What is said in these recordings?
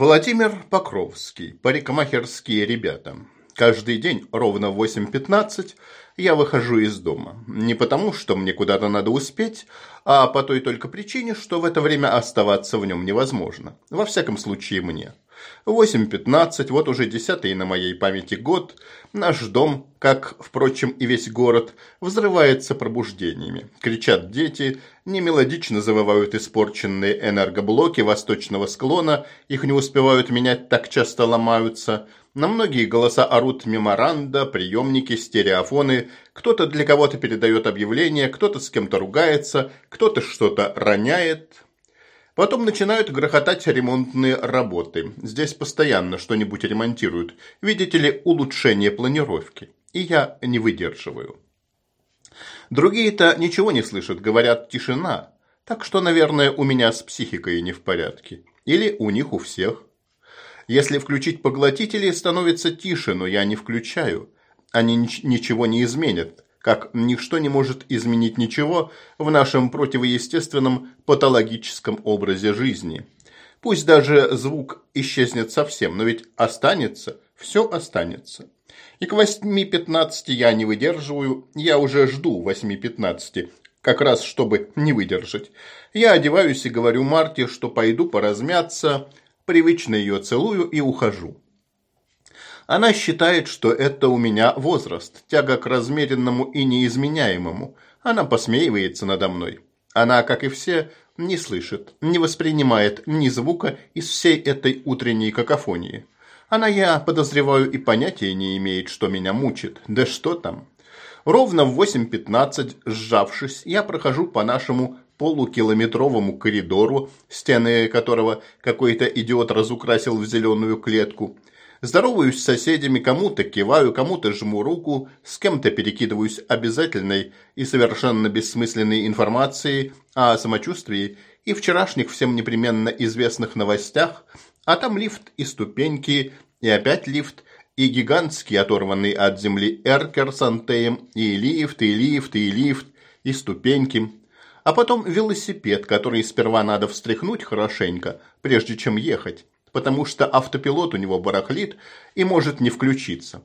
Владимир Покровский. Парикмахерские ребята. Каждый день ровно в 8.15 я выхожу из дома. Не потому, что мне куда-то надо успеть, а по той только причине, что в это время оставаться в нем невозможно. Во всяком случае мне. 8.15, вот уже десятый на моей памяти год, наш дом, как, впрочем, и весь город, взрывается пробуждениями. Кричат дети, немелодично завывают испорченные энергоблоки восточного склона, их не успевают менять, так часто ломаются. На многие голоса орут меморанда, приемники, стереофоны, кто-то для кого-то передает объявление, кто-то с кем-то ругается, кто-то что-то роняет, Потом начинают грохотать ремонтные работы. Здесь постоянно что-нибудь ремонтируют. Видите ли, улучшение планировки. И я не выдерживаю. Другие-то ничего не слышат, говорят «тишина». Так что, наверное, у меня с психикой не в порядке. Или у них у всех. Если включить поглотители, становится тише, но я не включаю. Они ничего не изменят как ничто не может изменить ничего в нашем противоестественном патологическом образе жизни. Пусть даже звук исчезнет совсем, но ведь останется, все останется. И к 8.15 я не выдерживаю, я уже жду 8.15, как раз чтобы не выдержать. Я одеваюсь и говорю Марте, что пойду поразмяться, привычно ее целую и ухожу. Она считает, что это у меня возраст, тяга к размеренному и неизменяемому. Она посмеивается надо мной. Она, как и все, не слышит, не воспринимает ни звука из всей этой утренней какофонии. Она, я подозреваю, и понятия не имеет, что меня мучит. Да что там. Ровно в 8.15, сжавшись, я прохожу по нашему полукилометровому коридору, стены которого какой-то идиот разукрасил в зеленую клетку, Здороваюсь с соседями, кому-то киваю, кому-то жму руку, с кем-то перекидываюсь обязательной и совершенно бессмысленной информацией о самочувствии и вчерашних всем непременно известных новостях, а там лифт и ступеньки, и опять лифт, и гигантский оторванный от земли эркер с антеем, и лифт, и лифт, и лифт, и ступеньки. А потом велосипед, который сперва надо встряхнуть хорошенько, прежде чем ехать потому что автопилот у него барахлит и может не включиться.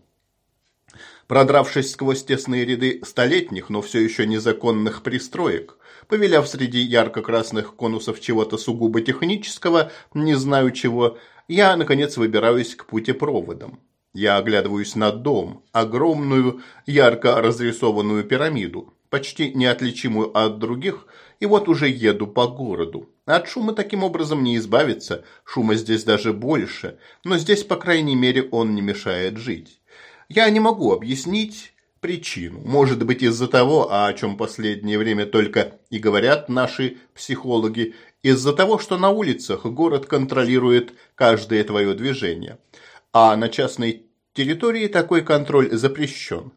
Продравшись сквозь тесные ряды столетних, но все еще незаконных пристроек, повеляв среди ярко-красных конусов чего-то сугубо технического, не знаю чего, я, наконец, выбираюсь к путепроводам. Я оглядываюсь на дом, огромную, ярко разрисованную пирамиду, почти неотличимую от других, и вот уже еду по городу. От шума таким образом не избавиться, шума здесь даже больше, но здесь, по крайней мере, он не мешает жить. Я не могу объяснить причину. Может быть из-за того, о чем последнее время только и говорят наши психологи, из-за того, что на улицах город контролирует каждое твое движение, а на частной территории такой контроль запрещен.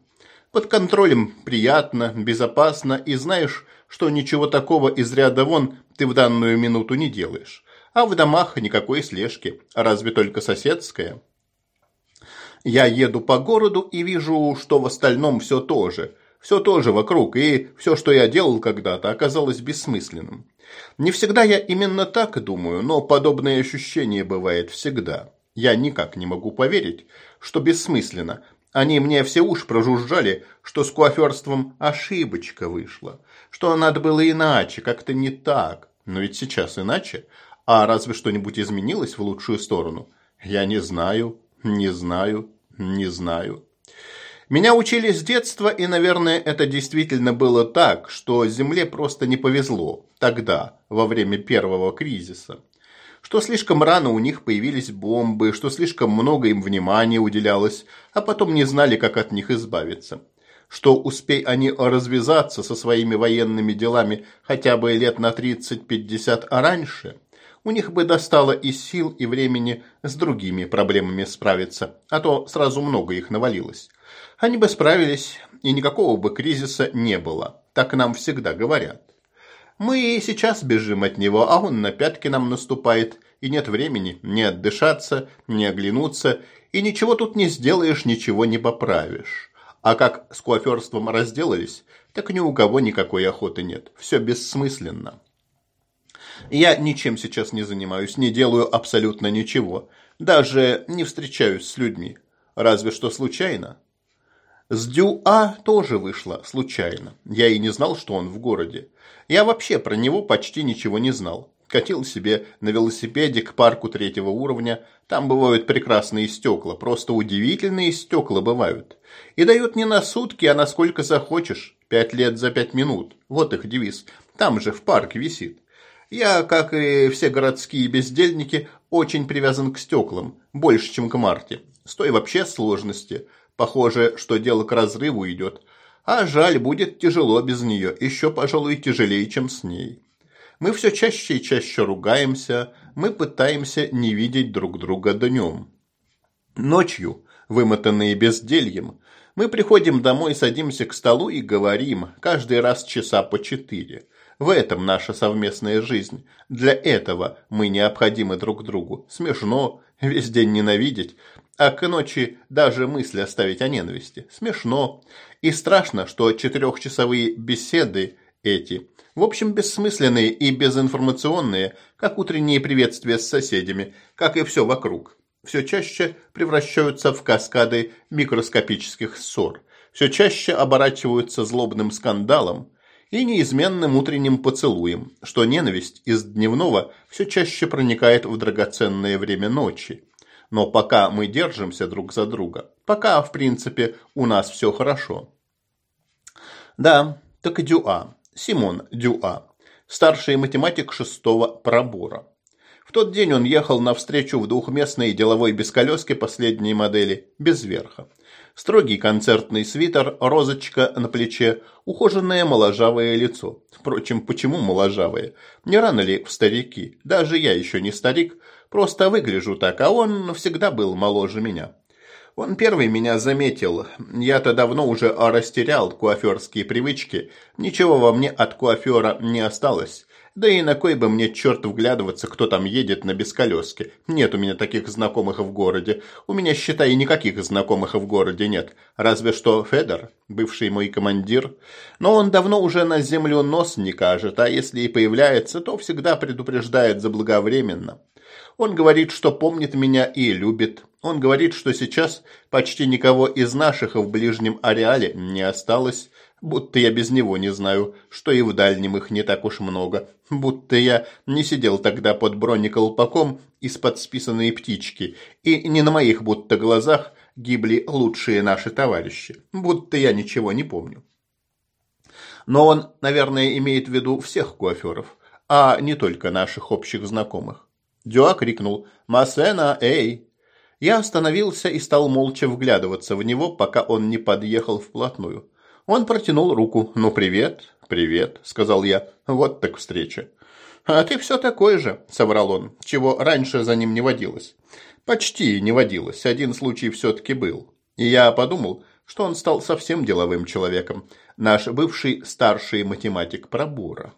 Под контролем приятно, безопасно и знаешь, что ничего такого из ряда вон ты в данную минуту не делаешь. А в домах никакой слежки, разве только соседская. Я еду по городу и вижу, что в остальном все то же. Все то же вокруг, и все, что я делал когда-то, оказалось бессмысленным. Не всегда я именно так думаю, но подобное ощущение бывает всегда. Я никак не могу поверить, что бессмысленно. Они мне все уж прожужжали, что с куаферством ошибочка вышла что надо было иначе, как-то не так. Но ведь сейчас иначе. А разве что-нибудь изменилось в лучшую сторону? Я не знаю, не знаю, не знаю. Меня учили с детства, и, наверное, это действительно было так, что Земле просто не повезло тогда, во время первого кризиса. Что слишком рано у них появились бомбы, что слишком много им внимания уделялось, а потом не знали, как от них избавиться что успей они развязаться со своими военными делами хотя бы лет на 30-50 раньше, у них бы достало и сил, и времени с другими проблемами справиться, а то сразу много их навалилось. Они бы справились, и никакого бы кризиса не было, так нам всегда говорят. Мы и сейчас бежим от него, а он на пятки нам наступает, и нет времени ни отдышаться, ни оглянуться, и ничего тут не сделаешь, ничего не поправишь. А как с куаферством разделались, так ни у кого никакой охоты нет. Все бессмысленно. Я ничем сейчас не занимаюсь, не делаю абсолютно ничего. Даже не встречаюсь с людьми. Разве что случайно. С Дюа тоже вышло случайно. Я и не знал, что он в городе. Я вообще про него почти ничего не знал. Катил себе на велосипеде к парку третьего уровня. Там бывают прекрасные стекла, просто удивительные стекла бывают. И дают не на сутки, а на сколько захочешь. Пять лет за пять минут. Вот их девиз. Там же в парке висит. Я, как и все городские бездельники, очень привязан к стеклам, больше, чем к Марте. С той вообще сложности. Похоже, что дело к разрыву идет. А жаль, будет тяжело без нее, еще, пожалуй, тяжелее, чем с ней. Мы все чаще и чаще ругаемся, мы пытаемся не видеть друг друга днем. Ночью, вымотанные бездельем, мы приходим домой, садимся к столу и говорим, каждый раз часа по четыре. В этом наша совместная жизнь. Для этого мы необходимы друг другу. Смешно, весь день ненавидеть, а к ночи даже мысли оставить о ненависти. Смешно. И страшно, что четырехчасовые беседы эти в общем, бессмысленные и безинформационные, как утренние приветствия с соседями, как и все вокруг. Все чаще превращаются в каскады микроскопических ссор, все чаще оборачиваются злобным скандалом и неизменным утренним поцелуем, что ненависть из дневного все чаще проникает в драгоценное время ночи. Но пока мы держимся друг за друга, пока, в принципе, у нас все хорошо. Да, так и Дюа. Симон Дюа, старший математик шестого пробора. Тот день он ехал навстречу в двухместной деловой бесколеске последней модели, без верха. Строгий концертный свитер, розочка на плече, ухоженное моложавое лицо. Впрочем, почему моложавое? Не рано ли в старики? Даже я еще не старик, просто выгляжу так, а он всегда был моложе меня. Он первый меня заметил. Я-то давно уже растерял куаферские привычки. Ничего во мне от куафера не осталось. Да и на кой бы мне черт вглядываться, кто там едет на бесколеске. Нет у меня таких знакомых в городе. У меня, считай, никаких знакомых в городе нет. Разве что Федор, бывший мой командир. Но он давно уже на землю нос не кажет, а если и появляется, то всегда предупреждает заблаговременно. Он говорит, что помнит меня и любит. Он говорит, что сейчас почти никого из наших в ближнем ареале не осталось, будто я без него не знаю, что и в дальнем их не так уж много, будто я не сидел тогда под бронеколпаком из-под списанной птички, и не на моих будто глазах гибли лучшие наши товарищи, будто я ничего не помню. Но он, наверное, имеет в виду всех куаферов, а не только наших общих знакомых. Дюа крикнул «Масена, эй!». Я остановился и стал молча вглядываться в него, пока он не подъехал вплотную. Он протянул руку. «Ну, привет, привет», — сказал я. «Вот так встреча». «А ты все такой же», — соврал он, чего раньше за ним не водилось. «Почти не водилось. Один случай все-таки был». И я подумал, что он стал совсем деловым человеком. Наш бывший старший математик пробора.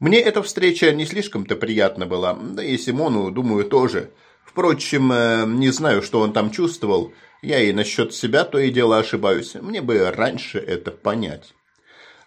Мне эта встреча не слишком-то приятна была, да и Симону, думаю, тоже. Впрочем, э, не знаю, что он там чувствовал. Я и насчет себя то и дело ошибаюсь. Мне бы раньше это понять.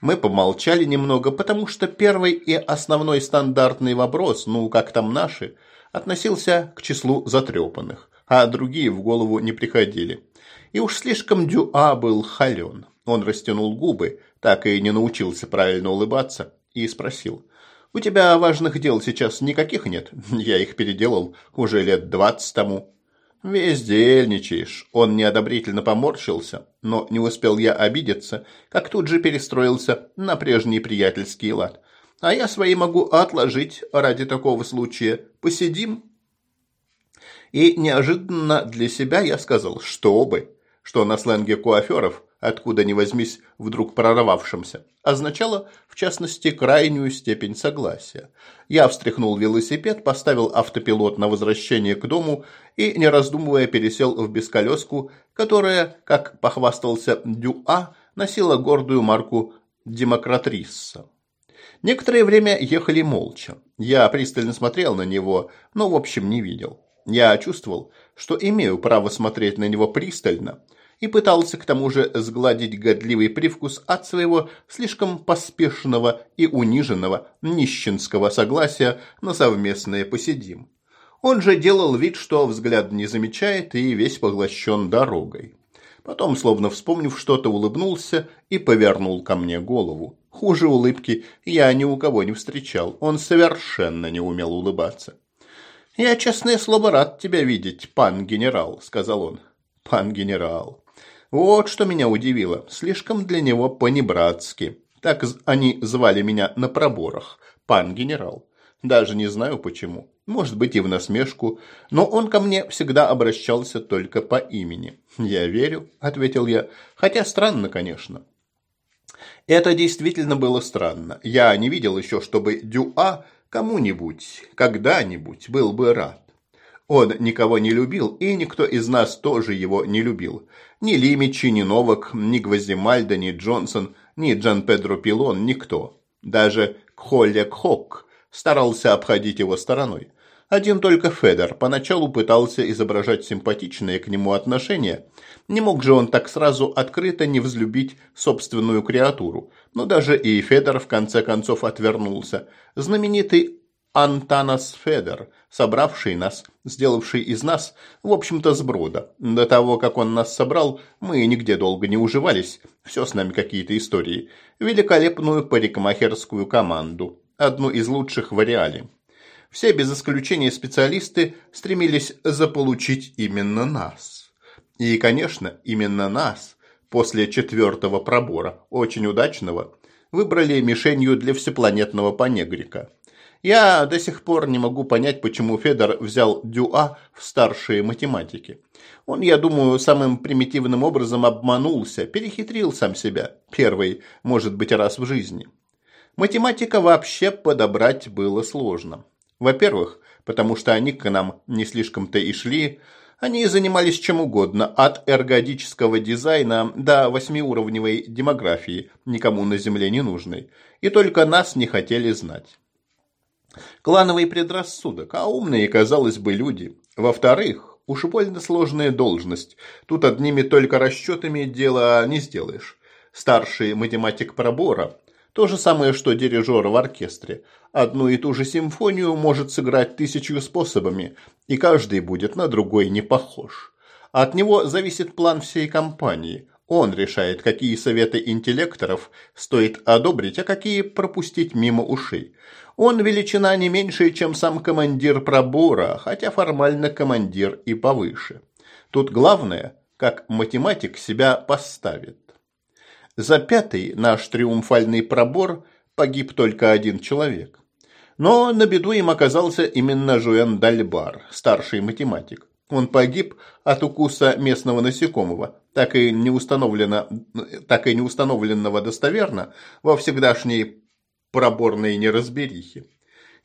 Мы помолчали немного, потому что первый и основной стандартный вопрос, ну как там наши, относился к числу затрепанных, а другие в голову не приходили. И уж слишком Дюа был хален. Он растянул губы, так и не научился правильно улыбаться и спросил. «У тебя важных дел сейчас никаких нет? Я их переделал уже лет двадцать тому». «Вездельничаешь». Он неодобрительно поморщился, но не успел я обидеться, как тут же перестроился на прежний приятельский лад. «А я свои могу отложить ради такого случая. Посидим?» И неожиданно для себя я сказал «что бы», что на сленге куаферов откуда ни возьмись вдруг прорвавшимся, означало, в частности, крайнюю степень согласия. Я встряхнул велосипед, поставил автопилот на возвращение к дому и, не раздумывая, пересел в бесколеску, которая, как похвастался Дюа, носила гордую марку «Демократрисса». Некоторое время ехали молча. Я пристально смотрел на него, но в общем не видел. Я чувствовал, что имею право смотреть на него пристально – и пытался к тому же сгладить годливый привкус от своего слишком поспешного и униженного нищенского согласия на совместное посидим. Он же делал вид, что взгляд не замечает и весь поглощен дорогой. Потом, словно вспомнив что-то, улыбнулся и повернул ко мне голову. Хуже улыбки я ни у кого не встречал. Он совершенно не умел улыбаться. «Я, честное слово, рад тебя видеть, пан генерал», — сказал он. «Пан генерал». Вот что меня удивило. Слишком для него понебратски. Так они звали меня на проборах. Пан генерал. Даже не знаю почему. Может быть и в насмешку. Но он ко мне всегда обращался только по имени. «Я верю», — ответил я. «Хотя странно, конечно». Это действительно было странно. Я не видел еще, чтобы Дюа кому-нибудь, когда-нибудь был бы рад. Он никого не любил, и никто из нас тоже его не любил. Ни Лимичи, ни Новак, ни Гвоздемальда, ни Джонсон, ни Джан Педро Пилон, никто. Даже Кхолле Кхок старался обходить его стороной. Один только Федор поначалу пытался изображать симпатичное к нему отношение. Не мог же он так сразу открыто не взлюбить собственную креатуру. Но даже и Федор в конце концов отвернулся. Знаменитый Антанас Федор, собравший нас, сделавший из нас, в общем-то, сброда. До того, как он нас собрал, мы нигде долго не уживались, все с нами какие-то истории. Великолепную парикмахерскую команду, одну из лучших в ареале все без исключения специалисты стремились заполучить именно нас. И, конечно, именно нас после четвертого пробора, очень удачного, выбрали мишенью для всепланетного понегрика. Я до сих пор не могу понять, почему Федор взял Дюа в старшие математики. Он, я думаю, самым примитивным образом обманулся, перехитрил сам себя. Первый, может быть, раз в жизни. Математика вообще подобрать было сложно. Во-первых, потому что они к нам не слишком-то и шли, они занимались чем угодно, от эргодического дизайна до восьмиуровневой демографии, никому на Земле не нужной, и только нас не хотели знать. Клановый предрассудок, а умные, казалось бы, люди. Во-вторых, уж больно сложная должность, тут одними только расчетами дело не сделаешь. Старший математик пробора то же самое, что дирижер в оркестре. Одну и ту же симфонию может сыграть тысячью способами, и каждый будет на другой не похож. От него зависит план всей компании. Он решает, какие советы интеллекторов стоит одобрить, а какие пропустить мимо ушей. Он величина не меньше, чем сам командир пробора, хотя формально командир и повыше. Тут главное, как математик себя поставит. За пятый наш триумфальный пробор погиб только один человек. Но на беду им оказался именно Жуэн Дальбар, старший математик. Он погиб от укуса местного насекомого, так и не, установлено, так и не установленного достоверно во всегдашней проборной неразберихе.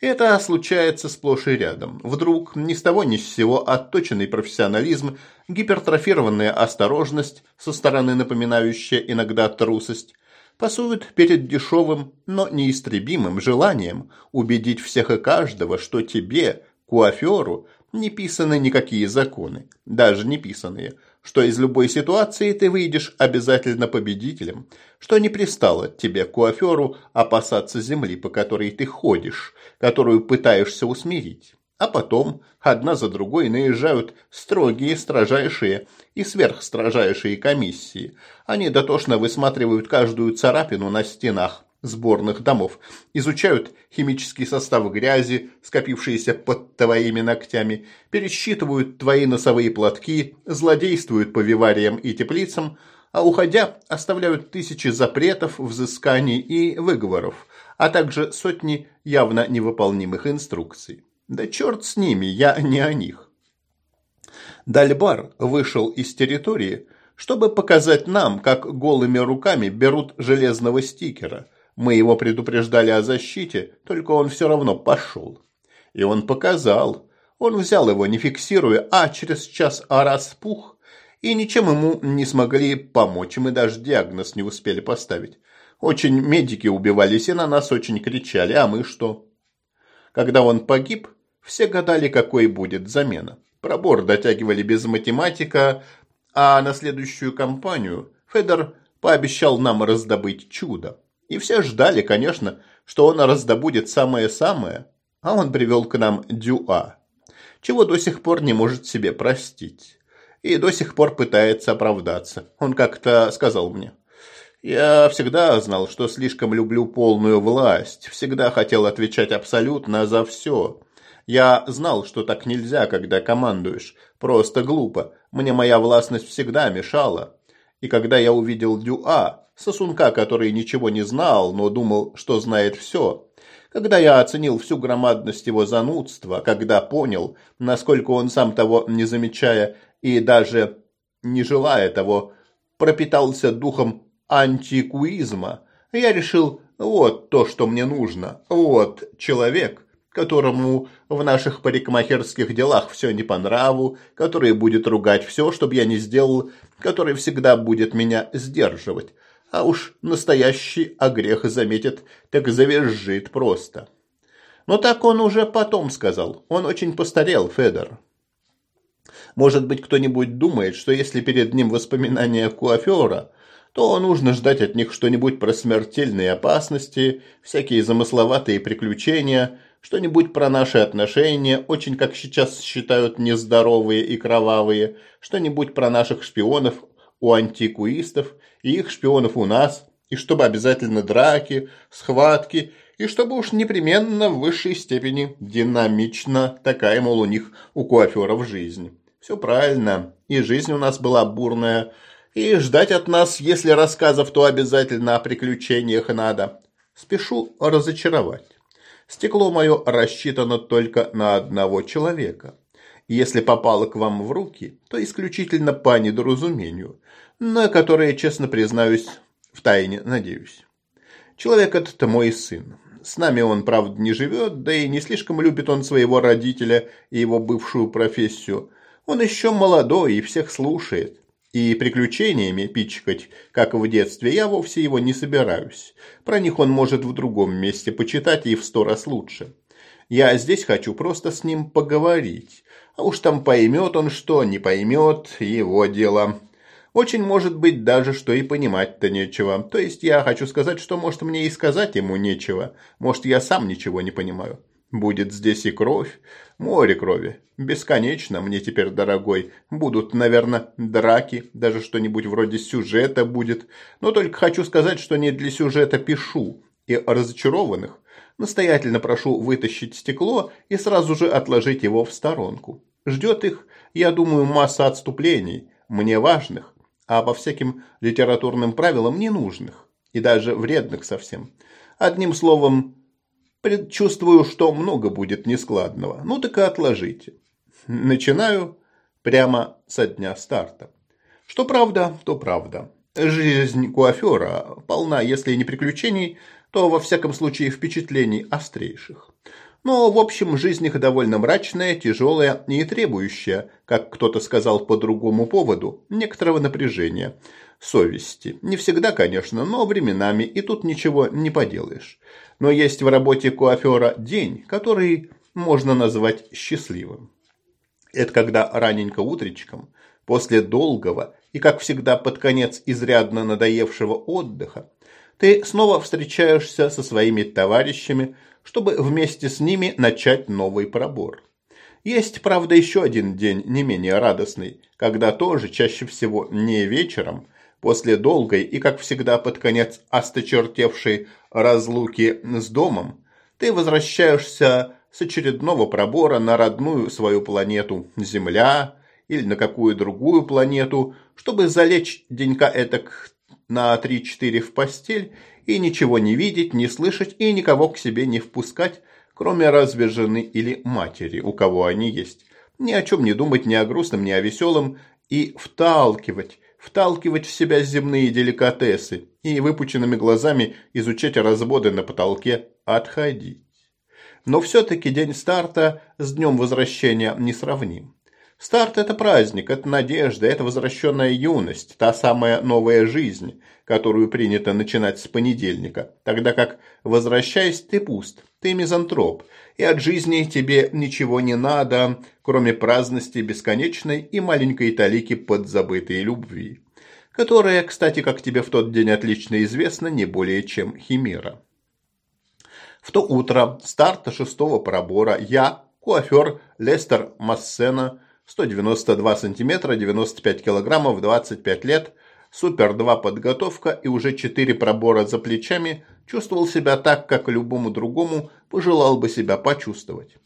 Это случается сплошь и рядом. Вдруг ни с того ни с сего отточенный профессионализм, гипертрофированная осторожность, со стороны напоминающая иногда трусость, пасуют перед дешевым, но неистребимым желанием убедить всех и каждого, что тебе, куаферу, не писаны никакие законы, даже не писанные, что из любой ситуации ты выйдешь обязательно победителем, что не пристало тебе, куаферу, опасаться земли, по которой ты ходишь, которую пытаешься усмирить. А потом, одна за другой, наезжают строгие, строжайшие и сверхстрожайшие комиссии. Они дотошно высматривают каждую царапину на стенах, сборных домов, изучают химический состав грязи, скопившиеся под твоими ногтями, пересчитывают твои носовые платки, злодействуют по вивариям и теплицам, а уходя оставляют тысячи запретов, взысканий и выговоров, а также сотни явно невыполнимых инструкций. Да черт с ними, я не о них. Дальбар вышел из территории, чтобы показать нам, как голыми руками берут железного стикера – мы его предупреждали о защите, только он все равно пошел. И он показал. Он взял его, не фиксируя, а через час распух, и ничем ему не смогли помочь, мы даже диагноз не успели поставить. Очень медики убивались и на нас очень кричали, а мы что? Когда он погиб, все гадали, какой будет замена. Пробор дотягивали без математика, А на следующую кампанию Федор пообещал нам раздобыть чудо. И все ждали, конечно, что он раздобудет самое-самое, а он привел к нам Дюа, чего до сих пор не может себе простить. И до сих пор пытается оправдаться. Он как-то сказал мне. Я всегда знал, что слишком люблю полную власть, всегда хотел отвечать абсолютно за все. Я знал, что так нельзя, когда командуешь. Просто глупо. Мне моя властность всегда мешала. И когда я увидел Дюа, сосунка, который ничего не знал, но думал, что знает все, когда я оценил всю громадность его занудства, когда понял, насколько он сам того не замечая и даже не желая того, пропитался духом антикуизма, я решил, вот то, что мне нужно, вот человек, которому в наших парикмахерских делах все не по нраву, который будет ругать все, чтобы я не сделал, который всегда будет меня сдерживать, а уж настоящий огрех заметит, так завизжит просто. Но так он уже потом сказал. Он очень постарел, Федор. Может быть, кто-нибудь думает, что если перед ним воспоминания Куафера, то нужно ждать от них что-нибудь про смертельные опасности, всякие замысловатые приключения, что-нибудь про наши отношения, очень, как сейчас считают, нездоровые и кровавые, что-нибудь про наших шпионов у антикуистов их шпионов у нас, и чтобы обязательно драки, схватки, и чтобы уж непременно в высшей степени динамично такая, мол, у них у куаферов жизнь. Все правильно, и жизнь у нас была бурная, и ждать от нас, если рассказов, то обязательно о приключениях надо. Спешу разочаровать. Стекло мое рассчитано только на одного человека. Если попало к вам в руки, то исключительно по недоразумению, на которое, честно признаюсь, в тайне надеюсь. Человек этот мой сын. С нами он, правда, не живет, да и не слишком любит он своего родителя и его бывшую профессию. Он еще молодой и всех слушает. И приключениями пичкать, как в детстве, я вовсе его не собираюсь. Про них он может в другом месте почитать и в сто раз лучше. Я здесь хочу просто с ним поговорить. А уж там поймет он что, не поймет, его дело. Очень может быть даже, что и понимать-то нечего. То есть я хочу сказать, что может мне и сказать ему нечего. Может я сам ничего не понимаю. Будет здесь и кровь, море крови. Бесконечно мне теперь, дорогой. Будут, наверное, драки, даже что-нибудь вроде сюжета будет. Но только хочу сказать, что не для сюжета пишу. И разочарованных настоятельно прошу вытащить стекло и сразу же отложить его в сторонку. Ждет их, я думаю, масса отступлений, мне важных, а по всяким литературным правилам ненужных и даже вредных совсем. Одним словом, Предчувствую, что много будет нескладного. Ну так и отложите. Начинаю прямо со дня старта. Что правда, то правда. Жизнь куафера полна, если не приключений, то во всяком случае впечатлений острейших. Но, в общем, жизнь их довольно мрачная, тяжелая и требующая, как кто-то сказал по другому поводу, некоторого напряжения, совести. Не всегда, конечно, но временами, и тут ничего не поделаешь. Но есть в работе куафера день, который можно назвать счастливым. Это когда раненько утречком, после долгого и, как всегда, под конец изрядно надоевшего отдыха, ты снова встречаешься со своими товарищами, чтобы вместе с ними начать новый пробор. Есть, правда, еще один день, не менее радостный, когда тоже чаще всего не вечером, после долгой и, как всегда, под конец осточертевшей разлуки с домом, ты возвращаешься с очередного пробора на родную свою планету Земля или на какую другую планету, чтобы залечь денька этак на 3-4 в постель и ничего не видеть, не слышать и никого к себе не впускать, кроме разве жены или матери, у кого они есть. Ни о чем не думать, ни о грустном, ни о веселом, и вталкивать, вталкивать в себя земные деликатесы и выпученными глазами изучать разводы на потолке, отходить. Но все-таки день старта с днем возвращения не сравним. Старт – это праздник, это надежда, это возвращенная юность, та самая новая жизнь, которую принято начинать с понедельника, тогда как, возвращаясь, ты пуст, Ты мизантроп, и от жизни тебе ничего не надо, кроме праздности бесконечной и маленькой талики подзабытой любви, которая, кстати, как тебе в тот день отлично известно, не более чем химера. В то утро старта шестого пробора я, куафер Лестер Массена, 192 сантиметра, 95 килограммов, 25 лет, Супер-2 подготовка и уже 4 пробора за плечами чувствовал себя так, как любому другому пожелал бы себя почувствовать.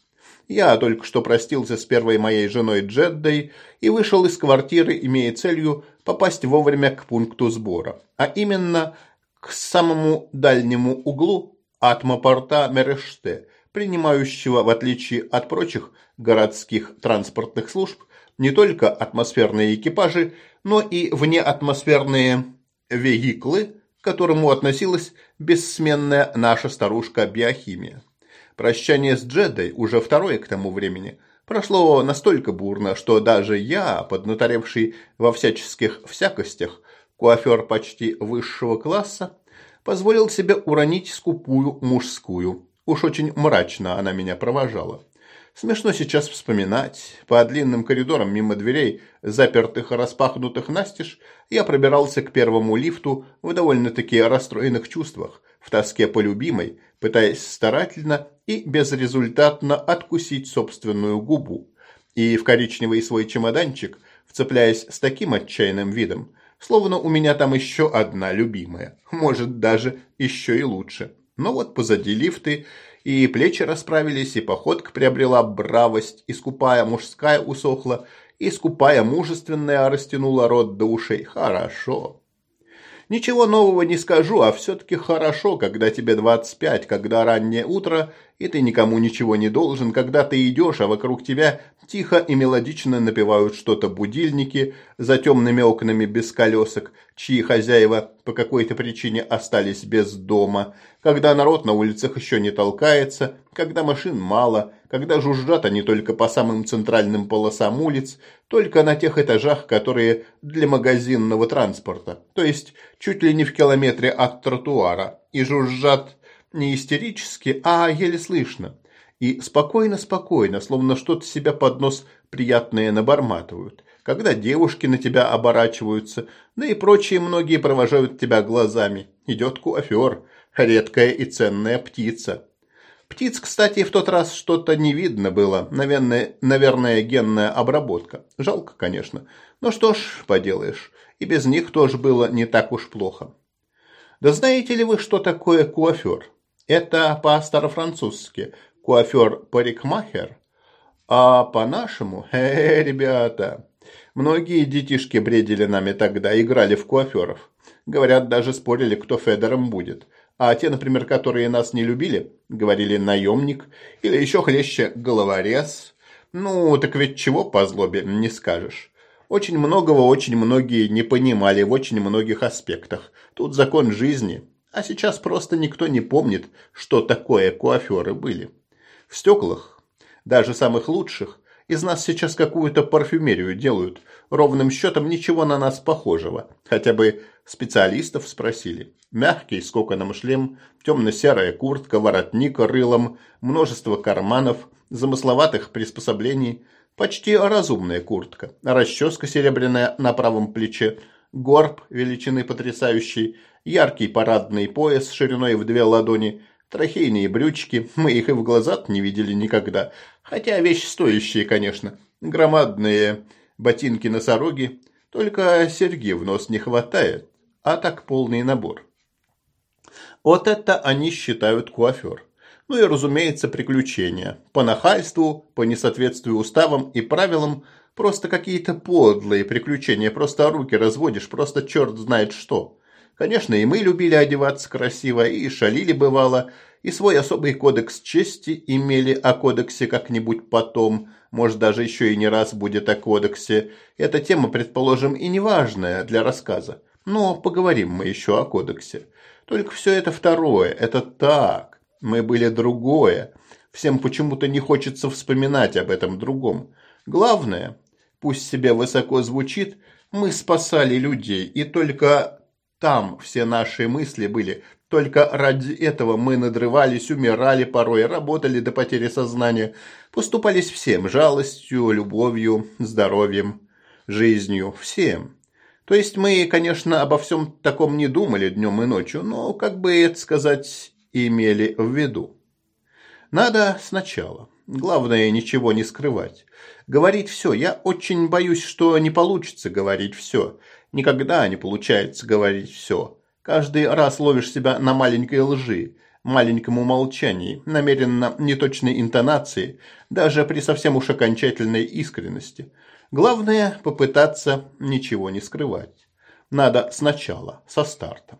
Я только что простился с первой моей женой Джеддой и вышел из квартиры, имея целью попасть вовремя к пункту сбора, а именно к самому дальнему углу атмопорта Мереште, принимающего, в отличие от прочих городских транспортных служб, не только атмосферные экипажи, но и внеатмосферные вегиклы, к которому относилась бессменная наша старушка биохимия. Прощание с Джедой, уже второе к тому времени, прошло настолько бурно, что даже я, поднаторевший во всяческих всякостях, куафер почти высшего класса, позволил себе уронить скупую мужскую. Уж очень мрачно она меня провожала. Смешно сейчас вспоминать. По длинным коридорам мимо дверей, запертых и распахнутых настежь, я пробирался к первому лифту в довольно-таки расстроенных чувствах, в тоске по любимой, пытаясь старательно и безрезультатно откусить собственную губу. И в коричневый свой чемоданчик, вцепляясь с таким отчаянным видом, словно у меня там еще одна любимая, может даже еще и лучше. Но вот позади лифты – и плечи расправились, и походка приобрела бравость, и скупая мужская усохла, и скупая мужественная растянула рот до ушей. Хорошо. Ничего нового не скажу, а все-таки хорошо, когда тебе 25, когда раннее утро, и ты никому ничего не должен, когда ты идешь, а вокруг тебя тихо и мелодично напевают что-то будильники за темными окнами без колесок, чьи хозяева по какой-то причине остались без дома, когда народ на улицах еще не толкается, когда машин мало, когда жужжат они только по самым центральным полосам улиц, только на тех этажах, которые для магазинного транспорта, то есть чуть ли не в километре от тротуара, и жужжат не истерически, а еле слышно. И спокойно-спокойно, словно что-то себя под нос приятное наборматывают. Когда девушки на тебя оборачиваются, да и прочие многие провожают тебя глазами. Идет куафер, редкая и ценная птица. Птиц, кстати, в тот раз что-то не видно было. Наверное, наверное, генная обработка. Жалко, конечно. Но что ж поделаешь. И без них тоже было не так уж плохо. Да знаете ли вы, что такое куафер? Это по-старофранцузски куафер-парикмахер. А по-нашему, э, ребята, многие детишки бредили нами тогда, играли в куаферов. Говорят, даже спорили, кто Федором будет. А те, например, которые нас не любили, говорили наемник или еще хлеще головорез. Ну, так ведь чего по злобе не скажешь. Очень многого очень многие не понимали в очень многих аспектах. Тут закон жизни. А сейчас просто никто не помнит, что такое куаферы были. В стеклах, даже самых лучших, из нас сейчас какую-то парфюмерию делают. Ровным счетом ничего на нас похожего. Хотя бы специалистов спросили. Мягкий с коконом шлем, темно-серая куртка, воротник рылом, множество карманов, замысловатых приспособлений. Почти разумная куртка. Расческа серебряная на правом плече. Горб величины потрясающий. Яркий парадный пояс шириной в две ладони Трахейные брючки, мы их и в глаза не видели никогда. Хотя вещи стоящие, конечно. Громадные ботинки-носороги. Только серьги в нос не хватает. А так полный набор. Вот это они считают куафер. Ну и, разумеется, приключения. По нахальству, по несоответствию уставам и правилам, просто какие-то подлые приключения. Просто руки разводишь, просто черт знает что. Конечно, и мы любили одеваться красиво, и шалили бывало, и свой особый кодекс чести имели о кодексе как-нибудь потом, может, даже еще и не раз будет о кодексе. Эта тема, предположим, и неважная для рассказа. Но поговорим мы еще о кодексе. Только все это второе, это так. Мы были другое. Всем почему-то не хочется вспоминать об этом другом. Главное, пусть себе высоко звучит, мы спасали людей, и только там все наши мысли были Только ради этого мы надрывались, умирали порой, работали до потери сознания, поступались всем – жалостью, любовью, здоровьем, жизнью, всем. То есть мы, конечно, обо всем таком не думали днем и ночью, но, как бы это сказать, имели в виду. Надо сначала. Главное, ничего не скрывать. Говорить все. Я очень боюсь, что не получится говорить все. Никогда не получается говорить все. Каждый раз ловишь себя на маленькой лжи, маленьком умолчании, намеренно неточной интонации, даже при совсем уж окончательной искренности. Главное – попытаться ничего не скрывать. Надо сначала, со старта.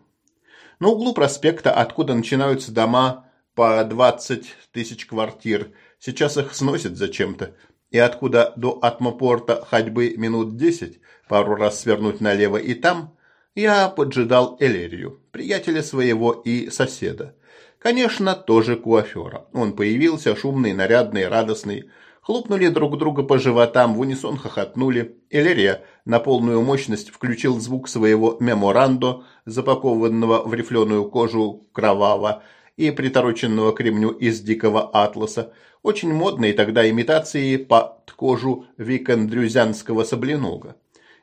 На углу проспекта, откуда начинаются дома по 20 тысяч квартир, сейчас их сносят зачем-то, и откуда до атмопорта ходьбы минут 10, пару раз свернуть налево и там, я поджидал Элерию, приятеля своего и соседа. Конечно, тоже куафера. Он появился, шумный, нарядный, радостный. Хлопнули друг друга по животам, в унисон хохотнули. Элерия на полную мощность включил звук своего меморандо, запакованного в рифленую кожу кроваво и притороченного к ремню из дикого атласа, очень модной тогда имитации под кожу викандрюзянского сабленога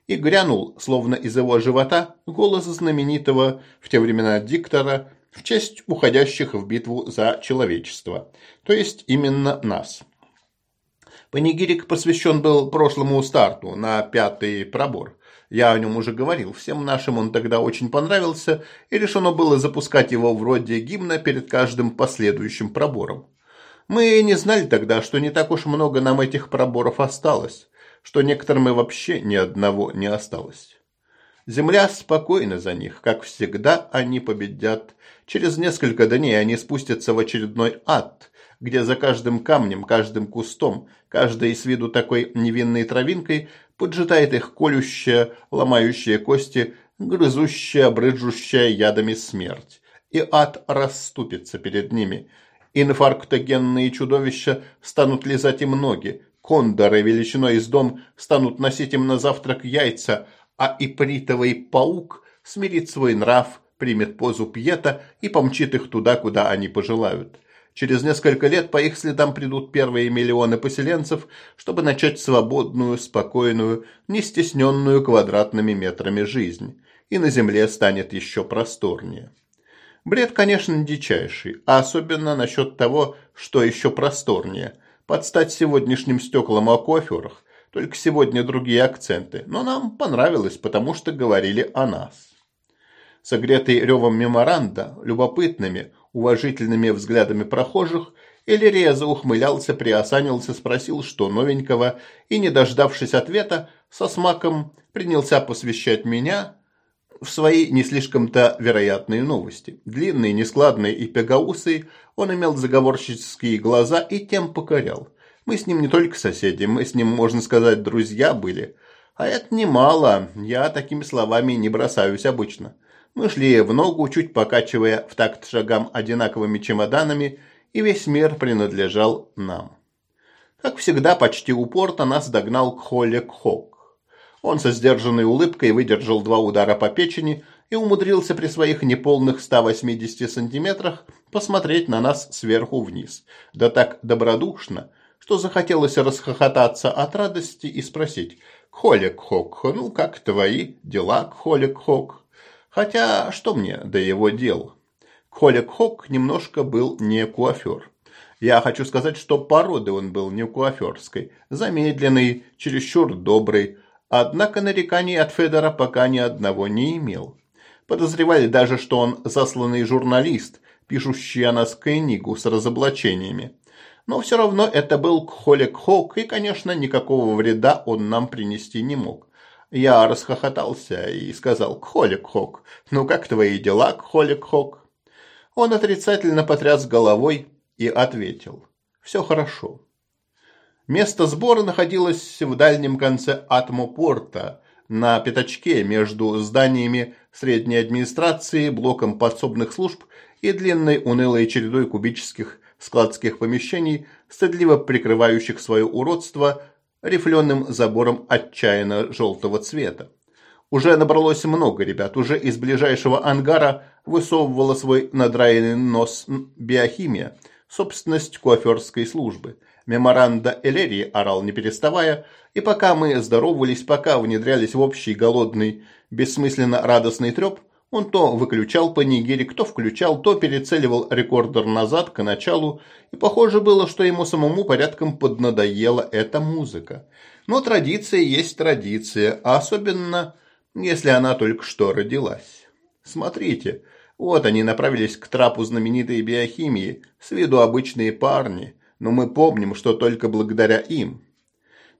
и грянул, словно из его живота, голос знаменитого в те времена диктора в честь уходящих в битву за человечество, то есть именно нас. Панигирик посвящен был прошлому старту на пятый пробор. Я о нем уже говорил, всем нашим он тогда очень понравился, и решено было запускать его вроде гимна перед каждым последующим пробором. Мы не знали тогда, что не так уж много нам этих проборов осталось что некоторым и вообще ни одного не осталось. Земля спокойна за них, как всегда они победят. Через несколько дней они спустятся в очередной ад, где за каждым камнем, каждым кустом, каждой с виду такой невинной травинкой поджидает их колющая, ломающая кости, грызущая, брыжущая ядами смерть. И ад расступится перед ними. Инфарктогенные чудовища станут лизать им ноги, кондоры величиной с дом станут носить им на завтрак яйца, а ипритовый паук смирит свой нрав, примет позу пьета и помчит их туда, куда они пожелают. Через несколько лет по их следам придут первые миллионы поселенцев, чтобы начать свободную, спокойную, не стесненную квадратными метрами жизнь. И на земле станет еще просторнее. Бред, конечно, дичайший, а особенно насчет того, что еще просторнее – под стать сегодняшним стеклам о коферах, только сегодня другие акценты, но нам понравилось, потому что говорили о нас. Согретый ревом меморанда, любопытными, уважительными взглядами прохожих, Элирия заухмылялся, приосанился, спросил, что новенького, и, не дождавшись ответа, со смаком принялся посвящать меня в свои не слишком-то вероятные новости. Длинный, нескладный и пегаусый, он имел заговорщические глаза и тем покорял. Мы с ним не только соседи, мы с ним, можно сказать, друзья были. А это немало, я такими словами не бросаюсь обычно. Мы шли в ногу, чуть покачивая в такт шагам одинаковыми чемоданами, и весь мир принадлежал нам. Как всегда, почти у порта нас догнал Кхолек Хок. Он со сдержанной улыбкой выдержал два удара по печени и умудрился при своих неполных 180 сантиметрах посмотреть на нас сверху вниз. Да так добродушно, что захотелось расхохотаться от радости и спросить «Кхолек-хок, ну как твои дела, Кхолек-хок?» Хотя что мне до его дел? Кхолек-хок немножко был не куафер. Я хочу сказать, что породы он был не куаферской. Замедленный, чересчур добрый, Однако нареканий от Федора пока ни одного не имел. Подозревали даже, что он засланный журналист, пишущий о нас книгу с разоблачениями. Но все равно это был Кхолек-Хок, и, конечно, никакого вреда он нам принести не мог. Я расхохотался и сказал «Кхолек-Хок, ну как твои дела, Кхолек-Хок?» Он отрицательно потряс головой и ответил «Все хорошо». Место сбора находилось в дальнем конце Атмопорта, на пятачке между зданиями средней администрации, блоком подсобных служб и длинной унылой чередой кубических складских помещений, стыдливо прикрывающих свое уродство рифленым забором отчаянно желтого цвета. Уже набралось много ребят, уже из ближайшего ангара высовывала свой надраенный нос биохимия, собственность куаферской службы. Меморанда Элерии орал не переставая, и пока мы здоровались, пока внедрялись в общий голодный, бессмысленно радостный треп, он то выключал панигирик, то включал, то перецеливал рекордер назад к началу, и похоже было, что ему самому порядком поднадоела эта музыка. Но традиция есть традиция, а особенно, если она только что родилась. Смотрите, вот они направились к трапу знаменитой биохимии, с виду обычные парни, но мы помним, что только благодаря им.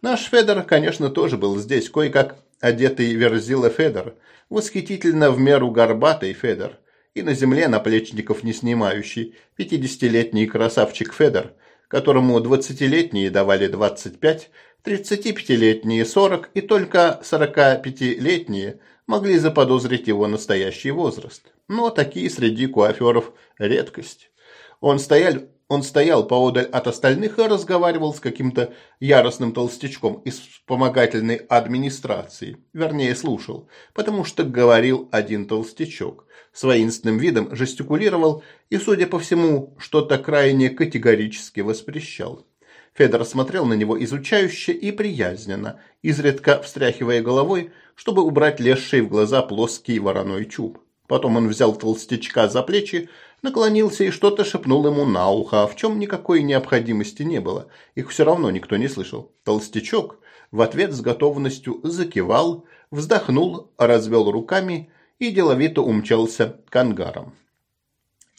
Наш Федор, конечно, тоже был здесь, кое-как одетый Верзила Федор, восхитительно в меру горбатый Федор, и на земле наплечников не снимающий, пятидесятилетний красавчик Федор, которому двадцатилетние давали двадцать пять, тридцати пятилетние сорок и только сорока пятилетние могли заподозрить его настоящий возраст. Но такие среди куаферов редкость. Он стоял он стоял поодаль от остальных и разговаривал с каким-то яростным толстячком из вспомогательной администрации. Вернее, слушал, потому что говорил один толстячок. С воинственным видом жестикулировал и, судя по всему, что-то крайне категорически воспрещал. Федор смотрел на него изучающе и приязненно, изредка встряхивая головой, чтобы убрать лезший в глаза плоский вороной чуб. Потом он взял толстячка за плечи, наклонился и что-то шепнул ему на ухо, а в чем никакой необходимости не было. Их все равно никто не слышал. Толстячок в ответ с готовностью закивал, вздохнул, развел руками и деловито умчался к ангарам.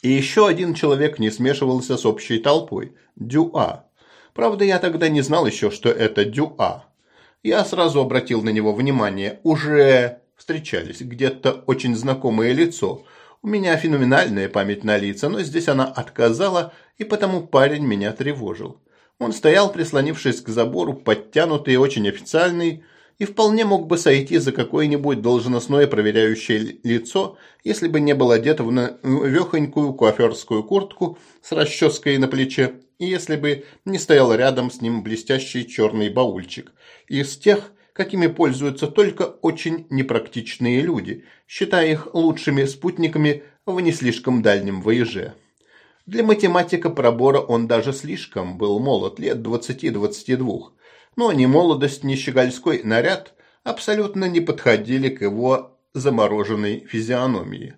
И еще один человек не смешивался с общей толпой – Дюа. Правда, я тогда не знал еще, что это Дюа. Я сразу обратил на него внимание. Уже встречались где-то очень знакомое лицо – у меня феноменальная память на лица, но здесь она отказала, и потому парень меня тревожил. Он стоял, прислонившись к забору, подтянутый и очень официальный, и вполне мог бы сойти за какое-нибудь должностное проверяющее лицо, если бы не был одет в навехонькую куаферскую куртку с расческой на плече, и если бы не стоял рядом с ним блестящий черный баульчик. Из тех, какими пользуются только очень непрактичные люди, считая их лучшими спутниками в не слишком дальнем воеже. Для математика пробора он даже слишком был молод, лет 20-22, но ни молодость, ни щегольской наряд абсолютно не подходили к его замороженной физиономии.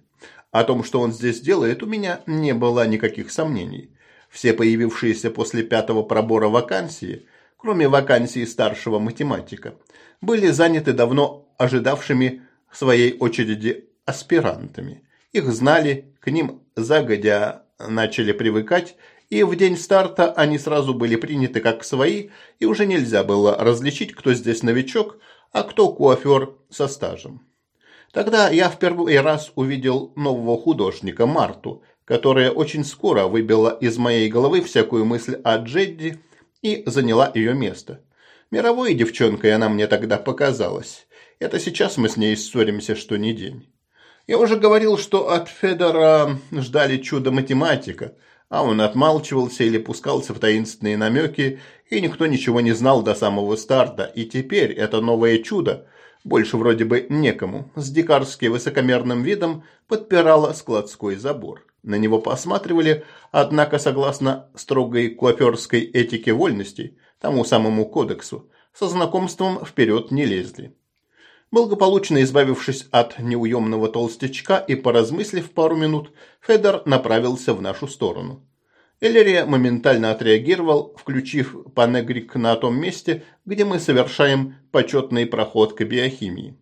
О том, что он здесь делает, у меня не было никаких сомнений. Все появившиеся после пятого пробора вакансии, кроме вакансии старшего математика, были заняты давно ожидавшими своей очереди аспирантами. Их знали, к ним загодя начали привыкать, и в день старта они сразу были приняты как свои, и уже нельзя было различить, кто здесь новичок, а кто куафер со стажем. Тогда я в первый раз увидел нового художника Марту, которая очень скоро выбила из моей головы всякую мысль о Джедди и заняла ее место. Мировой девчонкой она мне тогда показалась. Это сейчас мы с ней ссоримся, что не день. Я уже говорил, что от Федора ждали чудо-математика, а он отмалчивался или пускался в таинственные намеки, и никто ничего не знал до самого старта. И теперь это новое чудо, больше вроде бы некому, с дикарски высокомерным видом подпирало складской забор. На него посматривали, однако, согласно строгой куаперской этике вольностей, тому самому кодексу, со знакомством вперед не лезли. Благополучно избавившись от неуемного толстячка и поразмыслив пару минут, Федор направился в нашу сторону. Эллерия моментально отреагировал, включив панегрик на том месте, где мы совершаем почетный проход к биохимии.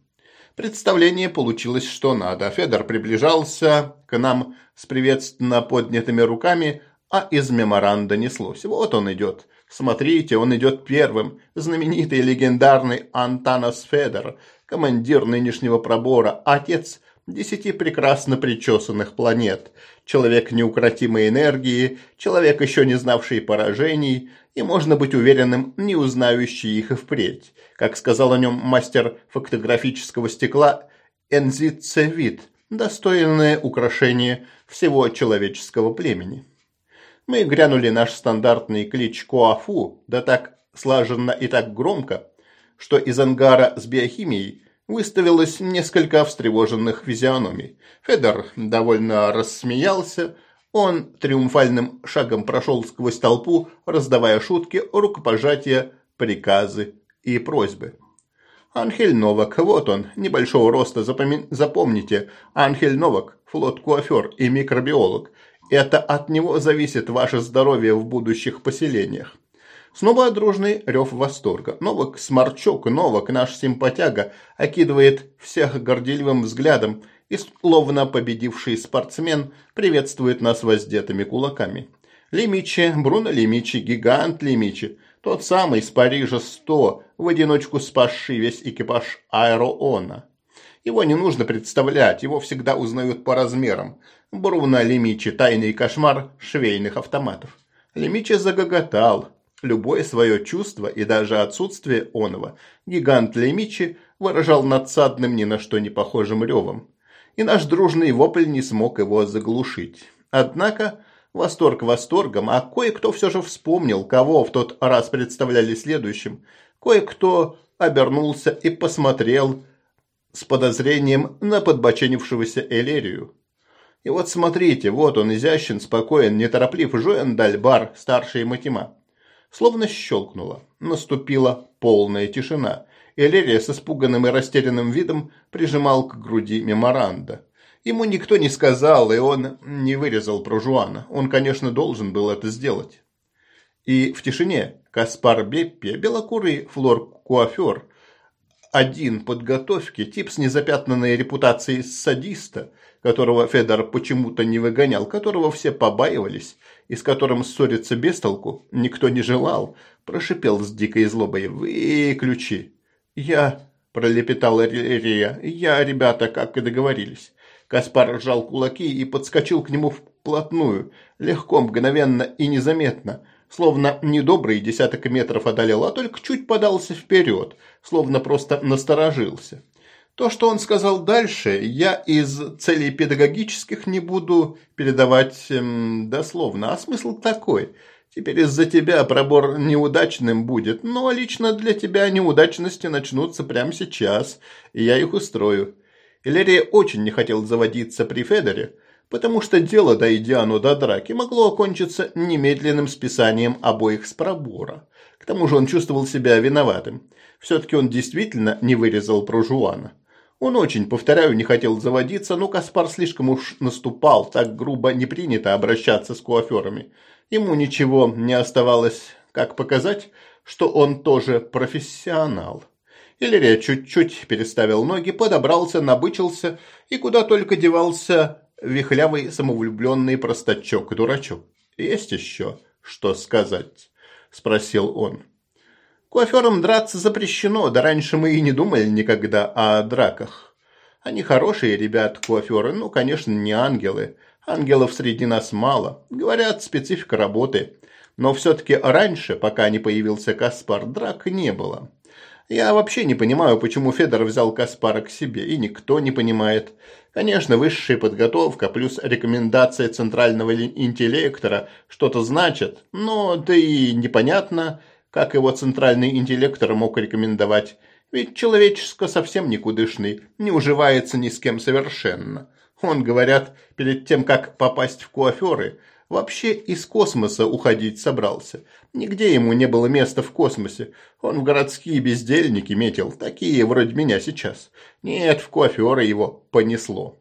Представление получилось что надо. Федор приближался к нам с приветственно поднятыми руками, а из меморанда неслось. Вот он идет. Смотрите, он идет первым. Знаменитый легендарный Антанас Федор, командир нынешнего пробора, отец десяти прекрасно причесанных планет, человек неукротимой энергии, человек, еще не знавший поражений, и, можно быть уверенным, не узнающий их и впредь. Как сказал о нем мастер фотографического стекла Энзицевит, достойное украшение всего человеческого племени. Мы грянули наш стандартный клич Коафу, да так слаженно и так громко, что из ангара с биохимией выставилось несколько встревоженных физиономий. Федор довольно рассмеялся. Он триумфальным шагом прошел сквозь толпу, раздавая шутки, рукопожатия, приказы и просьбы. Анхель Новак, вот он, небольшого роста, запоми... запомните. Анхель Новак, флот-куафер и микробиолог. Это от него зависит ваше здоровье в будущих поселениях. Снова дружный рев восторга. Новак Сморчок, Новак, наш симпатяга, окидывает всех горделивым взглядом и, словно победивший спортсмен, приветствует нас воздетыми кулаками. Лимичи, Бруно Лимичи, гигант Лимичи, тот самый из Парижа 100, в одиночку спасший весь экипаж Аэроона. Его не нужно представлять, его всегда узнают по размерам. Бруно Лимичи – тайный кошмар швейных автоматов. Лимичи загоготал. Любое свое чувство и даже отсутствие оного гигант Лемичи выражал надсадным ни на что не похожим ревом. И наш дружный вопль не смог его заглушить. Однако восторг восторгом, а кое-кто все же вспомнил, кого в тот раз представляли следующим. Кое-кто обернулся и посмотрел с подозрением на подбоченившегося Элерию. И вот смотрите, вот он изящен, спокоен, нетороплив Жоэн Дальбар, старший Матима. Словно щелкнуло. Наступила полная тишина. Элерия с испуганным и растерянным видом прижимал к груди меморанда. Ему никто не сказал, и он не вырезал про Жуана. Он, конечно, должен был это сделать. И в тишине Каспар Беппи, белокурый флор-куафер, один подготовки, тип с незапятнанной репутацией садиста, которого Федор почему-то не выгонял, которого все побаивались, и с которым ссориться без толку никто не желал, прошипел с дикой злобой «Выключи!» «Я...» – пролепетала Рия. «Я, ребята, как и договорились». Каспар сжал кулаки и подскочил к нему вплотную, легко, мгновенно и незаметно, словно недобрый десяток метров одолел, а только чуть подался вперед, словно просто насторожился. То, что он сказал дальше, я из целей педагогических не буду передавать эм, дословно, а смысл такой. Теперь из-за тебя пробор неудачным будет, но лично для тебя неудачности начнутся прямо сейчас, и я их устрою. Иллерия очень не хотел заводиться при Федоре, потому что дело, дойдя оно до драки, могло окончиться немедленным списанием обоих с пробора. К тому же он чувствовал себя виноватым. Все-таки он действительно не вырезал про Жуана. Он очень, повторяю, не хотел заводиться, но Каспар слишком уж наступал, так грубо не принято обращаться с куаферами. Ему ничего не оставалось, как показать, что он тоже профессионал. Иллирия чуть-чуть переставил ноги, подобрался, набычился и куда только девался вихлявый самовлюбленный простачок-дурачок. «Есть еще что сказать?» – спросил он. Куаферам драться запрещено, да раньше мы и не думали никогда о драках. Они хорошие ребят, куаферы, ну, конечно, не ангелы. Ангелов среди нас мало. Говорят, специфика работы. Но все-таки раньше, пока не появился Каспар, драк не было. Я вообще не понимаю, почему Федор взял Каспара к себе, и никто не понимает. Конечно, высшая подготовка плюс рекомендация центрального интеллектора что-то значит, но да и непонятно, как его центральный интеллектор мог рекомендовать? Ведь человеческо совсем никудышный, не уживается ни с кем совершенно. Он, говорят, перед тем, как попасть в куаферы, вообще из космоса уходить собрался. Нигде ему не было места в космосе. Он в городские бездельники метил, такие вроде меня сейчас. Нет, в куаферы его понесло.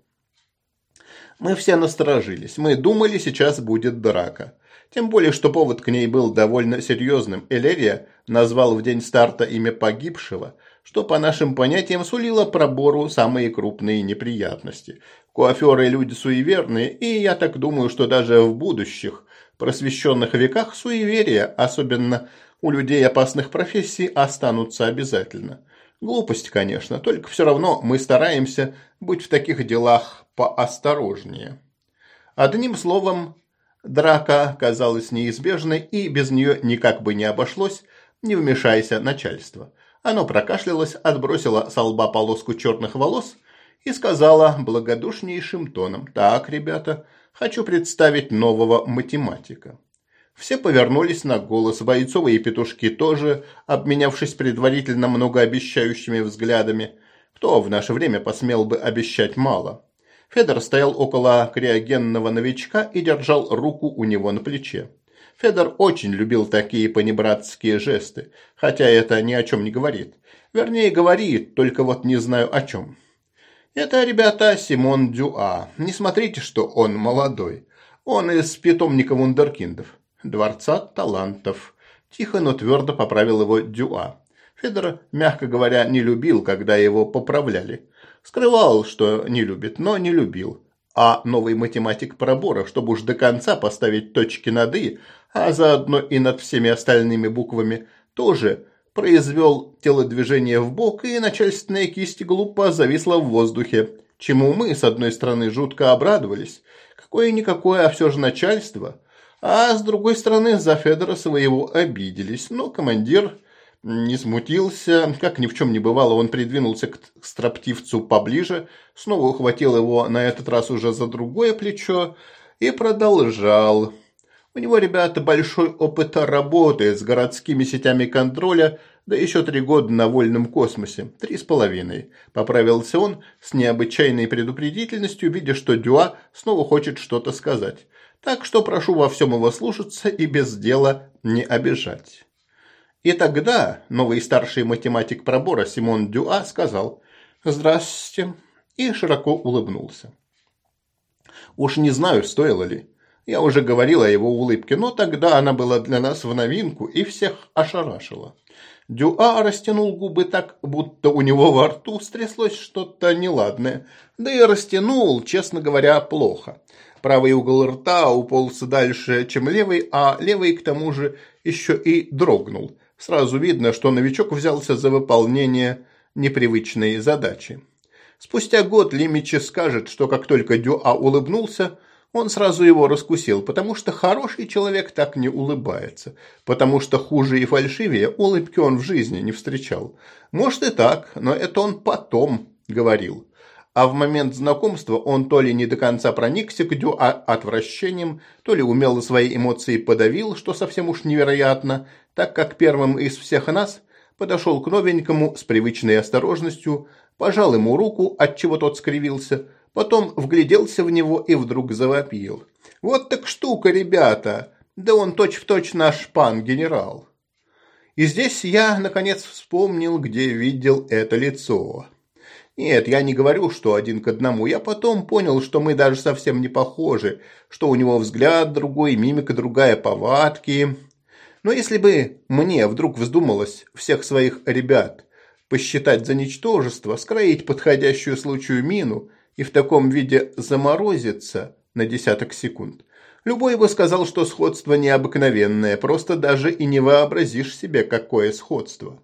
Мы все насторожились. Мы думали, сейчас будет драка. Тем более, что повод к ней был довольно серьезным. Элерия назвал в день старта имя погибшего, что по нашим понятиям сулило пробору самые крупные неприятности. Куаферы люди суеверные, и я так думаю, что даже в будущих просвещенных веках суеверия, особенно у людей опасных профессий, останутся обязательно. Глупость, конечно, только все равно мы стараемся быть в таких делах поосторожнее. Одним словом, Драка казалась неизбежной, и без нее никак бы не обошлось, не вмешайся начальство. Оно прокашлялось, отбросило со лба полоску черных волос и сказала благодушнейшим тоном «Так, ребята, хочу представить нового математика». Все повернулись на голос, бойцовые петушки тоже, обменявшись предварительно многообещающими взглядами. Кто в наше время посмел бы обещать мало? Федор стоял около криогенного новичка и держал руку у него на плече. Федор очень любил такие понебратские жесты, хотя это ни о чем не говорит. Вернее, говорит, только вот не знаю о чем. Это, ребята, Симон Дюа. Не смотрите, что он молодой. Он из питомника вундеркиндов. Дворца талантов. Тихо, но твердо поправил его Дюа. Федор, мягко говоря, не любил, когда его поправляли. Скрывал, что не любит, но не любил. А новый математик пробора, чтобы уж до конца поставить точки над «и», а заодно и над всеми остальными буквами, тоже произвел телодвижение в бок, и начальственная кисть глупо зависла в воздухе, чему мы, с одной стороны, жутко обрадовались. Какое-никакое, а все же начальство. А с другой стороны, за Федора своего обиделись. Но командир не смутился, как ни в чем не бывало, он придвинулся к строптивцу поближе, снова ухватил его на этот раз уже за другое плечо и продолжал. У него, ребята, большой опыт работы с городскими сетями контроля, да еще три года на вольном космосе. Три с половиной. Поправился он с необычайной предупредительностью, видя, что Дюа снова хочет что-то сказать. Так что прошу во всем его слушаться и без дела не обижать. И тогда новый старший математик пробора Симон Дюа сказал «Здравствуйте» и широко улыбнулся. Уж не знаю, стоило ли. Я уже говорил о его улыбке, но тогда она была для нас в новинку и всех ошарашила. Дюа растянул губы так, будто у него во рту стряслось что-то неладное. Да и растянул, честно говоря, плохо. Правый угол рта уполз дальше, чем левый, а левый, к тому же, еще и дрогнул. Сразу видно, что новичок взялся за выполнение непривычной задачи. Спустя год Лимичи скажет, что как только Дюа улыбнулся, он сразу его раскусил, потому что хороший человек так не улыбается, потому что хуже и фальшивее улыбки он в жизни не встречал. Может и так, но это он потом говорил. А в момент знакомства он то ли не до конца проникся к Дю а отвращением, то ли умело свои эмоции подавил, что совсем уж невероятно, так как первым из всех нас подошел к новенькому с привычной осторожностью, пожал ему руку, отчего тот скривился – Потом вгляделся в него и вдруг завопил. «Вот так штука, ребята! Да он точь-в-точь точь наш пан-генерал!» И здесь я, наконец, вспомнил, где видел это лицо. Нет, я не говорю, что один к одному. Я потом понял, что мы даже совсем не похожи, что у него взгляд другой, мимика другая, повадки. Но если бы мне вдруг вздумалось всех своих ребят посчитать за ничтожество, скроить подходящую случаю мину и в таком виде заморозится на десяток секунд. Любой бы сказал, что сходство необыкновенное, просто даже и не вообразишь себе, какое сходство.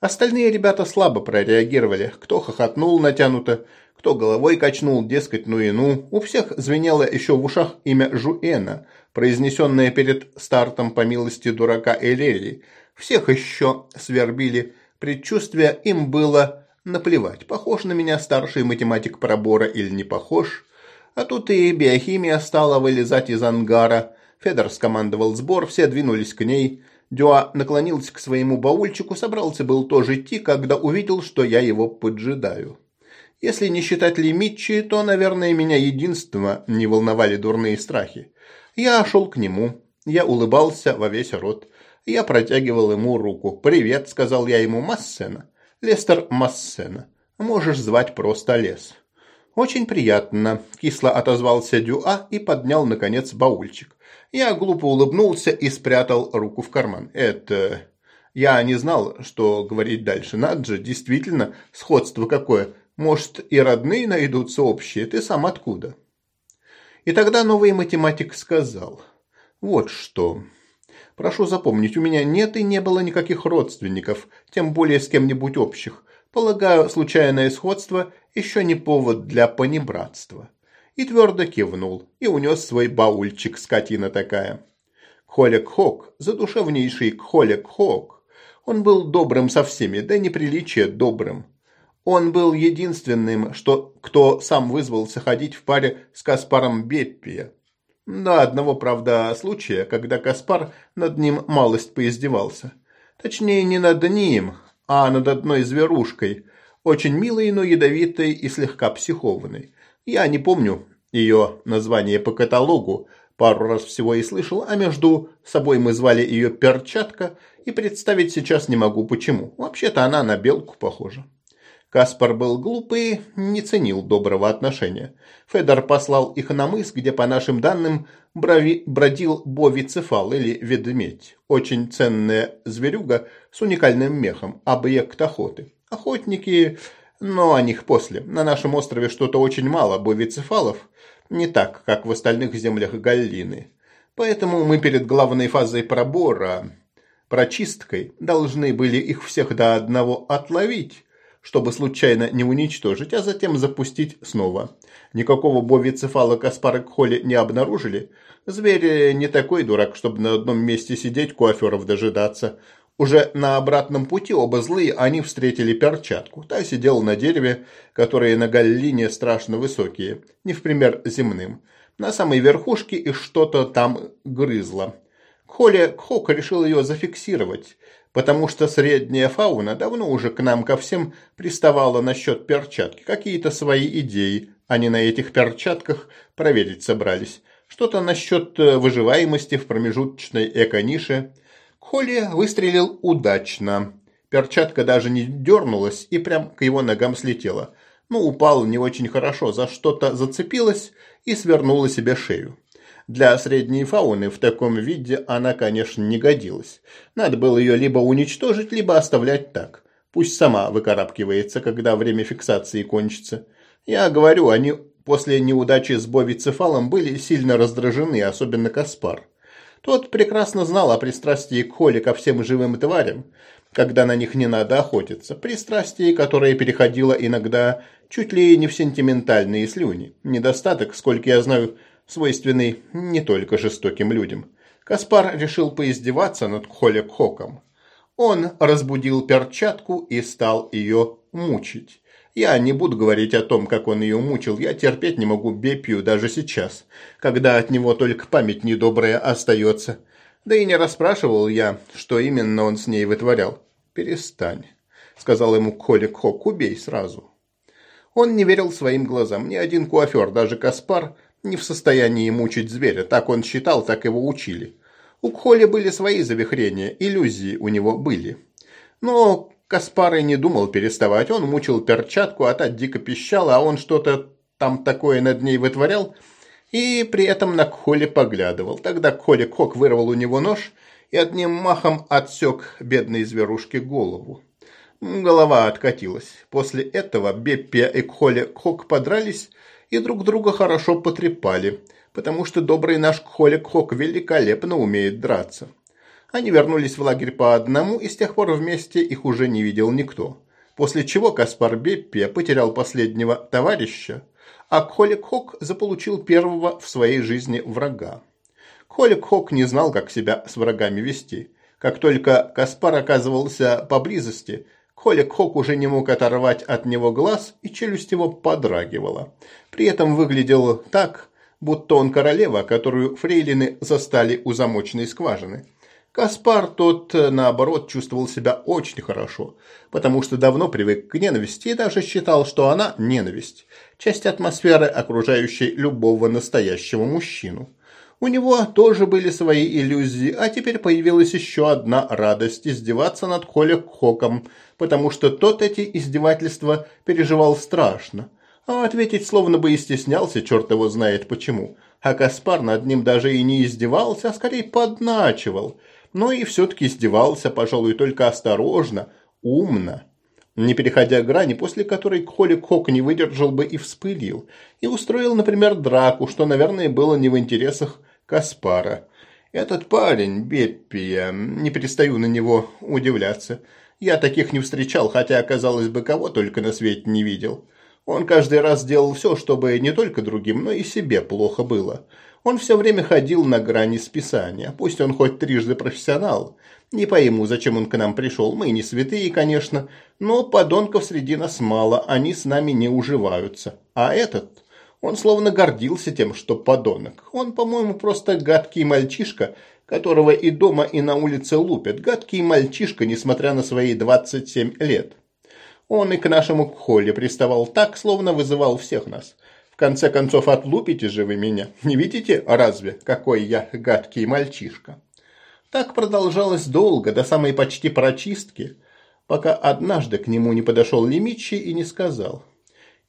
Остальные ребята слабо прореагировали. Кто хохотнул натянуто, кто головой качнул, дескать, ну и ну. У всех звенело еще в ушах имя Жуэна, произнесенное перед стартом по милости дурака Элели. Всех еще свербили предчувствия, им было Наплевать, похож на меня старший математик пробора или не похож. А тут и биохимия стала вылезать из ангара. Федор скомандовал сбор, все двинулись к ней. Дюа наклонился к своему баульчику, собрался был тоже идти, когда увидел, что я его поджидаю. Если не считать Лимитчи, то, наверное, меня единственного не волновали дурные страхи. Я шел к нему. Я улыбался во весь рот. Я протягивал ему руку. «Привет», — сказал я ему, — «Массена». Лестер Массена. Можешь звать просто Лес. Очень приятно, кисло отозвался Дюа и поднял, наконец, баульчик. Я глупо улыбнулся и спрятал руку в карман. Это... Я не знал, что говорить дальше. Надо же, действительно, сходство какое. Может, и родные найдутся общие. Ты сам откуда? И тогда новый математик сказал. Вот что... Прошу запомнить, у меня нет и не было никаких родственников, тем более с кем-нибудь общих. Полагаю, случайное сходство еще не повод для понебратства. И твердо кивнул, и унес свой баульчик, скотина такая. Холек-хок, задушевнейший Холек-хок. Он был добрым со всеми, да неприличие добрым. Он был единственным, что, кто сам вызвался ходить в паре с Каспаром Беппия. До одного, правда, случая, когда Каспар над ним малость поиздевался. Точнее, не над ним, а над одной зверушкой, Очень милой, но ядовитой и слегка психованной. Я не помню ее название по каталогу, пару раз всего и слышал, а между собой мы звали ее Перчатка, и представить сейчас не могу почему. Вообще-то она на белку похожа. Каспар был глупый, не ценил доброго отношения. Федор послал их на мыс, где, по нашим данным, брови, бродил бовицефал или ведмедь. Очень ценная зверюга с уникальным мехом, объект охоты. Охотники, но о них после. На нашем острове что-то очень мало бовицефалов, не так, как в остальных землях Галлины. Поэтому мы перед главной фазой пробора, прочисткой, должны были их всех до одного отловить чтобы случайно не уничтожить, а затем запустить снова. Никакого бовицефала Каспара Кхоли не обнаружили. Зверь не такой дурак, чтобы на одном месте сидеть, куаферов дожидаться. Уже на обратном пути оба злые они встретили перчатку. Та сидела на дереве, которые на Галлине страшно высокие, не в пример земным. На самой верхушке и что-то там грызло. Коля Кхок решил ее зафиксировать потому что средняя фауна давно уже к нам ко всем приставала насчет перчатки. Какие-то свои идеи они на этих перчатках проверить собрались. Что-то насчет э, выживаемости в промежуточной эко-нише. Холли выстрелил удачно. Перчатка даже не дернулась и прям к его ногам слетела. Ну, упала не очень хорошо, за что-то зацепилась и свернула себе шею. Для средней фауны в таком виде она, конечно, не годилась. Надо было ее либо уничтожить, либо оставлять так. Пусть сама выкарабкивается, когда время фиксации кончится. Я говорю, они после неудачи с бовицефалом были сильно раздражены, особенно Каспар. Тот прекрасно знал о пристрастии к Холли ко всем живым тварям, когда на них не надо охотиться. Пристрастие, которое переходило иногда чуть ли не в сентиментальные слюни. Недостаток, сколько я знаю, свойственный не только жестоким людям. Каспар решил поиздеваться над Холек-Хоком. Он разбудил перчатку и стал ее мучить. Я не буду говорить о том, как он ее мучил. Я терпеть не могу Бепью даже сейчас, когда от него только память недобрая остается. Да и не расспрашивал я, что именно он с ней вытворял. «Перестань», — сказал ему Холик Хок, — «убей сразу». Он не верил своим глазам. Ни один куафер, даже Каспар, не в состоянии мучить зверя. Так он считал, так его учили. У Кхоли были свои завихрения, иллюзии у него были. Но Каспар и не думал переставать. Он мучил перчатку, а та дико пищала, а он что-то там такое над ней вытворял и при этом на Кхоли поглядывал. Тогда Кхоли Кхок вырвал у него нож и одним махом отсек бедной зверушке голову. Голова откатилась. После этого Беппи и Кхоли Кхок подрались и друг друга хорошо потрепали, потому что добрый наш Кхолик Хок великолепно умеет драться. Они вернулись в лагерь по одному, и с тех пор вместе их уже не видел никто. После чего Каспар Беппе потерял последнего товарища, а Кхолик Хок заполучил первого в своей жизни врага. Кхолик Хок не знал, как себя с врагами вести. Как только Каспар оказывался поблизости, Холик Хок уже не мог оторвать от него глаз, и челюсть его подрагивала. При этом выглядел так, будто он королева, которую фрейлины застали у замочной скважины. Каспар тот, наоборот, чувствовал себя очень хорошо, потому что давно привык к ненависти и даже считал, что она – ненависть, часть атмосферы, окружающей любого настоящего мужчину. У него тоже были свои иллюзии, а теперь появилась еще одна радость – издеваться над Холек Хоком, потому что тот эти издевательства переживал страшно. А ответить словно бы и стеснялся, черт его знает почему. А Каспар над ним даже и не издевался, а скорее подначивал. Но и все-таки издевался, пожалуй, только осторожно, умно не переходя грани, после которой Холик Хок не выдержал бы и вспылил, и устроил, например, драку, что, наверное, было не в интересах Каспара. Этот парень, Беппи, я не перестаю на него удивляться. Я таких не встречал, хотя, казалось бы, кого только на свете не видел. Он каждый раз делал все, чтобы не только другим, но и себе плохо было. Он все время ходил на грани списания. Пусть он хоть трижды профессионал. Не пойму, зачем он к нам пришел. Мы не святые, конечно, но подонков среди нас мало, они с нами не уживаются. А этот... Он словно гордился тем, что подонок. Он, по-моему, просто гадкий мальчишка, которого и дома, и на улице лупят. Гадкий мальчишка, несмотря на свои 27 лет. Он и к нашему Холле приставал так, словно вызывал всех нас. В конце концов, отлупите же вы меня. Не видите, разве, какой я гадкий мальчишка? Так продолжалось долго, до самой почти прочистки, пока однажды к нему не подошел Лемичи и не сказал.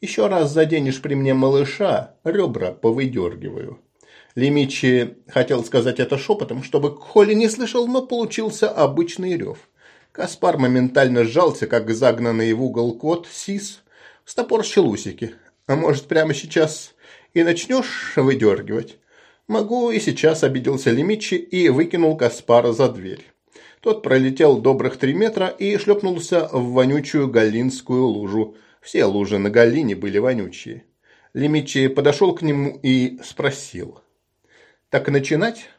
«Еще раз заденешь при мне малыша, ребра повыдергиваю». Лемичи хотел сказать это шепотом, чтобы Холли не слышал, но получился обычный рев. Каспар моментально сжался, как загнанный в угол кот Сис, стопорщил усики. «А может, прямо сейчас и начнешь выдергивать?» «Могу и сейчас», – обиделся Лемичи и выкинул Каспара за дверь. Тот пролетел добрых три метра и шлепнулся в вонючую галлинскую лужу. Все лужи на Галлине были вонючие. Лемичи подошел к нему и спросил. «Так начинать?»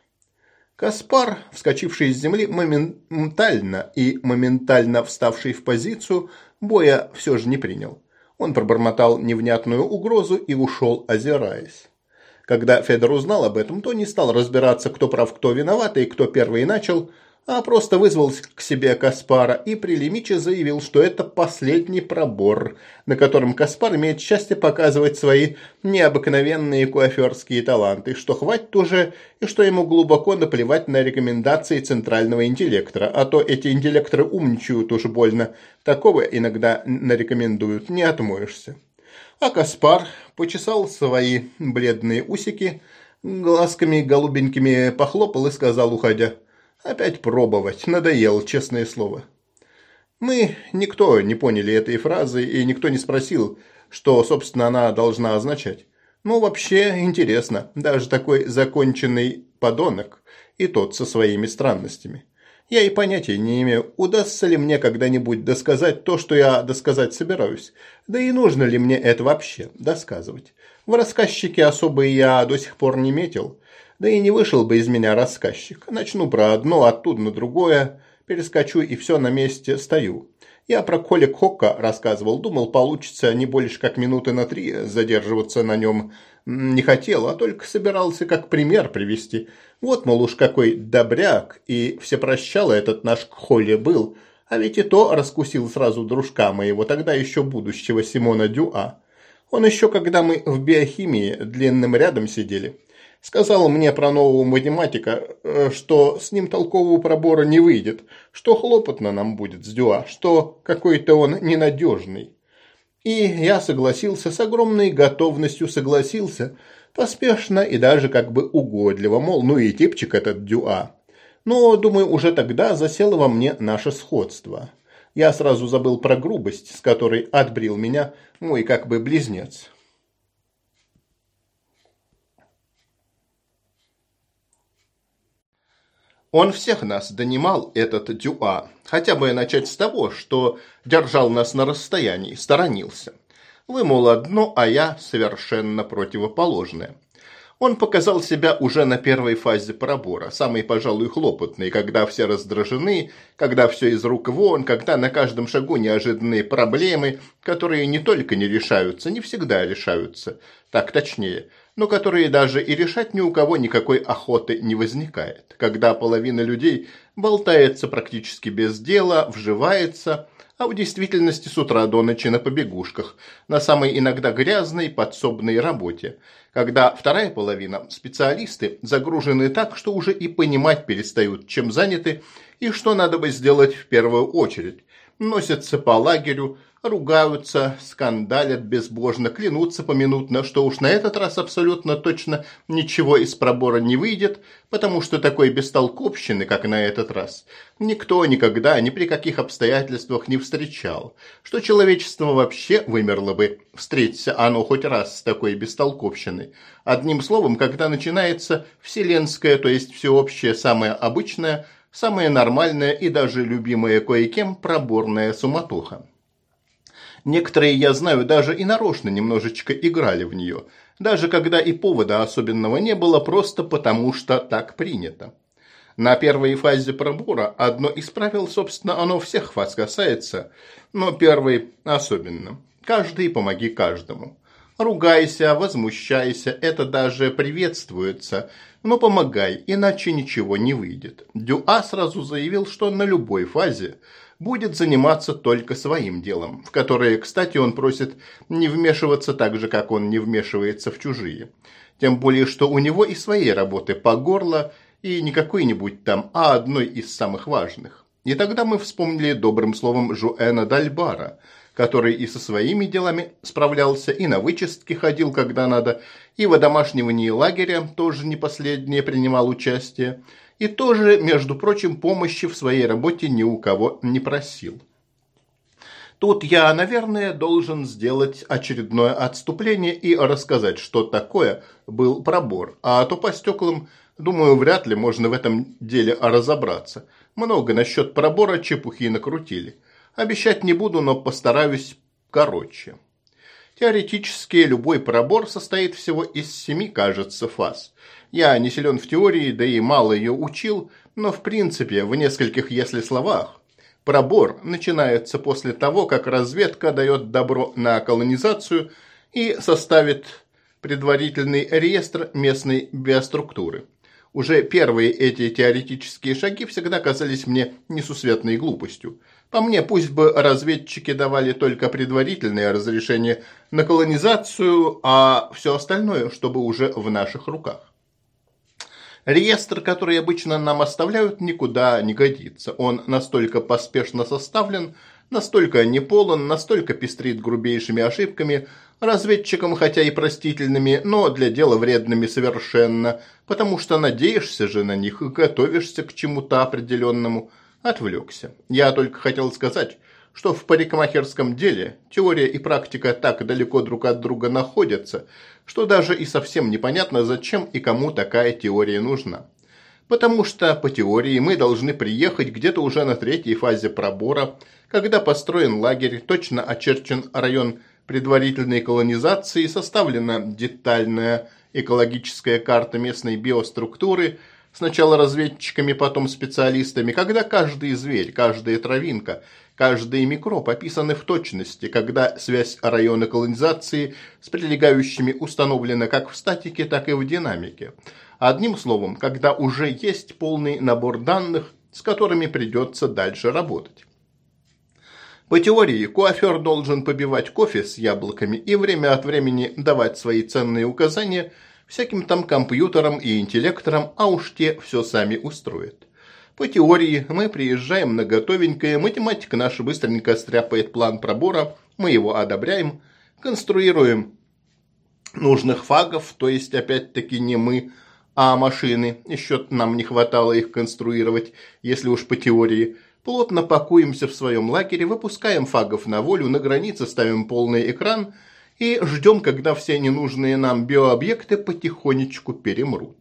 Каспар, вскочивший с земли моментально и моментально вставший в позицию, боя все же не принял. Он пробормотал невнятную угрозу и ушел, озираясь. Когда Федор узнал об этом, то не стал разбираться, кто прав, кто виноват и кто первый начал, а просто вызвал к себе Каспара и при лимиче заявил, что это последний пробор, на котором Каспар имеет счастье показывать свои необыкновенные куаферские таланты, что хватит уже и что ему глубоко наплевать на рекомендации центрального интеллектора, а то эти интеллекторы умничают уж больно, такого иногда нарекомендуют, не отмоешься. А Каспар почесал свои бледные усики, глазками голубенькими похлопал и сказал, уходя, «Опять пробовать, надоел, честное слово». Мы никто не поняли этой фразы, и никто не спросил, что, собственно, она должна означать. Ну, вообще, интересно, даже такой законченный подонок, и тот со своими странностями. Я и понятия не имею, удастся ли мне когда-нибудь досказать то, что я досказать собираюсь. Да и нужно ли мне это вообще досказывать. В рассказчике особо я до сих пор не метил. Да и не вышел бы из меня рассказчик. Начну про одно, оттуда на другое, перескочу и все на месте стою. Я про Коля Хокка рассказывал, думал, получится не больше как минуты на три задерживаться на нем не хотел, а только собирался как пример привести. Вот, мол, уж какой добряк, и все прощало этот наш Кхоли был, а ведь и то раскусил сразу дружка моего, тогда еще будущего Симона Дюа. Он еще, когда мы в биохимии длинным рядом сидели, сказал мне про нового математика, э, что с ним толкового пробора не выйдет, что хлопотно нам будет с Дюа, что какой-то он ненадежный. И я согласился, с огромной готовностью согласился, поспешно и даже как бы угодливо, мол, ну и типчик этот Дюа. Но, думаю, уже тогда засело во мне наше сходство. Я сразу забыл про грубость, с которой отбрил меня мой как бы близнец. Он всех нас донимал, этот Дюа, хотя бы начать с того, что держал нас на расстоянии, сторонился. Вы, мол, одно, а я совершенно противоположное. Он показал себя уже на первой фазе пробора, самый, пожалуй, хлопотный, когда все раздражены, когда все из рук вон, когда на каждом шагу неожиданные проблемы, которые не только не решаются, не всегда решаются, так точнее – но которые даже и решать ни у кого никакой охоты не возникает, когда половина людей болтается практически без дела, вживается, а в действительности с утра до ночи на побегушках, на самой иногда грязной подсобной работе, когда вторая половина – специалисты, загружены так, что уже и понимать перестают, чем заняты и что надо бы сделать в первую очередь, носятся по лагерю, ругаются, скандалят безбожно, клянутся поминутно, что уж на этот раз абсолютно точно ничего из пробора не выйдет, потому что такой бестолковщины, как на этот раз, никто никогда ни при каких обстоятельствах не встречал, что человечество вообще вымерло бы, встретиться оно хоть раз с такой бестолковщиной. Одним словом, когда начинается вселенское, то есть всеобщее, самое обычное, самое нормальное и даже любимое кое-кем проборная суматоха. Некоторые, я знаю, даже и нарочно немножечко играли в нее, даже когда и повода особенного не было, просто потому что так принято. На первой фазе пробора одно из правил, собственно, оно всех вас касается, но первый особенно. Каждый помоги каждому. Ругайся, возмущайся, это даже приветствуется, но помогай, иначе ничего не выйдет. Дюа сразу заявил, что на любой фазе будет заниматься только своим делом, в которое, кстати, он просит не вмешиваться так же, как он не вмешивается в чужие. Тем более, что у него и своей работы по горло, и не какой-нибудь там, а одной из самых важных. И тогда мы вспомнили добрым словом Жуэна Дальбара, который и со своими делами справлялся, и на вычистки ходил, когда надо, и в одомашнивании лагеря тоже не последнее принимал участие, и тоже, между прочим, помощи в своей работе ни у кого не просил. Тут я, наверное, должен сделать очередное отступление и рассказать, что такое был пробор, а то по стеклам, думаю, вряд ли можно в этом деле разобраться. Много насчет пробора чепухи накрутили. Обещать не буду, но постараюсь короче. Теоретически любой пробор состоит всего из семи, кажется, фаз. Я не силен в теории, да и мало ее учил, но в принципе, в нескольких если словах, пробор начинается после того, как разведка дает добро на колонизацию и составит предварительный реестр местной биоструктуры. Уже первые эти теоретические шаги всегда казались мне несусветной глупостью. По мне, пусть бы разведчики давали только предварительное разрешение на колонизацию, а все остальное, чтобы уже в наших руках. Реестр, который обычно нам оставляют, никуда не годится. Он настолько поспешно составлен, настолько неполон, настолько пестрит грубейшими ошибками, разведчикам хотя и простительными, но для дела вредными совершенно, потому что надеешься же на них и готовишься к чему-то определенному – Отвлекся. Я только хотел сказать, что в парикмахерском деле теория и практика так далеко друг от друга находятся, что даже и совсем непонятно, зачем и кому такая теория нужна. Потому что по теории мы должны приехать где-то уже на третьей фазе пробора, когда построен лагерь, точно очерчен район предварительной колонизации, составлена детальная экологическая карта местной биоструктуры – Сначала разведчиками, потом специалистами, когда каждый зверь, каждая травинка, каждый микроб описаны в точности, когда связь района колонизации с прилегающими установлена как в статике, так и в динамике. Одним словом, когда уже есть полный набор данных, с которыми придется дальше работать. По теории, куафер должен побивать кофе с яблоками и время от времени давать свои ценные указания – всяким там компьютерам и интеллекторам, а уж те все сами устроят. По теории мы приезжаем на готовенькое, математика наша быстренько стряпает план пробора, мы его одобряем, конструируем нужных фагов, то есть опять-таки не мы, а машины, еще нам не хватало их конструировать, если уж по теории. Плотно пакуемся в своем лагере, выпускаем фагов на волю, на границе ставим полный экран – и ждем, когда все ненужные нам биообъекты потихонечку перемрут.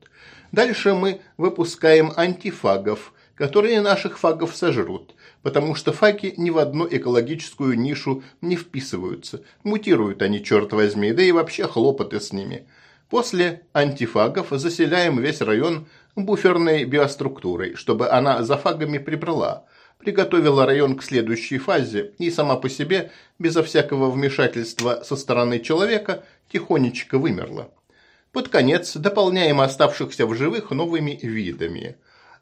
Дальше мы выпускаем антифагов, которые наших фагов сожрут, потому что фаги ни в одну экологическую нишу не вписываются. Мутируют они, черт возьми, да и вообще хлопоты с ними. После антифагов заселяем весь район буферной биоструктурой, чтобы она за фагами прибрала – приготовила район к следующей фазе и сама по себе, безо всякого вмешательства со стороны человека, тихонечко вымерла. Под конец дополняем оставшихся в живых новыми видами.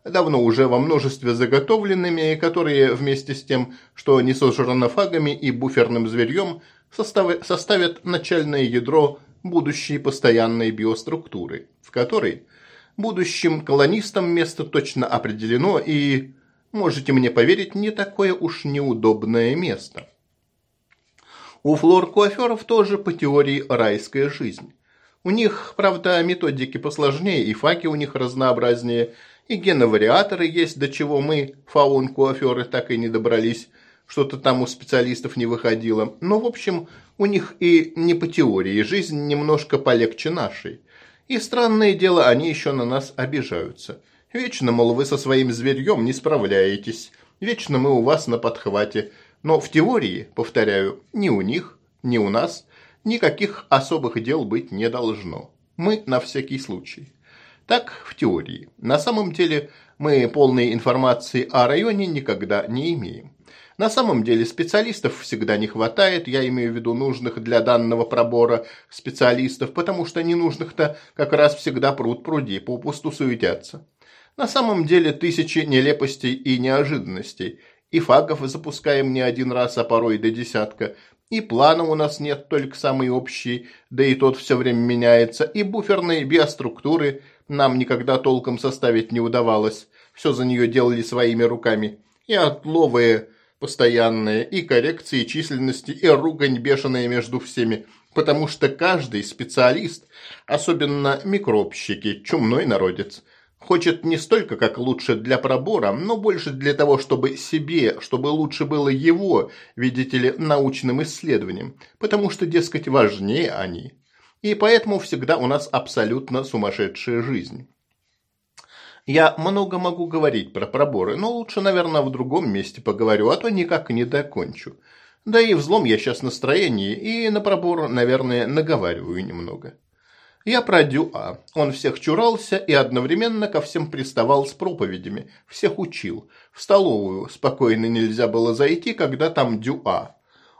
Давно уже во множестве заготовленными, которые вместе с тем, что не сожрано фагами и буферным зверьем, составят начальное ядро будущей постоянной биоструктуры, в которой будущим колонистам место точно определено и можете мне поверить, не такое уж неудобное место. У флор-куаферов тоже по теории райская жизнь. У них, правда, методики посложнее, и факи у них разнообразнее, и геновариаторы есть, до чего мы, фаун-куаферы, так и не добрались, что-то там у специалистов не выходило. Но, в общем, у них и не по теории, жизнь немножко полегче нашей. И странное дело, они еще на нас обижаются – Вечно, мол, вы со своим зверьем не справляетесь. Вечно мы у вас на подхвате. Но в теории, повторяю, ни у них, ни у нас никаких особых дел быть не должно. Мы на всякий случай. Так в теории. На самом деле мы полной информации о районе никогда не имеем. На самом деле специалистов всегда не хватает, я имею в виду нужных для данного пробора специалистов, потому что ненужных-то как раз всегда пруд пруди, попусту суетятся. На самом деле тысячи нелепостей и неожиданностей. И фагов запускаем не один раз, а порой до десятка. И плана у нас нет, только самый общий, да и тот все время меняется. И буферной биоструктуры нам никогда толком составить не удавалось. Все за нее делали своими руками. И отловы постоянные, и коррекции численности, и ругань бешеная между всеми. Потому что каждый специалист, особенно микробщики, чумной народец – Хочет не столько, как лучше для пробора, но больше для того, чтобы себе, чтобы лучше было его, видите ли, научным исследованием. Потому что, дескать, важнее они. И поэтому всегда у нас абсолютно сумасшедшая жизнь. Я много могу говорить про проборы, но лучше, наверное, в другом месте поговорю, а то никак не докончу. Да и взлом я сейчас настроении, и на пробор, наверное, наговариваю немного. Я про Дюа. Он всех чурался и одновременно ко всем приставал с проповедями, всех учил. В столовую спокойно нельзя было зайти, когда там Дюа.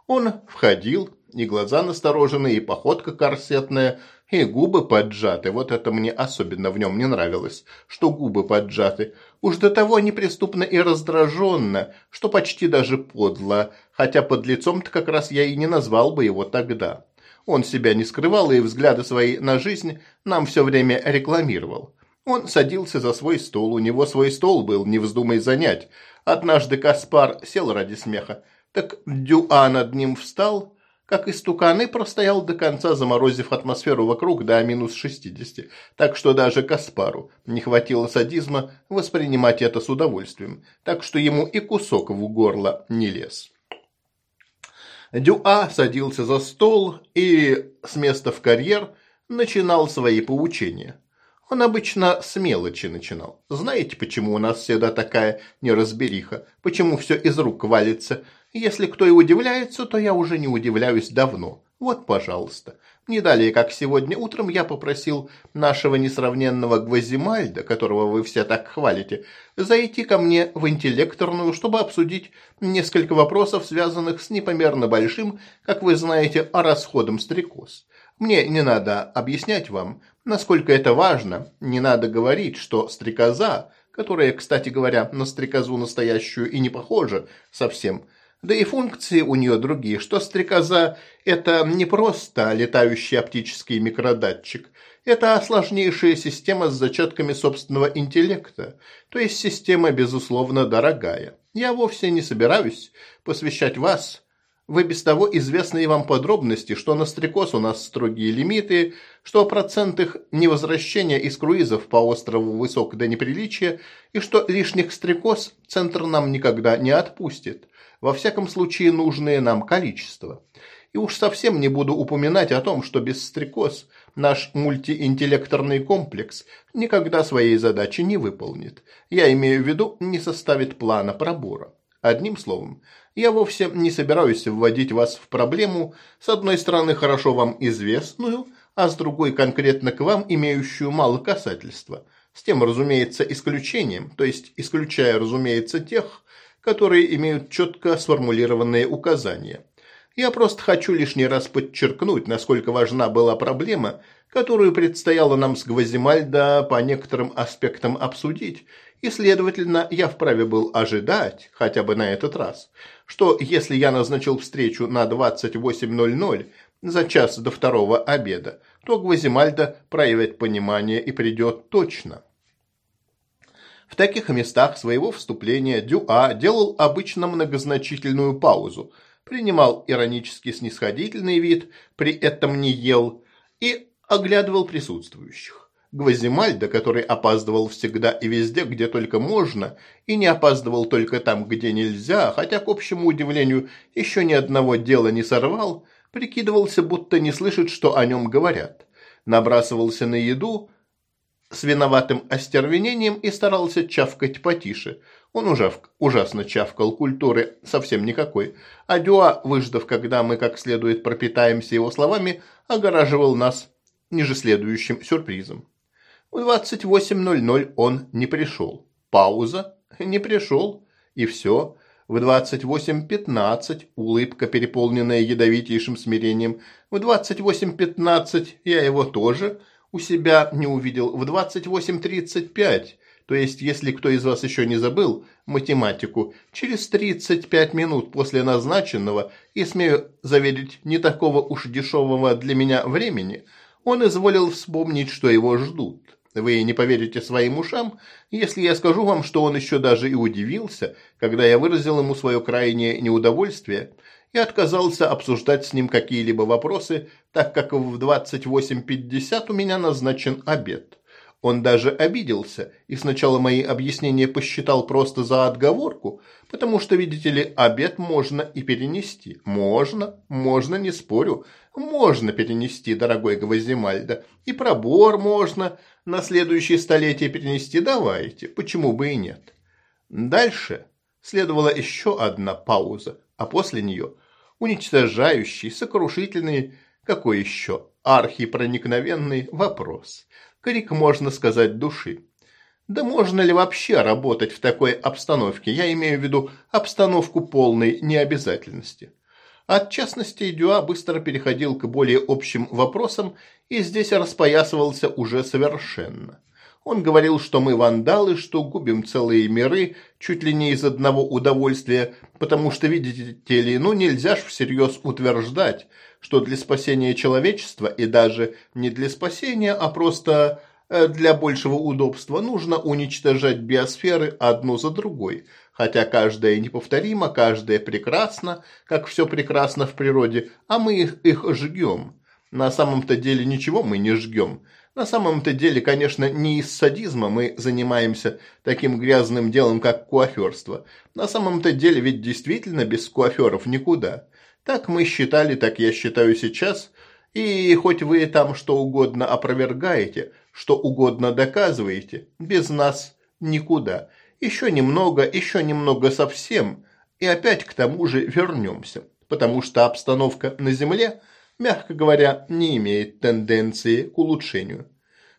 Он входил, и глаза настороженные, и походка корсетная, и губы поджаты. Вот это мне особенно в нем не нравилось, что губы поджаты. Уж до того неприступно и раздраженно, что почти даже подло, хотя под лицом-то как раз я и не назвал бы его тогда. Он себя не скрывал и взгляды свои на жизнь нам все время рекламировал. Он садился за свой стол, у него свой стол был, не вздумай занять. Однажды Каспар сел ради смеха. Так Дюа над ним встал, как истукан, и простоял до конца, заморозив атмосферу вокруг до минус 60. Так что даже Каспару не хватило садизма воспринимать это с удовольствием. Так что ему и кусок в горло не лез. Дюа садился за стол и с места в карьер начинал свои поучения. Он обычно с мелочи начинал. Знаете, почему у нас всегда такая неразбериха? Почему все из рук валится? Если кто и удивляется, то я уже не удивляюсь давно. Вот, пожалуйста. Не далее, как сегодня утром, я попросил нашего несравненного Гвозимальда, которого вы все так хвалите, зайти ко мне в интеллекторную, чтобы обсудить несколько вопросов, связанных с непомерно большим, как вы знаете, расходом стрекоз. Мне не надо объяснять вам, насколько это важно, не надо говорить, что стрекоза, которая, кстати говоря, на стрекозу настоящую и не похожа совсем – да и функции у нее другие, что стрекоза – это не просто летающий оптический микродатчик, это сложнейшая система с зачатками собственного интеллекта, то есть система, безусловно, дорогая. Я вовсе не собираюсь посвящать вас. В без того известные вам подробности, что на стрекоз у нас строгие лимиты, что процент их невозвращения из круизов по острову высок до неприличия, и что лишних стрекоз центр нам никогда не отпустит – во всяком случае нужное нам количество. И уж совсем не буду упоминать о том, что без стрекоз наш мультиинтеллекторный комплекс никогда своей задачи не выполнит. Я имею в виду, не составит плана пробора. Одним словом, я вовсе не собираюсь вводить вас в проблему, с одной стороны хорошо вам известную, а с другой конкретно к вам имеющую мало касательства. С тем, разумеется, исключением, то есть исключая, разумеется, тех, которые имеют четко сформулированные указания. Я просто хочу лишний раз подчеркнуть, насколько важна была проблема, которую предстояло нам с Гвоздемальдо по некоторым аспектам обсудить, и, следовательно, я вправе был ожидать, хотя бы на этот раз, что если я назначил встречу на 28.00 за час до второго обеда, то Гвозимальдо проявит понимание и придет точно. В таких местах своего вступления Дюа делал обычно многозначительную паузу, принимал иронически снисходительный вид, при этом не ел и оглядывал присутствующих. Гвоздемальда, который опаздывал всегда и везде, где только можно, и не опаздывал только там, где нельзя, хотя, к общему удивлению, еще ни одного дела не сорвал, прикидывался, будто не слышит, что о нем говорят. Набрасывался на еду, с виноватым остервенением и старался чавкать потише. Он уже ужасно чавкал, культуры совсем никакой. А Дюа, выждав, когда мы как следует пропитаемся его словами, огораживал нас ниже следующим сюрпризом. В 28.00 он не пришел. Пауза. Не пришел. И все. В 28.15 улыбка, переполненная ядовитейшим смирением. В 28.15 я его тоже у себя не увидел в 28.35, То есть, если кто из вас еще не забыл математику, через 35 минут после назначенного, и смею заверить, не такого уж дешевого для меня времени, он изволил вспомнить, что его ждут. Вы не поверите своим ушам, если я скажу вам, что он еще даже и удивился, когда я выразил ему свое крайнее неудовольствие и отказался обсуждать с ним какие-либо вопросы, так как в 28.50 у меня назначен обед. Он даже обиделся и сначала мои объяснения посчитал просто за отговорку, потому что, видите ли, обед можно и перенести. Можно, можно, не спорю, можно перенести, дорогой Гвоздемальда. И пробор можно на следующее столетие перенести, давайте, почему бы и нет. Дальше следовала еще одна пауза, а после нее уничтожающий, сокрушительный, какой еще, архипроникновенный вопрос – крик, можно сказать, души. Да можно ли вообще работать в такой обстановке? Я имею в виду обстановку полной необязательности. От частности, Дюа быстро переходил к более общим вопросам и здесь распоясывался уже совершенно. Он говорил, что мы вандалы, что губим целые миры чуть ли не из одного удовольствия, потому что, видите ли, ну нельзя ж всерьез утверждать, что для спасения человечества, и даже не для спасения, а просто э, для большего удобства, нужно уничтожать биосферы одну за другой, хотя каждая неповторима, каждая прекрасна, как все прекрасно в природе, а мы их, их жгем. На самом-то деле ничего мы не жгем. На самом-то деле, конечно, не из садизма мы занимаемся таким грязным делом, как куаферство. На самом-то деле ведь действительно без куаферов никуда. Так мы считали, так я считаю сейчас. И хоть вы там что угодно опровергаете, что угодно доказываете, без нас никуда. Еще немного, еще немного совсем, и опять к тому же вернемся. Потому что обстановка на Земле, мягко говоря, не имеет тенденции к улучшению.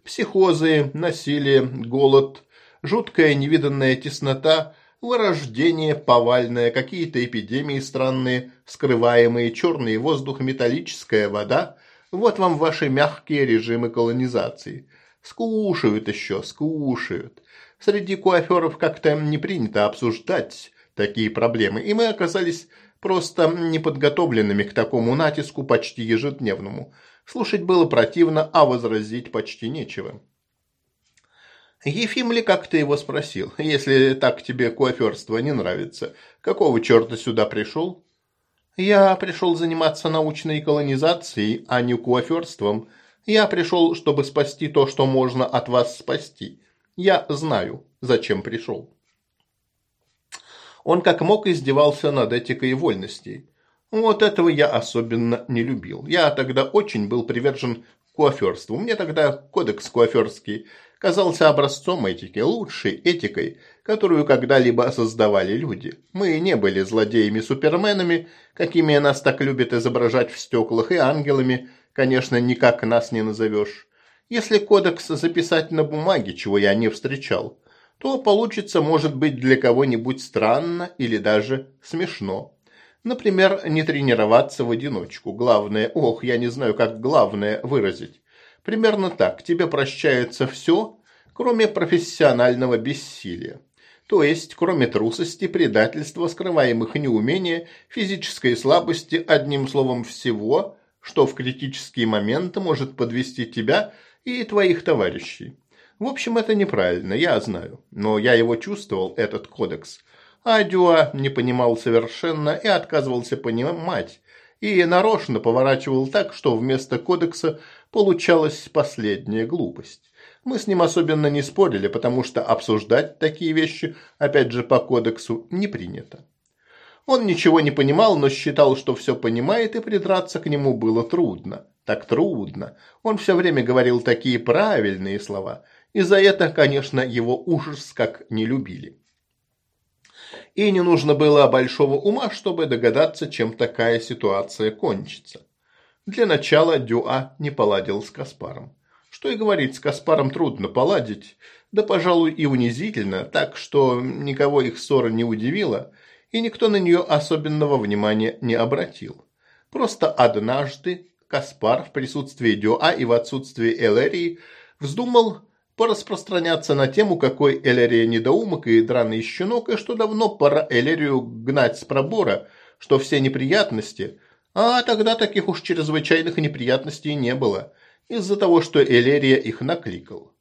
Психозы, насилие, голод, жуткая невиданная теснота – вырождение повальное, какие-то эпидемии странные, скрываемые, черный воздух, металлическая вода. Вот вам ваши мягкие режимы колонизации. Скушают еще, скушают. Среди куаферов как-то не принято обсуждать такие проблемы, и мы оказались просто неподготовленными к такому натиску почти ежедневному. Слушать было противно, а возразить почти нечего. Ефим ли как-то его спросил, если так тебе куаферство не нравится, какого черта сюда пришел? Я пришел заниматься научной колонизацией, а не куаферством. Я пришел, чтобы спасти то, что можно от вас спасти. Я знаю, зачем пришел. Он как мог издевался над этикой вольностей. Вот этого я особенно не любил. Я тогда очень был привержен куаферству. Мне тогда кодекс куаферский казался образцом этики, лучшей этикой, которую когда-либо создавали люди. Мы не были злодеями-суперменами, какими нас так любят изображать в стеклах, и ангелами, конечно, никак нас не назовешь. Если кодекс записать на бумаге, чего я не встречал, то получится, может быть, для кого-нибудь странно или даже смешно. Например, не тренироваться в одиночку. Главное, ох, я не знаю, как главное выразить. Примерно так. Тебе прощается все, кроме профессионального бессилия. То есть, кроме трусости, предательства, скрываемых неумения, физической слабости, одним словом всего, что в критические моменты может подвести тебя и твоих товарищей. В общем, это неправильно, я знаю, но я его чувствовал, этот кодекс. А Дюа не понимал совершенно и отказывался понимать, и нарочно поворачивал так, что вместо кодекса получалась последняя глупость. Мы с ним особенно не спорили, потому что обсуждать такие вещи, опять же по кодексу, не принято. Он ничего не понимал, но считал, что все понимает, и придраться к нему было трудно. Так трудно. Он все время говорил такие правильные слова. И за это, конечно, его ужас как не любили. И не нужно было большого ума, чтобы догадаться, чем такая ситуация кончится. Для начала Дюа не поладил с Каспаром. Что и говорить, с Каспаром трудно поладить, да, пожалуй, и унизительно, так что никого их ссора не удивила, и никто на нее особенного внимания не обратил. Просто однажды Каспар в присутствии Дюа и в отсутствии Элерии вздумал пораспространяться на тему, какой Элерия недоумок и драный щенок, и что давно пора Элерию гнать с пробора, что все неприятности, а тогда таких уж чрезвычайных неприятностей не было, из-за того, что Элерия их накликал.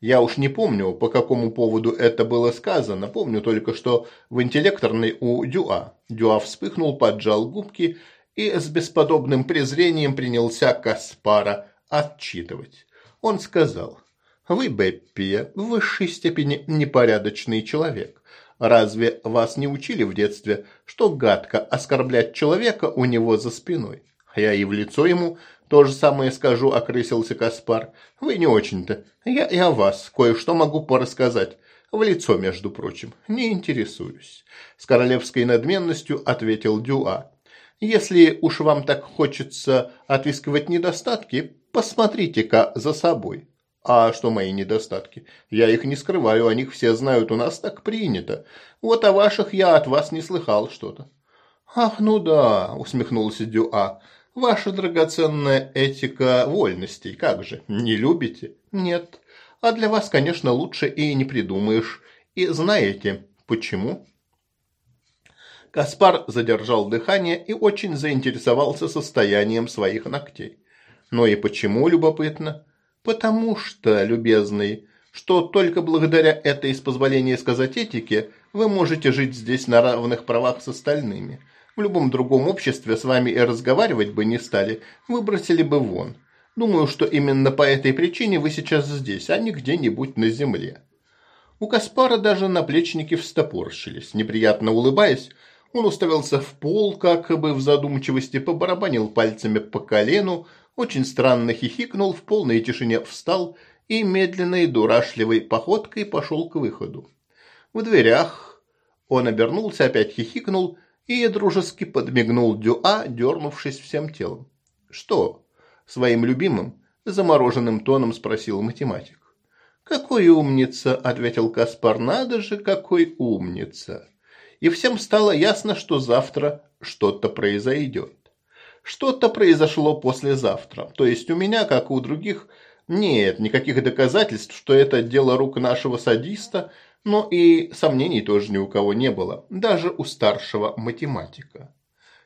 Я уж не помню, по какому поводу это было сказано, помню только, что в интеллекторной у Дюа. Дюа вспыхнул, поджал губки и с бесподобным презрением принялся Каспара отчитывать. Он сказал, «Вы, Беппия, в высшей степени непорядочный человек. Разве вас не учили в детстве, что гадко оскорблять человека у него за спиной? Я и в лицо ему то же самое скажу, окрысился Каспар. Вы не очень-то. Я и о вас кое-что могу порассказать. В лицо, между прочим. Не интересуюсь. С королевской надменностью ответил Дюа. Если уж вам так хочется отыскивать недостатки, посмотрите-ка за собой. А что мои недостатки? Я их не скрываю, о них все знают, у нас так принято. Вот о ваших я от вас не слыхал что-то. Ах, ну да, усмехнулся Дюа. Ваша драгоценная этика вольностей, как же, не любите? Нет. А для вас, конечно, лучше и не придумаешь. И знаете, почему? Каспар задержал дыхание и очень заинтересовался состоянием своих ногтей. Но и почему, любопытно? Потому что, любезный, что только благодаря этой, с позволения сказать этике, вы можете жить здесь на равных правах с остальными – в любом другом обществе с вами и разговаривать бы не стали, выбросили бы вон. Думаю, что именно по этой причине вы сейчас здесь, а не где-нибудь на земле». У Каспара даже наплечники встопорщились. Неприятно улыбаясь, он уставился в пол, как бы в задумчивости, побарабанил пальцами по колену, очень странно хихикнул, в полной тишине встал и медленной дурашливой походкой пошел к выходу. В дверях он обернулся, опять хихикнул и дружески подмигнул Дюа, дернувшись всем телом. «Что?» – своим любимым, замороженным тоном спросил математик. «Какой умница!» – ответил Каспар. «Надо же, какой умница!» И всем стало ясно, что завтра что-то произойдет. Что-то произошло послезавтра. То есть у меня, как и у других, нет никаких доказательств, что это дело рук нашего садиста – но и сомнений тоже ни у кого не было, даже у старшего математика.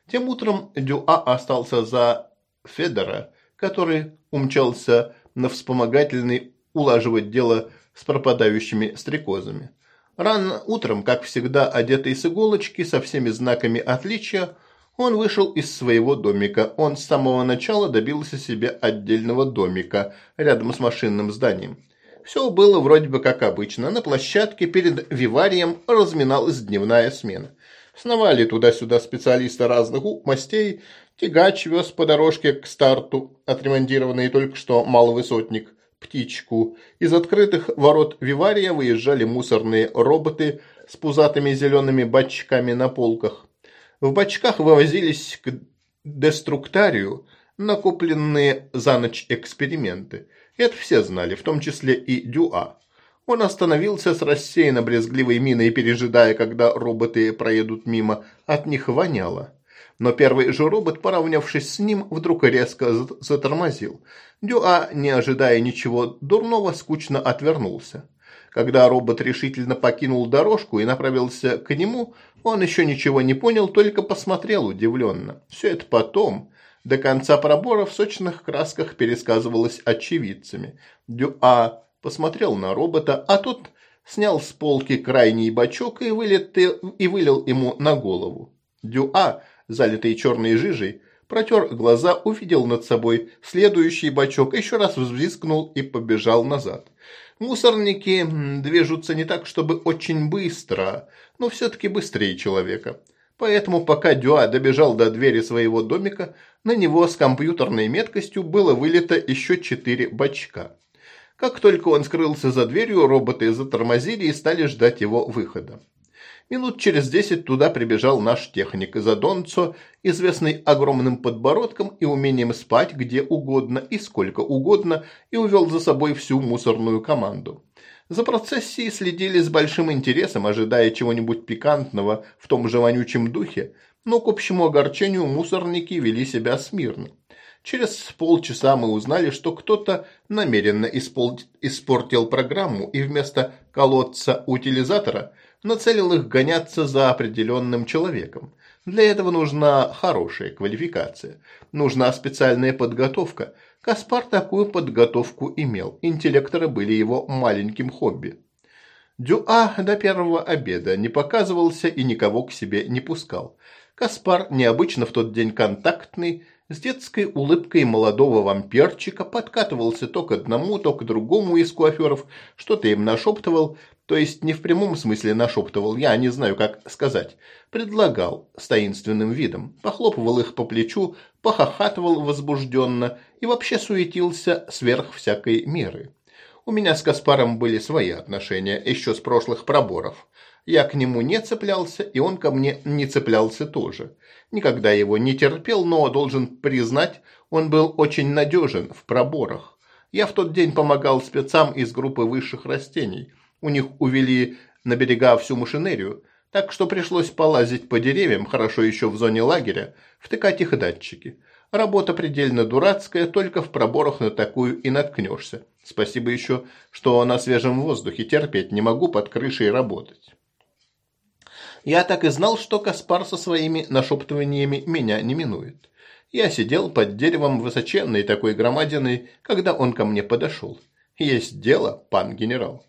Тем утром Дюа остался за Федора, который умчался на вспомогательный улаживать дело с пропадающими стрекозами. Рано утром, как всегда, одетый с иголочки, со всеми знаками отличия, он вышел из своего домика. Он с самого начала добился себе отдельного домика рядом с машинным зданием. Все было вроде бы как обычно. На площадке перед виварием разминалась дневная смена. Сновали туда-сюда специалисты разных мастей. Тягач вез по дорожке к старту, отремонтированный только что маловысотник, птичку. Из открытых ворот вивария выезжали мусорные роботы с пузатыми зелеными бачками на полках. В бачках вывозились к деструктарию накопленные за ночь эксперименты – это все знали, в том числе и Дюа. Он остановился с рассеянно-брезгливой миной, пережидая, когда роботы проедут мимо. От них воняло. Но первый же робот, поравнявшись с ним, вдруг резко затормозил. Дюа, не ожидая ничего дурного, скучно отвернулся. Когда робот решительно покинул дорожку и направился к нему, он еще ничего не понял, только посмотрел удивленно. Все это потом, до конца пробора в сочных красках пересказывалось очевидцами. Дюа посмотрел на робота, а тот снял с полки крайний бачок и, вылетел, и вылил ему на голову. Дюа, залитый черной жижей, протер глаза, увидел над собой следующий бачок, еще раз взвизгнул и побежал назад. Мусорники движутся не так, чтобы очень быстро, но все-таки быстрее человека. Поэтому пока Дюа добежал до двери своего домика, на него с компьютерной меткостью было вылито еще четыре бачка. Как только он скрылся за дверью, роботы затормозили и стали ждать его выхода. Минут через десять туда прибежал наш техник Задонцо, известный огромным подбородком и умением спать где угодно и сколько угодно, и увел за собой всю мусорную команду. За процессией следили с большим интересом, ожидая чего-нибудь пикантного в том же вонючем духе, но к общему огорчению мусорники вели себя смирно. Через полчаса мы узнали, что кто-то намеренно испортил программу и вместо колодца-утилизатора нацелил их гоняться за определенным человеком. Для этого нужна хорошая квалификация, нужна специальная подготовка. Каспар такую подготовку имел, интеллекторы были его маленьким хобби. Дюа до первого обеда не показывался и никого к себе не пускал. Каспар, необычно в тот день контактный, с детской улыбкой молодого вампирчика подкатывался то к одному, то к другому из куаферов, что-то им нашептывал, то есть не в прямом смысле нашептывал, я не знаю, как сказать, предлагал с таинственным видом, похлопывал их по плечу, похохатывал возбужденно и вообще суетился сверх всякой меры. У меня с Каспаром были свои отношения, еще с прошлых проборов. Я к нему не цеплялся, и он ко мне не цеплялся тоже. Никогда его не терпел, но, должен признать, он был очень надежен в проборах. Я в тот день помогал спецам из группы высших растений. У них увели на берега всю машинерию, так что пришлось полазить по деревьям, хорошо еще в зоне лагеря, втыкать их датчики. Работа предельно дурацкая, только в проборах на такую и наткнешься. Спасибо еще, что на свежем воздухе терпеть не могу под крышей работать. Я так и знал, что Каспар со своими нашептываниями меня не минует. Я сидел под деревом высоченной такой громадиной, когда он ко мне подошел. Есть дело, пан генерал.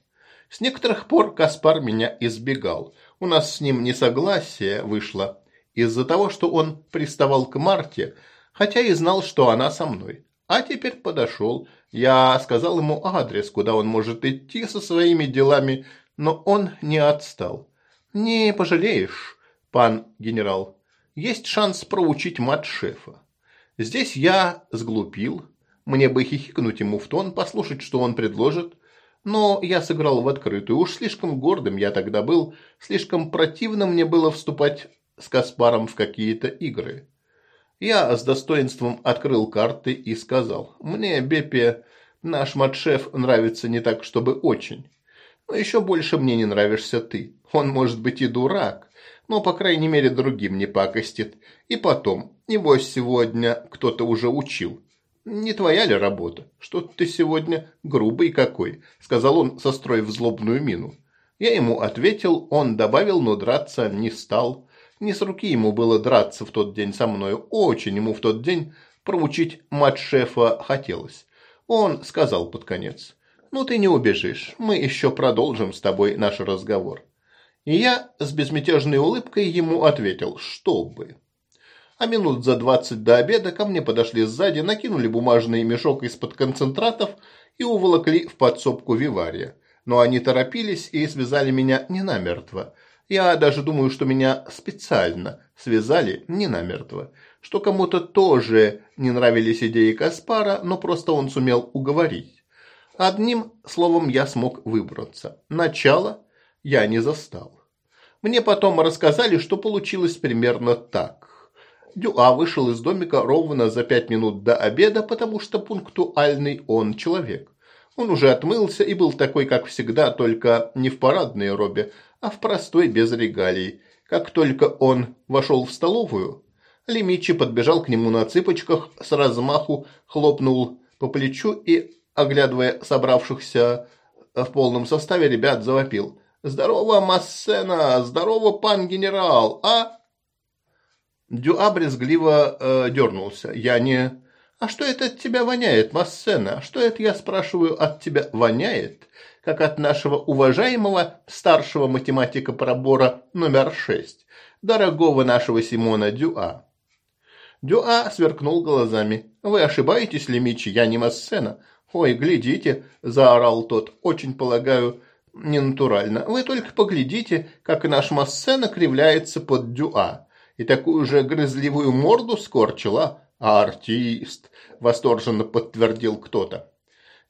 С некоторых пор Каспар меня избегал. У нас с ним несогласие вышло из-за того, что он приставал к Марте, хотя и знал, что она со мной. А теперь подошел. Я сказал ему адрес, куда он может идти со своими делами, но он не отстал. Не пожалеешь, пан генерал. Есть шанс проучить мат-шефа. Здесь я сглупил. Мне бы хихикнуть ему в тон, послушать, что он предложит. Но я сыграл в открытую. Уж слишком гордым я тогда был, слишком противно мне было вступать с Каспаром в какие-то игры. Я с достоинством открыл карты и сказал, «Мне, Бепе, наш матшеф нравится не так, чтобы очень. Но еще больше мне не нравишься ты. Он может быть и дурак, но, по крайней мере, другим не пакостит. И потом, небось, сегодня кто-то уже учил. Не твоя ли работа? Что ты сегодня грубый какой?» Сказал он, состроив злобную мину. Я ему ответил, он добавил, но драться не стал. Не с руки ему было драться в тот день со мною. Очень ему в тот день проучить мать-шефа хотелось. Он сказал под конец. «Ну ты не убежишь, мы еще продолжим с тобой наш разговор». И я с безмятежной улыбкой ему ответил, что бы. А минут за двадцать до обеда ко мне подошли сзади, накинули бумажный мешок из-под концентратов и уволокли в подсобку вивария. Но они торопились и связали меня не намертво. Я даже думаю, что меня специально связали не намертво. Что кому-то тоже не нравились идеи Каспара, но просто он сумел уговорить. Одним словом я смог выбраться. Начало я не застал. Мне потом рассказали, что получилось примерно так. Дюа вышел из домика ровно за пять минут до обеда, потому что пунктуальный он человек. Он уже отмылся и был такой, как всегда, только не в парадной робе, а в простой без регалий. Как только он вошел в столовую, Лемичи подбежал к нему на цыпочках, с размаху хлопнул по плечу и оглядывая собравшихся в полном составе, ребят завопил. «Здорово, Массена! Здорово, пан генерал! А?» Дюа брезгливо э, дернулся. «Я не...» «А что это от тебя воняет, Массена? Что это, я спрашиваю, от тебя воняет?» Как от нашего уважаемого старшего математика пробора номер шесть, дорогого нашего Симона Дюа. Дюа сверкнул глазами. «Вы ошибаетесь, Лемичи, я не Массена. «Ой, глядите!» – заорал тот. «Очень, полагаю, ненатурально. Вы только поглядите, как наш Массена кривляется под дюа. И такую же грызливую морду скорчила. А артист!» – восторженно подтвердил кто-то.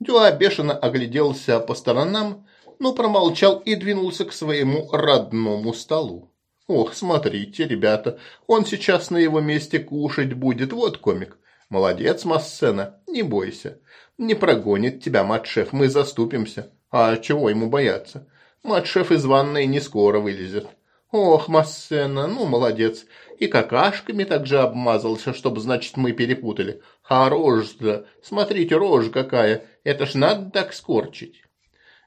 Дюа бешено огляделся по сторонам, но промолчал и двинулся к своему родному столу. «Ох, смотрите, ребята, он сейчас на его месте кушать будет, вот комик. Молодец, Массена, не бойся. Не прогонит тебя матшеф, мы заступимся. А чего ему бояться? Матшеф из ванной не скоро вылезет. Ох, Массена, ну молодец. И какашками также обмазался, чтобы, значит, мы перепутали. А рожа-то, смотрите, рожа какая, это ж надо так скорчить.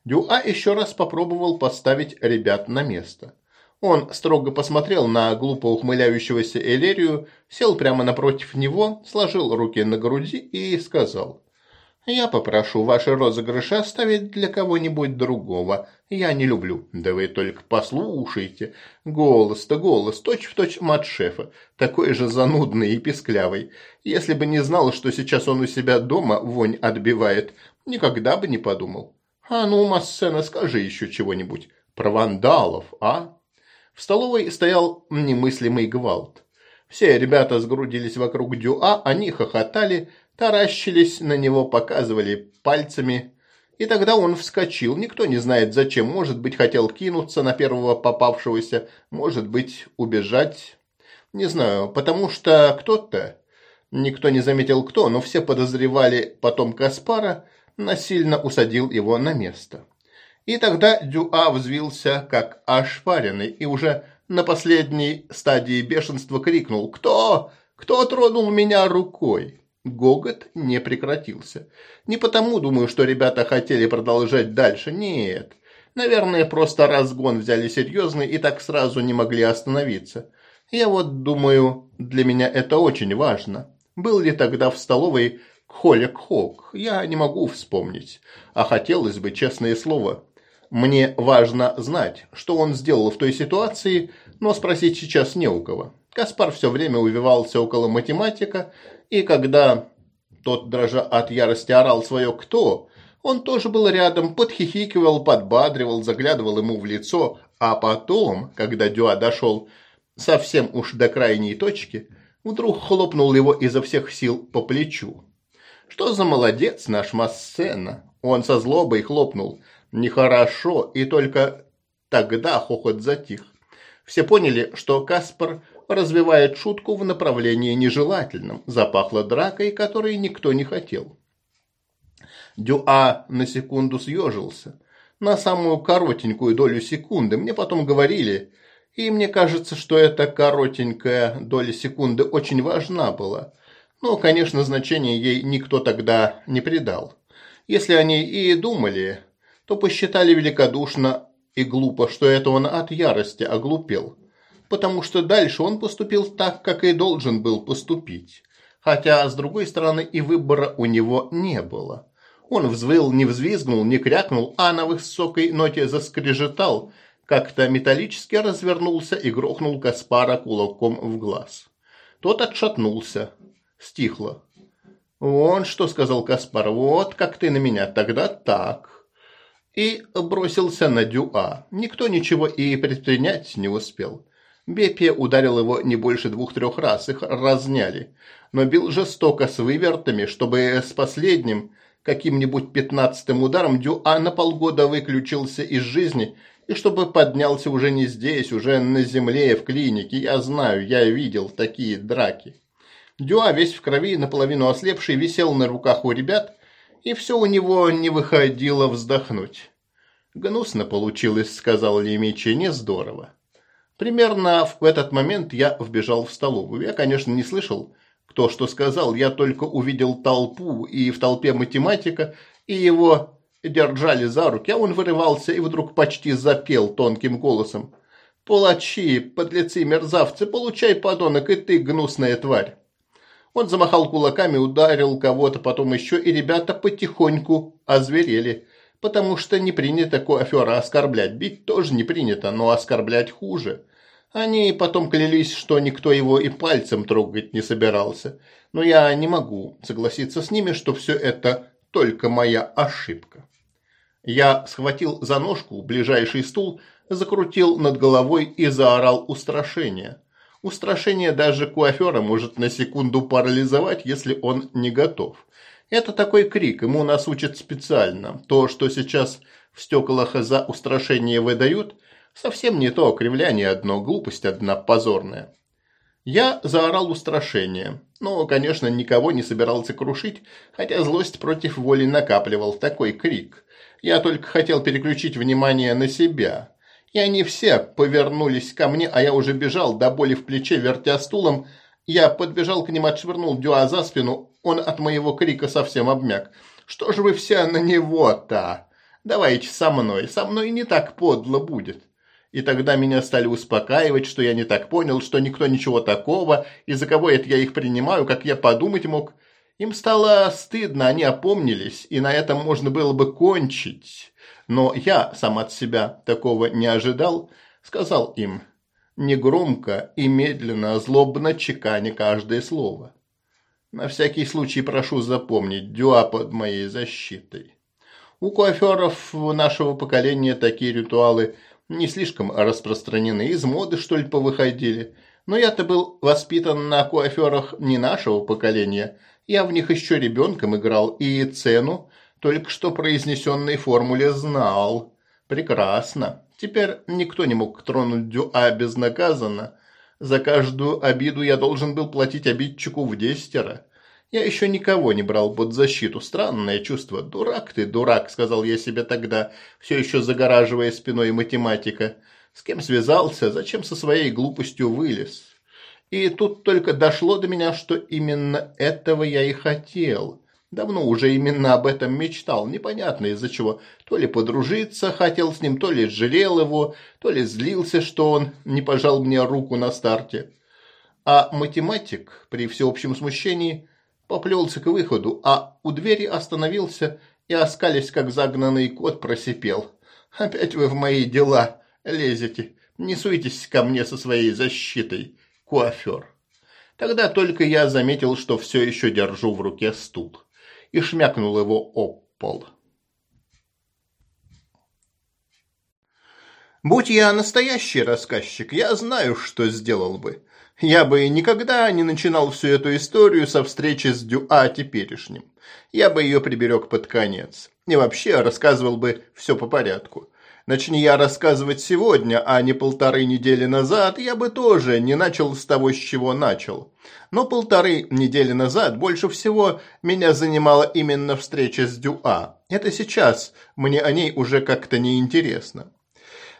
Дюа еще раз попробовал поставить ребят на место. Он строго посмотрел на глупо ухмыляющегося Элерию, сел прямо напротив него, сложил руки на груди и сказал. «Я попрошу ваши розыгрыши оставить для кого-нибудь другого. Я не люблю. Да вы только послушайте. Голос-то голос, точь-в-точь мат шефа, такой же занудный и песклявый. Если бы не знал, что сейчас он у себя дома вонь отбивает, никогда бы не подумал. А ну, Массена, скажи еще чего-нибудь. Про вандалов, а?» В столовой стоял немыслимый гвалт. Все ребята сгрудились вокруг Дюа, они хохотали, таращились на него, показывали пальцами. И тогда он вскочил, никто не знает зачем, может быть, хотел кинуться на первого попавшегося, может быть, убежать. Не знаю, потому что кто-то, никто не заметил кто, но все подозревали потом Каспара, насильно усадил его на место. И тогда Дюа взвился, как ошпаренный, и уже на последней стадии бешенства крикнул «Кто? Кто тронул меня рукой?» Гогот не прекратился. Не потому, думаю, что ребята хотели продолжать дальше. Нет. Наверное, просто разгон взяли серьезный и так сразу не могли остановиться. Я вот думаю, для меня это очень важно. Был ли тогда в столовой Холек Хок? Я не могу вспомнить. А хотелось бы, честное слово. Мне важно знать, что он сделал в той ситуации, но спросить сейчас не у кого. Каспар все время увивался около математика, и когда тот, дрожа от ярости, орал свое «кто?», он тоже был рядом, подхихикивал, подбадривал, заглядывал ему в лицо, а потом, когда Дюа дошел совсем уж до крайней точки, вдруг хлопнул его изо всех сил по плечу. «Что за молодец наш Массена?» Он со злобой хлопнул – нехорошо, и только тогда хохот затих. Все поняли, что Каспар развивает шутку в направлении нежелательном. Запахло дракой, которой никто не хотел. Дюа на секунду съежился. На самую коротенькую долю секунды. Мне потом говорили, и мне кажется, что эта коротенькая доля секунды очень важна была. Но, конечно, значения ей никто тогда не придал. Если они и думали, то посчитали великодушно и глупо, что это он от ярости оглупел. Потому что дальше он поступил так, как и должен был поступить. Хотя, с другой стороны, и выбора у него не было. Он взвыл, не взвизгнул, не крякнул, а на высокой ноте заскрежетал, как-то металлически развернулся и грохнул Каспара кулаком в глаз. Тот отшатнулся. Стихло. «Вон что», — сказал Каспар, — «вот как ты на меня, тогда так» и бросился на Дюа. Никто ничего и предпринять не успел. Бепе ударил его не больше двух-трех раз, их разняли. Но бил жестоко с вывертами, чтобы с последним, каким-нибудь пятнадцатым ударом Дюа на полгода выключился из жизни, и чтобы поднялся уже не здесь, уже на земле, в клинике. Я знаю, я видел такие драки. Дюа, весь в крови, наполовину ослепший, висел на руках у ребят, и все у него не выходило вздохнуть. «Гнусно получилось», — сказал Лемичи, — «не здорово». Примерно в этот момент я вбежал в столовую. Я, конечно, не слышал, кто что сказал, я только увидел толпу, и в толпе математика, и его держали за руки, а он вырывался и вдруг почти запел тонким голосом. «Палачи, подлецы, мерзавцы, получай, подонок, и ты, гнусная тварь!» Он замахал кулаками, ударил кого-то, потом еще, и ребята потихоньку озверели. Потому что не принято коафера оскорблять. Бить тоже не принято, но оскорблять хуже. Они потом клялись, что никто его и пальцем трогать не собирался. Но я не могу согласиться с ними, что все это только моя ошибка. Я схватил за ножку ближайший стул, закрутил над головой и заорал устрашение. Устрашение даже куафера может на секунду парализовать, если он не готов. Это такой крик, ему нас учат специально. То, что сейчас в стеклах за устрашение выдают, совсем не то, кривляние одно, глупость одна позорная. Я заорал устрашение, но, конечно, никого не собирался крушить, хотя злость против воли накапливал такой крик. Я только хотел переключить внимание на себя. и они все повернулись ко мне, а я уже бежал, до боли в плече, вертя стулом. Я подбежал к ним, отшвырнул Дюа за спину, он от моего крика совсем обмяк. «Что же вы все на него-то? Давайте со мной, со мной не так подло будет». И тогда меня стали успокаивать, что я не так понял, что никто ничего такого, и за кого это я их принимаю, как я подумать мог. Им стало стыдно, они опомнились, и на этом можно было бы кончить. Но я сам от себя такого не ожидал, сказал им, негромко и медленно, злобно чеканя каждое слово. На всякий случай прошу запомнить, Дюа под моей защитой. У куаферов нашего поколения такие ритуалы не слишком распространены, из моды что ли повыходили. Но я-то был воспитан на куаферах не нашего поколения, я в них еще ребенком играл и цену только что произнесенной формуле знал. Прекрасно. Теперь никто не мог тронуть Дюа безнаказанно. За каждую обиду я должен был платить обидчику в десятеро. Я еще никого не брал под защиту. Странное чувство. Дурак ты, дурак, сказал я себе тогда, все еще загораживая спиной математика. С кем связался, зачем со своей глупостью вылез? И тут только дошло до меня, что именно этого я и хотел. Давно уже именно об этом мечтал, непонятно из-за чего. То ли подружиться хотел с ним, то ли жалел его, то ли злился, что он не пожал мне руку на старте. А математик, при всеобщем смущении, поплелся к выходу, а у двери остановился и, оскались как загнанный кот, просипел. «Опять вы в мои дела лезете, не суйтесь ко мне со своей защитой» куафер. Тогда только я заметил, что все еще держу в руке стул, и шмякнул его об пол. Будь я настоящий рассказчик, я знаю, что сделал бы. Я бы никогда не начинал всю эту историю со встречи с Дюа теперешним. Я бы ее приберег под конец. И вообще рассказывал бы все по порядку. Начни я рассказывать сегодня, а не полторы недели назад, я бы тоже не начал с того, с чего начал. Но полторы недели назад больше всего меня занимала именно встреча с Дюа. Это сейчас мне о ней уже как-то неинтересно.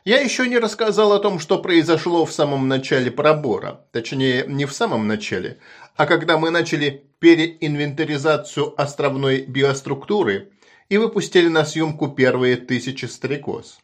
Я еще не рассказал о том, что произошло в самом начале пробора. Точнее, не в самом начале, а когда мы начали переинвентаризацию островной биоструктуры и выпустили на съемку первые тысячи стрекоз.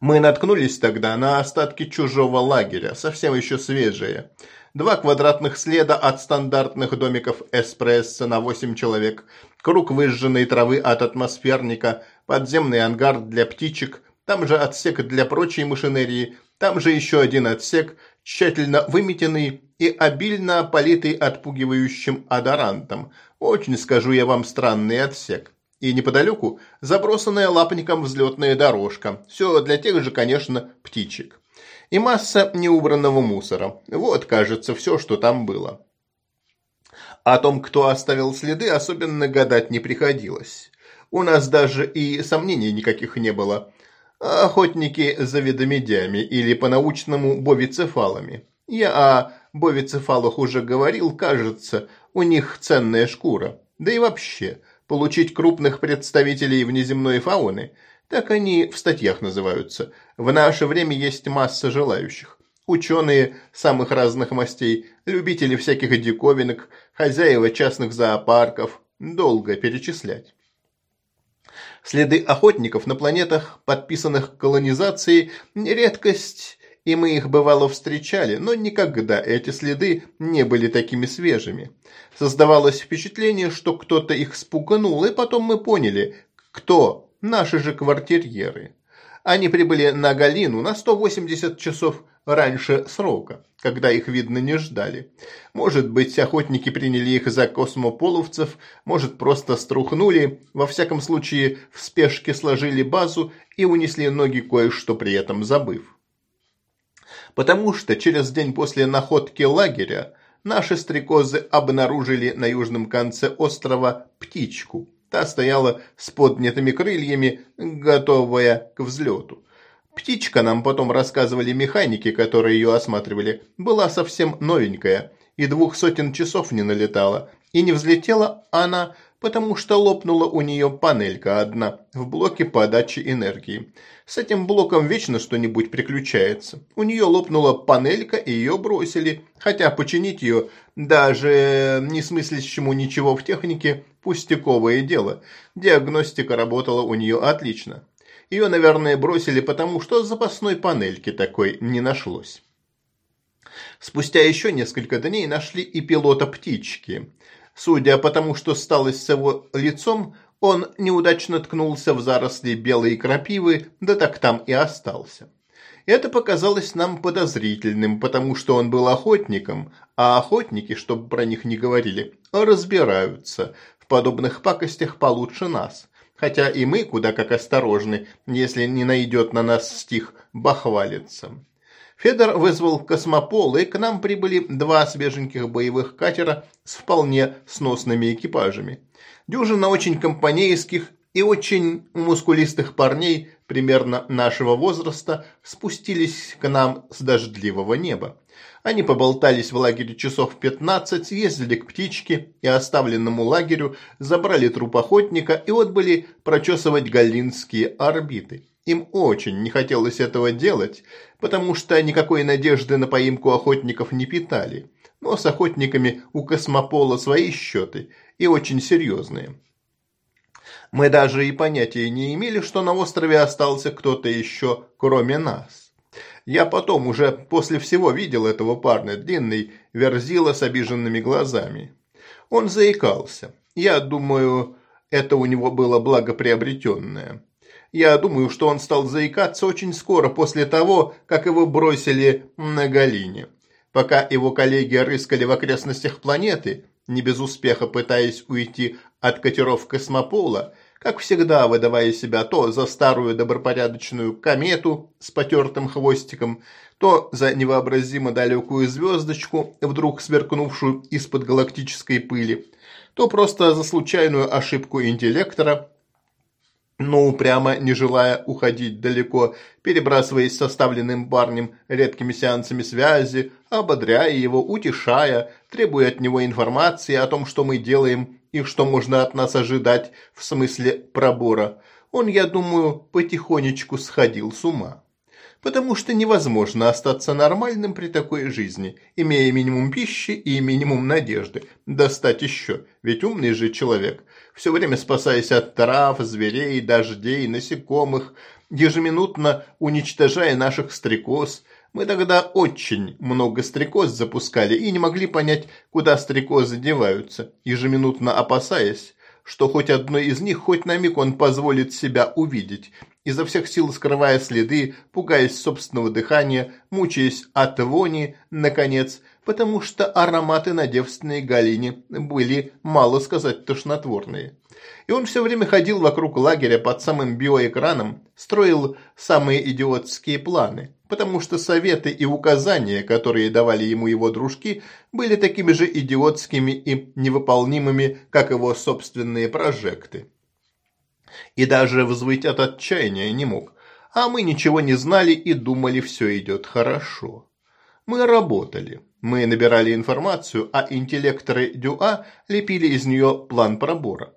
Мы наткнулись тогда на остатки чужого лагеря, совсем еще свежие. Два квадратных следа от стандартных домиков эспрессо на 8 человек, круг выжженной травы от атмосферника, подземный ангар для птичек, там же отсек для прочей машинерии, там же еще один отсек, тщательно выметенный и обильно политый отпугивающим адорантом. Очень, скажу я вам, странный отсек. И неподалеку забросанная лапником взлетная дорожка. Все для тех же, конечно, птичек. И масса неубранного мусора. Вот, кажется, все, что там было. О том, кто оставил следы, особенно гадать не приходилось. У нас даже и сомнений никаких не было. Охотники за ведомедями или по-научному бовицефалами. Я о бовицефалах уже говорил, кажется, у них ценная шкура. Да и вообще – получить крупных представителей внеземной фауны, так они в статьях называются. В наше время есть масса желающих. Ученые самых разных мастей, любители всяких диковинок, хозяева частных зоопарков. Долго перечислять. Следы охотников на планетах, подписанных колонизацией, редкость и мы их бывало встречали, но никогда эти следы не были такими свежими. Создавалось впечатление, что кто-то их спугнул, и потом мы поняли, кто наши же квартирьеры. Они прибыли на Галину на 180 часов раньше срока, когда их, видно, не ждали. Может быть, охотники приняли их за космополовцев, может, просто струхнули, во всяком случае, в спешке сложили базу и унесли ноги кое-что при этом забыв потому что через день после находки лагеря наши стрекозы обнаружили на южном конце острова птичку. Та стояла с поднятыми крыльями, готовая к взлету. Птичка, нам потом рассказывали механики, которые ее осматривали, была совсем новенькая и двух сотен часов не налетала. И не взлетела она потому что лопнула у нее панелька одна в блоке подачи энергии. С этим блоком вечно что-нибудь приключается. У нее лопнула панелька и ее бросили, хотя починить ее, даже не смыслящему ничего в технике, пустяковое дело. Диагностика работала у нее отлично. Ее, наверное, бросили потому, что запасной панельки такой не нашлось. Спустя еще несколько дней нашли и пилота птички. Судя по тому, что стало с его лицом, он неудачно ткнулся в заросли белой крапивы, да так там и остался. Это показалось нам подозрительным, потому что он был охотником, а охотники, чтобы про них не говорили, разбираются в подобных пакостях получше нас. Хотя и мы куда как осторожны, если не найдет на нас стих бахвалиться. Федор вызвал космопол, и к нам прибыли два свеженьких боевых катера с вполне сносными экипажами. Дюжина очень компанейских и очень мускулистых парней примерно нашего возраста спустились к нам с дождливого неба. Они поболтались в лагере часов 15, съездили к птичке и оставленному лагерю, забрали труп охотника и отбыли прочесывать галлинские орбиты. Им очень не хотелось этого делать, потому что никакой надежды на поимку охотников не питали. Но с охотниками у космопола свои счеты, и очень серьезные. Мы даже и понятия не имели, что на острове остался кто-то еще, кроме нас. Я потом, уже после всего, видел этого парня, длинный, верзила с обиженными глазами. Он заикался. Я думаю, это у него было благоприобретенное. Я думаю, что он стал заикаться очень скоро после того, как его бросили на Галине. Пока его коллеги рыскали в окрестностях планеты, не без успеха пытаясь уйти от катеров космопола, как всегда выдавая себя то за старую добропорядочную комету с потертым хвостиком, то за невообразимо далекую звездочку, вдруг сверкнувшую из-под галактической пыли, то просто за случайную ошибку интеллектора, но упрямо не желая уходить далеко, перебрасываясь с оставленным парнем редкими сеансами связи, ободряя его, утешая, требуя от него информации о том, что мы делаем и что можно от нас ожидать в смысле пробора, он, я думаю, потихонечку сходил с ума. Потому что невозможно остаться нормальным при такой жизни, имея минимум пищи и минимум надежды. Достать еще, ведь умный же человек – все время спасаясь от трав, зверей, дождей, насекомых, ежеминутно уничтожая наших стрекоз. Мы тогда очень много стрекоз запускали и не могли понять, куда стрекозы деваются, ежеминутно опасаясь, что хоть одной из них хоть на миг он позволит себя увидеть, изо всех сил скрывая следы, пугаясь собственного дыхания, мучаясь от вони, наконец, потому что ароматы на девственной галине были, мало сказать, тошнотворные. И он все время ходил вокруг лагеря под самым биоэкраном, строил самые идиотские планы, потому что советы и указания, которые давали ему его дружки, были такими же идиотскими и невыполнимыми, как его собственные прожекты. И даже взвыть от отчаяния не мог, а мы ничего не знали и думали, все идет хорошо. Мы работали. Мы набирали информацию, а интеллекторы Дюа лепили из нее план пробора.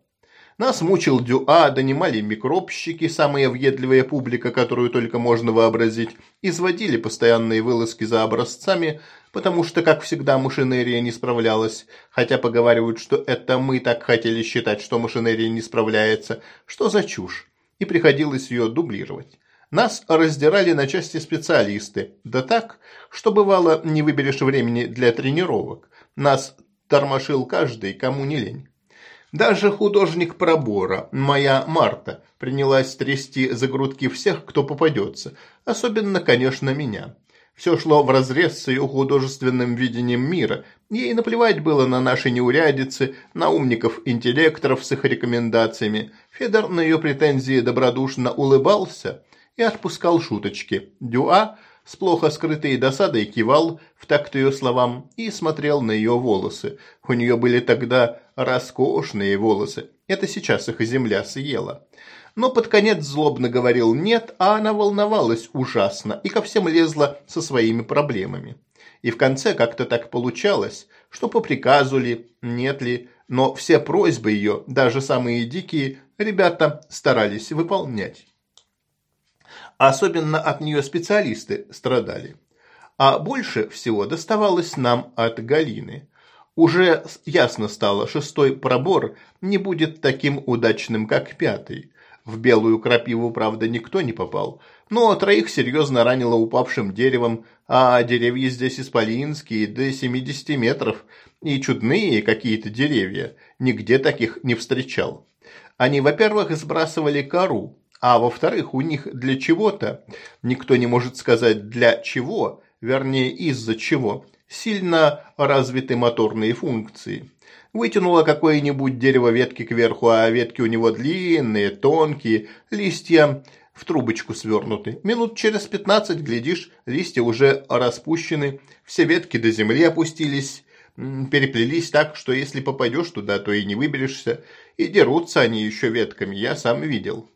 Нас мучил Дюа, донимали микробщики, самая въедливая публика, которую только можно вообразить, изводили постоянные вылазки за образцами, потому что, как всегда, машинерия не справлялась, хотя поговаривают, что это мы так хотели считать, что машинерия не справляется. Что за чушь? И приходилось ее дублировать. Нас раздирали на части специалисты, да так, что бывало не выберешь времени для тренировок. Нас тормошил каждый, кому не лень. Даже художник пробора, моя Марта, принялась трясти за грудки всех, кто попадется, особенно, конечно, меня. Все шло вразрез с ее художественным видением мира. Ей наплевать было на наши неурядицы, на умников-интеллекторов с их рекомендациями. Федор на ее претензии добродушно улыбался, и отпускал шуточки. Дюа с плохо скрытой досадой кивал в такт ее словам и смотрел на ее волосы. У нее были тогда роскошные волосы. Это сейчас их земля съела. Но под конец злобно говорил «нет», а она волновалась ужасно и ко всем лезла со своими проблемами. И в конце как-то так получалось, что по приказу ли, нет ли, но все просьбы ее, даже самые дикие, ребята старались выполнять. Особенно от нее специалисты страдали. А больше всего доставалось нам от Галины. Уже ясно стало, шестой пробор не будет таким удачным, как пятый. В белую крапиву, правда, никто не попал, но троих серьезно ранило упавшим деревом, а деревья здесь исполинские, до 70 метров, и чудные какие-то деревья, нигде таких не встречал. Они, во-первых, сбрасывали кору, а во-вторых, у них для чего-то, никто не может сказать для чего, вернее из-за чего, сильно развиты моторные функции. Вытянуло какое-нибудь дерево ветки кверху, а ветки у него длинные, тонкие, листья в трубочку свернуты. Минут через пятнадцать, глядишь, листья уже распущены, все ветки до земли опустились, переплелись так, что если попадешь туда, то и не выберешься. И дерутся они еще ветками, я сам видел.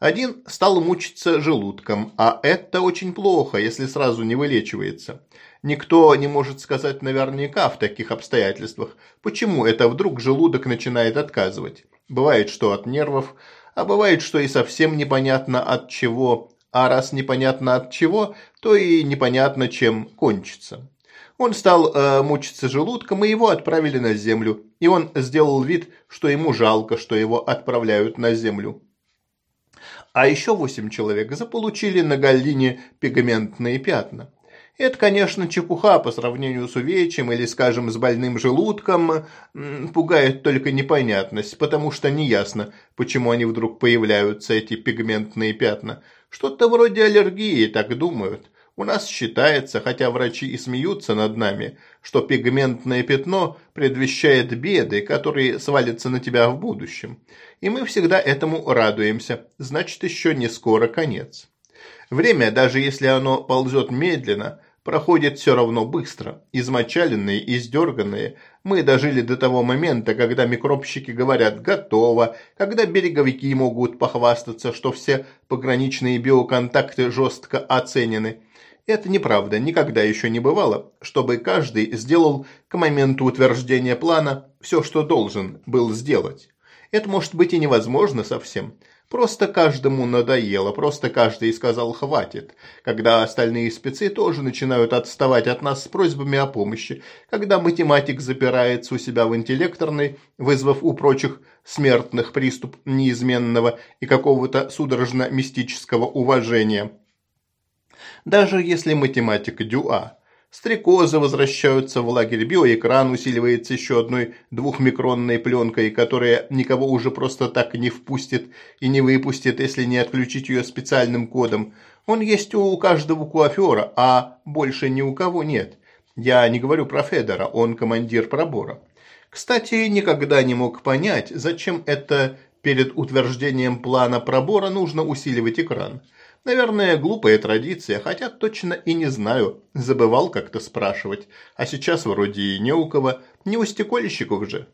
Один стал мучиться желудком, а это очень плохо, если сразу не вылечивается. Никто не может сказать наверняка в таких обстоятельствах, почему это вдруг желудок начинает отказывать. Бывает, что от нервов, а бывает, что и совсем непонятно от чего, а раз непонятно от чего, то и непонятно чем кончится. Он стал э, мучиться желудком, и его отправили на землю, и он сделал вид, что ему жалко, что его отправляют на землю а еще восемь человек заполучили на галлине пигментные пятна. Это, конечно, чепуха по сравнению с увечьем или, скажем, с больным желудком. Пугает только непонятность, потому что неясно, почему они вдруг появляются, эти пигментные пятна. Что-то вроде аллергии, так думают. У нас считается, хотя врачи и смеются над нами, что пигментное пятно предвещает беды, которые свалятся на тебя в будущем. И мы всегда этому радуемся, значит еще не скоро конец. Время, даже если оно ползет медленно, проходит все равно быстро. Измочаленные, издерганные, мы дожили до того момента, когда микробщики говорят «готово», когда береговики могут похвастаться, что все пограничные биоконтакты жестко оценены – это неправда, никогда еще не бывало, чтобы каждый сделал к моменту утверждения плана все, что должен был сделать. Это может быть и невозможно совсем. Просто каждому надоело, просто каждый сказал «хватит», когда остальные спецы тоже начинают отставать от нас с просьбами о помощи, когда математик запирается у себя в интеллекторной, вызвав у прочих смертных приступ неизменного и какого-то судорожно-мистического уважения – даже если математика Дюа. Стрекозы возвращаются в лагерь, биоэкран усиливается еще одной двухмикронной пленкой, которая никого уже просто так не впустит и не выпустит, если не отключить ее специальным кодом. Он есть у каждого куафера, а больше ни у кого нет. Я не говорю про Федора, он командир пробора. Кстати, никогда не мог понять, зачем это перед утверждением плана пробора нужно усиливать экран. Наверное, глупая традиция, хотя точно и не знаю. Забывал как-то спрашивать. А сейчас вроде и не у кого, не у стекольщиков же.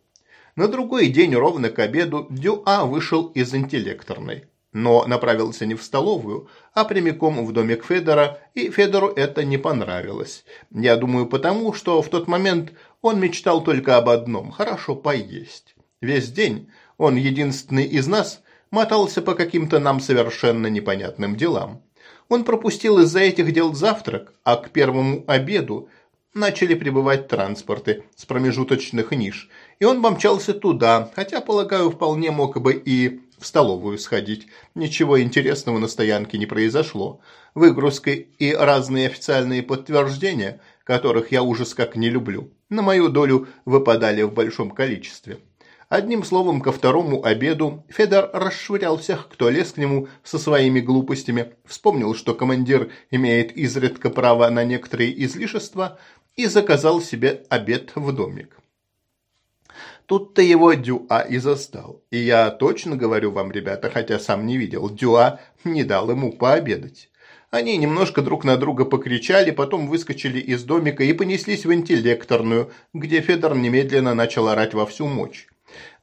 На другой день ровно к обеду Дюа вышел из интеллекторной. Но направился не в столовую, а прямиком в домик Федора, и Федору это не понравилось. Я думаю, потому, что в тот момент он мечтал только об одном – хорошо поесть. Весь день он единственный из нас – мотался по каким-то нам совершенно непонятным делам. Он пропустил из-за этих дел завтрак, а к первому обеду начали прибывать транспорты с промежуточных ниш, и он помчался туда, хотя, полагаю, вполне мог бы и в столовую сходить. Ничего интересного на стоянке не произошло. Выгрузка и разные официальные подтверждения, которых я ужас как не люблю, на мою долю выпадали в большом количестве. Одним словом, ко второму обеду Федор расшвырял всех, кто лез к нему со своими глупостями, вспомнил, что командир имеет изредка право на некоторые излишества и заказал себе обед в домик. Тут-то его Дюа и застал. И я точно говорю вам, ребята, хотя сам не видел, Дюа не дал ему пообедать. Они немножко друг на друга покричали, потом выскочили из домика и понеслись в интеллекторную, где Федор немедленно начал орать во всю мощь.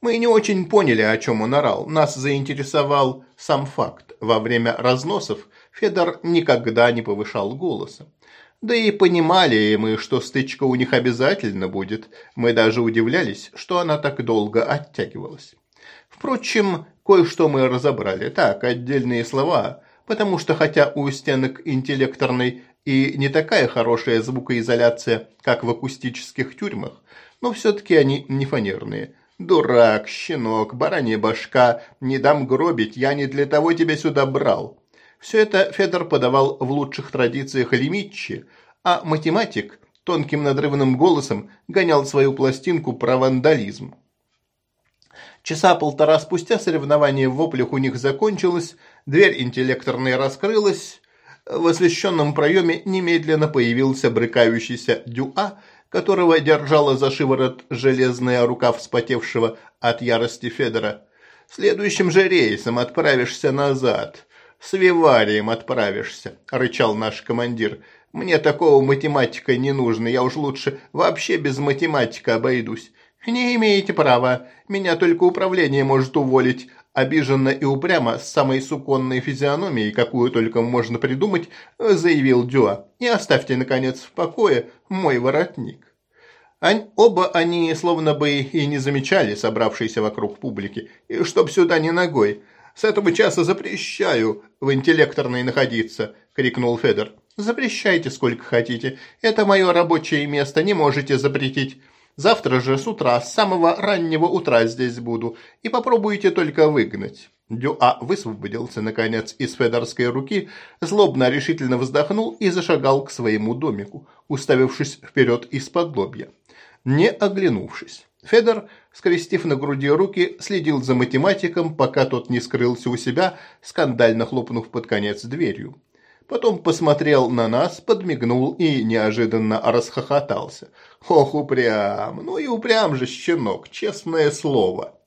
Мы не очень поняли, о чем он орал. Нас заинтересовал сам факт. Во время разносов Федор никогда не повышал голоса. Да и понимали мы, что стычка у них обязательно будет. Мы даже удивлялись, что она так долго оттягивалась. Впрочем, кое-что мы разобрали. Так, отдельные слова, потому что хотя у стенок интеллекторной и не такая хорошая звукоизоляция, как в акустических тюрьмах, но все-таки они не фанерные. Дурак, щенок, баранья башка, не дам гробить, я не для того тебя сюда брал. Все это Федор подавал в лучших традициях Лимитчи, а математик тонким надрывным голосом гонял свою пластинку про вандализм. Часа полтора спустя соревнование в воплях у них закончилось, дверь интеллекторной раскрылась, в освещенном проеме немедленно появился брыкающийся Дюа, которого держала за шиворот железная рука вспотевшего от ярости Федора. «Следующим же рейсом отправишься назад. С Виварием отправишься», – рычал наш командир. «Мне такого математика не нужно, я уж лучше вообще без математика обойдусь». «Не имеете права. Меня только управление может уволить. Обиженно и упрямо, с самой суконной физиономией, какую только можно придумать, заявил Дюа. «И оставьте, наконец, в покое мой воротник». Оба они словно бы и не замечали собравшейся вокруг публики. И чтоб сюда не ногой. «С этого часа запрещаю в интеллекторной находиться», – крикнул Федор. «Запрещайте сколько хотите. Это мое рабочее место, не можете запретить. Завтра же с утра, с самого раннего утра здесь буду, и попробуйте только выгнать». Дюа высвободился, наконец, из федорской руки, злобно решительно вздохнул и зашагал к своему домику, уставившись вперед из-под лобья. Не оглянувшись. Федор, скрестив на груди руки, следил за математиком, пока тот не скрылся у себя, скандально хлопнув под конец дверью. Потом посмотрел на нас, подмигнул и неожиданно расхохотался. Ох, упрям, ну и упрям же щенок, честное слово.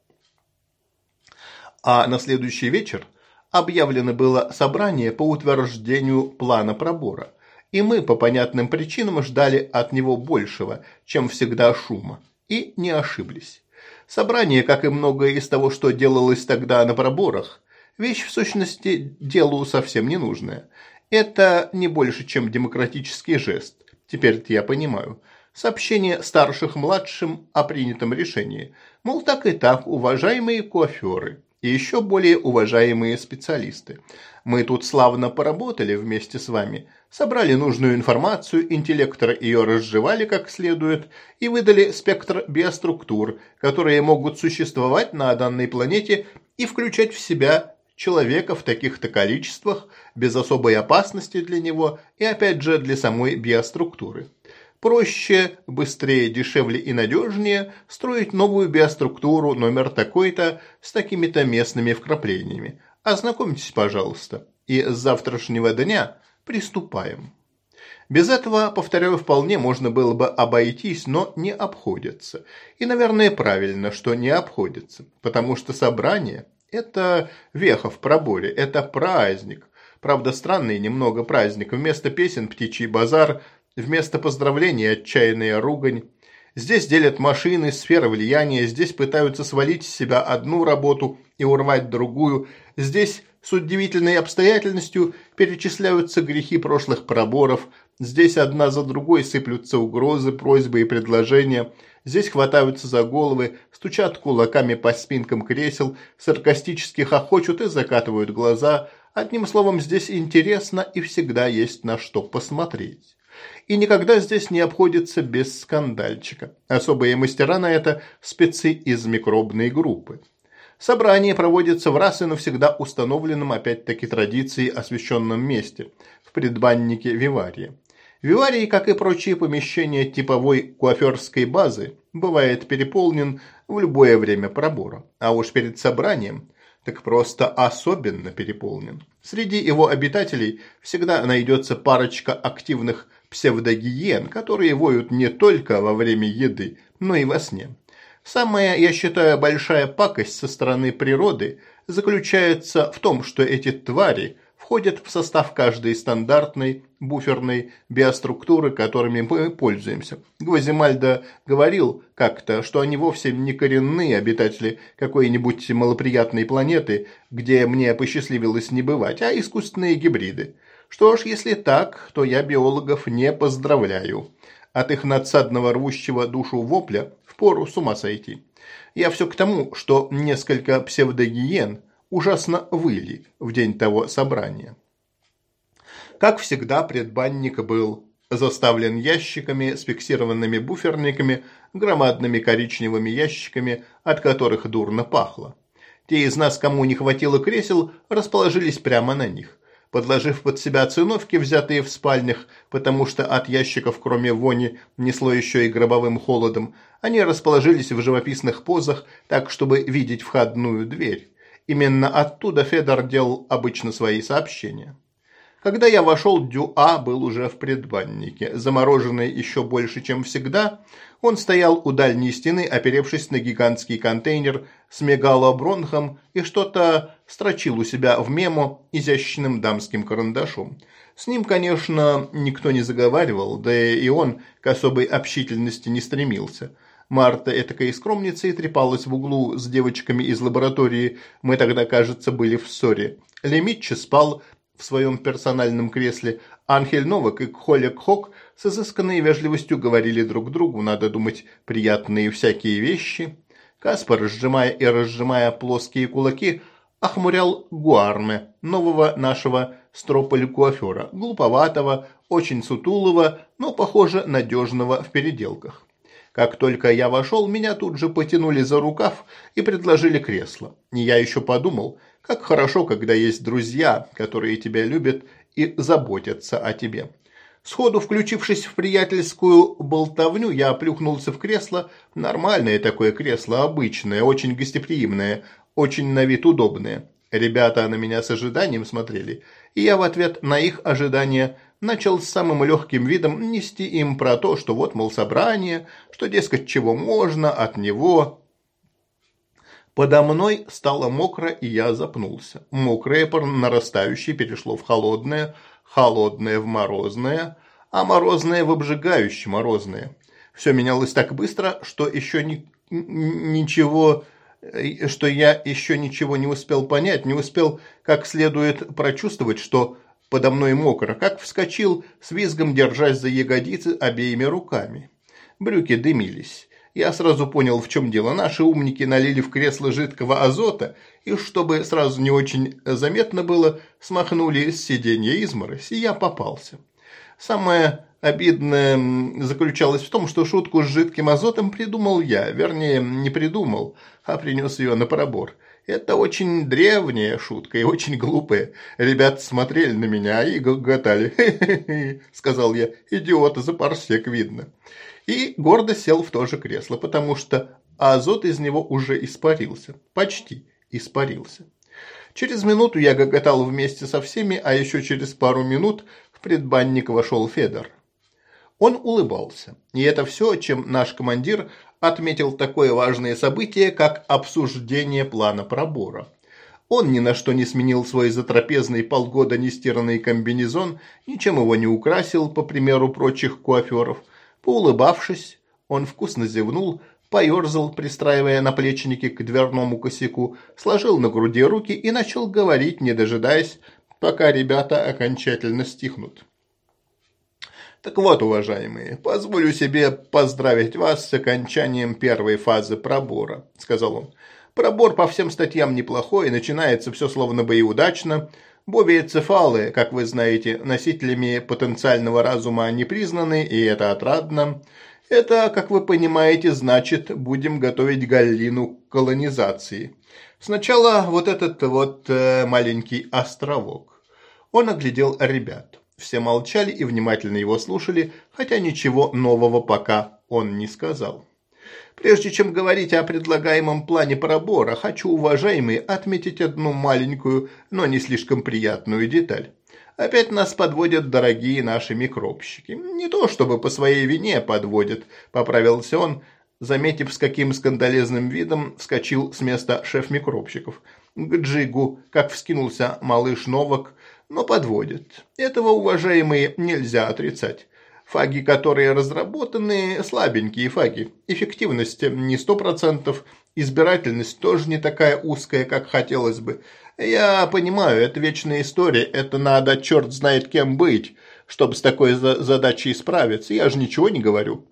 А на следующий вечер объявлено было собрание по утверждению плана пробора. И мы по понятным причинам ждали от него большего, чем всегда шума. И не ошиблись. Собрание, как и многое из того, что делалось тогда на проборах, вещь в сущности делу совсем не нужная. Это не больше, чем демократический жест. Теперь-то я понимаю. Сообщение старших младшим о принятом решении. Мол, так и так, уважаемые коферы и еще более уважаемые специалисты. Мы тут славно поработали вместе с вами, собрали нужную информацию, интеллекторы ее разжевали как следует и выдали спектр биоструктур, которые могут существовать на данной планете и включать в себя человека в таких-то количествах, без особой опасности для него и опять же для самой биоструктуры. Проще, быстрее, дешевле и надежнее строить новую биоструктуру номер такой-то с такими-то местными вкраплениями. Ознакомьтесь, пожалуйста. И с завтрашнего дня приступаем. Без этого, повторяю, вполне можно было бы обойтись, но не обходится. И, наверное, правильно, что не обходится, потому что собрание – это веха в проборе, это праздник. Правда, странный немного праздник. Вместо песен птичий базар, вместо поздравлений отчаянная ругань. Здесь делят машины, сферы влияния, здесь пытаются свалить с себя одну работу и урвать другую. Здесь с удивительной обстоятельностью перечисляются грехи прошлых проборов. Здесь одна за другой сыплются угрозы, просьбы и предложения – Здесь хватаются за головы, стучат кулаками по спинкам кресел, саркастически хохочут и закатывают глаза. Одним словом, здесь интересно и всегда есть на что посмотреть. И никогда здесь не обходится без скандальчика. Особые мастера на это – спецы из микробной группы. Собрание проводится в раз и навсегда установленном опять-таки традиции освященном месте – в предбаннике Вивария. Виварий, как и прочие помещения типовой куаферской базы, бывает переполнен в любое время пробора, а уж перед собранием так просто особенно переполнен. Среди его обитателей всегда найдется парочка активных псевдогиен, которые воют не только во время еды, но и во сне. Самая, я считаю, большая пакость со стороны природы заключается в том, что эти твари – входят в состав каждой стандартной буферной биоструктуры, которыми мы пользуемся. Гвозимальдо говорил как-то, что они вовсе не коренные обитатели какой-нибудь малоприятной планеты, где мне посчастливилось не бывать, а искусственные гибриды. Что ж, если так, то я биологов не поздравляю. От их надсадного рвущего душу вопля впору с ума сойти. Я все к тому, что несколько псевдогиен ужасно выли в день того собрания. Как всегда, предбанник был заставлен ящиками с фиксированными буферниками, громадными коричневыми ящиками, от которых дурно пахло. Те из нас, кому не хватило кресел, расположились прямо на них, подложив под себя циновки, взятые в спальнях, потому что от ящиков, кроме вони, несло еще и гробовым холодом, они расположились в живописных позах, так, чтобы видеть входную дверь. Именно оттуда Федор делал обычно свои сообщения. Когда я вошел, Дюа был уже в предбаннике. Замороженный еще больше, чем всегда, он стоял у дальней стены, оперевшись на гигантский контейнер с мегалобронхом и что-то строчил у себя в мемо изящным дамским карандашом. С ним, конечно, никто не заговаривал, да и он к особой общительности не стремился. Марта, этакая скромница, и трепалась в углу с девочками из лаборатории. Мы тогда, кажется, были в ссоре. Лемитче спал в своем персональном кресле, Анхель Новак и Холек Хок с изысканной вежливостью говорили друг другу, надо думать, приятные всякие вещи. Каспар, сжимая и разжимая плоские кулаки, охмурял Гуарме, нового нашего строполь-куафера, глуповатого, очень сутулого, но, похоже, надежного в переделках. Как только я вошел, меня тут же потянули за рукав и предложили кресло. И я еще подумал, как хорошо, когда есть друзья, которые тебя любят и заботятся о тебе. Сходу включившись в приятельскую болтовню, я плюхнулся в кресло. Нормальное такое кресло, обычное, очень гостеприимное, очень на вид удобное. Ребята на меня с ожиданием смотрели, и я в ответ на их ожидания начал с самым легким видом нести им про то, что вот, мол, собрание, что, дескать, чего можно от него, Подо мной стало мокро, и я запнулся. Мокрое по нарастающей перешло в холодное, холодное в морозное, а морозное в обжигающее морозное. Все менялось так быстро, что еще ни, ничего что я еще ничего не успел понять, не успел как следует прочувствовать, что подо мной мокро, как вскочил с визгом, держась за ягодицы обеими руками. Брюки дымились. Я сразу понял, в чем дело. Наши умники налили в кресло жидкого азота, и чтобы сразу не очень заметно было, смахнули с сиденья изморозь, и я попался. Самое обидное заключалось в том, что шутку с жидким азотом придумал я. Вернее, не придумал, а принес ее на пробор. Это очень древняя шутка и очень глупая. Ребята смотрели на меня и гоготали. «Хе-хе-хе», сказал я, идиота за парсек видно и гордо сел в то же кресло, потому что азот из него уже испарился. Почти испарился. Через минуту я гоготал вместе со всеми, а еще через пару минут в предбанник вошел Федор. Он улыбался, и это все, чем наш командир отметил такое важное событие, как обсуждение плана пробора. Он ни на что не сменил свой затрапезный полгода нестиранный комбинезон, ничем его не украсил, по примеру прочих куаферов – Поулыбавшись, он вкусно зевнул, поерзал, пристраивая наплечники к дверному косяку, сложил на груди руки и начал говорить, не дожидаясь, пока ребята окончательно стихнут. Так вот, уважаемые, позволю себе поздравить вас с окончанием первой фазы пробора, сказал он. Пробор по всем статьям неплохой, начинается все словно бы и удачно. Бовиецефалы, как вы знаете, носителями потенциального разума не признаны, и это отрадно. Это, как вы понимаете, значит, будем готовить Галлину к колонизации. Сначала вот этот вот э, маленький островок. Он оглядел ребят. Все молчали и внимательно его слушали, хотя ничего нового пока он не сказал. Прежде чем говорить о предлагаемом плане пробора, хочу, уважаемые, отметить одну маленькую, но не слишком приятную деталь. Опять нас подводят дорогие наши микробщики. Не то чтобы по своей вине подводят, поправился он, заметив, с каким скандалезным видом вскочил с места шеф микробщиков. К Джигу, как вскинулся малыш Новак, но подводят. Этого, уважаемые, нельзя отрицать. Фаги, которые разработаны, слабенькие фаги. Эффективность не сто процентов, избирательность тоже не такая узкая, как хотелось бы. Я понимаю, это вечная история, это надо черт знает кем быть, чтобы с такой задачей справиться. Я же ничего не говорю.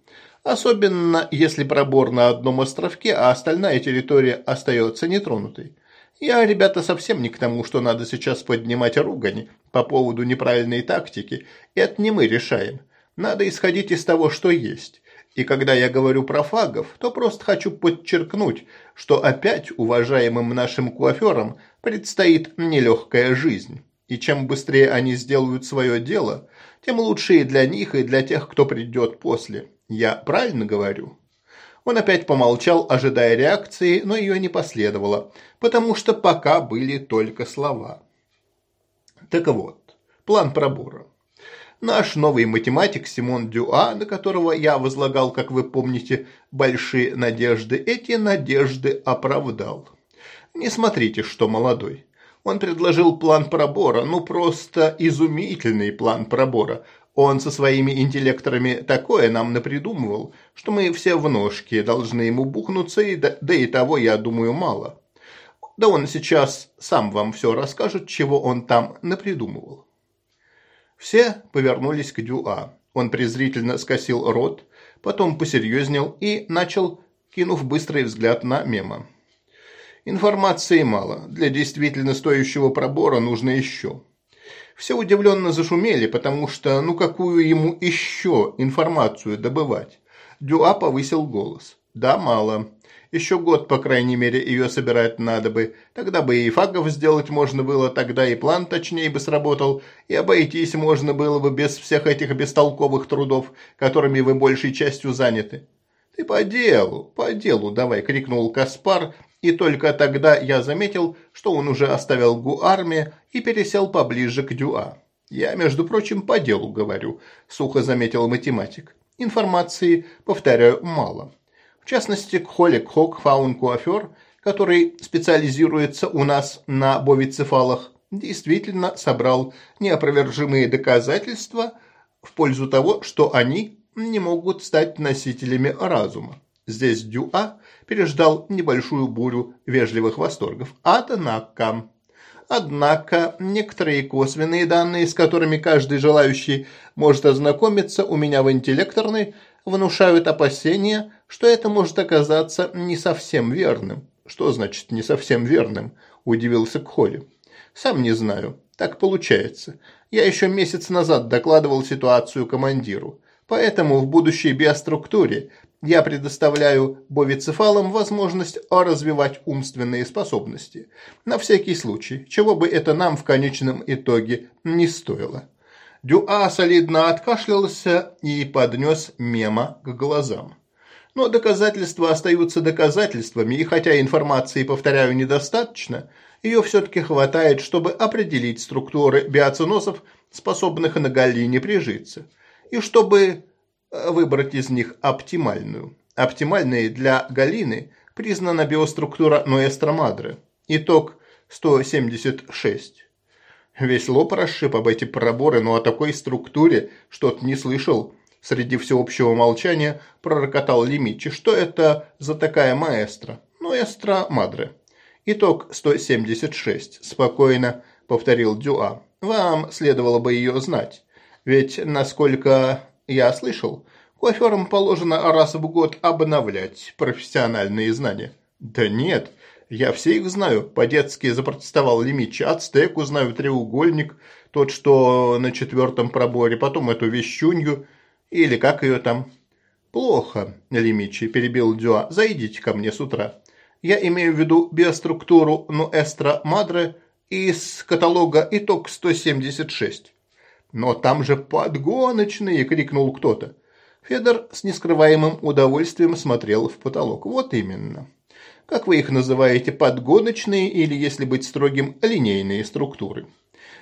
Особенно, если пробор на одном островке, а остальная территория остается нетронутой. Я, ребята, совсем не к тому, что надо сейчас поднимать ругань по поводу неправильной тактики. Это не мы решаем. Надо исходить из того, что есть. И когда я говорю про фагов, то просто хочу подчеркнуть, что опять уважаемым нашим куаферам предстоит нелегкая жизнь. И чем быстрее они сделают свое дело, тем лучше и для них, и для тех, кто придет после. Я правильно говорю? Он опять помолчал, ожидая реакции, но ее не последовало, потому что пока были только слова. Так вот, план пробора. Наш новый математик Симон Дюа, на которого я возлагал, как вы помните, большие надежды, эти надежды оправдал. Не смотрите, что молодой. Он предложил план пробора, ну просто изумительный план пробора. Он со своими интеллекторами такое нам напридумывал, что мы все в ножки должны ему бухнуться, и да, да и того, я думаю, мало. Да он сейчас сам вам все расскажет, чего он там напридумывал. Все повернулись к Дюа. Он презрительно скосил рот, потом посерьезнел и начал, кинув быстрый взгляд на мема. Информации мало. Для действительно стоящего пробора нужно еще. Все удивленно зашумели, потому что ну какую ему еще информацию добывать? Дюа повысил голос. Да, мало. Еще год, по крайней мере, ее собирать надо бы. Тогда бы и фагов сделать можно было, тогда и план точнее бы сработал, и обойтись можно было бы без всех этих бестолковых трудов, которыми вы большей частью заняты. «Ты по делу, по делу давай!» – крикнул Каспар, и только тогда я заметил, что он уже оставил Гуарме и пересел поближе к Дюа. «Я, между прочим, по делу говорю», – сухо заметил математик. «Информации, повторяю, мало». В частности, Кхолик Хок Фаун Куафер, который специализируется у нас на бовицефалах, действительно собрал неопровержимые доказательства в пользу того, что они не могут стать носителями разума. Здесь Дюа переждал небольшую бурю вежливых восторгов. Однако... Однако некоторые косвенные данные, с которыми каждый желающий может ознакомиться у меня в интеллекторной, внушают опасения, что это может оказаться не совсем верным. Что значит не совсем верным? Удивился Кхоли. Сам не знаю. Так получается. Я еще месяц назад докладывал ситуацию командиру. Поэтому в будущей биоструктуре я предоставляю бовицефалам возможность развивать умственные способности. На всякий случай, чего бы это нам в конечном итоге не стоило. Дюа солидно откашлялся и поднес мема к глазам. Но доказательства остаются доказательствами, и хотя информации, повторяю, недостаточно, ее все-таки хватает, чтобы определить структуры биоцинозов, способных на галлине прижиться, и чтобы э, выбрать из них оптимальную. Оптимальной для галлины признана биоструктура Ноэстро Мадре. Итог 176. Весь лоб расшиб об эти проборы, но о такой структуре что-то не слышал. Среди всеобщего молчания пророкотал Лимичи. Что это за такая маэстро? Ну, эстра мадре. Итог 176. Спокойно повторил Дюа. Вам следовало бы ее знать. Ведь, насколько я слышал, коферам положено раз в год обновлять профессиональные знания. Да нет, я все их знаю. По-детски запротестовал Лимичи. Ацтеку знаю, треугольник. Тот, что на четвертом проборе. Потом эту вещунью. Или как ее там. Плохо, Лимичи, перебил Дюа. Зайдите ко мне с утра. Я имею в виду биоструктуру Нуэстро Мадре из каталога «Итог 176». «Но там же подгоночные!» – крикнул кто-то. Федор с нескрываемым удовольствием смотрел в потолок. «Вот именно как вы их называете, подгоночные или, если быть строгим, линейные структуры.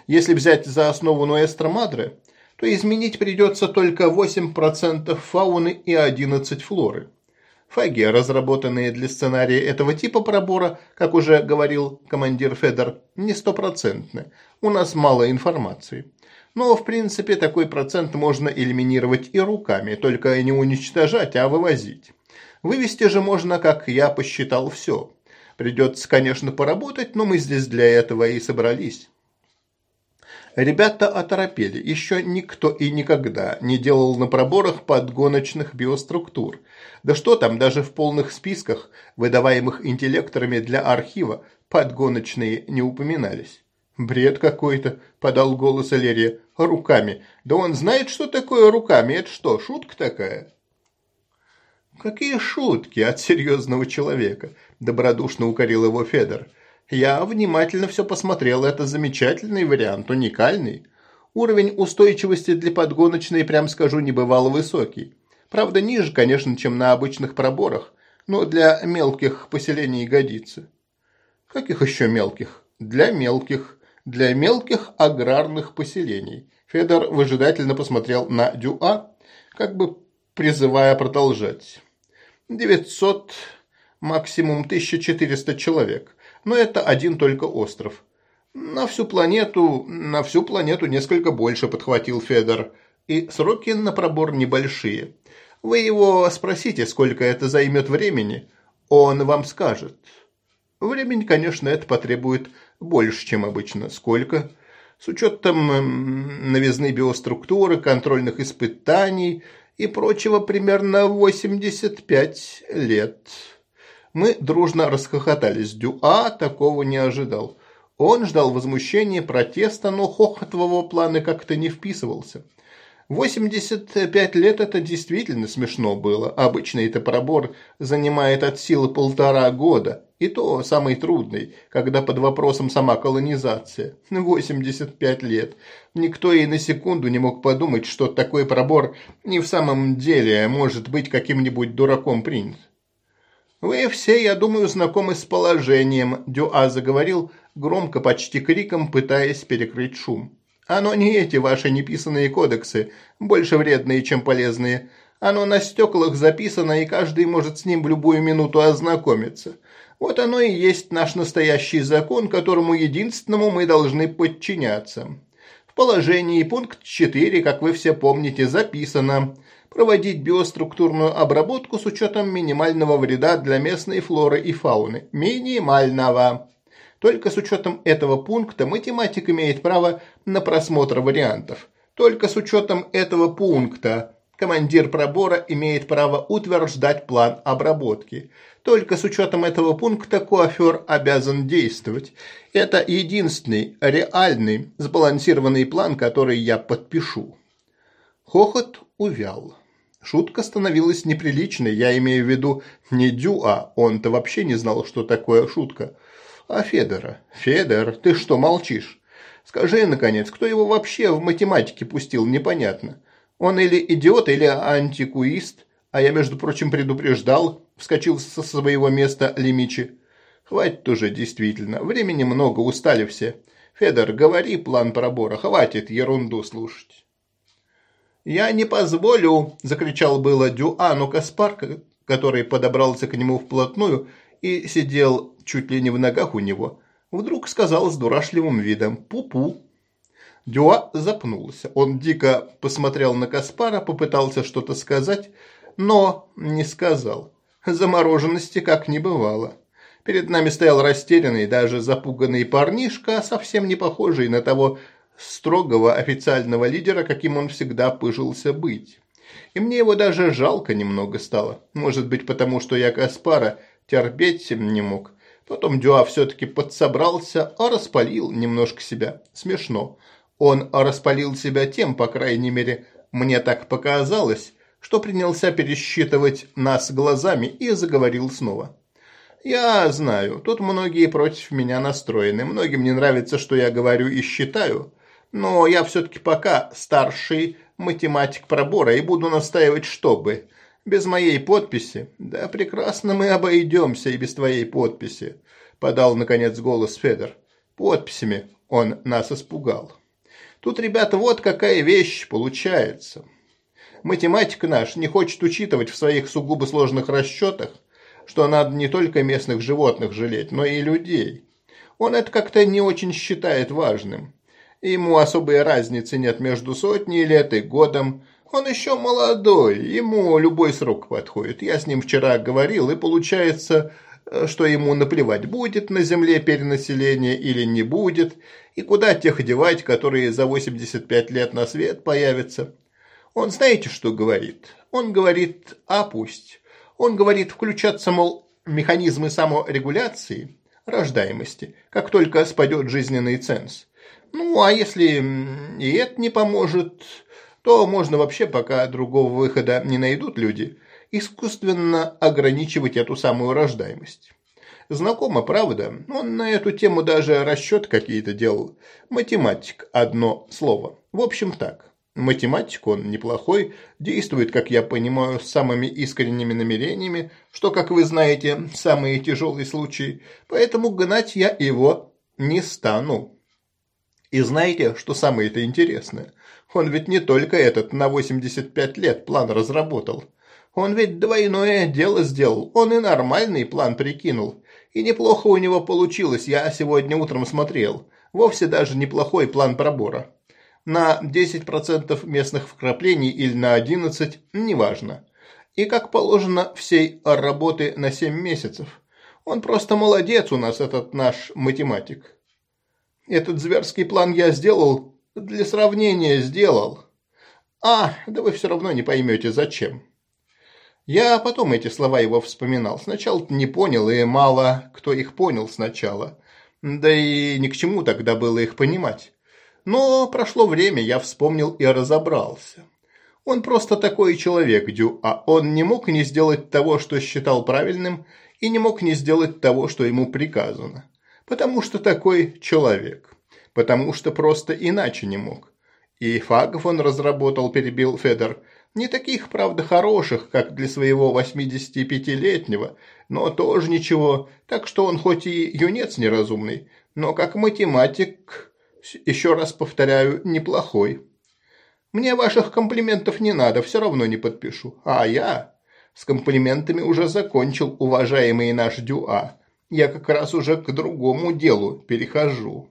Если взять за основу Ноэстро Мадре, то изменить придется только 8% фауны и 11 флоры. Фаги, разработанные для сценария этого типа пробора, как уже говорил командир Федор, не стопроцентны. У нас мало информации. Но, в принципе, такой процент можно элиминировать и руками, только не уничтожать, а вывозить. Вывести же можно, как я посчитал, все. Придется, конечно, поработать, но мы здесь для этого и собрались. Ребята оторопели. Еще никто и никогда не делал на проборах подгоночных биоструктур. Да что там, даже в полных списках, выдаваемых интеллекторами для архива, подгоночные не упоминались. «Бред какой-то», – подал голос Алерия. «Руками. Да он знает, что такое руками. Это что, шутка такая?» «Какие шутки от серьезного человека?» – добродушно укорил его Федор. «Я внимательно все посмотрел. Это замечательный вариант, уникальный. Уровень устойчивости для подгоночной, прям скажу, не бывал высокий. Правда, ниже, конечно, чем на обычных проборах, но для мелких поселений годится». «Каких еще мелких?» «Для мелких для мелких аграрных поселений. Федор выжидательно посмотрел на Дюа, как бы призывая продолжать. 900, максимум 1400 человек. Но это один только остров. На всю планету, на всю планету несколько больше, подхватил Федор. И сроки на пробор небольшие. Вы его спросите, сколько это займет времени, он вам скажет. Времени, конечно, это потребует больше, чем обычно. Сколько? С учетом новизны биоструктуры, контрольных испытаний и прочего примерно 85 лет. Мы дружно расхохотались. Дюа такого не ожидал. Он ждал возмущения, протеста, но хохот в его планы как-то не вписывался. 85 лет это действительно смешно было. Обычно это пробор занимает от силы полтора года. И то самый трудный, когда под вопросом сама колонизация. 85 лет. Никто и на секунду не мог подумать, что такой пробор не в самом деле может быть каким-нибудь дураком принят. «Вы все, я думаю, знакомы с положением», – Дюа заговорил громко, почти криком, пытаясь перекрыть шум. «Оно не эти ваши неписанные кодексы, больше вредные, чем полезные. Оно на стеклах записано, и каждый может с ним в любую минуту ознакомиться. Вот оно и есть наш настоящий закон, которому единственному мы должны подчиняться. В положении пункт 4, как вы все помните, записано проводить биоструктурную обработку с учетом минимального вреда для местной флоры и фауны. Минимального. Только с учетом этого пункта математик имеет право на просмотр вариантов. Только с учетом этого пункта командир пробора имеет право утверждать план обработки. Только с учетом этого пункта коафер обязан действовать. Это единственный реальный сбалансированный план, который я подпишу. Хохот увял. Шутка становилась неприличной, я имею в виду не Дюа, он-то вообще не знал, что такое шутка, а Федора. Федор, ты что молчишь? Скажи, наконец, кто его вообще в математике пустил, непонятно. Он или идиот, или антикуист, а я, между прочим, предупреждал, вскочил со своего места Лимичи. Хватит уже, действительно, времени много, устали все. Федор, говори план пробора, хватит ерунду слушать. «Я не позволю!» – закричал было Дюану Каспар, который подобрался к нему вплотную и сидел чуть ли не в ногах у него. Вдруг сказал с дурашливым видом «пу-пу». Дюа запнулся. Он дико посмотрел на Каспара, попытался что-то сказать, но не сказал. Замороженности как не бывало. Перед нами стоял растерянный, даже запуганный парнишка, совсем не похожий на того строгого официального лидера, каким он всегда пыжился быть. И мне его даже жалко немного стало. Может быть, потому что я Каспара терпеть не мог. Потом Дюа все-таки подсобрался, а распалил немножко себя. Смешно. Он распалил себя тем, по крайней мере, мне так показалось, что принялся пересчитывать нас глазами и заговорил снова. «Я знаю, тут многие против меня настроены, многим не нравится, что я говорю и считаю, но я все-таки пока старший математик пробора и буду настаивать, чтобы. Без моей подписи? Да прекрасно мы обойдемся и без твоей подписи», подал наконец голос Федор. «Подписями он нас испугал». Тут, ребята, вот какая вещь получается. Математик наш не хочет учитывать в своих сугубо сложных расчетах, что надо не только местных животных жалеть, но и людей. Он это как-то не очень считает важным. Ему особой разницы нет между сотней лет и годом. Он еще молодой, ему любой срок подходит. Я с ним вчера говорил, и получается, что ему наплевать, будет на земле перенаселение или не будет, и куда тех девать, которые за 85 лет на свет появятся. Он знаете, что говорит? Он говорит «а пусть». Он говорит включаться, мол, механизмы саморегуляции, рождаемости, как только спадет жизненный ценз. Ну, а если и это не поможет, то можно вообще, пока другого выхода не найдут люди, искусственно ограничивать эту самую рождаемость. Знакомо, правда? Он на эту тему даже расчет какие-то делал. Математик, одно слово. В общем так. Математик он неплохой, действует, как я понимаю, с самыми искренними намерениями, что, как вы знаете, самые тяжелые случаи, поэтому гнать я его не стану. И знаете, что самое-то интересное? Он ведь не только этот на 85 лет план разработал. Он ведь двойное дело сделал, он и нормальный план прикинул. И неплохо у него получилось, я сегодня утром смотрел. Вовсе даже неплохой план пробора. На 10% местных вкраплений или на 11%, неважно. И как положено всей работы на 7 месяцев. Он просто молодец у нас, этот наш математик. Этот зверский план я сделал, для сравнения сделал. А, да вы все равно не поймете, зачем. Я потом эти слова его вспоминал. Сначала не понял, и мало кто их понял сначала. Да и ни к чему тогда было их понимать. Но прошло время, я вспомнил и разобрался. Он просто такой человек, Дю, а он не мог не сделать того, что считал правильным, и не мог не сделать того, что ему приказано. Потому что такой человек. Потому что просто иначе не мог. И фагов он разработал, перебил Федор. Не таких, правда, хороших, как для своего 85-летнего, но тоже ничего, так что он хоть и юнец неразумный, но как математик, еще раз повторяю, неплохой. Мне ваших комплиментов не надо, все равно не подпишу. А я с комплиментами уже закончил, уважаемый наш Дюа я как раз уже к другому делу перехожу.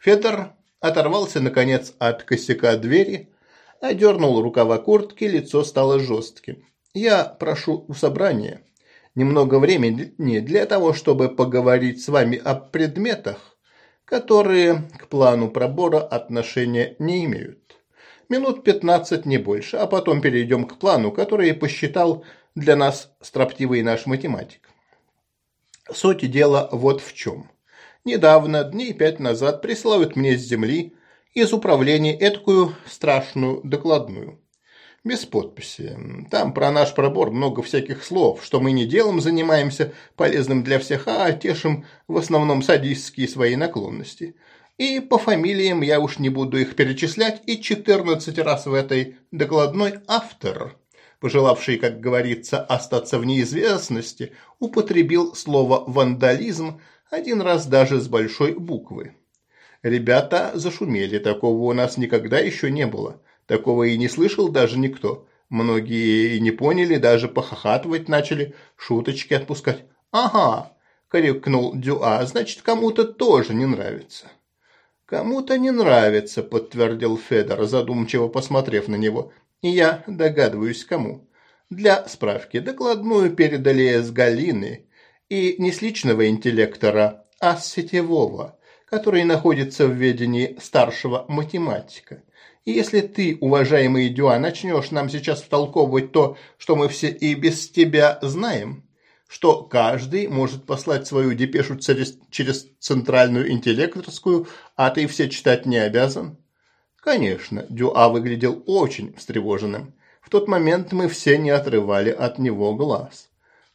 Федор оторвался, наконец, от косяка двери, одернул рукава куртки, лицо стало жестким. «Я прошу у собрания немного времени для того, чтобы поговорить с вами о предметах, которые к плану пробора отношения не имеют. Минут пятнадцать, не больше, а потом перейдем к плану, который посчитал для нас строптивый наш математик. Суть дела вот в чем. Недавно, дней пять назад, присылают мне с земли из управления эткую страшную докладную. Без подписи. Там про наш пробор много всяких слов, что мы не делом занимаемся, полезным для всех, а тешим в основном садистские свои наклонности. И по фамилиям я уж не буду их перечислять, и 14 раз в этой докладной автор пожелавший, как говорится, остаться в неизвестности, употребил слово «вандализм» один раз даже с большой буквы. Ребята зашумели, такого у нас никогда еще не было. Такого и не слышал даже никто. Многие и не поняли, даже похохатывать начали, шуточки отпускать. «Ага», – крикнул Дюа, – «значит, кому-то тоже не нравится». «Кому-то не нравится», – подтвердил Федор, задумчиво посмотрев на него. И я догадываюсь, кому. Для справки, докладную передали с Галины, и не с личного интеллектора, а с сетевого, который находится в ведении старшего математика. И если ты, уважаемый Дюа, начнешь нам сейчас втолковывать то, что мы все и без тебя знаем, что каждый может послать свою депешу через, через центральную интеллекторскую, а ты все читать не обязан, Конечно, Дюа выглядел очень встревоженным. В тот момент мы все не отрывали от него глаз.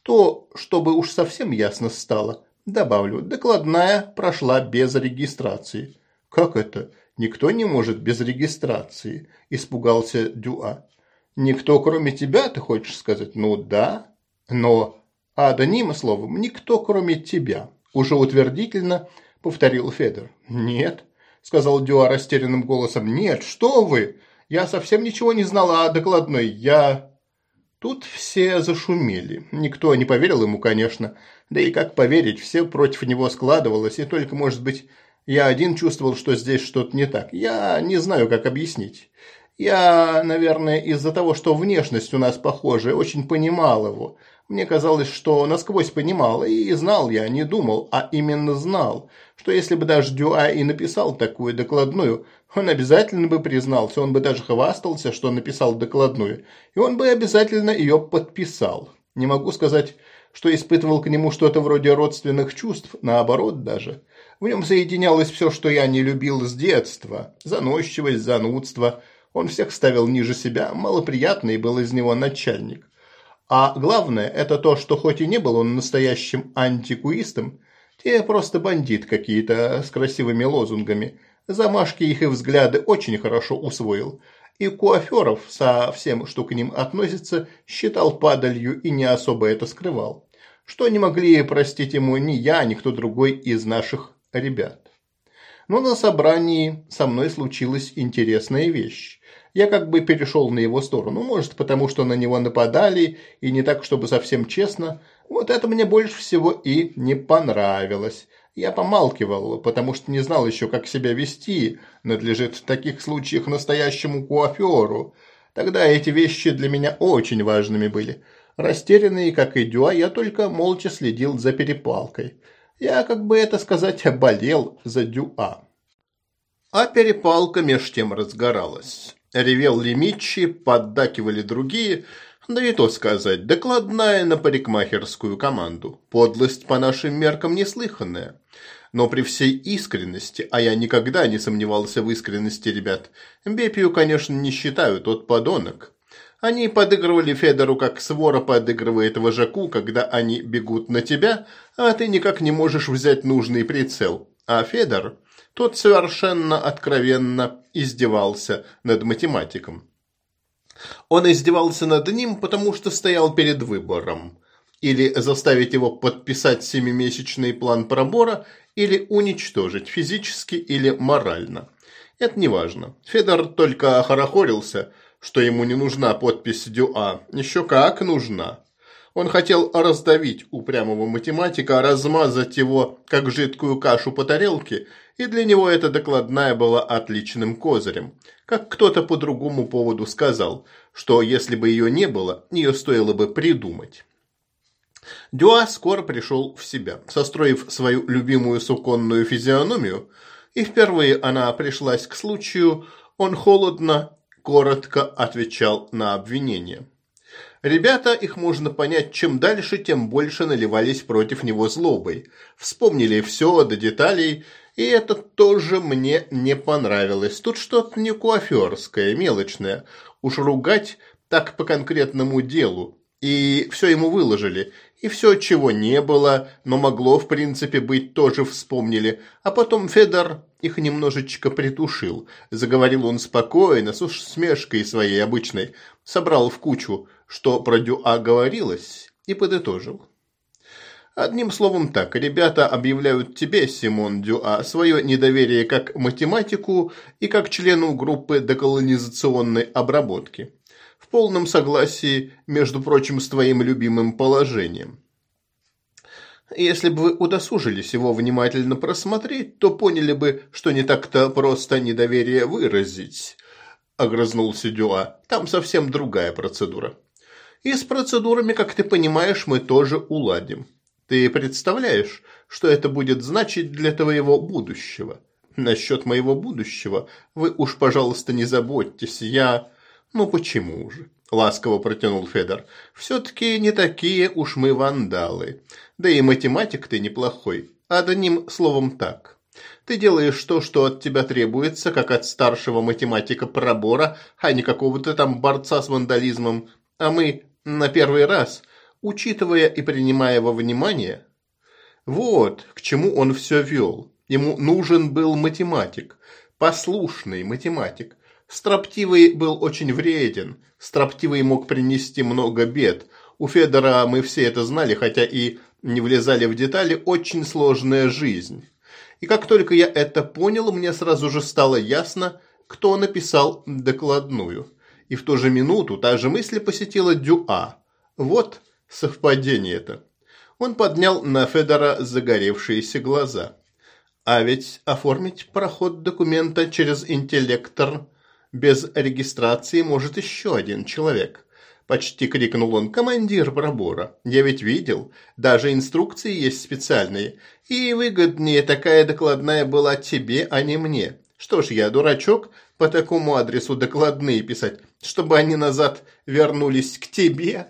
То, чтобы уж совсем ясно стало, добавлю, докладная прошла без регистрации. Как это? Никто не может без регистрации, испугался Дюа. Никто, кроме тебя, ты хочешь сказать? Ну да. Но, одним словом, никто, кроме тебя. Уже утвердительно повторил Федор. Нет, сказал Дюа растерянным голосом. «Нет, что вы! Я совсем ничего не знала о докладной. Я...» Тут все зашумели. Никто не поверил ему, конечно. Да и как поверить, все против него складывалось, и только, может быть, Я один чувствовал, что здесь что-то не так. Я не знаю, как объяснить. Я, наверное, из-за того, что внешность у нас похожая, очень понимал его. Мне казалось, что насквозь понимал, и знал я, не думал, а именно знал, что если бы даже Дюа и написал такую докладную, он обязательно бы признался, он бы даже хвастался, что написал докладную, и он бы обязательно ее подписал. Не могу сказать, что испытывал к нему что-то вроде родственных чувств, наоборот даже. В нем соединялось все, что я не любил с детства. Заносчивость, занудство. Он всех ставил ниже себя, малоприятный был из него начальник. А главное, это то, что хоть и не был он настоящим антикуистом, те просто бандит какие-то с красивыми лозунгами. Замашки их и взгляды очень хорошо усвоил. И куаферов со всем, что к ним относится, считал падалью и не особо это скрывал. Что не могли простить ему ни я, ни кто другой из наших ребят. Но на собрании со мной случилась интересная вещь. Я как бы перешел на его сторону, может, потому что на него нападали, и не так, чтобы совсем честно. Вот это мне больше всего и не понравилось. Я помалкивал, потому что не знал еще, как себя вести, надлежит в таких случаях настоящему куаферу. Тогда эти вещи для меня очень важными были. Растерянный, как и Дюа, я только молча следил за перепалкой. Я, как бы это сказать, болел за Дюа. А перепалка меж тем разгоралась. Ревел Лемичи, поддакивали другие, да и то сказать, докладная на парикмахерскую команду. Подлость по нашим меркам неслыханная. Но при всей искренности, а я никогда не сомневался в искренности ребят, Бепию, конечно, не считаю, тот подонок. Они подыгрывали Федору, как свора подыгрывает вожаку, когда они бегут на тебя, а ты никак не можешь взять нужный прицел. А Федор, тот совершенно откровенно издевался над математиком. Он издевался над ним, потому что стоял перед выбором. Или заставить его подписать семимесячный план пробора, или уничтожить физически или морально. Это не важно. Федор только хорохорился – что ему не нужна подпись Дюа. Еще как нужна. Он хотел раздавить упрямого математика, размазать его, как жидкую кашу по тарелке, и для него эта докладная была отличным козырем. Как кто-то по другому поводу сказал, что если бы ее не было, ее стоило бы придумать. Дюа скоро пришел в себя, состроив свою любимую суконную физиономию, и впервые она пришлась к случаю, он холодно коротко отвечал на обвинения. Ребята, их можно понять, чем дальше, тем больше наливались против него злобой. Вспомнили все до деталей, и это тоже мне не понравилось. Тут что-то не куаферское, мелочное. Уж ругать так по конкретному делу. И все ему выложили. И все, чего не было, но могло, в принципе, быть, тоже вспомнили. А потом Федор их немножечко притушил. Заговорил он спокойно, с усмешкой своей обычной. Собрал в кучу, что про Дюа говорилось, и подытожил. Одним словом так, ребята объявляют тебе, Симон Дюа, свое недоверие как математику и как члену группы деколонизационной обработки. В полном согласии, между прочим, с твоим любимым положением. Если бы вы удосужились его внимательно просмотреть, то поняли бы, что не так-то просто недоверие выразить. Огрызнулся Дюа. Там совсем другая процедура. И с процедурами, как ты понимаешь, мы тоже уладим. Ты представляешь, что это будет значить для твоего будущего? Насчет моего будущего вы уж, пожалуйста, не заботьтесь. Я... Ну почему же? Ласково протянул Федор. Все-таки не такие уж мы вандалы. Да и математик ты неплохой. Одним словом так. Ты делаешь то, что от тебя требуется, как от старшего математика пробора, а не какого-то там борца с вандализмом. А мы на первый раз, учитывая и принимая во внимание... Вот к чему он все вел. Ему нужен был математик, послушный математик. Строптивый был очень вреден, Строптивый мог принести много бед. У Федора мы все это знали, хотя и не влезали в детали, очень сложная жизнь. И как только я это понял, мне сразу же стало ясно, кто написал докладную. И в ту же минуту та же мысль посетила Дюа. Вот совпадение это. Он поднял на Федора загоревшиеся глаза. А ведь оформить проход документа через интеллектор без регистрации может еще один человек. Почти крикнул он командир пробора. Я ведь видел, даже инструкции есть специальные. И выгоднее такая докладная была тебе, а не мне. Что ж я, дурачок, по такому адресу докладные писать, чтобы они назад вернулись к тебе?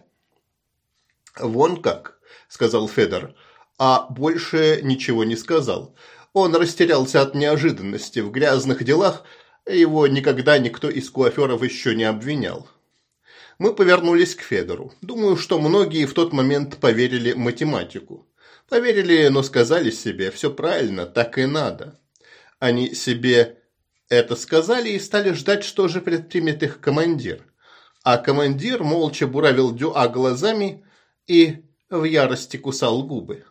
Вон как, сказал Федор, а больше ничего не сказал. Он растерялся от неожиданности. В грязных делах его никогда никто из куаферов еще не обвинял. Мы повернулись к Федору. Думаю, что многие в тот момент поверили математику. Поверили, но сказали себе, все правильно, так и надо. Они себе это сказали и стали ждать, что же предпримет их командир. А командир молча буравил Дюа глазами и в ярости кусал губы.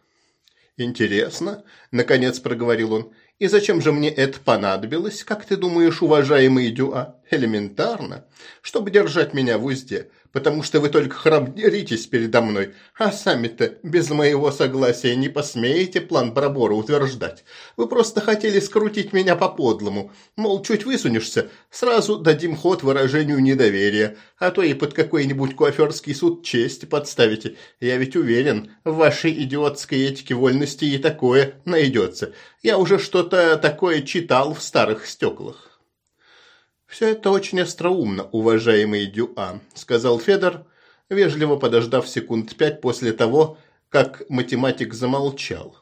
«Интересно», – наконец проговорил он, – «и зачем же мне это понадобилось, как ты думаешь, уважаемый Дюа? Элементарно, чтобы держать меня в узде потому что вы только храбритесь передо мной, а сами-то без моего согласия не посмеете план пробора утверждать. Вы просто хотели скрутить меня по-подлому, мол, чуть высунешься, сразу дадим ход выражению недоверия, а то и под какой-нибудь куаферский суд чести подставите. Я ведь уверен, в вашей идиотской этике вольности и такое найдется. Я уже что-то такое читал в старых стеклах. «Все это очень остроумно, уважаемый Дюа», – сказал Федор, вежливо подождав секунд пять после того, как математик замолчал.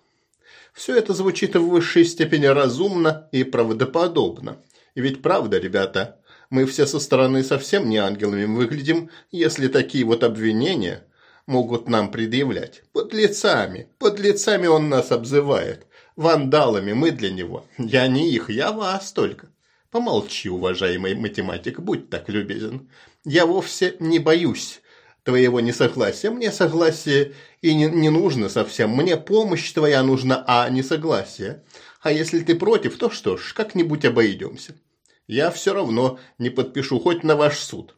«Все это звучит в высшей степени разумно и правдоподобно. И ведь правда, ребята, мы все со стороны совсем не ангелами выглядим, если такие вот обвинения могут нам предъявлять. Под лицами, под лицами он нас обзывает. Вандалами мы для него. Я не их, я вас только. Помолчи, уважаемый математик, будь так любезен. Я вовсе не боюсь твоего несогласия. Мне согласие и не, не нужно совсем. Мне помощь твоя нужна, а не согласие. А если ты против, то что ж, как-нибудь обойдемся. Я все равно не подпишу хоть на ваш суд.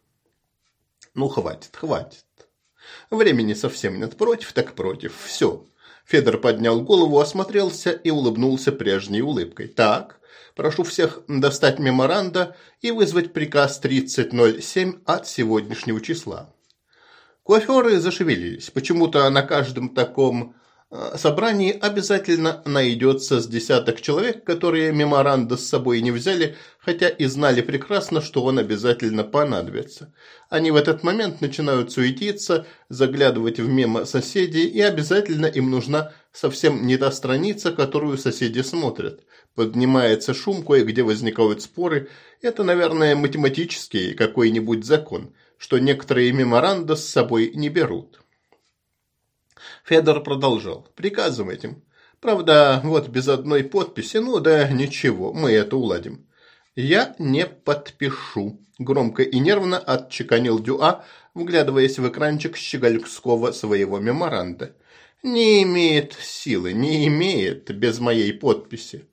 Ну, хватит, хватит. Времени совсем нет. Против, так против. Все. Федор поднял голову, осмотрелся и улыбнулся прежней улыбкой. Так, прошу всех достать меморанда и вызвать приказ 3007 от сегодняшнего числа. Куаферы зашевелились. Почему-то на каждом таком э, собрании обязательно найдется с десяток человек, которые меморанда с собой не взяли, хотя и знали прекрасно, что он обязательно понадобится. Они в этот момент начинают суетиться, заглядывать в мемо соседей, и обязательно им нужна совсем не та страница, которую соседи смотрят. Поднимается шум, кое-где возникают споры. Это, наверное, математический какой-нибудь закон, что некоторые меморанда с собой не берут. Федор продолжал. Приказывайте. Правда, вот без одной подписи, ну да ничего, мы это уладим. Я не подпишу. Громко и нервно отчеканил Дюа, вглядываясь в экранчик щегольского своего меморанда. Не имеет силы, не имеет без моей подписи.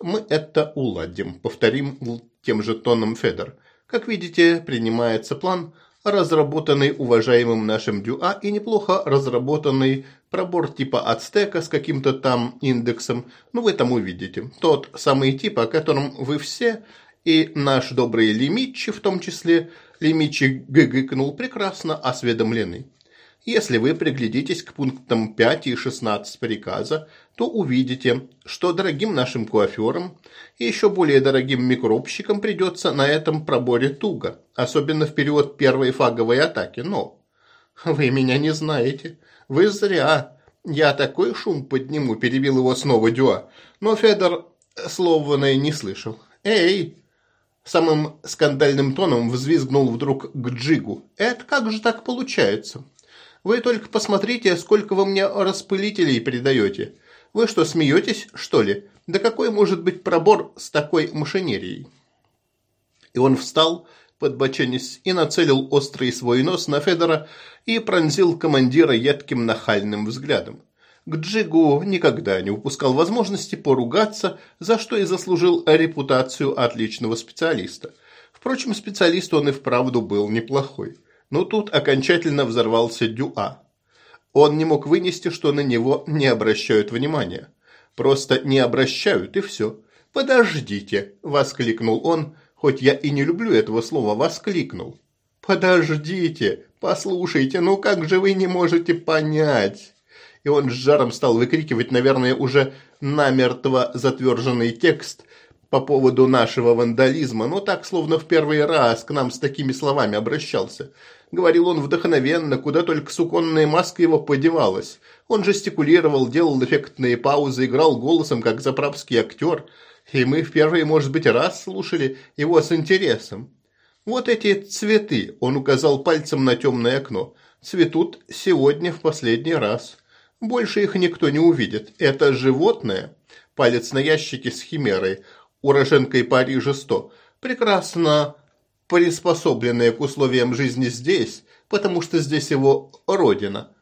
Мы это уладим, повторим тем же тоном Федор. Как видите, принимается план, разработанный уважаемым нашим Дюа и неплохо разработанный пробор типа Ацтека с каким-то там индексом. Ну, вы там увидите. Тот самый тип, о котором вы все и наш добрый Лимичи, в том числе Лимичи гыгыкнул, прекрасно осведомлены. Если вы приглядитесь к пунктам 5 и 16 приказа, то увидите, что дорогим нашим куаферам и еще более дорогим микробщикам придется на этом проборе туго, особенно в период первой фаговой атаки. Но вы меня не знаете. Вы зря. Я такой шум подниму, перебил его снова Дюа. Но Федор слова не слышал. Эй! Самым скандальным тоном взвизгнул вдруг к Джигу. Это как же так получается? Вы только посмотрите, сколько вы мне распылителей передаете. Вы что, смеетесь, что ли? Да какой может быть пробор с такой машинерией?» И он встал, подбоченясь, и нацелил острый свой нос на Федора и пронзил командира едким нахальным взглядом. К Джигу никогда не упускал возможности поругаться, за что и заслужил репутацию отличного специалиста. Впрочем, специалист он и вправду был неплохой. Но тут окончательно взорвался Дюа. Он не мог вынести, что на него не обращают внимания. Просто не обращают, и все. «Подождите!» – воскликнул он, хоть я и не люблю этого слова, воскликнул. «Подождите! Послушайте, ну как же вы не можете понять?» И он с жаром стал выкрикивать, наверное, уже намертво затверженный текст по поводу нашего вандализма, но так, словно в первый раз к нам с такими словами обращался. Говорил он вдохновенно, куда только суконная маска его подевалась. Он жестикулировал, делал эффектные паузы, играл голосом, как заправский актер. И мы в первый, может быть, раз слушали его с интересом. Вот эти цветы, он указал пальцем на темное окно, цветут сегодня в последний раз. Больше их никто не увидит. Это животное, палец на ящике с химерой, уроженкой Парижа 100, прекрасно приспособленное к условиям жизни здесь, потому что здесь его родина.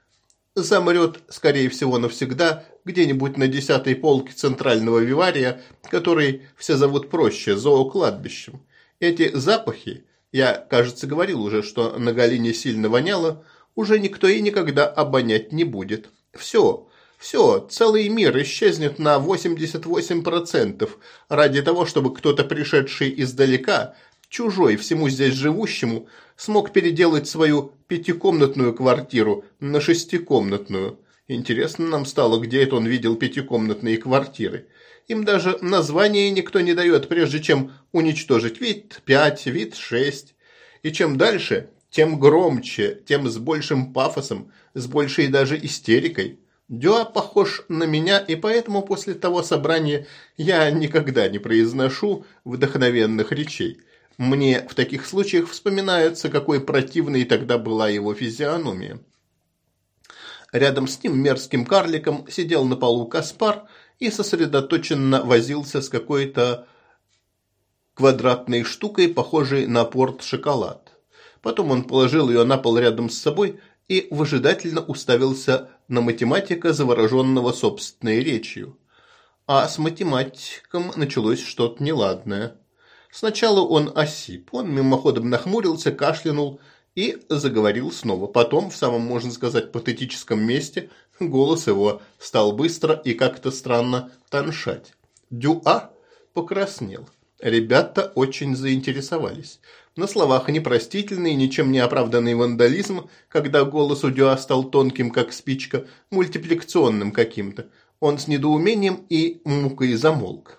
Замрет, скорее всего, навсегда, где-нибудь на десятой полке центрального вивария, который все зовут проще, зоокладбищем. Эти запахи, я, кажется, говорил уже, что на Галине сильно воняло, уже никто и никогда обонять не будет. Все, все, целый мир исчезнет на 88% ради того, чтобы кто-то, пришедший издалека, чужой всему здесь живущему, смог переделать свою пятикомнатную квартиру на шестикомнатную. Интересно нам стало, где это он видел пятикомнатные квартиры. Им даже название никто не дает, прежде чем уничтожить вид 5, вид 6. И чем дальше, тем громче, тем с большим пафосом, с большей даже истерикой. Дюа похож на меня, и поэтому после того собрания я никогда не произношу вдохновенных речей. Мне в таких случаях вспоминается, какой противной тогда была его физиономия. Рядом с ним мерзким карликом сидел на полу Каспар и сосредоточенно возился с какой-то квадратной штукой, похожей на порт-шоколад. Потом он положил ее на пол рядом с собой и выжидательно уставился на математика, завороженного собственной речью. А с математиком началось что-то неладное. Сначала он осип, он мимоходом нахмурился, кашлянул и заговорил снова. Потом, в самом, можно сказать, патетическом месте, голос его стал быстро и как-то странно тоншать. Дюа покраснел. Ребята очень заинтересовались. На словах непростительный, ничем не оправданный вандализм, когда голос у Дюа стал тонким, как спичка, мультипликационным каким-то. Он с недоумением и мукой замолк.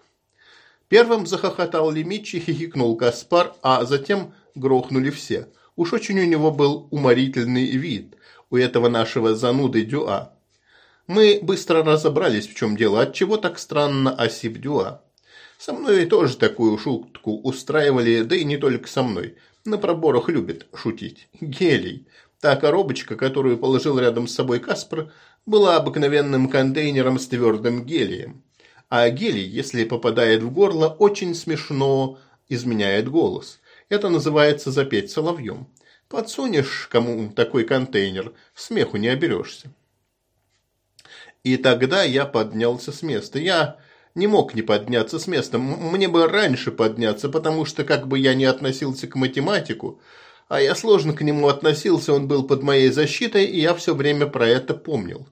Первым захохотал Лемичи, хихикнул Каспар, а затем грохнули все. Уж очень у него был уморительный вид, у этого нашего зануды Дюа. Мы быстро разобрались, в чем дело, отчего так странно осип Дюа. Со мной тоже такую шутку устраивали, да и не только со мной. На проборах любят шутить. Гелий. Та коробочка, которую положил рядом с собой Каспар, была обыкновенным контейнером с твердым гелием. А гелий, если попадает в горло, очень смешно изменяет голос. Это называется запеть соловьем. Подсунешь кому такой контейнер, смеху не оберешься. И тогда я поднялся с места. Я не мог не подняться с места. Мне бы раньше подняться, потому что как бы я ни относился к математику, а я сложно к нему относился, он был под моей защитой, и я все время про это помнил.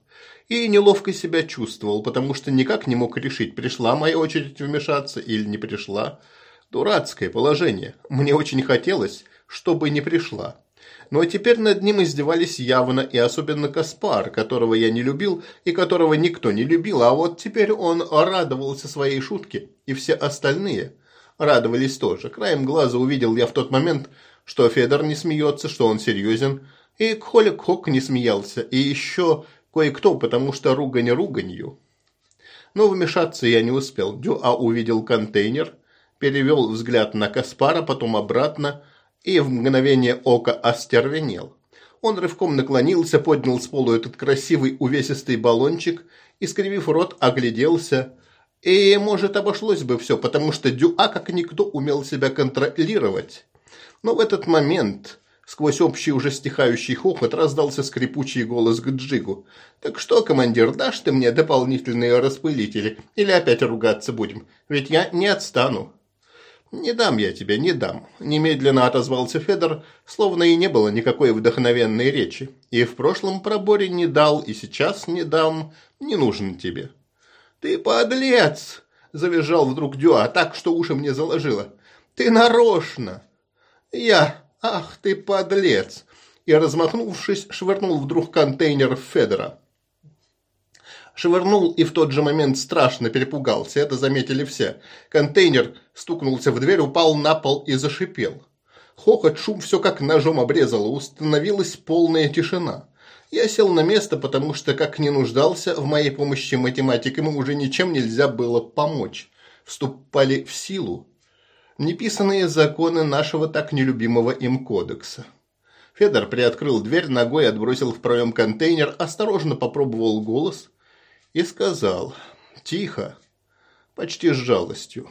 И неловко себя чувствовал, потому что никак не мог решить, пришла моя очередь вмешаться или не пришла. Дурацкое положение. Мне очень хотелось, чтобы не пришла. Но теперь над ним издевались явно, и особенно Каспар, которого я не любил и которого никто не любил, а вот теперь он радовался своей шутке, и все остальные радовались тоже. Краем глаза увидел я в тот момент, что Федор не смеется, что он серьезен, и Холик Хок не смеялся, и еще кое-кто, потому что ругань руганью. Но вмешаться я не успел. Дюа увидел контейнер, перевел взгляд на Каспара, потом обратно – и в мгновение ока остервенел. Он рывком наклонился, поднял с пола этот красивый увесистый баллончик и, скривив рот, огляделся. И, может, обошлось бы все, потому что Дюа, как никто, умел себя контролировать. Но в этот момент, сквозь общий уже стихающий хохот, раздался скрипучий голос к Джигу. «Так что, командир, дашь ты мне дополнительные распылители? Или опять ругаться будем? Ведь я не отстану». «Не дам я тебе, не дам», – немедленно отозвался Федор, словно и не было никакой вдохновенной речи. «И в прошлом проборе не дал, и сейчас не дам, не нужен тебе». «Ты подлец!» – завизжал вдруг Дюа, так что уши мне заложило. «Ты нарочно!» «Я! Ах ты подлец!» И, размахнувшись, швырнул вдруг контейнер Федора. Швырнул и в тот же момент страшно перепугался, это заметили все. Контейнер стукнулся в дверь, упал на пол и зашипел. Хохот, шум все как ножом обрезало, установилась полная тишина. Я сел на место, потому что, как не нуждался в моей помощи математик, ему уже ничем нельзя было помочь. Вступали в силу неписанные законы нашего так нелюбимого им кодекса. Федор приоткрыл дверь, ногой отбросил в проем контейнер, осторожно попробовал голос и сказал «Тихо, почти с жалостью».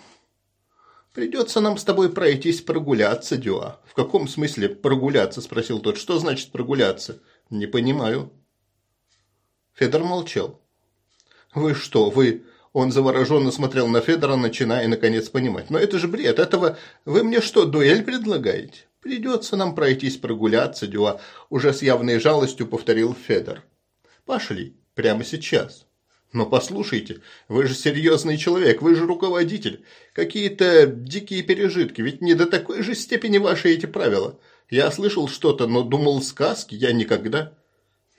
«Придется нам с тобой пройтись прогуляться, Дюа». «В каком смысле прогуляться?» – спросил тот. «Что значит прогуляться?» «Не понимаю». Федор молчал. «Вы что, вы...» Он завороженно смотрел на Федора, начиная, наконец, понимать. «Но это же бред. Этого... Вы мне что, дуэль предлагаете?» «Придется нам пройтись прогуляться, Дюа», – уже с явной жалостью повторил Федор. «Пошли. Прямо сейчас». Но послушайте, вы же серьезный человек, вы же руководитель. Какие-то дикие пережитки, ведь не до такой же степени ваши эти правила. Я слышал что-то, но думал сказки, я никогда.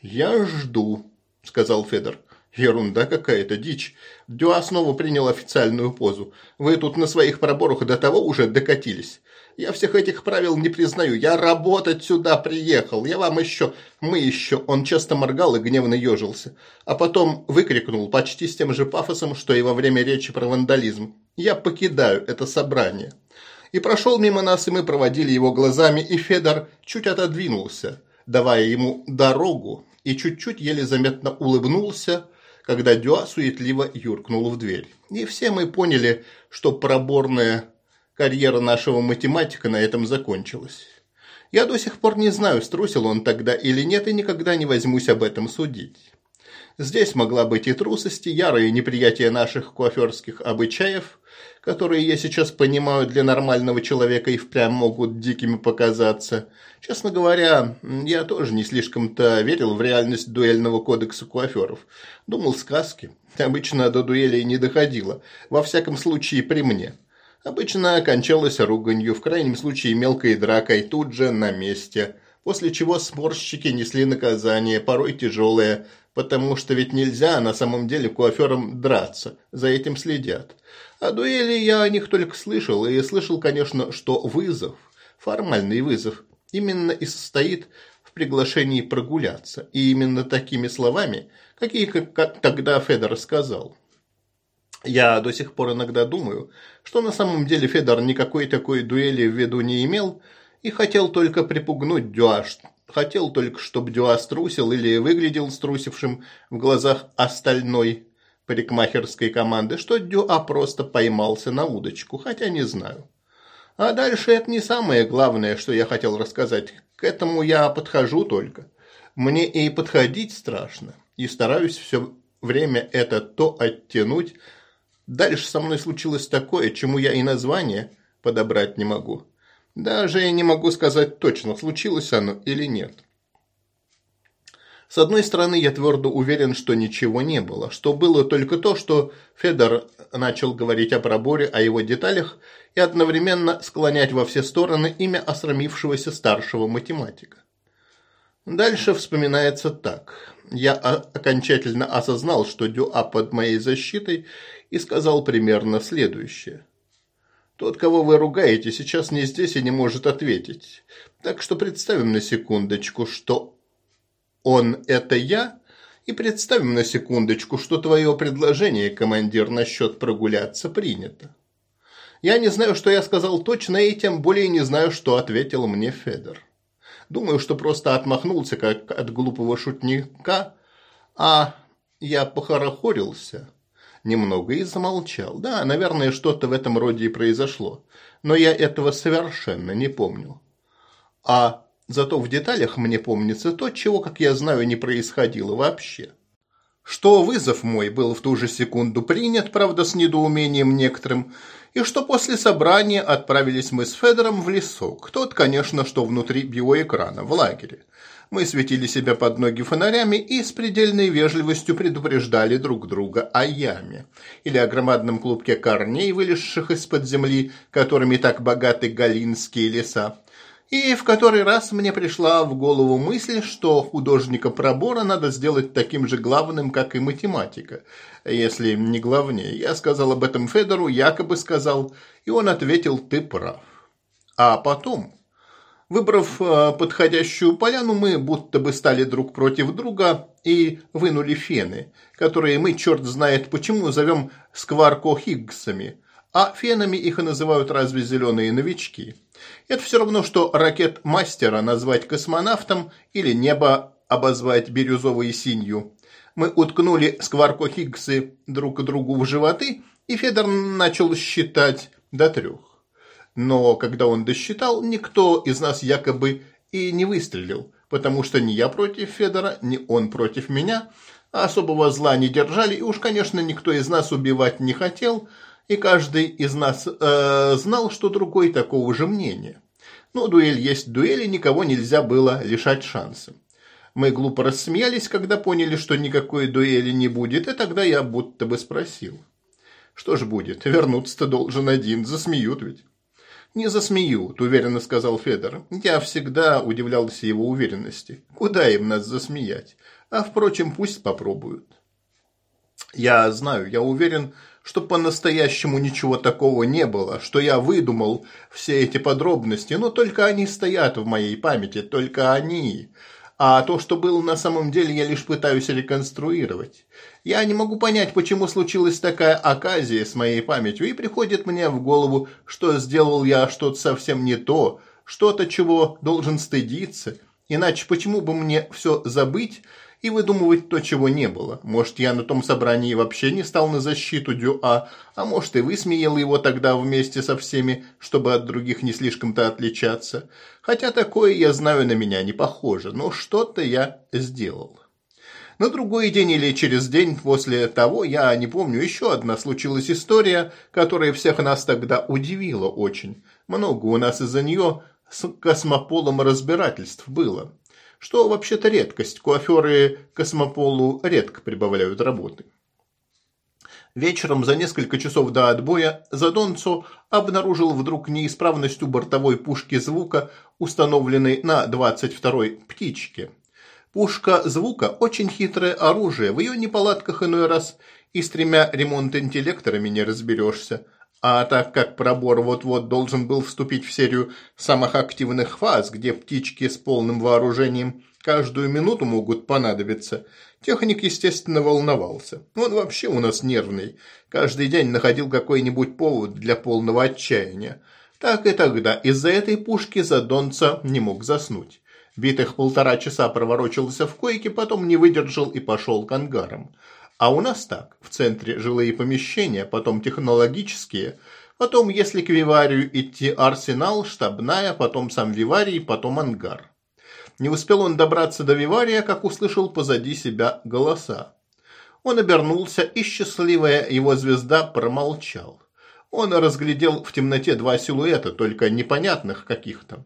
Я жду, сказал Федор. Ерунда какая-то, дичь. Дюа снова принял официальную позу. Вы тут на своих проборах до того уже докатились. Я всех этих правил не признаю. Я работать сюда приехал. Я вам еще... Мы еще...» Он часто моргал и гневно ежился. А потом выкрикнул почти с тем же пафосом, что и во время речи про вандализм. «Я покидаю это собрание». И прошел мимо нас, и мы проводили его глазами, и Федор чуть отодвинулся, давая ему дорогу, и чуть-чуть еле заметно улыбнулся, когда Дюа суетливо юркнул в дверь. И все мы поняли, что проборная карьера нашего математика на этом закончилась. Я до сих пор не знаю, струсил он тогда или нет, и никогда не возьмусь об этом судить. Здесь могла быть и трусость, и ярое неприятие наших куаферских обычаев, которые, я сейчас понимаю, для нормального человека и впрямь могут дикими показаться. Честно говоря, я тоже не слишком-то верил в реальность дуэльного кодекса куаферов. Думал сказки. Обычно до дуэлей не доходило, во всяком случае при мне. Обычно окончалась руганью, в крайнем случае мелкой дракой, тут же на месте. После чего спорщики несли наказание, порой тяжелое, потому что ведь нельзя на самом деле куаферам драться, за этим следят. А дуэли я о них только слышал, и слышал, конечно, что вызов, формальный вызов, именно и состоит в приглашении прогуляться, и именно такими словами, какие как тогда Федор сказал. Я до сих пор иногда думаю, что на самом деле Федор никакой такой дуэли в виду не имел и хотел только припугнуть Дюа, хотел только, чтобы Дюа струсил или выглядел струсившим в глазах остальной парикмахерской команды, что Дюа просто поймался на удочку, хотя не знаю. А дальше это не самое главное, что я хотел рассказать. К этому я подхожу только. Мне и подходить страшно, и стараюсь все время это то оттянуть, Дальше со мной случилось такое, чему я и название подобрать не могу. Даже я не могу сказать точно, случилось оно или нет. С одной стороны, я твердо уверен, что ничего не было, что было только то, что Федор начал говорить о проборе, о его деталях и одновременно склонять во все стороны имя осрамившегося старшего математика. Дальше вспоминается так. Я окончательно осознал, что Дюа под моей защитой и сказал примерно следующее. Тот, кого вы ругаете, сейчас не здесь и не может ответить. Так что представим на секундочку, что он – это я, и представим на секундочку, что твое предложение, командир, насчет прогуляться принято. Я не знаю, что я сказал точно, и тем более не знаю, что ответил мне Федор. Думаю, что просто отмахнулся, как от глупого шутника, а я похорохорился немного и замолчал. Да, наверное, что-то в этом роде и произошло, но я этого совершенно не помню. А зато в деталях мне помнится то, чего, как я знаю, не происходило вообще. Что вызов мой был в ту же секунду принят, правда, с недоумением некоторым, и что после собрания отправились мы с Федором в лесок. Тот, конечно, что внутри биоэкрана, в лагере. Мы светили себя под ноги фонарями и с предельной вежливостью предупреждали друг друга о яме или о громадном клубке корней, вылезших из-под земли, которыми так богаты галинские леса. И в который раз мне пришла в голову мысль, что художника пробора надо сделать таким же главным, как и математика, если не главнее. Я сказал об этом Федору, якобы сказал, и он ответил «ты прав». А потом, выбрав э, подходящую поляну, мы будто бы стали друг против друга и вынули фены, которые мы, черт знает почему, зовем скварко-хиггсами, а фенами их и называют разве зеленые новички. Это все равно, что ракет-мастера назвать космонавтом или небо обозвать бирюзовой синью. Мы уткнули скварко-хиггсы друг другу в животы, и Федор начал считать до трех. Но когда он досчитал, никто из нас якобы и не выстрелил, потому что ни я против Федора, ни он против меня особого зла не держали, и уж, конечно, никто из нас убивать не хотел, и каждый из нас э, знал, что другой такого же мнения. Но дуэль есть дуэль, и никого нельзя было лишать шанса. Мы глупо рассмеялись, когда поняли, что никакой дуэли не будет, и тогда я будто бы спросил. Что ж будет, вернуться-то должен один, засмеют ведь. «Не засмеют», – уверенно сказал Федор. Я всегда удивлялся его уверенности. Куда им нас засмеять? А, впрочем, пусть попробуют. Я знаю, я уверен, что по-настоящему ничего такого не было, что я выдумал все эти подробности, но только они стоят в моей памяти, только они. А то, что было на самом деле, я лишь пытаюсь реконструировать. Я не могу понять, почему случилась такая оказия с моей памятью, и приходит мне в голову, что сделал я что-то совсем не то, что-то, чего должен стыдиться. Иначе почему бы мне все забыть и выдумывать то, чего не было? Может, я на том собрании вообще не стал на защиту Дюа, а может, и высмеял его тогда вместе со всеми, чтобы от других не слишком-то отличаться. Хотя такое, я знаю, на меня не похоже, но что-то я сделал. На другой день или через день после того, я не помню, еще одна случилась история, которая всех нас тогда удивила очень. Много у нас из-за нее с космополом разбирательств было. Что вообще-то редкость, куаферы космополу редко прибавляют работы. Вечером за несколько часов до отбоя Задонцо обнаружил вдруг неисправность у бортовой пушки звука, установленной на 22-й «Птичке». Пушка звука – очень хитрое оружие, в ее неполадках иной раз и с тремя ремонт-интеллекторами не разберешься. А так как пробор вот-вот должен был вступить в серию самых активных фаз, где птички с полным вооружением каждую минуту могут понадобиться, техник, естественно, волновался. Он вообще у нас нервный. Каждый день находил какой-нибудь повод для полного отчаяния. Так и тогда из-за этой пушки Задонца не мог заснуть. Битых полтора часа проворочился в койке, потом не выдержал и пошел к ангарам. А у нас так, в центре жилые помещения, потом технологические, потом, если к виварию идти, арсенал, штабная, потом сам виварий, потом ангар. Не успел он добраться до вивария, как услышал позади себя голоса. Он обернулся, и счастливая его звезда промолчал. Он разглядел в темноте два силуэта, только непонятных каких-то.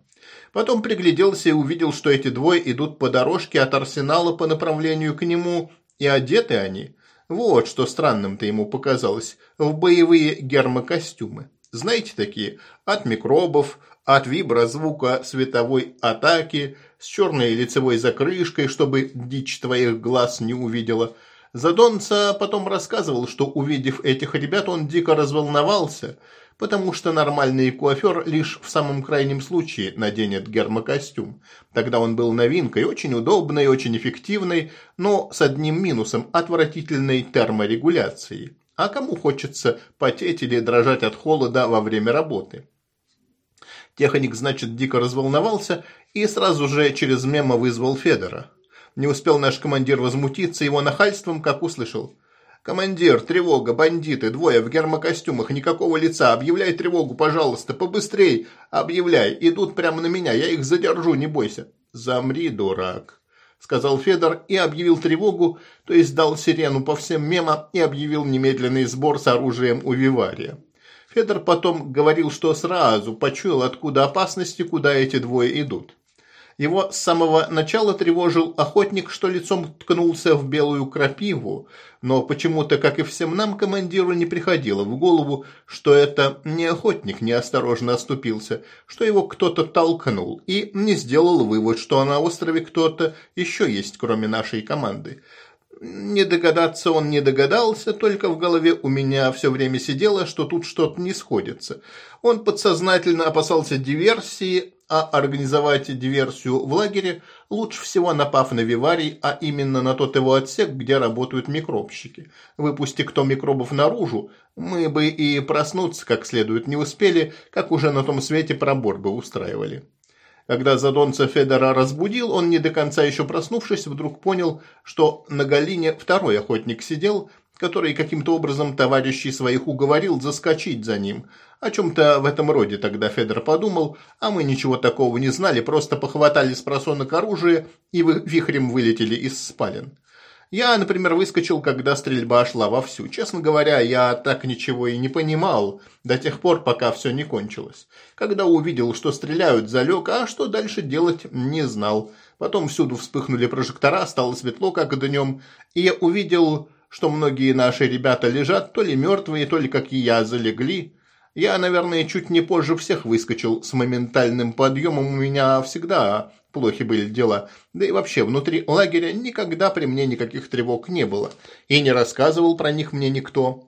Потом пригляделся и увидел, что эти двое идут по дорожке от арсенала по направлению к нему, и одеты они, вот что странным-то ему показалось, в боевые гермокостюмы. Знаете такие? От микробов, от виброзвука световой атаки, с черной лицевой закрышкой, чтобы дичь твоих глаз не увидела. Задонца потом рассказывал, что, увидев этих ребят, он дико разволновался – потому что нормальный куафер лишь в самом крайнем случае наденет гермокостюм. Тогда он был новинкой, очень удобной, очень эффективной, но с одним минусом – отвратительной терморегуляцией. А кому хочется потеть или дрожать от холода во время работы? Техник, значит, дико разволновался и сразу же через мемо вызвал Федора. Не успел наш командир возмутиться его нахальством, как услышал – «Командир, тревога, бандиты, двое в гермокостюмах, никакого лица. Объявляй тревогу, пожалуйста, побыстрей. Объявляй. Идут прямо на меня, я их задержу, не бойся». «Замри, дурак», – сказал Федор и объявил тревогу, то есть дал сирену по всем мемам и объявил немедленный сбор с оружием у Вивария. Федор потом говорил, что сразу почуял, откуда опасности, куда эти двое идут. Его с самого начала тревожил охотник, что лицом ткнулся в белую крапиву, но почему-то, как и всем нам, командиру не приходило в голову, что это не охотник неосторожно оступился, что его кто-то толкнул, и не сделал вывод, что на острове кто-то еще есть, кроме нашей команды. Не догадаться он не догадался, только в голове у меня все время сидело, что тут что-то не сходится. Он подсознательно опасался диверсии, а организовать диверсию в лагере лучше всего напав на виварий, а именно на тот его отсек, где работают микробщики. Выпусти кто микробов наружу, мы бы и проснуться как следует не успели, как уже на том свете пробор бы устраивали. Когда Задонца Федора разбудил, он не до конца еще проснувшись, вдруг понял, что на Галине второй охотник сидел, который каким-то образом товарищей своих уговорил заскочить за ним. О чем-то в этом роде тогда Федор подумал, а мы ничего такого не знали, просто похватали с просонок оружие и вихрем вылетели из спален. Я, например, выскочил, когда стрельба шла вовсю. Честно говоря, я так ничего и не понимал до тех пор, пока все не кончилось. Когда увидел, что стреляют, залег, а что дальше делать, не знал. Потом всюду вспыхнули прожектора, стало светло, как днем, и я увидел, что многие наши ребята лежат то ли мертвые, то ли, как и я, залегли. Я, наверное, чуть не позже всех выскочил с моментальным подъемом, у меня всегда плохи были дела. Да и вообще, внутри лагеря никогда при мне никаких тревог не было. И не рассказывал про них мне никто.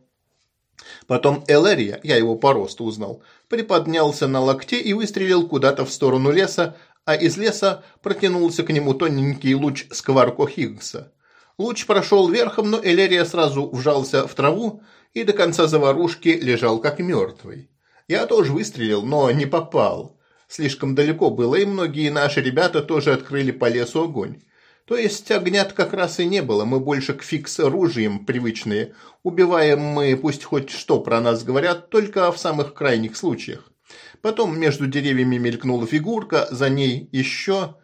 Потом Элерия, я его по росту узнал, приподнялся на локте и выстрелил куда-то в сторону леса, а из леса протянулся к нему тоненький луч скварко Хиггса. Луч прошел верхом, но Элерия сразу вжался в траву и до конца заварушки лежал как мертвый. Я тоже выстрелил, но не попал. Слишком далеко было, и многие наши ребята тоже открыли по лесу огонь. То есть огнят как раз и не было, мы больше к фикс-оружием привычные. Убиваем мы, пусть хоть что про нас говорят, только в самых крайних случаях. Потом между деревьями мелькнула фигурка, за ней еще...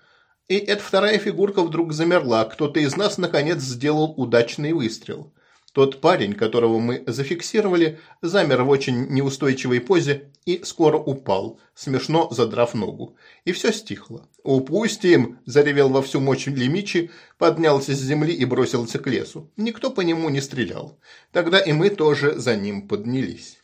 И эта вторая фигурка вдруг замерла, кто-то из нас наконец сделал удачный выстрел. Тот парень, которого мы зафиксировали, замер в очень неустойчивой позе и скоро упал, смешно задрав ногу. И все стихло. «Упустим!» – заревел во всю мощь Лемичи, поднялся с земли и бросился к лесу. Никто по нему не стрелял. Тогда и мы тоже за ним поднялись.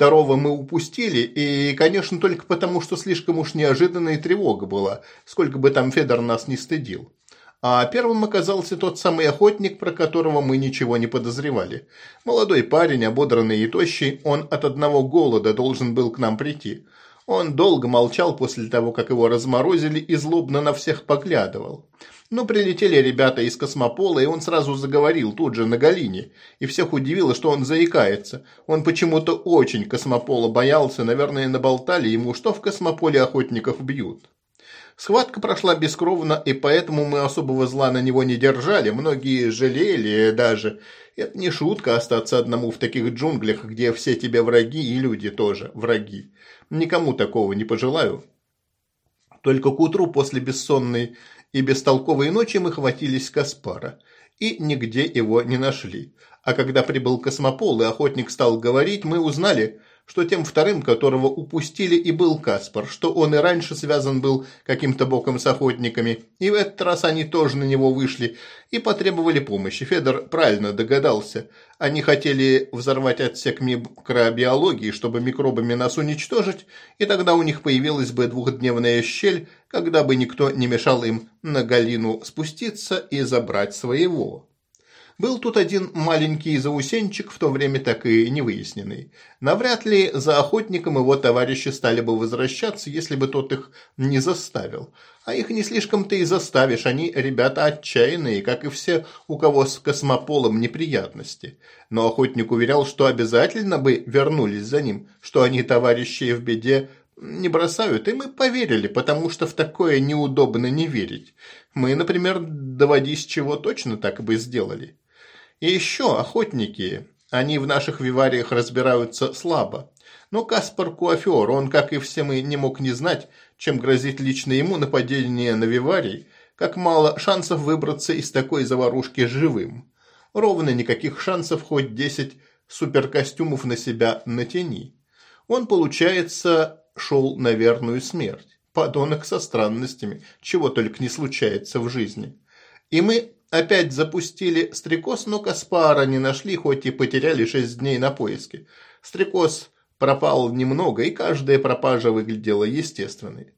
Второго мы упустили, и, конечно, только потому, что слишком уж неожиданная тревога была, сколько бы там Федор нас не стыдил. А первым оказался тот самый охотник, про которого мы ничего не подозревали. Молодой парень, ободранный и тощий, он от одного голода должен был к нам прийти. Он долго молчал после того, как его разморозили, и злобно на всех поглядывал. Но прилетели ребята из космопола, и он сразу заговорил тут же на Галине. И всех удивило, что он заикается. Он почему-то очень космопола боялся, наверное, наболтали ему, что в космополе охотников бьют. Схватка прошла бескровно, и поэтому мы особого зла на него не держали, многие жалели даже. Это не шутка остаться одному в таких джунглях, где все тебе враги и люди тоже враги. Никому такого не пожелаю. Только к утру после бессонной и бестолковой ночи мы хватились Каспара и нигде его не нашли. А когда прибыл космопол и охотник стал говорить, мы узнали, что тем вторым, которого упустили, и был Каспар, что он и раньше связан был каким-то боком с охотниками, и в этот раз они тоже на него вышли и потребовали помощи. Федор правильно догадался. Они хотели взорвать отсек микробиологии, чтобы микробами нас уничтожить, и тогда у них появилась бы двухдневная щель, когда бы никто не мешал им на Галину спуститься и забрать своего. Был тут один маленький заусенчик, в то время так и не выясненный. Навряд ли за охотником его товарищи стали бы возвращаться, если бы тот их не заставил. А их не слишком-то и заставишь, они ребята отчаянные, как и все, у кого с космополом неприятности. Но охотник уверял, что обязательно бы вернулись за ним, что они товарищи в беде не бросают, и мы поверили, потому что в такое неудобно не верить. Мы, например, доводись чего точно так бы сделали. И еще охотники, они в наших вивариях разбираются слабо. Но Каспар Куафер, он, как и все мы, не мог не знать, чем грозит лично ему нападение на виварий, как мало шансов выбраться из такой заварушки живым. Ровно никаких шансов хоть десять суперкостюмов на себя натяни. Он, получается, шел на верную смерть. Подонок со странностями, чего только не случается в жизни. И мы опять запустили стрекоз, но Каспара не нашли, хоть и потеряли шесть дней на поиски. Стрекоз пропал немного, и каждая пропажа выглядела естественной.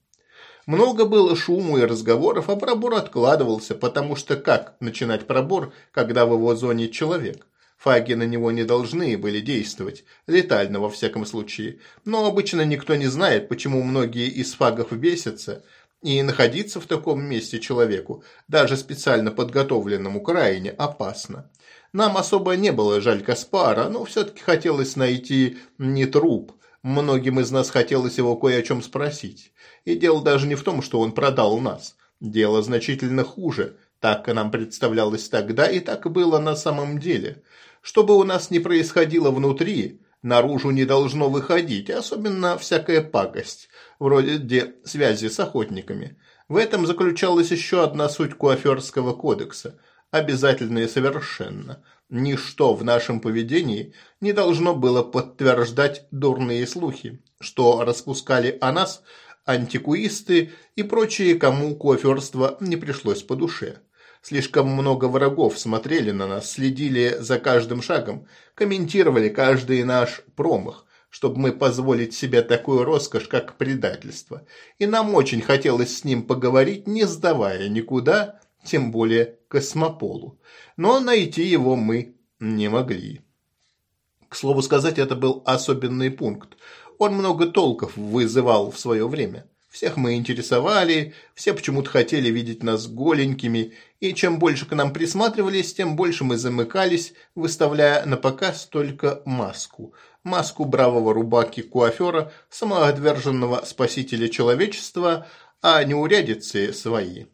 Много было шуму и разговоров, а пробор откладывался, потому что как начинать пробор, когда в его зоне человек? Фаги на него не должны были действовать, летально во всяком случае. Но обычно никто не знает, почему многие из фагов бесятся, и находиться в таком месте человеку, даже специально подготовленному, крайне опасно. Нам особо не было жаль Каспара, но все-таки хотелось найти не труп. Многим из нас хотелось его кое о чем спросить. И дело даже не в том, что он продал нас. Дело значительно хуже. Так нам представлялось тогда, и так было на самом деле. Что бы у нас ни происходило внутри, наружу не должно выходить, особенно всякая пакость, вроде связи с охотниками. В этом заключалась еще одна суть Куаферского кодекса, обязательная совершенно. Ничто в нашем поведении не должно было подтверждать дурные слухи, что распускали о нас антикуисты и прочие, кому куаферство не пришлось по душе. Слишком много врагов смотрели на нас, следили за каждым шагом, комментировали каждый наш промах, чтобы мы позволить себе такую роскошь, как предательство. И нам очень хотелось с ним поговорить, не сдавая никуда, тем более космополу. Но найти его мы не могли. К слову сказать, это был особенный пункт. Он много толков вызывал в свое время. Всех мы интересовали, все почему-то хотели видеть нас голенькими, и чем больше к нам присматривались, тем больше мы замыкались, выставляя на показ только маску. Маску бравого рубаки-куафера, самоотверженного спасителя человечества, а неурядицы свои.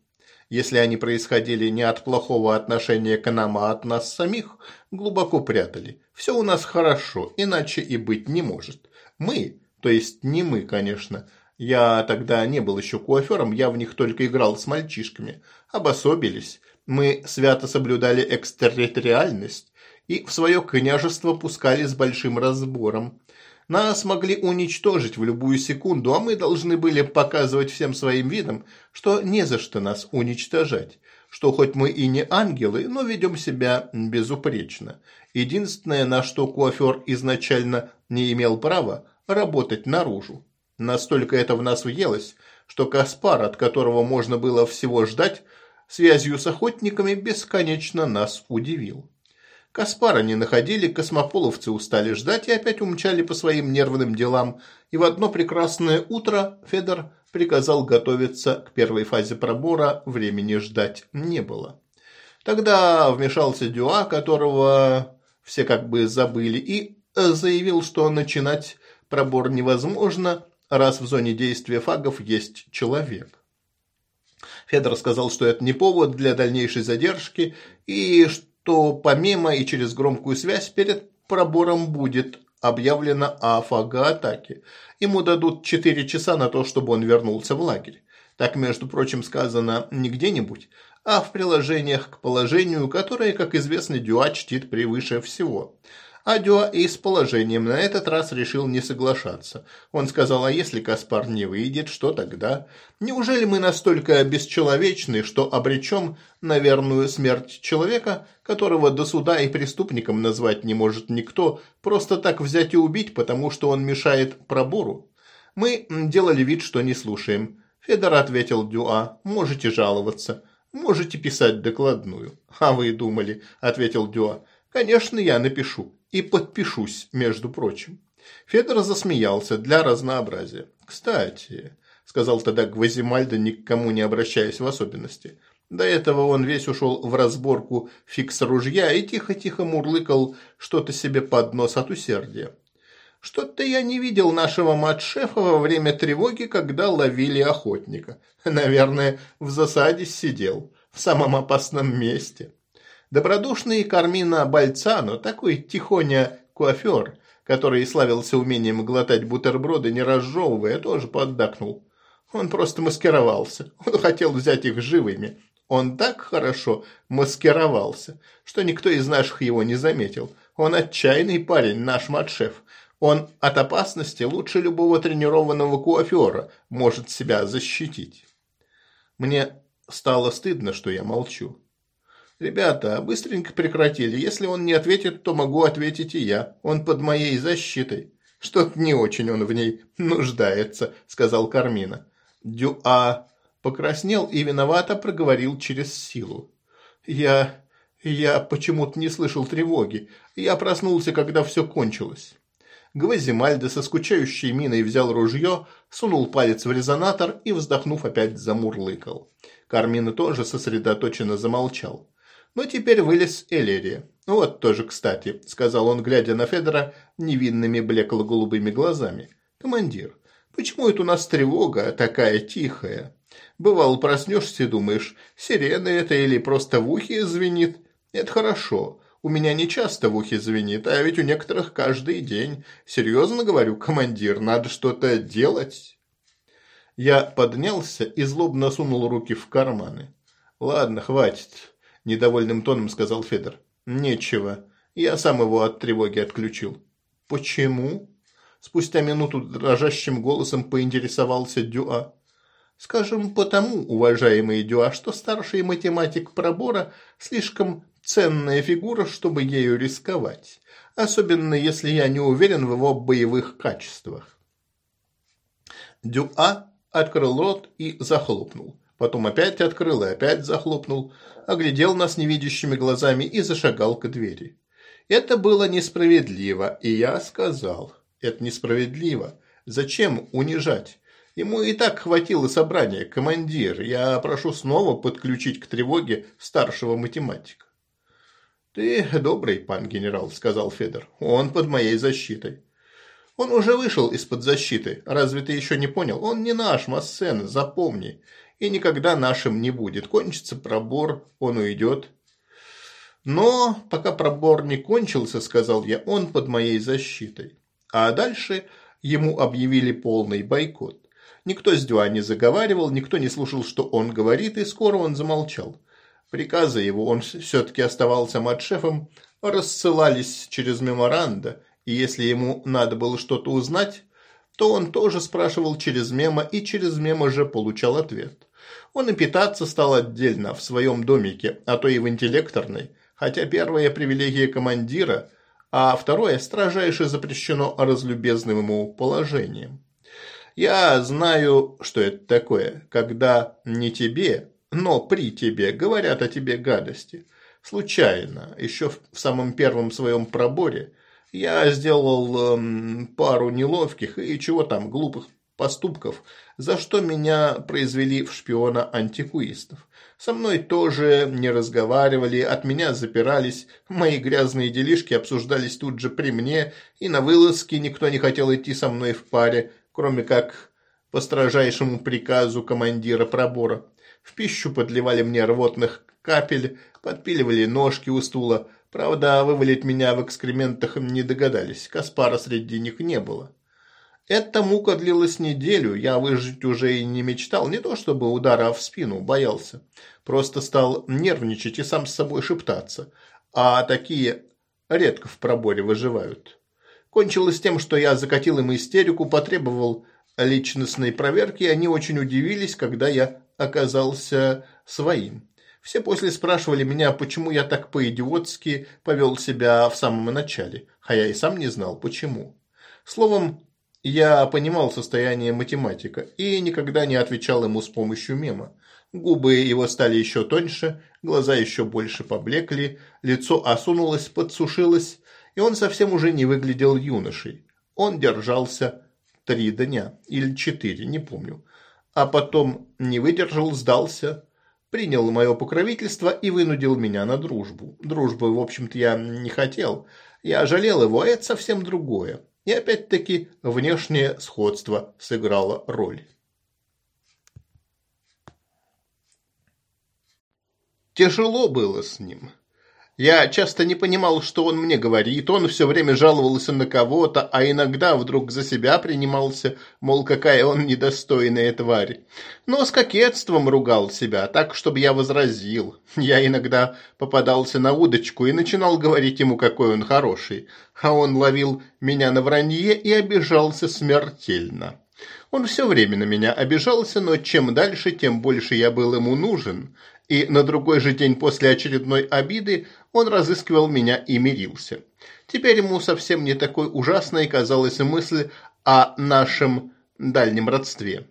Если они происходили не от плохого отношения к нам, а от нас самих, глубоко прятали. Все у нас хорошо, иначе и быть не может. Мы, то есть не мы, конечно, я тогда не был еще куафером, я в них только играл с мальчишками. Обособились. Мы свято соблюдали экстерриториальность и в свое княжество пускали с большим разбором. Нас могли уничтожить в любую секунду, а мы должны были показывать всем своим видом, что не за что нас уничтожать, что хоть мы и не ангелы, но ведем себя безупречно. Единственное, на что куафер изначально не имел права – работать наружу. Настолько это в нас въелось, что Каспар, от которого можно было всего ждать, связью с охотниками бесконечно нас удивил. Каспара не находили, космополовцы устали ждать и опять умчали по своим нервным делам, и в одно прекрасное утро Федор приказал готовиться к первой фазе пробора, времени ждать не было. Тогда вмешался Дюа, которого все как бы забыли, и заявил, что начинать пробор невозможно, раз в зоне действия фагов есть человек. Федор сказал, что это не повод для дальнейшей задержки, и что помимо и через громкую связь перед пробором будет объявлено о фага-атаке. Ему дадут 4 часа на то, чтобы он вернулся в лагерь. Так, между прочим, сказано не где-нибудь, а в приложениях к положению, которое, как известно, Дюа чтит превыше всего. А Дюа и с положением на этот раз решил не соглашаться. Он сказал, а если Каспар не выйдет, что тогда? Неужели мы настолько бесчеловечны, что обречем на верную смерть человека, которого до суда и преступником назвать не может никто, просто так взять и убить, потому что он мешает пробору? Мы делали вид, что не слушаем. Федор ответил Дюа, можете жаловаться, можете писать докладную. А вы думали, ответил Дюа, конечно, я напишу и подпишусь, между прочим. Федор засмеялся для разнообразия. «Кстати», – сказал тогда Гвазимальдо, никому не обращаясь в особенности, до этого он весь ушел в разборку фикс ружья и тихо-тихо мурлыкал что-то себе под нос от усердия. Что-то я не видел нашего матшефа во время тревоги, когда ловили охотника. Наверное, в засаде сидел, в самом опасном месте. Добродушный Кармина Бальцано, такой тихоня куафер, который славился умением глотать бутерброды, не разжевывая, тоже поддакнул. Он просто маскировался. Он хотел взять их живыми. Он так хорошо маскировался, что никто из наших его не заметил. Он отчаянный парень, наш матшеф. Он от опасности лучше любого тренированного куафера может себя защитить. Мне стало стыдно, что я молчу. «Ребята, быстренько прекратили. Если он не ответит, то могу ответить и я. Он под моей защитой». «Что-то не очень он в ней нуждается», – сказал Кармина. Дюа покраснел и виновато проговорил через силу. «Я... я почему-то не слышал тревоги. Я проснулся, когда все кончилось». Гвозимальдо со скучающей миной взял ружье, сунул палец в резонатор и, вздохнув, опять замурлыкал. Кармина тоже сосредоточенно замолчал. Но теперь вылез Элерия. «Вот тоже кстати», – сказал он, глядя на Федора невинными блекло-голубыми глазами. «Командир, почему это у нас тревога такая тихая? Бывало, проснешься и думаешь, сирена это или просто в ухе звенит? Это хорошо. У меня не часто в ухе звенит, а ведь у некоторых каждый день. Серьезно говорю, командир, надо что-то делать». Я поднялся и злобно сунул руки в карманы. «Ладно, хватит», – недовольным тоном сказал Федор. «Нечего. Я сам его от тревоги отключил». «Почему?» Спустя минуту дрожащим голосом поинтересовался Дюа. «Скажем потому, уважаемый Дюа, что старший математик пробора слишком ценная фигура, чтобы ею рисковать, особенно если я не уверен в его боевых качествах. Дюа открыл рот и захлопнул. Потом опять открыл и опять захлопнул, оглядел нас невидящими глазами и зашагал к двери. Это было несправедливо, и я сказал, это несправедливо. Зачем унижать? Ему и так хватило собрания, командир. Я прошу снова подключить к тревоге старшего математика. «Ты добрый, пан генерал», – сказал Федор. «Он под моей защитой». «Он уже вышел из-под защиты. Разве ты еще не понял? Он не наш, Массен, запомни. И никогда нашим не будет. Кончится пробор, он уйдет». «Но пока пробор не кончился, – сказал я, – он под моей защитой». А дальше ему объявили полный бойкот. Никто с Дюа не заговаривал, никто не слушал, что он говорит, и скоро он замолчал. Приказы его, он все-таки оставался матшефом, рассылались через меморанда, и если ему надо было что-то узнать, то он тоже спрашивал через мемо и через мемо же получал ответ. Он и питаться стал отдельно в своем домике, а то и в интеллекторной, хотя первая привилегия командира, а второе строжайше запрещено разлюбезным ему положением. Я знаю, что это такое, когда не тебе, но при тебе говорят о тебе гадости. Случайно, еще в самом первом своем проборе, я сделал эм, пару неловких и чего там, глупых поступков, за что меня произвели в шпиона антикуистов. Со мной тоже не разговаривали, от меня запирались, мои грязные делишки обсуждались тут же при мне, и на вылазки никто не хотел идти со мной в паре, кроме как по строжайшему приказу командира пробора. В пищу подливали мне рвотных капель, подпиливали ножки у стула. Правда, вывалить меня в экскрементах не догадались, Каспара среди них не было. Эта мука длилась неделю, я выжить уже и не мечтал, не то чтобы удара в спину, боялся. Просто стал нервничать и сам с собой шептаться. А такие редко в проборе выживают. Кончилось тем, что я закатил им истерику, потребовал личностной проверки, и они очень удивились, когда я оказался своим. Все после спрашивали меня, почему я так по-идиотски повел себя в самом начале, а я и сам не знал, почему. Словом, я понимал состояние математика и никогда не отвечал ему с помощью мема. Губы его стали еще тоньше, глаза еще больше поблекли, лицо осунулось, подсушилось, и он совсем уже не выглядел юношей. Он держался три дня или четыре, не помню а потом не выдержал, сдался, принял мое покровительство и вынудил меня на дружбу. Дружбы, в общем-то, я не хотел. Я жалел его, а это совсем другое. И опять-таки внешнее сходство сыграло роль. Тяжело было с ним. Я часто не понимал, что он мне говорит, он все время жаловался на кого-то, а иногда вдруг за себя принимался, мол, какая он недостойная тварь. Но с кокетством ругал себя, так, чтобы я возразил. Я иногда попадался на удочку и начинал говорить ему, какой он хороший, а он ловил меня на вранье и обижался смертельно. Он все время на меня обижался, но чем дальше, тем больше я был ему нужен, и на другой же день после очередной обиды он разыскивал меня и мирился. Теперь ему совсем не такой ужасной казалась мысль о нашем дальнем родстве.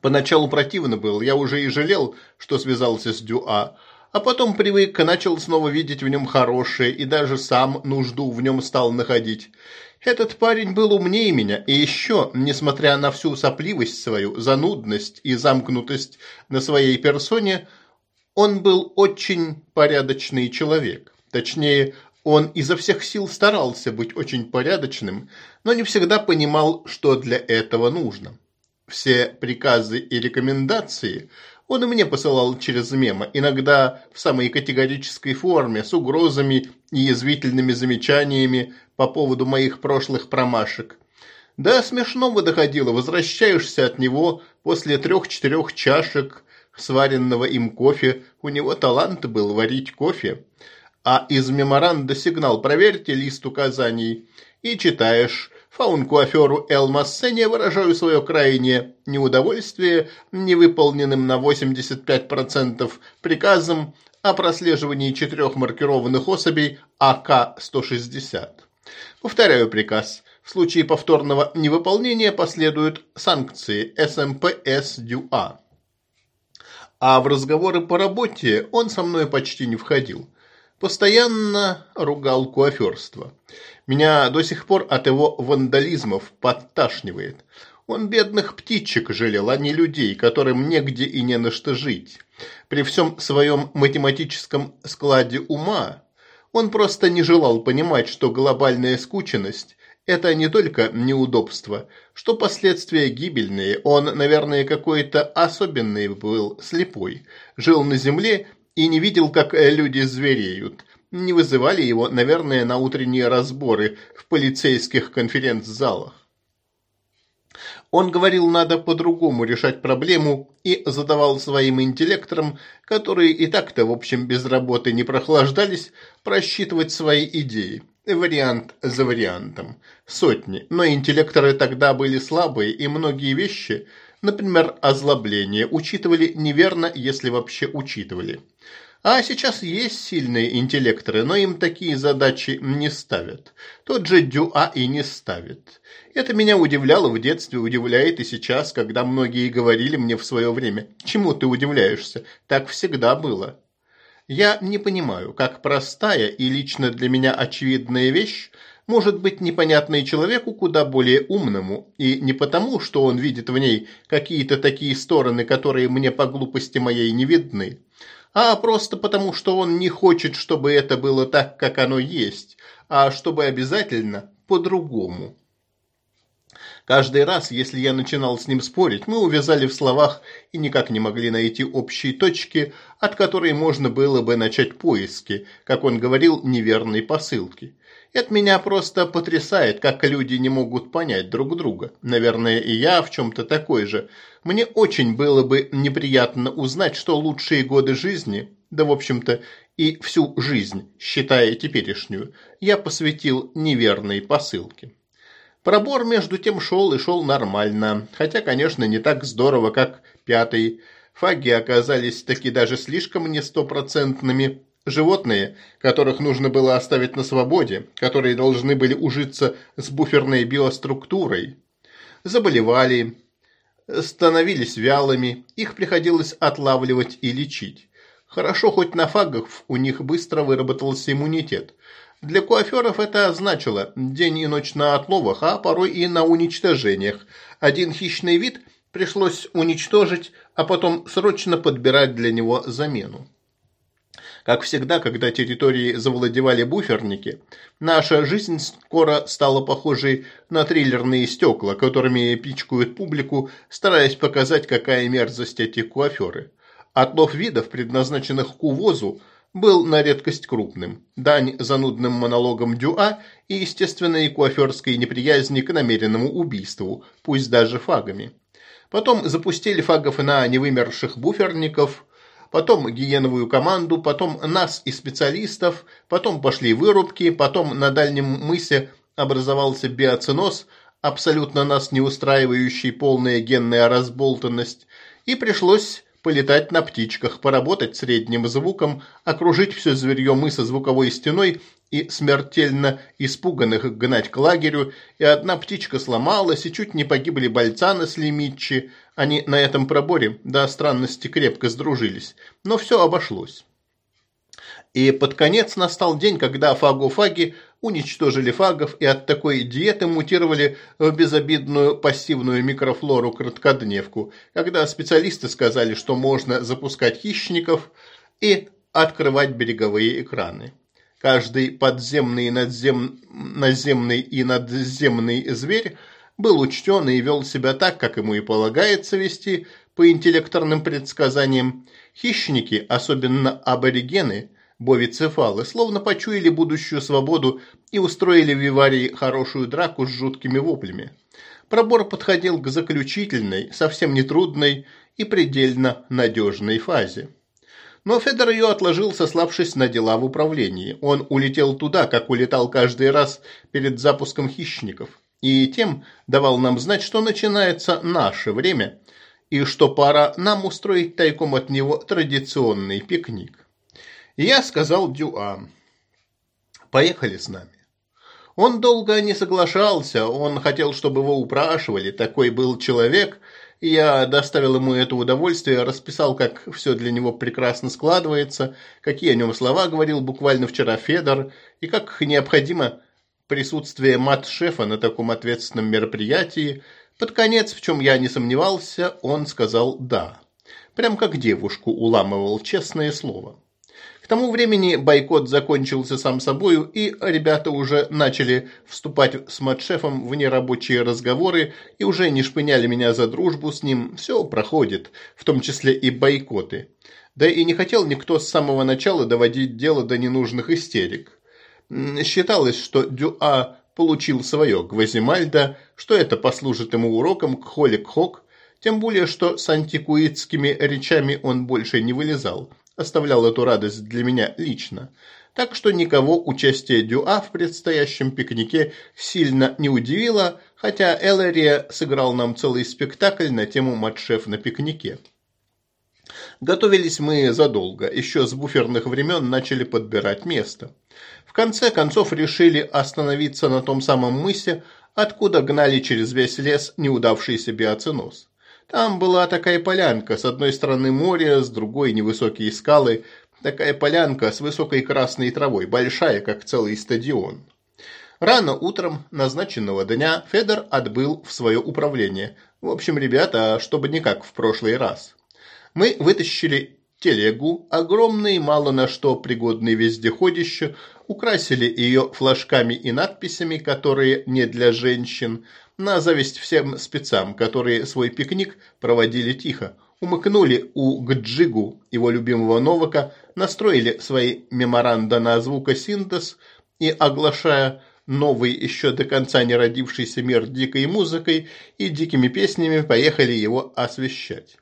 Поначалу противно было, я уже и жалел, что связался с Дюа, а потом привык, начал снова видеть в нем хорошее и даже сам нужду в нем стал находить. Этот парень был умнее меня, и еще, несмотря на всю сопливость свою, занудность и замкнутость на своей персоне, он был очень порядочный человек. Точнее, он изо всех сил старался быть очень порядочным, но не всегда понимал, что для этого нужно. Все приказы и рекомендации он и мне посылал через мемо, иногда в самой категорической форме, с угрозами и язвительными замечаниями по поводу моих прошлых промашек. Да, смешного доходило, возвращаешься от него после трех-четырех чашек сваренного им кофе, у него талант был варить кофе. А из меморанда сигнал «Проверьте лист указаний» и читаешь Фаункуаферу Эл Массене выражаю свое крайнее неудовольствие невыполненным на 85% приказом о прослеживании четырех маркированных особей АК-160. Повторяю приказ. В случае повторного невыполнения последуют санкции СМПС-ДЮА а в разговоры по работе он со мной почти не входил. Постоянно ругал куаферство. Меня до сих пор от его вандализмов подташнивает. Он бедных птичек жалел, а не людей, которым негде и не на что жить. При всем своем математическом складе ума он просто не желал понимать, что глобальная скученность это не только неудобство, что последствия гибельные. Он, наверное, какой-то особенный был, слепой. Жил на земле и не видел, как люди звереют. Не вызывали его, наверное, на утренние разборы в полицейских конференц-залах. Он говорил, надо по-другому решать проблему и задавал своим интеллекторам, которые и так-то, в общем, без работы не прохлаждались, просчитывать свои идеи вариант за вариантом. Сотни. Но интеллекторы тогда были слабые, и многие вещи, например, озлобление, учитывали неверно, если вообще учитывали. А сейчас есть сильные интеллекторы, но им такие задачи не ставят. Тот же Дюа и не ставит. Это меня удивляло в детстве, удивляет и сейчас, когда многие говорили мне в свое время. Чему ты удивляешься? Так всегда было. Я не понимаю, как простая и лично для меня очевидная вещь может быть непонятной человеку куда более умному, и не потому, что он видит в ней какие-то такие стороны, которые мне по глупости моей не видны, а просто потому, что он не хочет, чтобы это было так, как оно есть, а чтобы обязательно по-другому. Каждый раз, если я начинал с ним спорить, мы увязали в словах и никак не могли найти общей точки, от которой можно было бы начать поиски, как он говорил, неверной посылки. Это меня просто потрясает, как люди не могут понять друг друга. Наверное, и я в чем-то такой же. Мне очень было бы неприятно узнать, что лучшие годы жизни, да в общем-то и всю жизнь, считая теперешнюю, я посвятил неверной посылке. Пробор между тем шел и шел нормально, хотя, конечно, не так здорово, как пятый. Фаги оказались таки даже слишком не стопроцентными. Животные, которых нужно было оставить на свободе, которые должны были ужиться с буферной биоструктурой, заболевали, становились вялыми, их приходилось отлавливать и лечить. Хорошо, хоть на фагах у них быстро выработался иммунитет – для куаферов это значило день и ночь на отловах, а порой и на уничтожениях. Один хищный вид пришлось уничтожить, а потом срочно подбирать для него замену. Как всегда, когда территории завладевали буферники, наша жизнь скоро стала похожей на триллерные стекла, которыми пичкают публику, стараясь показать, какая мерзость эти куаферы. Отлов видов, предназначенных к увозу, был на редкость крупным. Дань занудным монологам Дюа и естественной куаферской неприязни к намеренному убийству, пусть даже фагами. Потом запустили фагов на невымерших буферников, потом гиеновую команду, потом нас и специалистов, потом пошли вырубки, потом на дальнем мысе образовался биоциноз, абсолютно нас не устраивающий полная генная разболтанность, и пришлось полетать на птичках, поработать средним звуком, окружить все зверье мыса звуковой стеной и смертельно испуганных гнать к лагерю, и одна птичка сломалась, и чуть не погибли Бальцаны с Лемитчи. Они на этом проборе до странности крепко сдружились, но все обошлось. И под конец настал день, когда фагофаги уничтожили фагов и от такой диеты мутировали в безобидную пассивную микрофлору-краткодневку, когда специалисты сказали, что можно запускать хищников и открывать береговые экраны. Каждый подземный, надзем... наземный и надземный зверь был учтен и вел себя так, как ему и полагается вести по интеллекторным предсказаниям. Хищники, особенно аборигены, бовицефалы, словно почуяли будущую свободу и устроили в Виварии хорошую драку с жуткими воплями. Пробор подходил к заключительной, совсем нетрудной и предельно надежной фазе. Но Федор ее отложил, сославшись на дела в управлении. Он улетел туда, как улетал каждый раз перед запуском хищников. И тем давал нам знать, что начинается наше время, и что пора нам устроить тайком от него традиционный пикник. И я сказал Дюа, поехали с нами. Он долго не соглашался, он хотел, чтобы его упрашивали, такой был человек, и я доставил ему это удовольствие, расписал, как все для него прекрасно складывается, какие о нем слова говорил буквально вчера Федор, и как необходимо присутствие мат-шефа на таком ответственном мероприятии. Под конец, в чем я не сомневался, он сказал «да». Прям как девушку уламывал, честное слово. К тому времени бойкот закончился сам собою, и ребята уже начали вступать с матшефом в нерабочие разговоры и уже не шпыняли меня за дружбу с ним. Все проходит, в том числе и бойкоты. Да и не хотел никто с самого начала доводить дело до ненужных истерик. Считалось, что Дюа получил свое Гвазимальда, что это послужит ему уроком к Холик-Хок, тем более, что с антикуитскими речами он больше не вылезал оставлял эту радость для меня лично. Так что никого участие Дюа в предстоящем пикнике сильно не удивило, хотя Эллерия сыграл нам целый спектакль на тему «Матшеф на пикнике». Готовились мы задолго, еще с буферных времен начали подбирать место. В конце концов решили остановиться на том самом мысе, откуда гнали через весь лес неудавшийся биоценоз. Там была такая полянка, с одной стороны море, с другой невысокие скалы. Такая полянка с высокой красной травой, большая, как целый стадион. Рано утром назначенного дня Федор отбыл в свое управление. В общем, ребята, чтобы не как в прошлый раз. Мы вытащили телегу, огромный, мало на что пригодный вездеходище, украсили ее флажками и надписями, которые не для женщин, на зависть всем спецам, которые свой пикник проводили тихо, умыкнули у Гджигу, его любимого Новака, настроили свои меморанда на звукосинтез и, оглашая новый еще до конца не родившийся мир дикой музыкой и дикими песнями, поехали его освещать.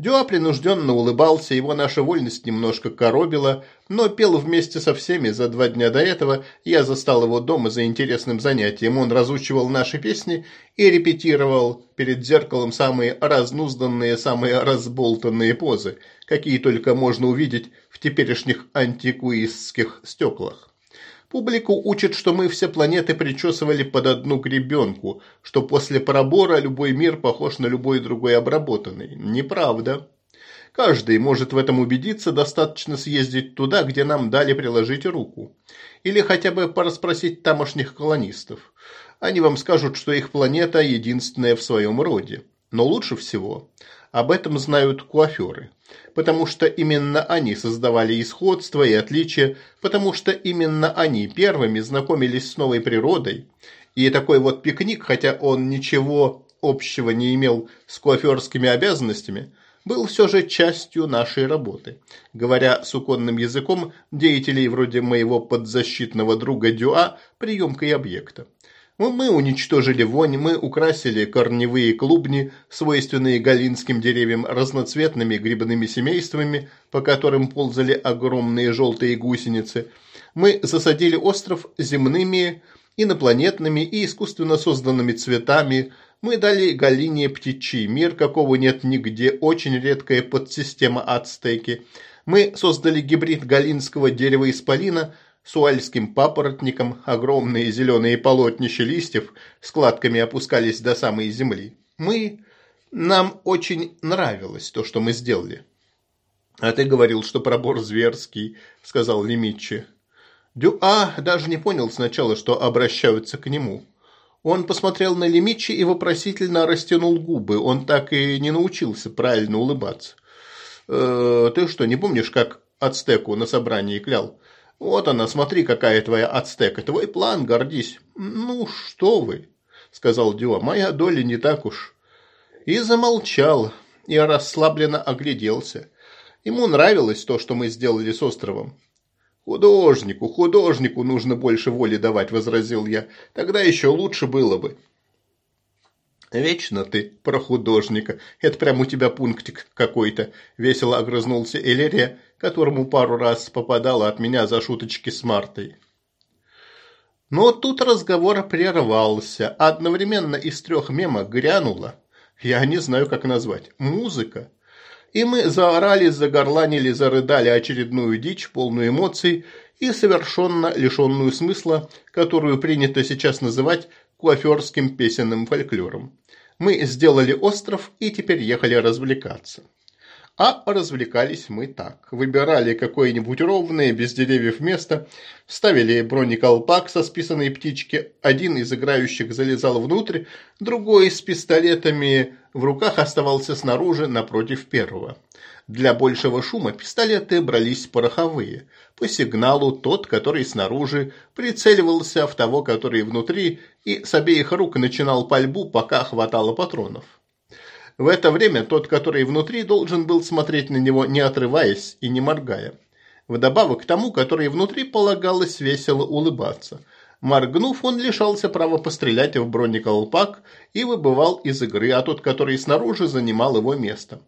Дюа принужденно улыбался, его наша вольность немножко коробила, но пел вместе со всеми за два дня до этого. Я застал его дома за интересным занятием. Он разучивал наши песни и репетировал перед зеркалом самые разнузданные, самые разболтанные позы, какие только можно увидеть в теперешних антикуистских стеклах. Публику учат, что мы все планеты причесывали под одну гребенку, что после пробора любой мир похож на любой другой обработанный. Неправда. Каждый может в этом убедиться, достаточно съездить туда, где нам дали приложить руку. Или хотя бы порасспросить тамошних колонистов. Они вам скажут, что их планета единственная в своем роде. Но лучше всего об этом знают куаферы потому что именно они создавали исходство и отличия, потому что именно они первыми знакомились с новой природой. И такой вот пикник, хотя он ничего общего не имел с куаферскими обязанностями, был все же частью нашей работы. Говоря суконным языком, деятелей вроде моего подзащитного друга Дюа приемкой объекта. Мы уничтожили вонь, мы украсили корневые клубни, свойственные галинским деревьям, разноцветными грибными семействами, по которым ползали огромные желтые гусеницы. Мы засадили остров земными, инопланетными и искусственно созданными цветами. Мы дали Галине птичий мир, какого нет нигде, очень редкая подсистема ацтеки. Мы создали гибрид галинского дерева исполина – с уальским папоротником, огромные зеленые полотнища листьев складками опускались до самой земли. Мы... Нам очень нравилось то, что мы сделали. «А ты говорил, что пробор зверский», — сказал Лемитчи. Дюа даже не понял сначала, что обращаются к нему. Он посмотрел на Лемитчи и вопросительно растянул губы. Он так и не научился правильно улыбаться. «Э, «Ты что, не помнишь, как Ацтеку на собрании клял?» Вот она, смотри, какая твоя ацтека. Твой план, гордись. Ну, что вы, сказал Дюа, моя доля не так уж. И замолчал, и расслабленно огляделся. Ему нравилось то, что мы сделали с островом. «Художнику, художнику нужно больше воли давать», – возразил я. «Тогда еще лучше было бы». «Вечно ты про художника. Это прям у тебя пунктик какой-то», – весело огрызнулся Элерия, которому пару раз попадало от меня за шуточки с Мартой. Но тут разговор прервался. Одновременно из трех мемов грянула, я не знаю, как назвать, музыка. И мы заорали, загорланили, зарыдали очередную дичь, полную эмоций и совершенно лишенную смысла, которую принято сейчас называть куаферским песенным фольклором. Мы сделали остров и теперь ехали развлекаться. А развлекались мы так. Выбирали какое-нибудь ровное, без деревьев место, ставили бронеколпак со списанной птички, один из играющих залезал внутрь, другой с пистолетами в руках оставался снаружи напротив первого. Для большего шума пистолеты брались пороховые. По сигналу тот, который снаружи, прицеливался в того, который внутри, и с обеих рук начинал пальбу, пока хватало патронов. В это время тот, который внутри, должен был смотреть на него, не отрываясь и не моргая. Вдобавок к тому, который внутри, полагалось весело улыбаться. Моргнув, он лишался права пострелять в бронеколпак и выбывал из игры, а тот, который снаружи, занимал его место.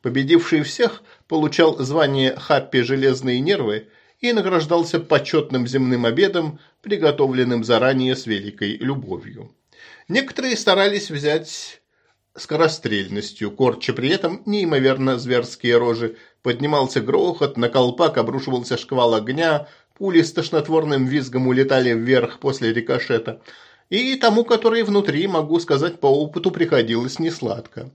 Победивший всех получал звание «Хаппи железные нервы» и награждался почетным земным обедом, приготовленным заранее с великой любовью. Некоторые старались взять скорострельностью, корча при этом неимоверно зверские рожи. Поднимался грохот, на колпак обрушивался шквал огня, пули с тошнотворным визгом улетали вверх после рикошета. И тому, который внутри, могу сказать, по опыту приходилось несладко.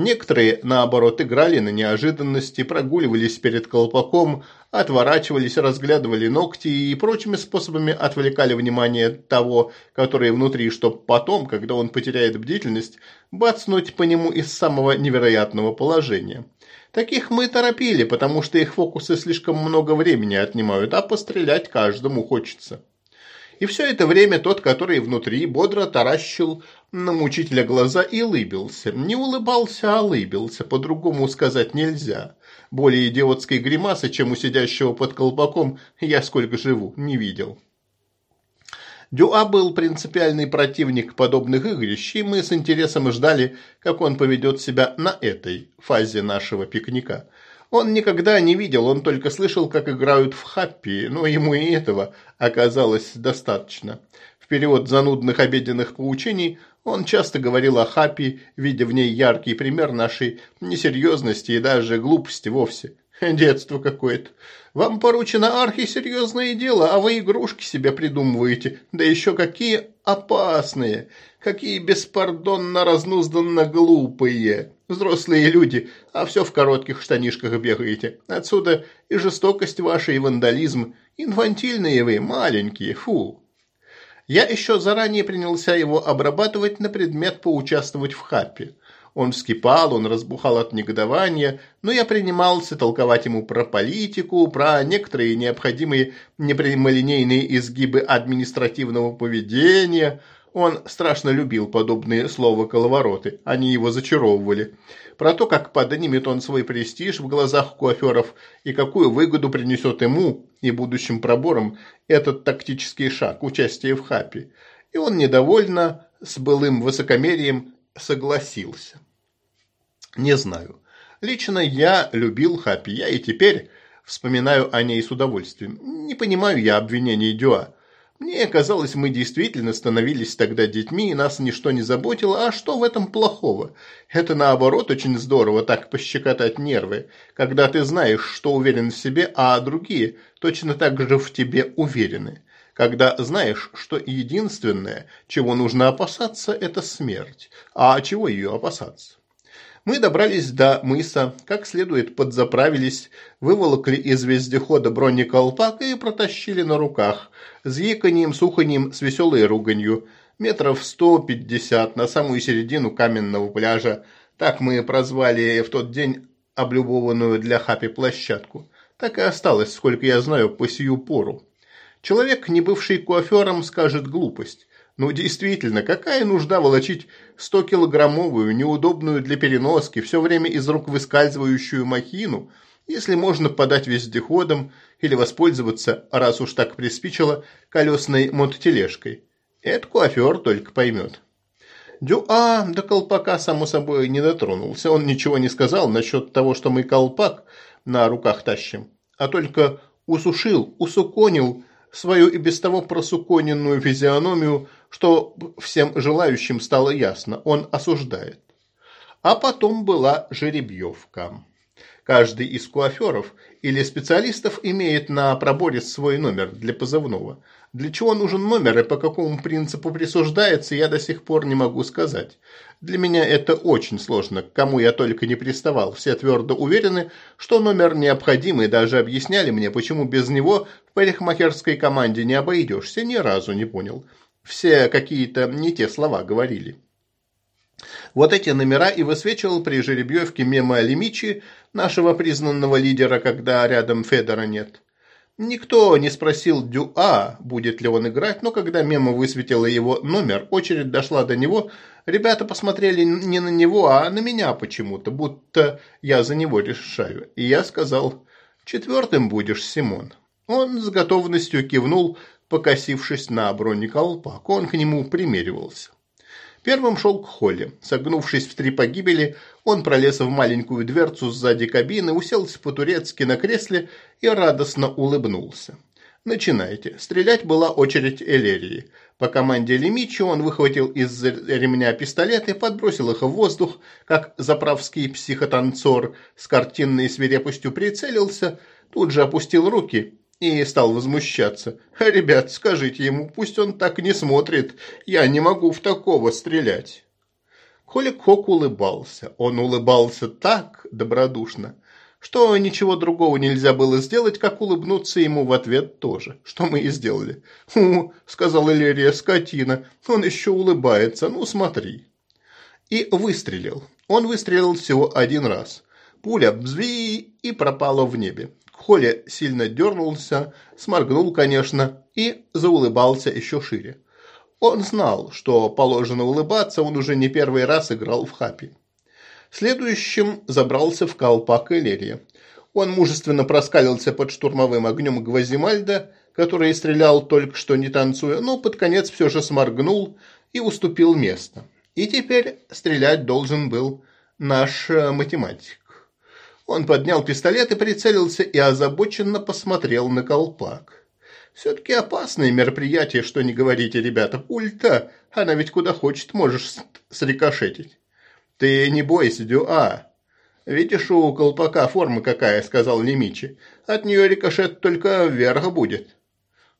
Некоторые, наоборот, играли на неожиданности, прогуливались перед колпаком, отворачивались, разглядывали ногти и прочими способами отвлекали внимание того, который внутри, чтоб потом, когда он потеряет бдительность, бацнуть по нему из самого невероятного положения. Таких мы торопили, потому что их фокусы слишком много времени отнимают, а пострелять каждому хочется. И все это время тот, который внутри, бодро таращил на мучителя глаза и улыбился. Не улыбался, а улыбился, по-другому сказать нельзя. Более идиотской гримасы, чем у сидящего под колпаком, я сколько живу, не видел. Дюа был принципиальный противник подобных игрищ, и мы с интересом ждали, как он поведет себя на этой фазе нашего пикника. Он никогда не видел, он только слышал, как играют в хаппи, но ему и этого оказалось достаточно. В период занудных обеденных поучений он часто говорил о хаппи, видя в ней яркий пример нашей несерьезности и даже глупости вовсе. Детство какое-то. Вам поручено архисерьезное дело, а вы игрушки себе придумываете. Да еще какие опасные, какие беспардонно разнузданно глупые. Взрослые люди, а все в коротких штанишках бегаете. Отсюда и жестокость ваша, и вандализм. Инфантильные вы, маленькие, фу. Я еще заранее принялся его обрабатывать на предмет поучаствовать в хаппе. Он вскипал, он разбухал от негодования, но я принимался толковать ему про политику, про некоторые необходимые непрямолинейные изгибы административного поведения. Он страшно любил подобные слова-коловороты, они его зачаровывали. Про то, как поднимет он свой престиж в глазах куаферов и какую выгоду принесет ему и будущим проборам этот тактический шаг, участие в хапе. И он недовольно, с былым высокомерием, согласился. Не знаю. Лично я любил хапи, я и теперь вспоминаю о ней с удовольствием. Не понимаю я обвинений Дюа. Мне казалось, мы действительно становились тогда детьми, и нас ничто не заботило, а что в этом плохого? Это наоборот очень здорово так пощекотать нервы, когда ты знаешь, что уверен в себе, а другие точно так же в тебе уверены. Когда знаешь, что единственное, чего нужно опасаться, это смерть. А чего ее опасаться? Мы добрались до мыса, как следует подзаправились, выволокли из вездехода бронеколпак и протащили на руках, с яканьем, суханьем, с веселой руганью, метров сто пятьдесят на самую середину каменного пляжа. Так мы прозвали в тот день облюбованную для хапи площадку. Так и осталось, сколько я знаю, по сию пору. Человек, не бывший куафером, скажет глупость. Ну, действительно, какая нужда волочить 100-килограммовую, неудобную для переноски, все время из рук выскальзывающую махину, если можно подать вездеходом или воспользоваться, раз уж так приспичило, колесной мототележкой. Это куафер только поймет. Дюа до колпака, само собой, не дотронулся. Он ничего не сказал насчет того, что мы колпак на руках тащим, а только усушил, усуконил свою и без того просуконенную физиономию что всем желающим стало ясно, он осуждает. А потом была жеребьевка. Каждый из куаферов или специалистов имеет на проборе свой номер для позывного. Для чего нужен номер и по какому принципу присуждается, я до сих пор не могу сказать. Для меня это очень сложно, к кому я только не приставал. Все твердо уверены, что номер необходим и даже объясняли мне, почему без него в парикмахерской команде не обойдешься, ни разу не понял все какие-то не те слова говорили. Вот эти номера и высвечивал при жеребьевке Мема Лимичи, нашего признанного лидера, когда рядом Федора нет. Никто не спросил Дюа, будет ли он играть, но когда Мема высветила его номер, очередь дошла до него, ребята посмотрели не на него, а на меня почему-то, будто я за него решаю. И я сказал, четвертым будешь, Симон. Он с готовностью кивнул, покосившись на бронеколпак. Он к нему примеривался. Первым шел к Холли. Согнувшись в три погибели, он пролез в маленькую дверцу сзади кабины, уселся по-турецки на кресле и радостно улыбнулся. «Начинайте». Стрелять была очередь Элерии. По команде Лемичи он выхватил из ремня пистолет и подбросил их в воздух, как заправский психотанцор с картинной свирепостью прицелился, тут же опустил руки и стал возмущаться. «Ребят, скажите ему, пусть он так не смотрит. Я не могу в такого стрелять». Холик Хок улыбался. Он улыбался так добродушно, что ничего другого нельзя было сделать, как улыбнуться ему в ответ тоже, что мы и сделали. «Ху», — сказала Лерия, — «скотина, он еще улыбается, ну смотри». И выстрелил. Он выстрелил всего один раз. Пуля бзви и пропала в небе. Коля сильно дернулся, сморгнул, конечно, и заулыбался еще шире. Он знал, что положено улыбаться, он уже не первый раз играл в хапи. Следующим забрался в колпак Элерия. Он мужественно проскалился под штурмовым огнем Гвазимальда, который стрелял только что не танцуя, но под конец все же сморгнул и уступил место. И теперь стрелять должен был наш э, математик. Он поднял пистолет и прицелился и озабоченно посмотрел на колпак. Все-таки опасное мероприятие, что не говорите, ребята. Пульта, она ведь куда хочет можешь срикошетить. Ты не бойся, Дюа. Видишь, у колпака форма какая, сказал Лемичи. От нее рикошет только вверх будет.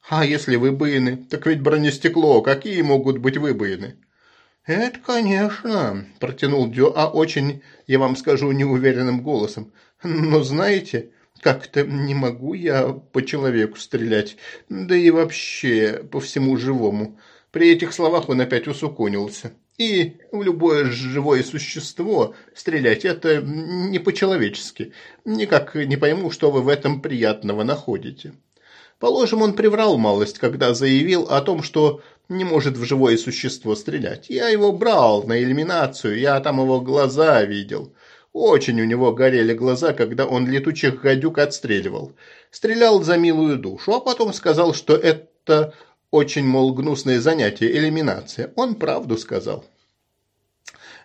А если выбоины? Так ведь бронестекло, какие могут быть выбоины? «Это, конечно», – протянул Дюа очень, я вам скажу, неуверенным голосом. «Но знаете, как-то не могу я по человеку стрелять, да и вообще по всему живому». При этих словах он опять усуконился. И в любое живое существо стрелять – это не по-человечески. Никак не пойму, что вы в этом приятного находите. Положим, он приврал малость, когда заявил о том, что не может в живое существо стрелять. Я его брал на иллюминацию, я там его глаза видел. Очень у него горели глаза, когда он летучих гадюк отстреливал. Стрелял за милую душу, а потом сказал, что это очень, мол, гнусное занятие, элиминация. Он правду сказал.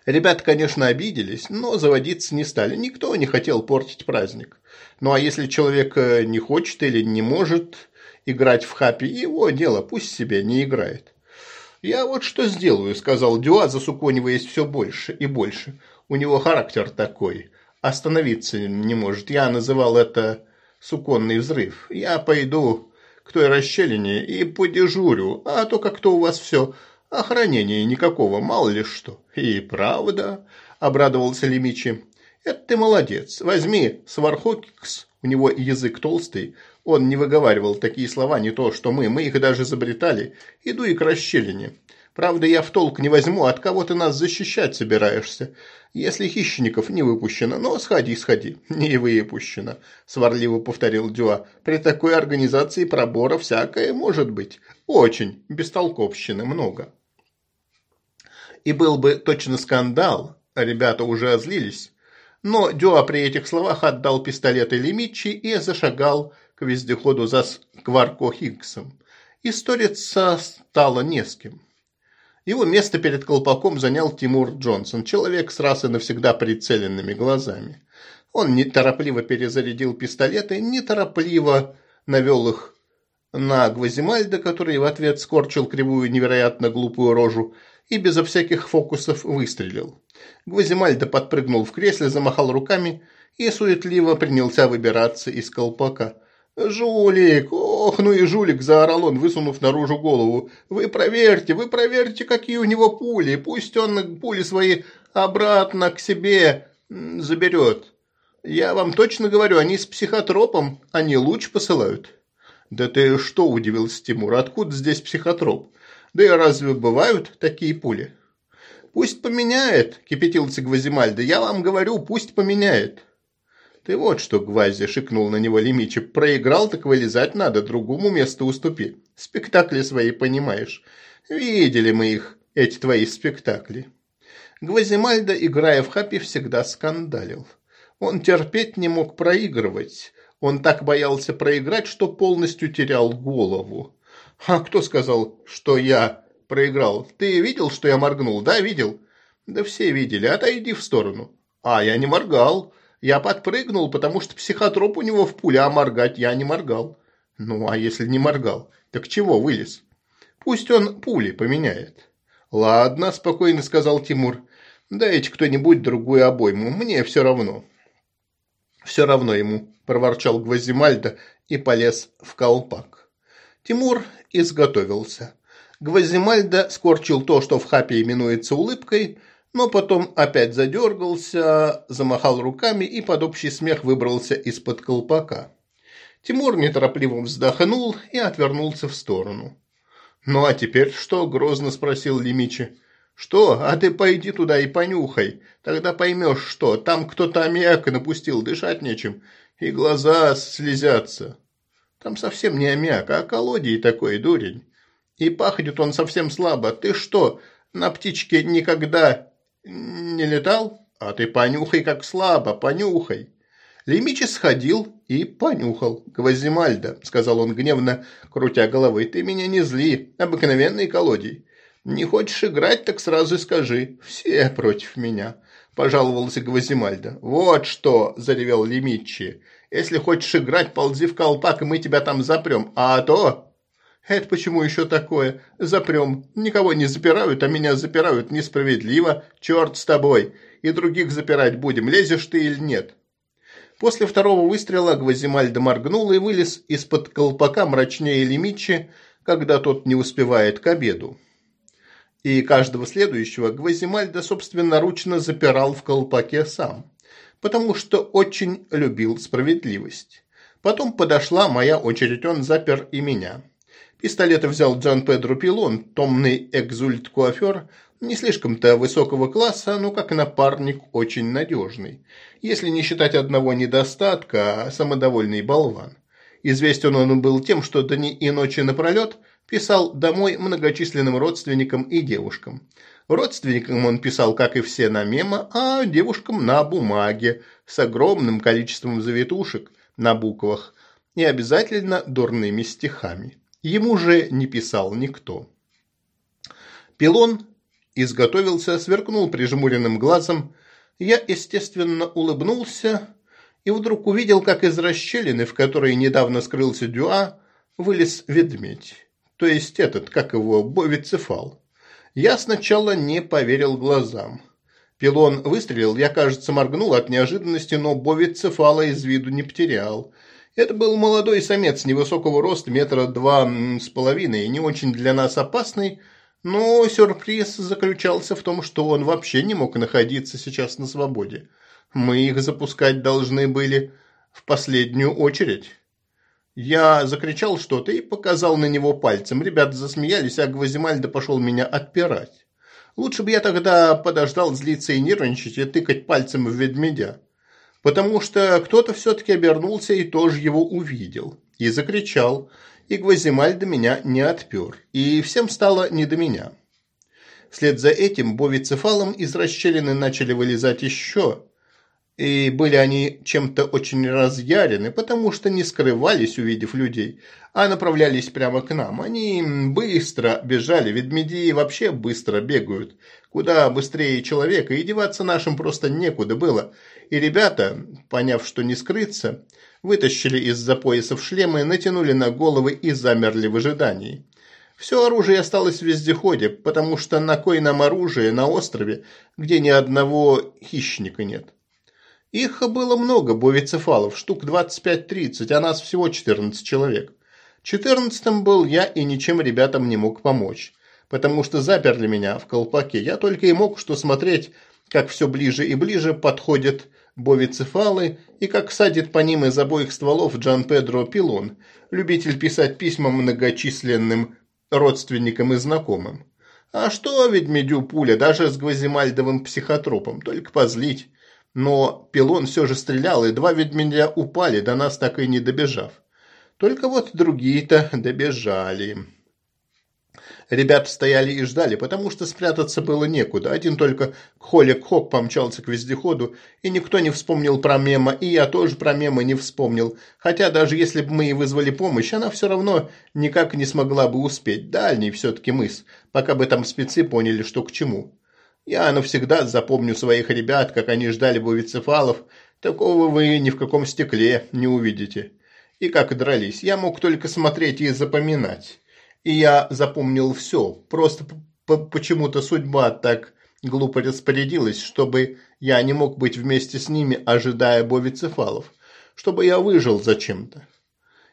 Ребята, конечно, обиделись, но заводиться не стали. Никто не хотел портить праздник. Ну а если человек э, не хочет или не может играть в хаппи, его дело, пусть себе не играет. «Я вот что сделаю», – сказал Дюа, засукониваясь все больше и больше. «У него характер такой. Остановиться не может. Я называл это суконный взрыв. Я пойду к той расщелине и подежурю, а то как-то у вас все охранения никакого, мало ли что». «И правда», – обрадовался Лемичи. «Это ты молодец. Возьми свархокикс, у него язык толстый, он не выговаривал такие слова, не то что мы, мы их даже изобретали. Иду и к расщелине. Правда, я в толк не возьму, от кого ты нас защищать собираешься. Если хищников не выпущено, но сходи, сходи. Не выпущено, сварливо повторил Дюа. При такой организации пробора всякое может быть. Очень, бестолковщины много. И был бы точно скандал, ребята уже озлились. Но Дюа при этих словах отдал пистолеты Лимичи и зашагал к вездеходу за Скварко Хиггсом. Историться стало не с кем. Его место перед колпаком занял Тимур Джонсон, человек с раз и навсегда прицеленными глазами. Он неторопливо перезарядил пистолеты, неторопливо навел их на Гвазимальда, который в ответ скорчил кривую невероятно глупую рожу, и безо всяких фокусов выстрелил. Гвазимальда подпрыгнул в кресле, замахал руками и суетливо принялся выбираться из колпака. «Жулик! Ох, ну и жулик!» – заорал он, высунув наружу голову. «Вы проверьте, вы проверьте, какие у него пули. Пусть он пули свои обратно к себе заберет. Я вам точно говорю, они с психотропом, они луч посылают». «Да ты что?» – удивился Тимур. «Откуда здесь психотроп? Да и разве бывают такие пули?» «Пусть поменяет», – кипятился Гвазимальда. «Я вам говорю, пусть поменяет». «Ты вот что, Гвази!» – шикнул на него Лимичи. «Проиграл, так вылезать надо, другому месту уступи. Спектакли свои понимаешь. Видели мы их, эти твои спектакли». Гвазимальда, играя в хаппи, всегда скандалил. Он терпеть не мог проигрывать. Он так боялся проиграть, что полностью терял голову. «А кто сказал, что я проиграл? Ты видел, что я моргнул? Да, видел?» «Да все видели. Отойди в сторону». «А, я не моргал. Я подпрыгнул, потому что психотроп у него в пуле, а моргать я не моргал. Ну, а если не моргал, так чего вылез? Пусть он пули поменяет. Ладно, спокойно сказал Тимур. Дайте кто-нибудь другую обойму, мне все равно. Все равно ему, проворчал Гвоздимальда и полез в колпак. Тимур изготовился. Гвоздимальда скорчил то, что в хапе именуется улыбкой – но потом опять задергался, замахал руками и под общий смех выбрался из-под колпака. Тимур неторопливо вздохнул и отвернулся в сторону. «Ну а теперь что?» – грозно спросил Лимичи. «Что? А ты пойди туда и понюхай. Тогда поймешь, что. Там кто-то аммиака напустил, дышать нечем. И глаза слезятся. Там совсем не аммиак, а колодий такой, дурень. И пахнет он совсем слабо. Ты что, на птичке никогда «Не летал? А ты понюхай, как слабо, понюхай». Лемичи сходил и понюхал. «Гвоздимальда», — сказал он гневно, крутя головой, — «ты меня не зли, обыкновенный колодий. Не хочешь играть, так сразу скажи. Все против меня», — пожаловался Гвоздимальда. «Вот что», — заревел Лемичи, — «если хочешь играть, ползи в колпак, и мы тебя там запрем. А то это почему еще такое? Запрем. Никого не запирают, а меня запирают несправедливо. Черт с тобой. И других запирать будем, лезешь ты или нет. После второго выстрела Гвазимальда моргнул и вылез из-под колпака мрачнее Лемичи, когда тот не успевает к обеду. И каждого следующего Гвазимальда собственноручно запирал в колпаке сам, потому что очень любил справедливость. Потом подошла моя очередь, он запер и меня. Пистолеты взял Джан Педро Пилон, томный экзульт-куафер, не слишком-то высокого класса, но как напарник очень надежный. Если не считать одного недостатка, а самодовольный болван. Известен он был тем, что дни и ночи напролет Писал домой многочисленным родственникам и девушкам. Родственникам он писал, как и все, на мемо, а девушкам на бумаге с огромным количеством завитушек на буквах и обязательно дурными стихами. Ему же не писал никто. Пилон изготовился, сверкнул прижмуренным глазом. Я, естественно, улыбнулся и вдруг увидел, как из расщелины, в которой недавно скрылся Дюа, вылез ведмедь. То есть этот, как его, бовицефал. Я сначала не поверил глазам. Пилон выстрелил, я, кажется, моргнул от неожиданности, но бовицефала из виду не потерял. Это был молодой самец невысокого роста, метра два с половиной, не очень для нас опасный, но сюрприз заключался в том, что он вообще не мог находиться сейчас на свободе. Мы их запускать должны были в последнюю очередь. Я закричал что-то и показал на него пальцем. Ребята засмеялись, а Гвозимальдо пошел меня отпирать. Лучше бы я тогда подождал злиться и нервничать и тыкать пальцем в ведмедя. Потому что кто-то все-таки обернулся и тоже его увидел. И закричал. И Гвозимальдо меня не отпер. И всем стало не до меня. Вслед за этим бовицефалом из расщелины начали вылезать еще и были они чем-то очень разъярены, потому что не скрывались, увидев людей, а направлялись прямо к нам. Они быстро бежали, ведмеди вообще быстро бегают, куда быстрее человека, и деваться нашим просто некуда было. И ребята, поняв, что не скрыться, вытащили из-за поясов шлемы, натянули на головы и замерли в ожидании. Все оружие осталось в вездеходе, потому что на кой нам оружие на острове, где ни одного хищника нет. Их было много, бовицефалов, штук 25-30, а нас всего 14 человек. Четырнадцатым был я и ничем ребятам не мог помочь, потому что заперли меня в колпаке. Я только и мог что смотреть, как все ближе и ближе подходят бовицефалы и как садит по ним из обоих стволов Джан Педро Пилон, любитель писать письма многочисленным родственникам и знакомым. А что ведь пуля, даже с гвозимальдовым психотропом, только позлить. Но пилон все же стрелял, и два ведмедя упали, до нас так и не добежав. Только вот другие-то добежали. Ребята стояли и ждали, потому что спрятаться было некуда. Один только Холик Хок помчался к вездеходу, и никто не вспомнил про мема, и я тоже про мема не вспомнил. Хотя даже если бы мы и вызвали помощь, она все равно никак не смогла бы успеть. Дальний все-таки мыс, пока бы там спецы поняли, что к чему. Я навсегда запомню своих ребят, как они ждали бувицефалов. Такого вы ни в каком стекле не увидите. И как дрались. Я мог только смотреть и запоминать. И я запомнил все. Просто почему-то судьба так глупо распорядилась, чтобы я не мог быть вместе с ними, ожидая бовицефалов. Чтобы я выжил зачем-то.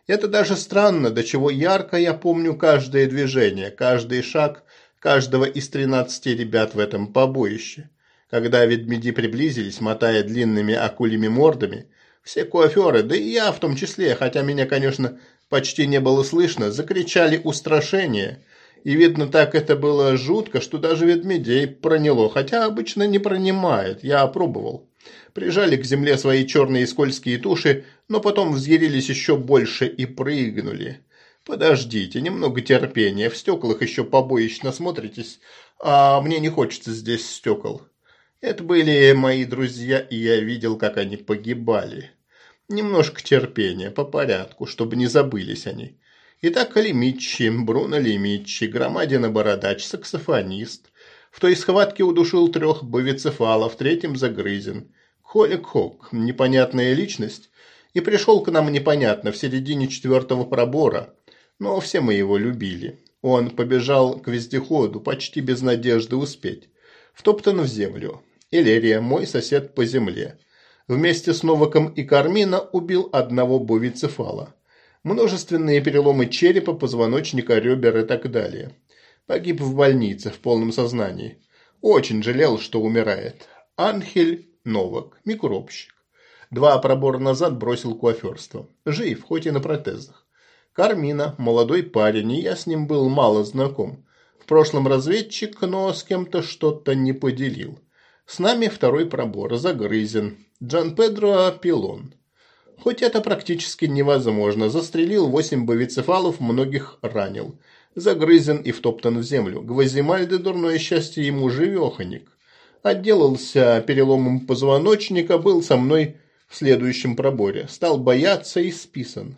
Это даже странно, до чего ярко я помню каждое движение, каждый шаг – каждого из тринадцати ребят в этом побоище. Когда ведмеди приблизились, мотая длинными акульями мордами, все куаферы, да и я в том числе, хотя меня, конечно, почти не было слышно, закричали устрашение. И видно, так это было жутко, что даже ведмедей проняло, хотя обычно не пронимает, я опробовал. Прижали к земле свои черные скользкие туши, но потом взъярились еще больше и прыгнули. Подождите, немного терпения. В стеклах еще побоищно смотритесь, а мне не хочется здесь стекол. Это были мои друзья, и я видел, как они погибали. Немножко терпения, по порядку, чтобы не забылись они. Итак, Лемичи, Бруно Лемичи, Громадина-бородач, саксофонист. В той схватке удушил трех бовицефалов, третьим загрызен. Холик Хок, непонятная личность, и пришел к нам непонятно в середине четвертого пробора – но все мы его любили. Он побежал к вездеходу, почти без надежды успеть. Втоптан в землю. Элерия, мой сосед по земле. Вместе с Новаком и Кармина убил одного бовицефала. Множественные переломы черепа, позвоночника, ребер и так далее. Погиб в больнице в полном сознании. Очень жалел, что умирает. Анхель Новак, микробщик. Два пробора назад бросил куаферство. Жив, хоть и на протезах. Кармина, молодой парень, и я с ним был мало знаком. В прошлом разведчик, но с кем-то что-то не поделил. С нами второй пробор, загрызен. Джан Педро Пилон. Хоть это практически невозможно. Застрелил восемь бовицефалов, многих ранил. загрызен и втоптан в землю. Гвоздемальды, дурное счастье ему, живеханик. Отделался переломом позвоночника, был со мной в следующем проборе. Стал бояться и списан.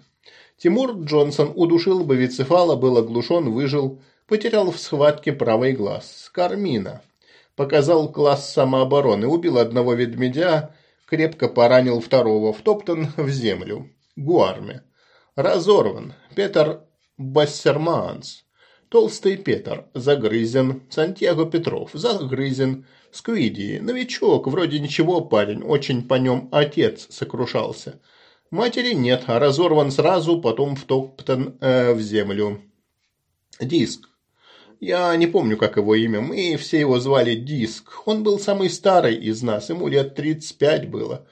Тимур Джонсон удушил бы Бавицефала, был оглушен, выжил, потерял в схватке правый глаз. Кармина. Показал класс самообороны, убил одного ведмедя, крепко поранил второго, втоптан в землю. Гуарме. Разорван. Петр Бассерманс. Толстый Петр. Загрызен. Сантьяго Петров. Загрызен. Сквидии. Новичок. Вроде ничего парень. Очень по нем отец сокрушался. Матери нет, а разорван сразу, потом втоптан э, в землю. Диск. Я не помню, как его имя. Мы все его звали Диск. Он был самый старый из нас. Ему лет 35 было.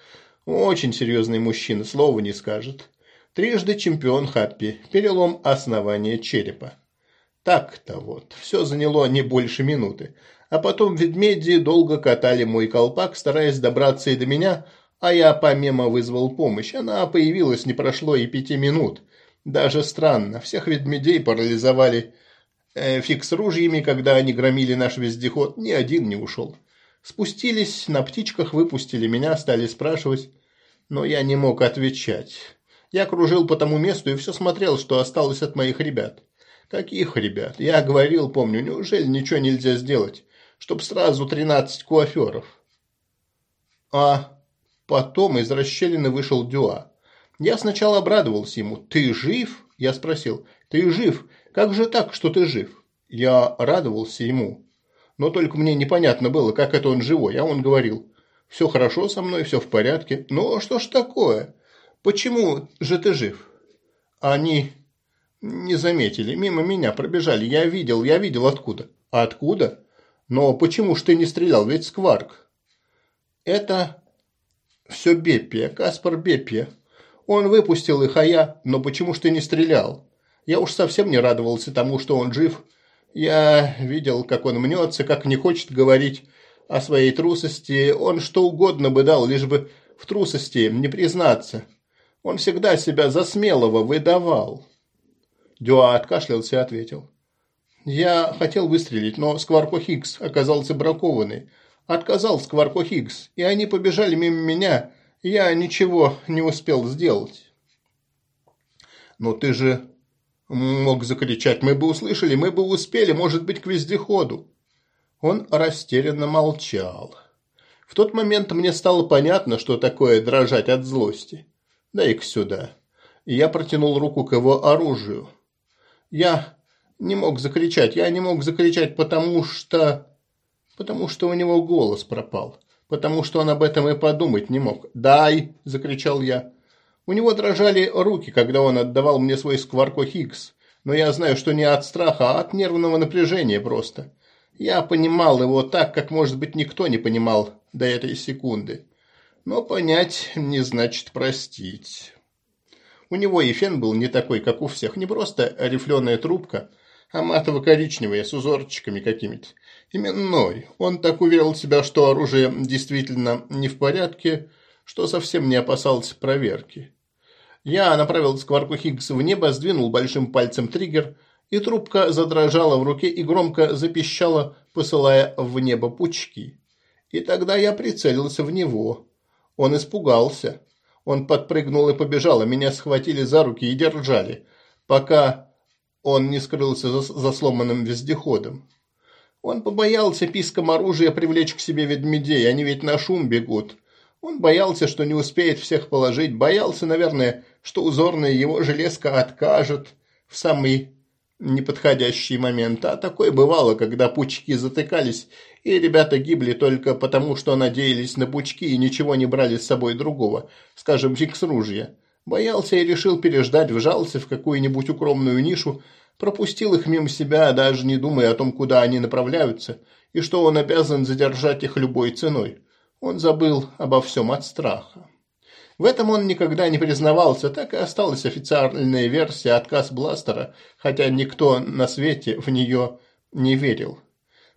Очень серьезный мужчина, слова не скажет. Трижды чемпион Хаппи. Перелом основания черепа. Так-то вот. Все заняло не больше минуты. А потом ведмеди долго катали мой колпак, стараясь добраться и до меня, а я помимо вызвал помощь. Она появилась, не прошло и пяти минут. Даже странно. Всех ведмедей парализовали э, фикс ружьями, когда они громили наш вездеход. Ни один не ушел. Спустились, на птичках выпустили меня, стали спрашивать. Но я не мог отвечать. Я кружил по тому месту и все смотрел, что осталось от моих ребят. Каких ребят? Я говорил, помню, неужели ничего нельзя сделать, чтоб сразу тринадцать куаферов? А Потом из расщелины вышел Дюа. Я сначала обрадовался ему. «Ты жив?» Я спросил. «Ты жив? Как же так, что ты жив?» Я радовался ему. Но только мне непонятно было, как это он живой. А он говорил. «Все хорошо со мной, все в порядке. Но что ж такое? Почему же ты жив?» Они не заметили. Мимо меня пробежали. Я видел, я видел откуда. А откуда? Но почему ж ты не стрелял? Ведь скварк. Это все Беппи, Каспар Беппи. Он выпустил их, а я... Но почему ж ты не стрелял? Я уж совсем не радовался тому, что он жив. Я видел, как он мнется, как не хочет говорить о своей трусости. Он что угодно бы дал, лишь бы в трусости не признаться. Он всегда себя за смелого выдавал. Дюа откашлялся и ответил. Я хотел выстрелить, но Скварко Хиггс оказался бракованный. Отказал Скворко Хиггс, и они побежали мимо меня. Я ничего не успел сделать. Но ты же мог закричать. Мы бы услышали, мы бы успели, может быть, к вездеходу. Он растерянно молчал. В тот момент мне стало понятно, что такое дрожать от злости. Дай-ка сюда. И я протянул руку к его оружию. Я не мог закричать. Я не мог закричать, потому что... Потому что у него голос пропал. Потому что он об этом и подумать не мог. «Дай!» – закричал я. У него дрожали руки, когда он отдавал мне свой скворко Хиггс. Но я знаю, что не от страха, а от нервного напряжения просто. Я понимал его так, как, может быть, никто не понимал до этой секунды. Но понять не значит простить. У него и фен был не такой, как у всех. Не просто рифленая трубка, а матово-коричневая с узорчиками какими-то. Именной. Он так уверил себя, что оружие действительно не в порядке, что совсем не опасался проверки. Я направил скворку Хиггс в небо, сдвинул большим пальцем триггер, и трубка задрожала в руке и громко запищала, посылая в небо пучки. И тогда я прицелился в него. Он испугался. Он подпрыгнул и побежал, а меня схватили за руки и держали, пока он не скрылся за, за сломанным вездеходом. Он побоялся писком оружия привлечь к себе ведмедей, они ведь на шум бегут. Он боялся, что не успеет всех положить, боялся, наверное, что узорная его железка откажет в самый неподходящий момент. А такое бывало, когда пучки затыкались, и ребята гибли только потому, что надеялись на пучки и ничего не брали с собой другого, скажем, фикс ружья. Боялся и решил переждать, вжался в какую-нибудь укромную нишу, пропустил их мимо себя, даже не думая о том, куда они направляются, и что он обязан задержать их любой ценой. Он забыл обо всем от страха. В этом он никогда не признавался, так и осталась официальная версия отказ Бластера, хотя никто на свете в нее не верил.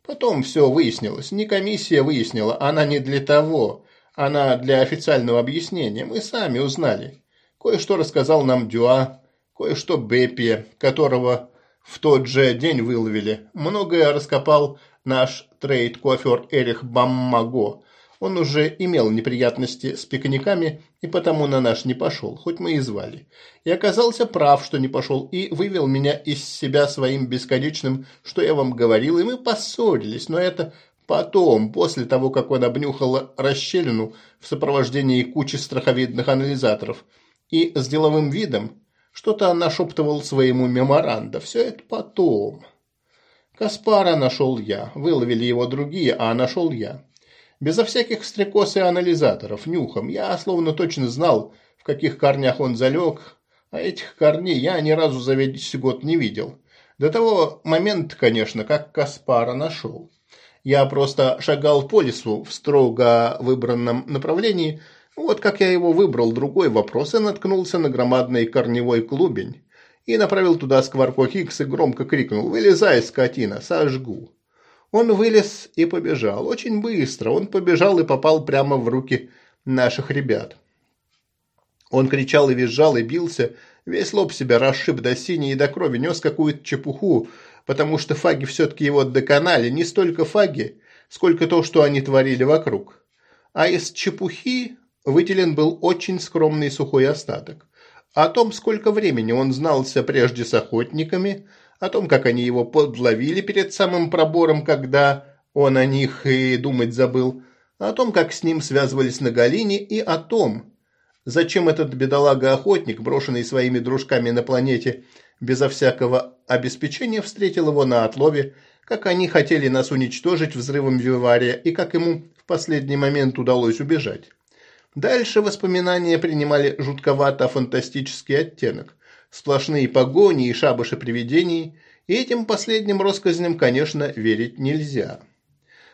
Потом все выяснилось. Не комиссия выяснила, она не для того, она для официального объяснения. Мы сами узнали. Кое-что рассказал нам Дюа, кое-что Беппи, которого в тот же день выловили. Многое раскопал наш трейд-кофер Эрих Баммаго. Он уже имел неприятности с пикниками и потому на наш не пошел, хоть мы и звали. И оказался прав, что не пошел, и вывел меня из себя своим бесконечным, что я вам говорил, и мы поссорились, но это потом, после того, как он обнюхал расщелину в сопровождении кучи страховидных анализаторов, и с деловым видом что-то нашептывал своему меморанда. Все это потом. Каспара нашел я, выловили его другие, а нашел я. Безо всяких стрекоз и анализаторов, нюхом. Я словно точно знал, в каких корнях он залег, а этих корней я ни разу за весь год не видел. До того момента, конечно, как Каспара нашел. Я просто шагал по лесу в строго выбранном направлении. Вот как я его выбрал, другой вопрос, и наткнулся на громадный корневой клубень. И направил туда скворко Хикс и громко крикнул «Вылезай, скотина, сожгу!». Он вылез и побежал. Очень быстро. Он побежал и попал прямо в руки наших ребят. Он кричал и визжал и бился, весь лоб себя расшиб до синей и до крови, нес какую-то чепуху, потому что фаги все-таки его доконали, не столько фаги, сколько то, что они творили вокруг. А из чепухи выделен был очень скромный сухой остаток. О том, сколько времени он знался прежде с охотниками – о том, как они его подловили перед самым пробором, когда он о них и думать забыл, о том, как с ним связывались на Галине, и о том, зачем этот бедолага-охотник, брошенный своими дружками на планете, безо всякого обеспечения, встретил его на отлове, как они хотели нас уничтожить взрывом Вивария, и как ему в последний момент удалось убежать. Дальше воспоминания принимали жутковато-фантастический оттенок сплошные погони и шабаши привидений, и этим последним россказням, конечно, верить нельзя.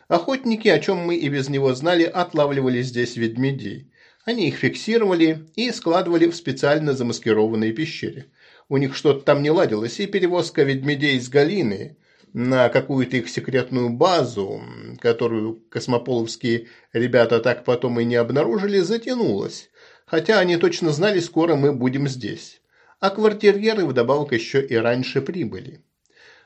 Охотники, о чем мы и без него знали, отлавливали здесь ведмедей. Они их фиксировали и складывали в специально замаскированные пещере. У них что-то там не ладилось, и перевозка ведмедей с Галины на какую-то их секретную базу, которую космополовские ребята так потом и не обнаружили, затянулась. Хотя они точно знали, скоро мы будем здесь а квартирьеры вдобавок еще и раньше прибыли.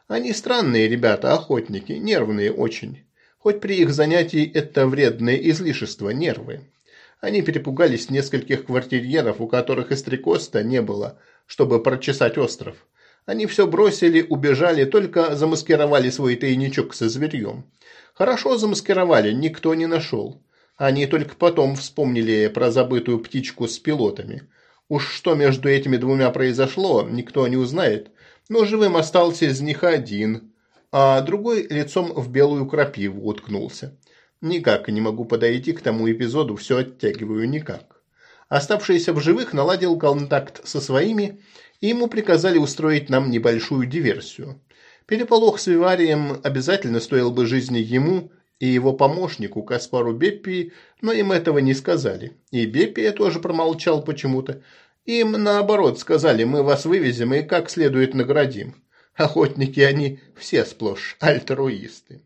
Они странные ребята, охотники, нервные очень. Хоть при их занятии это вредное излишество, нервы. Они перепугались нескольких квартирьеров, у которых и стрекоста не было, чтобы прочесать остров. Они все бросили, убежали, только замаскировали свой тайничок со зверьем. Хорошо замаскировали, никто не нашел. Они только потом вспомнили про забытую птичку с пилотами. Уж что между этими двумя произошло, никто не узнает, но живым остался из них один, а другой лицом в белую крапиву уткнулся. Никак не могу подойти к тому эпизоду, все оттягиваю никак. Оставшийся в живых наладил контакт со своими, и ему приказали устроить нам небольшую диверсию. Переполох с Виварием обязательно стоил бы жизни ему и его помощнику Каспару Беппи, но им этого не сказали. И Беппи тоже промолчал почему-то. Им, наоборот, сказали, мы вас вывезем и как следует наградим. Охотники они все сплошь альтруисты.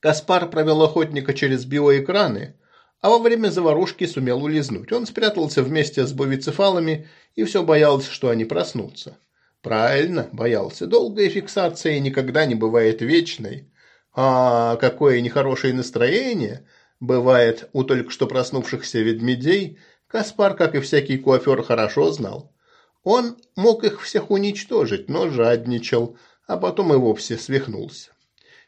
Каспар провел охотника через биоэкраны, а во время заварушки сумел улизнуть. Он спрятался вместе с бовицефалами и все боялся, что они проснутся. Правильно, боялся. Долгая фиксация никогда не бывает вечной. А какое нехорошее настроение бывает у только что проснувшихся ведмедей, Каспар, как и всякий куафер, хорошо знал. Он мог их всех уничтожить, но жадничал, а потом и вовсе свихнулся.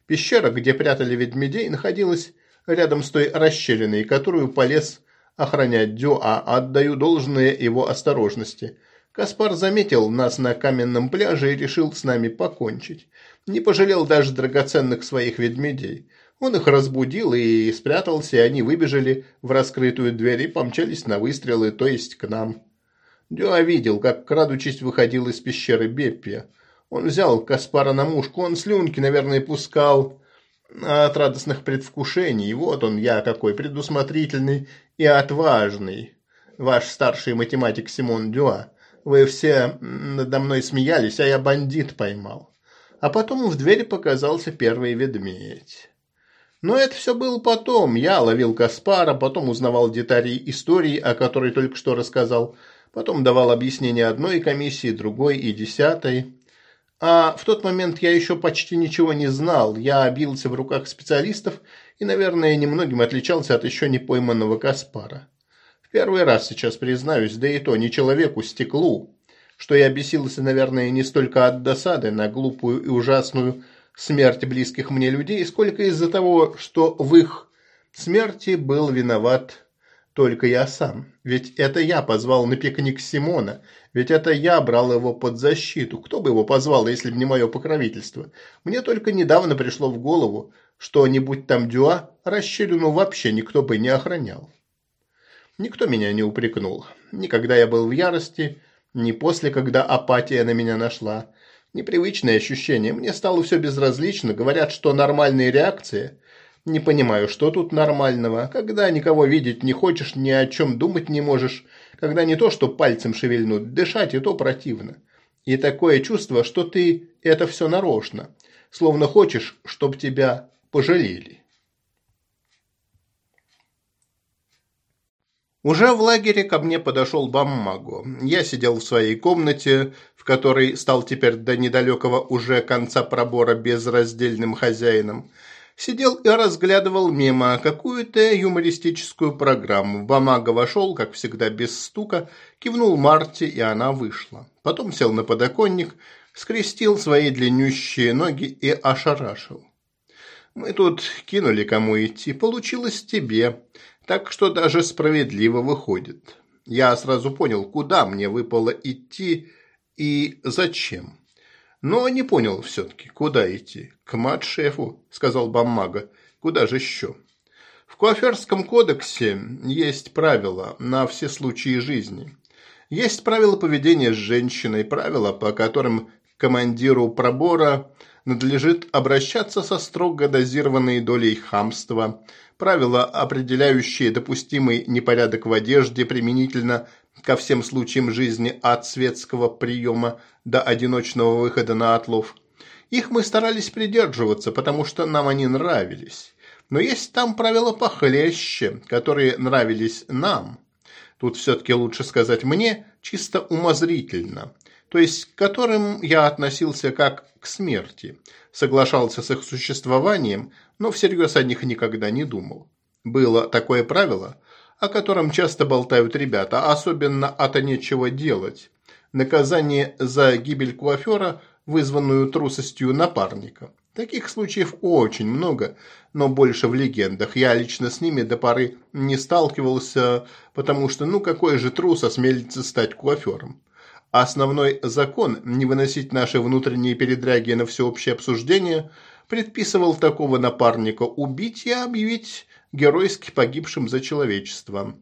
Пещера, где прятали ведмедей, находилась рядом с той расщелиной, которую полез охранять Дю, а отдаю должное его осторожности. Каспар заметил нас на каменном пляже и решил с нами покончить. Не пожалел даже драгоценных своих ведмедей. Он их разбудил и спрятался, и они выбежали в раскрытую дверь и помчались на выстрелы, то есть к нам. Дюа видел, как, крадучись, выходил из пещеры Беппи. Он взял Каспара на мушку, он слюнки, наверное, пускал от радостных предвкушений. Вот он, я какой предусмотрительный и отважный. Ваш старший математик Симон Дюа. Вы все надо мной смеялись, а я бандит поймал а потом в двери показался первый ведмедь. Но это все было потом. Я ловил Каспара, потом узнавал детали истории, о которой только что рассказал, потом давал объяснение одной комиссии, другой и десятой. А в тот момент я еще почти ничего не знал. Я бился в руках специалистов и, наверное, немногим отличался от еще не пойманного Каспара. В первый раз сейчас признаюсь, да и то не человеку, стеклу, что я бесился, наверное, не столько от досады на глупую и ужасную смерть близких мне людей, сколько из-за того, что в их смерти был виноват только я сам. Ведь это я позвал на пикник Симона, ведь это я брал его под защиту. Кто бы его позвал, если бы не мое покровительство? Мне только недавно пришло в голову, что не будь там Дюа, расщелину вообще никто бы не охранял. Никто меня не упрекнул. Ни когда я был в ярости, ни после, когда апатия на меня нашла. Непривычное ощущение. Мне стало все безразлично. Говорят, что нормальные реакции. Не понимаю, что тут нормального. Когда никого видеть не хочешь, ни о чем думать не можешь. Когда не то, что пальцем шевельнуть, дышать и то противно. И такое чувство, что ты это все нарочно. Словно хочешь, чтобы тебя пожалели. Уже в лагере ко мне подошел Баммаго. Я сидел в своей комнате, в которой стал теперь до недалекого уже конца пробора безраздельным хозяином. Сидел и разглядывал мимо какую-то юмористическую программу. Бамага вошел, как всегда, без стука, кивнул Марте, и она вышла. Потом сел на подоконник, скрестил свои длиннющие ноги и ошарашил. «Мы тут кинули кому идти, получилось тебе. Так что даже справедливо выходит. Я сразу понял, куда мне выпало идти и зачем. Но не понял все-таки, куда идти. К мат-шефу, сказал Баммага. Куда же еще? В Куаферском кодексе есть правила на все случаи жизни. Есть правила поведения с женщиной, правила, по которым командиру пробора надлежит обращаться со строго дозированной долей хамства – правила, определяющие допустимый непорядок в одежде применительно ко всем случаям жизни от светского приема до одиночного выхода на отлов. Их мы старались придерживаться, потому что нам они нравились. Но есть там правила похлеще, которые нравились нам. Тут все-таки лучше сказать мне, чисто умозрительно. То есть к которым я относился как к смерти. Соглашался с их существованием, но всерьез о них никогда не думал. Было такое правило, о котором часто болтают ребята, особенно от нечего делать. Наказание за гибель куафера, вызванную трусостью напарника. Таких случаев очень много, но больше в легендах. Я лично с ними до поры не сталкивался, потому что ну какой же трус осмелится стать куафером. Основной закон – не выносить наши внутренние передряги на всеобщее обсуждение – предписывал такого напарника убить и объявить геройски погибшим за человечество.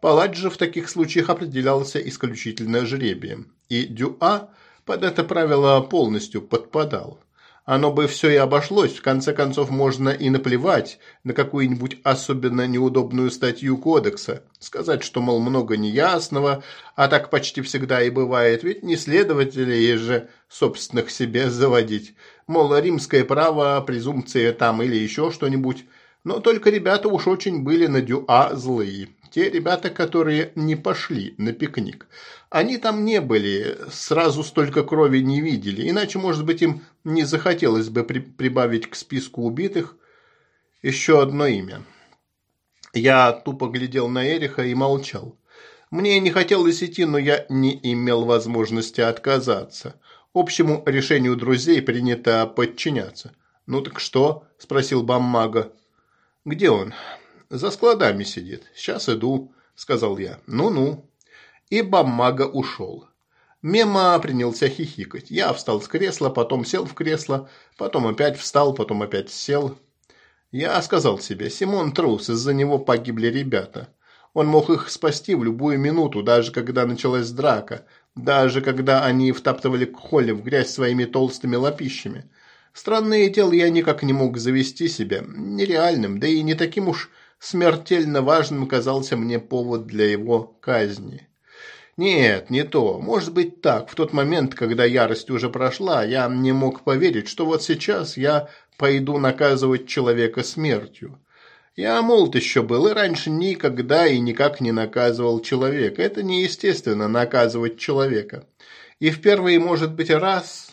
Палач же в таких случаях определялся исключительно жребием, и Дюа под это правило полностью подпадал. Оно бы все и обошлось, в конце концов можно и наплевать на какую-нибудь особенно неудобную статью кодекса, сказать, что, мол, много неясного, а так почти всегда и бывает, ведь не следователей же собственных себе заводить. Мол, римское право, презумпция там или еще что-нибудь. Но только ребята уж очень были на дюа злые. Те ребята, которые не пошли на пикник. Они там не были, сразу столько крови не видели. Иначе, может быть, им не захотелось бы при прибавить к списку убитых еще одно имя. Я тупо глядел на Эриха и молчал. Мне не хотелось идти, но я не имел возможности отказаться. Общему решению друзей принято подчиняться. «Ну так что?» – спросил Баммага. «Где он?» «За складами сидит. Сейчас иду», – сказал я. «Ну-ну». И Баммага ушел. Мема принялся хихикать. Я встал с кресла, потом сел в кресло, потом опять встал, потом опять сел. Я сказал себе, Симон трус, из-за него погибли ребята. Он мог их спасти в любую минуту, даже когда началась драка, даже когда они втаптывали Холли в грязь своими толстыми лапищами. Странное дело, я никак не мог завести себя. Нереальным, да и не таким уж смертельно важным казался мне повод для его казни. Нет, не то. Может быть так. В тот момент, когда ярость уже прошла, я не мог поверить, что вот сейчас я пойду наказывать человека смертью. Я молод еще был и раньше никогда и никак не наказывал человека. Это неестественно наказывать человека. И в первый, может быть, раз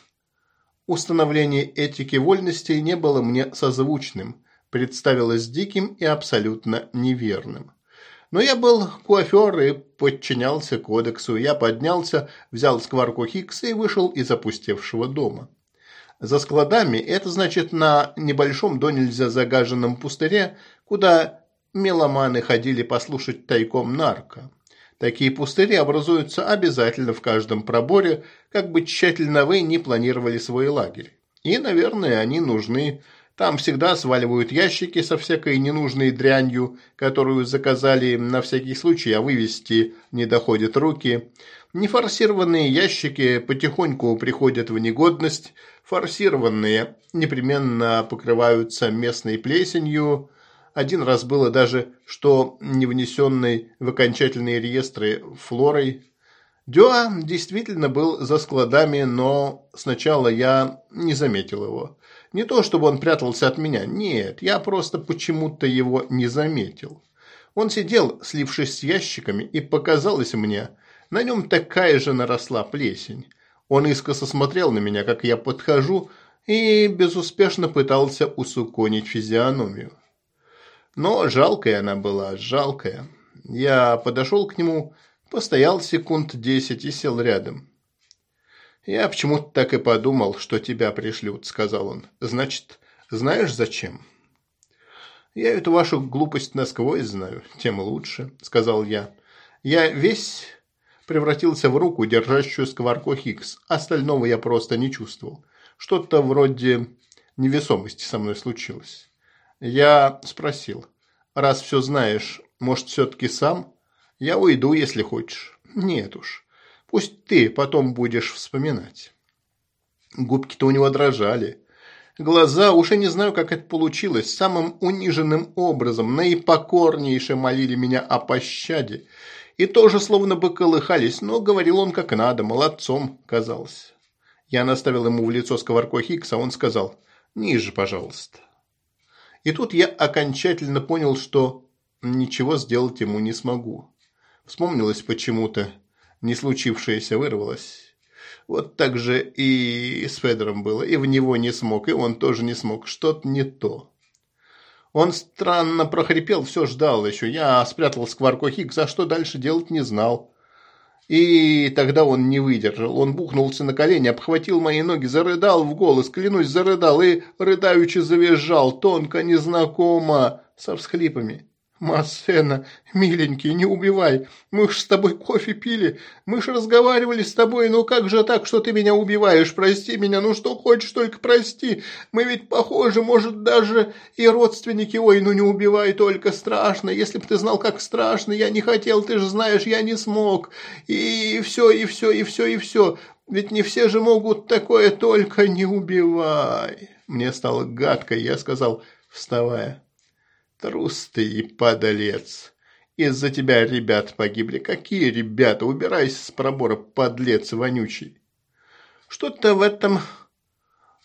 установление этики вольностей не было мне созвучным, представилось диким и абсолютно неверным. Но я был куафер и подчинялся кодексу. Я поднялся, взял скварку Хикса и вышел из опустевшего дома. За складами это значит на небольшом до нельзя загаженном пустыре, куда меломаны ходили послушать тайком нарко. Такие пустыри образуются обязательно в каждом проборе, как бы тщательно вы не планировали свой лагерь. И, наверное, они нужны там всегда сваливают ящики со всякой ненужной дрянью, которую заказали на всякий случай, а вывести не доходят руки. Нефорсированные ящики потихоньку приходят в негодность, форсированные непременно покрываются местной плесенью. Один раз было даже, что не внесенной в окончательные реестры флорой. Дюа действительно был за складами, но сначала я не заметил его. Не то, чтобы он прятался от меня, нет, я просто почему-то его не заметил. Он сидел, слившись с ящиками, и показалось мне, на нем такая же наросла плесень. Он искоса смотрел на меня, как я подхожу, и безуспешно пытался усуконить физиономию. Но жалкая она была, жалкая. Я подошел к нему, постоял секунд десять и сел рядом. «Я почему-то так и подумал, что тебя пришлют», – сказал он. «Значит, знаешь зачем?» «Я эту вашу глупость насквозь знаю, тем лучше», – сказал я. «Я весь превратился в руку, держащую сковорку Хиггс. Остального я просто не чувствовал. Что-то вроде невесомости со мной случилось». Я спросил, «Раз все знаешь, может, все-таки сам? Я уйду, если хочешь». «Нет уж. Пусть ты потом будешь вспоминать. Губки-то у него дрожали. Глаза, уж я не знаю, как это получилось, самым униженным образом, наипокорнейше молили меня о пощаде. И тоже словно бы колыхались, но говорил он как надо, молодцом казался. Я наставил ему в лицо сковоркой Хикса, он сказал «Ниже, пожалуйста». И тут я окончательно понял, что ничего сделать ему не смогу. Вспомнилось почему-то, не случившееся вырвалось. Вот так же и с Федором было, и в него не смог, и он тоже не смог, что-то не то. Он странно прохрипел, все ждал еще. Я спрятал скварку Хиггс, а что дальше делать не знал. И тогда он не выдержал. Он бухнулся на колени, обхватил мои ноги, зарыдал в голос, клянусь, зарыдал и рыдаючи завизжал, тонко, незнакомо, со всхлипами. «Массена, миленький, не убивай. Мы ж с тобой кофе пили. Мы ж разговаривали с тобой. Ну как же так, что ты меня убиваешь? Прости меня. Ну что хочешь, только прости. Мы ведь похожи, может, даже и родственники. Ой, ну не убивай, только страшно. Если бы ты знал, как страшно. Я не хотел, ты же знаешь, я не смог. И все, и все, и все, и все. Ведь не все же могут такое, только не убивай». Мне стало гадко, я сказал, вставая. Трус ты и падалец. Из-за тебя ребят погибли. Какие ребята? Убирайся с пробора, подлец вонючий. Что-то в этом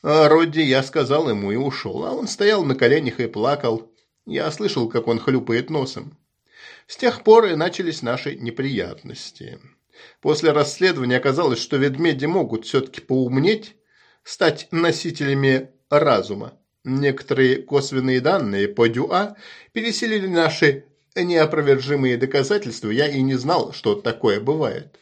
а, роде я сказал ему и ушел, а он стоял на коленях и плакал. Я слышал, как он хлюпает носом. С тех пор и начались наши неприятности. После расследования оказалось, что ведмеди могут все-таки поумнеть, стать носителями разума. Некоторые косвенные данные по Дюа переселили наши неопровержимые доказательства, я и не знал, что такое бывает.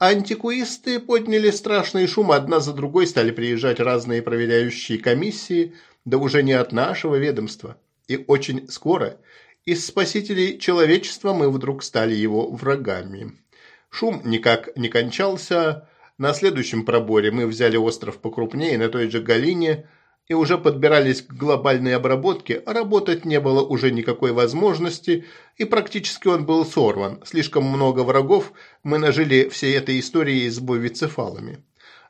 Антикуисты подняли страшный шум, одна за другой стали приезжать разные проверяющие комиссии, да уже не от нашего ведомства. И очень скоро из спасителей человечества мы вдруг стали его врагами. Шум никак не кончался. На следующем проборе мы взяли остров покрупнее, на той же Галине – и уже подбирались к глобальной обработке, а работать не было уже никакой возможности, и практически он был сорван. Слишком много врагов мы нажили всей этой историей с бовицефалами.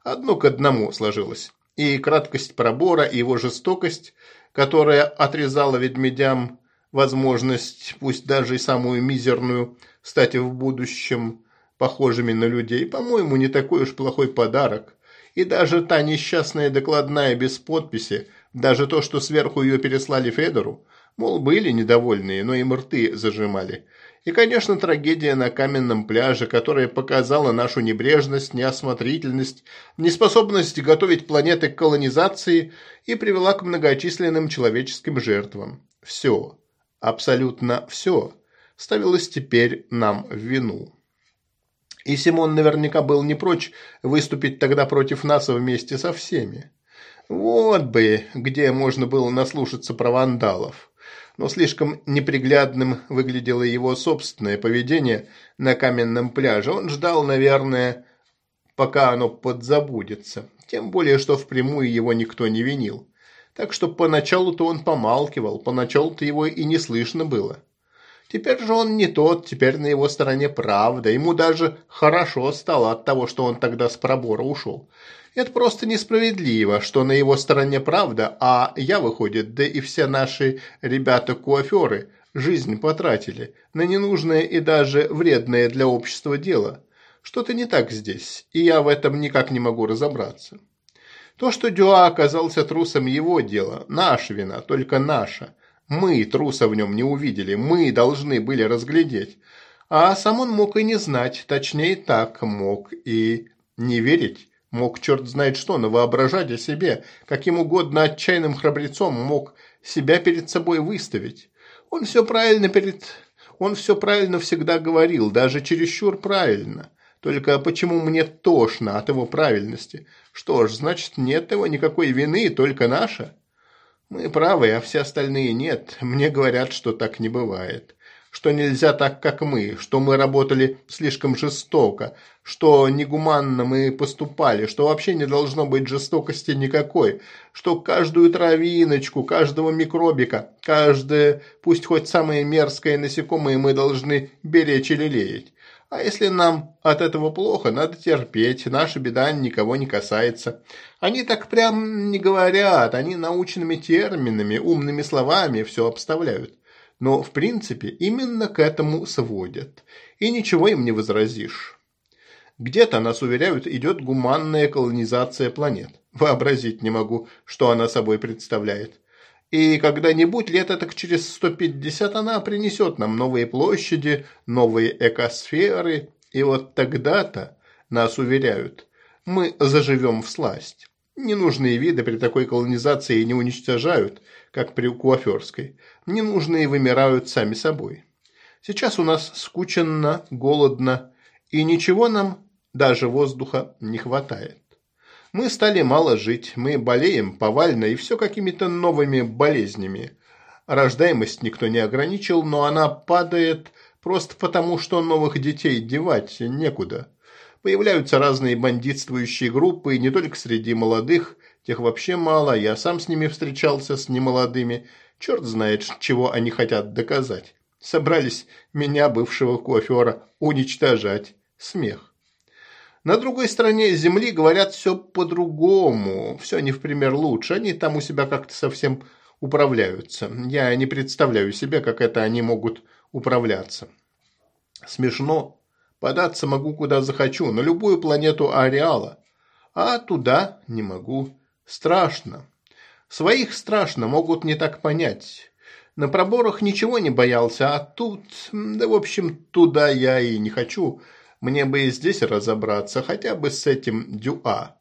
Одно к одному сложилось. И краткость пробора, и его жестокость, которая отрезала ведмедям возможность, пусть даже и самую мизерную, стать в будущем похожими на людей, по-моему, не такой уж плохой подарок. И даже та несчастная докладная без подписи, даже то, что сверху ее переслали Федору, мол, были недовольные, но им рты зажимали. И, конечно, трагедия на каменном пляже, которая показала нашу небрежность, неосмотрительность, неспособность готовить планеты к колонизации и привела к многочисленным человеческим жертвам. Все, абсолютно все, ставилось теперь нам в вину. И Симон наверняка был не прочь выступить тогда против нас вместе со всеми. Вот бы, где можно было наслушаться про вандалов но слишком неприглядным выглядело его собственное поведение на каменном пляже. Он ждал, наверное, пока оно подзабудется. Тем более, что впрямую его никто не винил. Так что поначалу-то он помалкивал, поначалу-то его и не слышно было. Теперь же он не тот, теперь на его стороне правда. Ему даже хорошо стало от того, что он тогда с пробора ушел. Это просто несправедливо, что на его стороне правда, а я, выходит, да и все наши ребята-куаферы жизнь потратили на ненужное и даже вредное для общества дело. Что-то не так здесь, и я в этом никак не могу разобраться. То, что Дюа оказался трусом его дело, наша вина, только наша. Мы труса в нем не увидели, мы должны были разглядеть. А сам он мог и не знать, точнее так мог и не верить. Мог черт знает что, но воображать о себе, каким угодно отчаянным храбрецом мог себя перед собой выставить. Он все правильно перед... Он все правильно всегда говорил, даже чересчур правильно. Только почему мне тошно от его правильности? Что ж, значит, нет его никакой вины, только наша. Мы правы, а все остальные нет. Мне говорят, что так не бывает. Что нельзя так, как мы, что мы работали слишком жестоко, что негуманно мы поступали, что вообще не должно быть жестокости никакой, что каждую травиночку, каждого микробика, каждое, пусть хоть самое мерзкое насекомое мы должны беречь или лелеять. А если нам от этого плохо, надо терпеть, наша беда никого не касается. Они так прям не говорят, они научными терминами, умными словами все обставляют но в принципе именно к этому сводят, и ничего им не возразишь. Где-то, нас уверяют, идет гуманная колонизация планет. Вообразить не могу, что она собой представляет. И когда-нибудь лет так через 150 она принесет нам новые площади, новые экосферы, и вот тогда-то, нас уверяют, мы заживем в сласть. Ненужные виды при такой колонизации не уничтожают, как при Куаферской. Ненужные вымирают сами собой. Сейчас у нас скученно, голодно, и ничего нам, даже воздуха, не хватает. Мы стали мало жить, мы болеем повально и все какими-то новыми болезнями. Рождаемость никто не ограничил, но она падает просто потому, что новых детей девать некуда. Появляются разные бандитствующие группы, не только среди молодых, тех вообще мало, я сам с ними встречался, с немолодыми. Черт знает, чего они хотят доказать. Собрались меня, бывшего кофера, уничтожать. Смех. На другой стороне земли говорят все по-другому, все не в пример лучше, они там у себя как-то совсем управляются. Я не представляю себе, как это они могут управляться. Смешно, Податься могу куда захочу, на любую планету ареала. А туда не могу. Страшно. Своих страшно, могут не так понять. На проборах ничего не боялся, а тут... Да, в общем, туда я и не хочу. Мне бы и здесь разобраться, хотя бы с этим Дюа.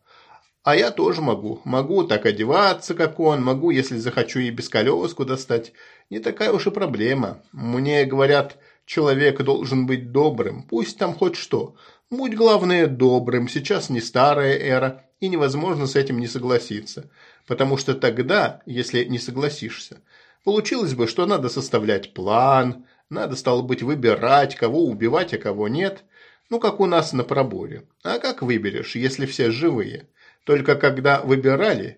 А я тоже могу. Могу так одеваться, как он. Могу, если захочу, и без колеску достать. Не такая уж и проблема. Мне говорят, Человек должен быть добрым, пусть там хоть что. Будь, главное, добрым, сейчас не старая эра, и невозможно с этим не согласиться. Потому что тогда, если не согласишься, получилось бы, что надо составлять план, надо, стало быть, выбирать, кого убивать, а кого нет. Ну, как у нас на проборе. А как выберешь, если все живые? Только когда выбирали,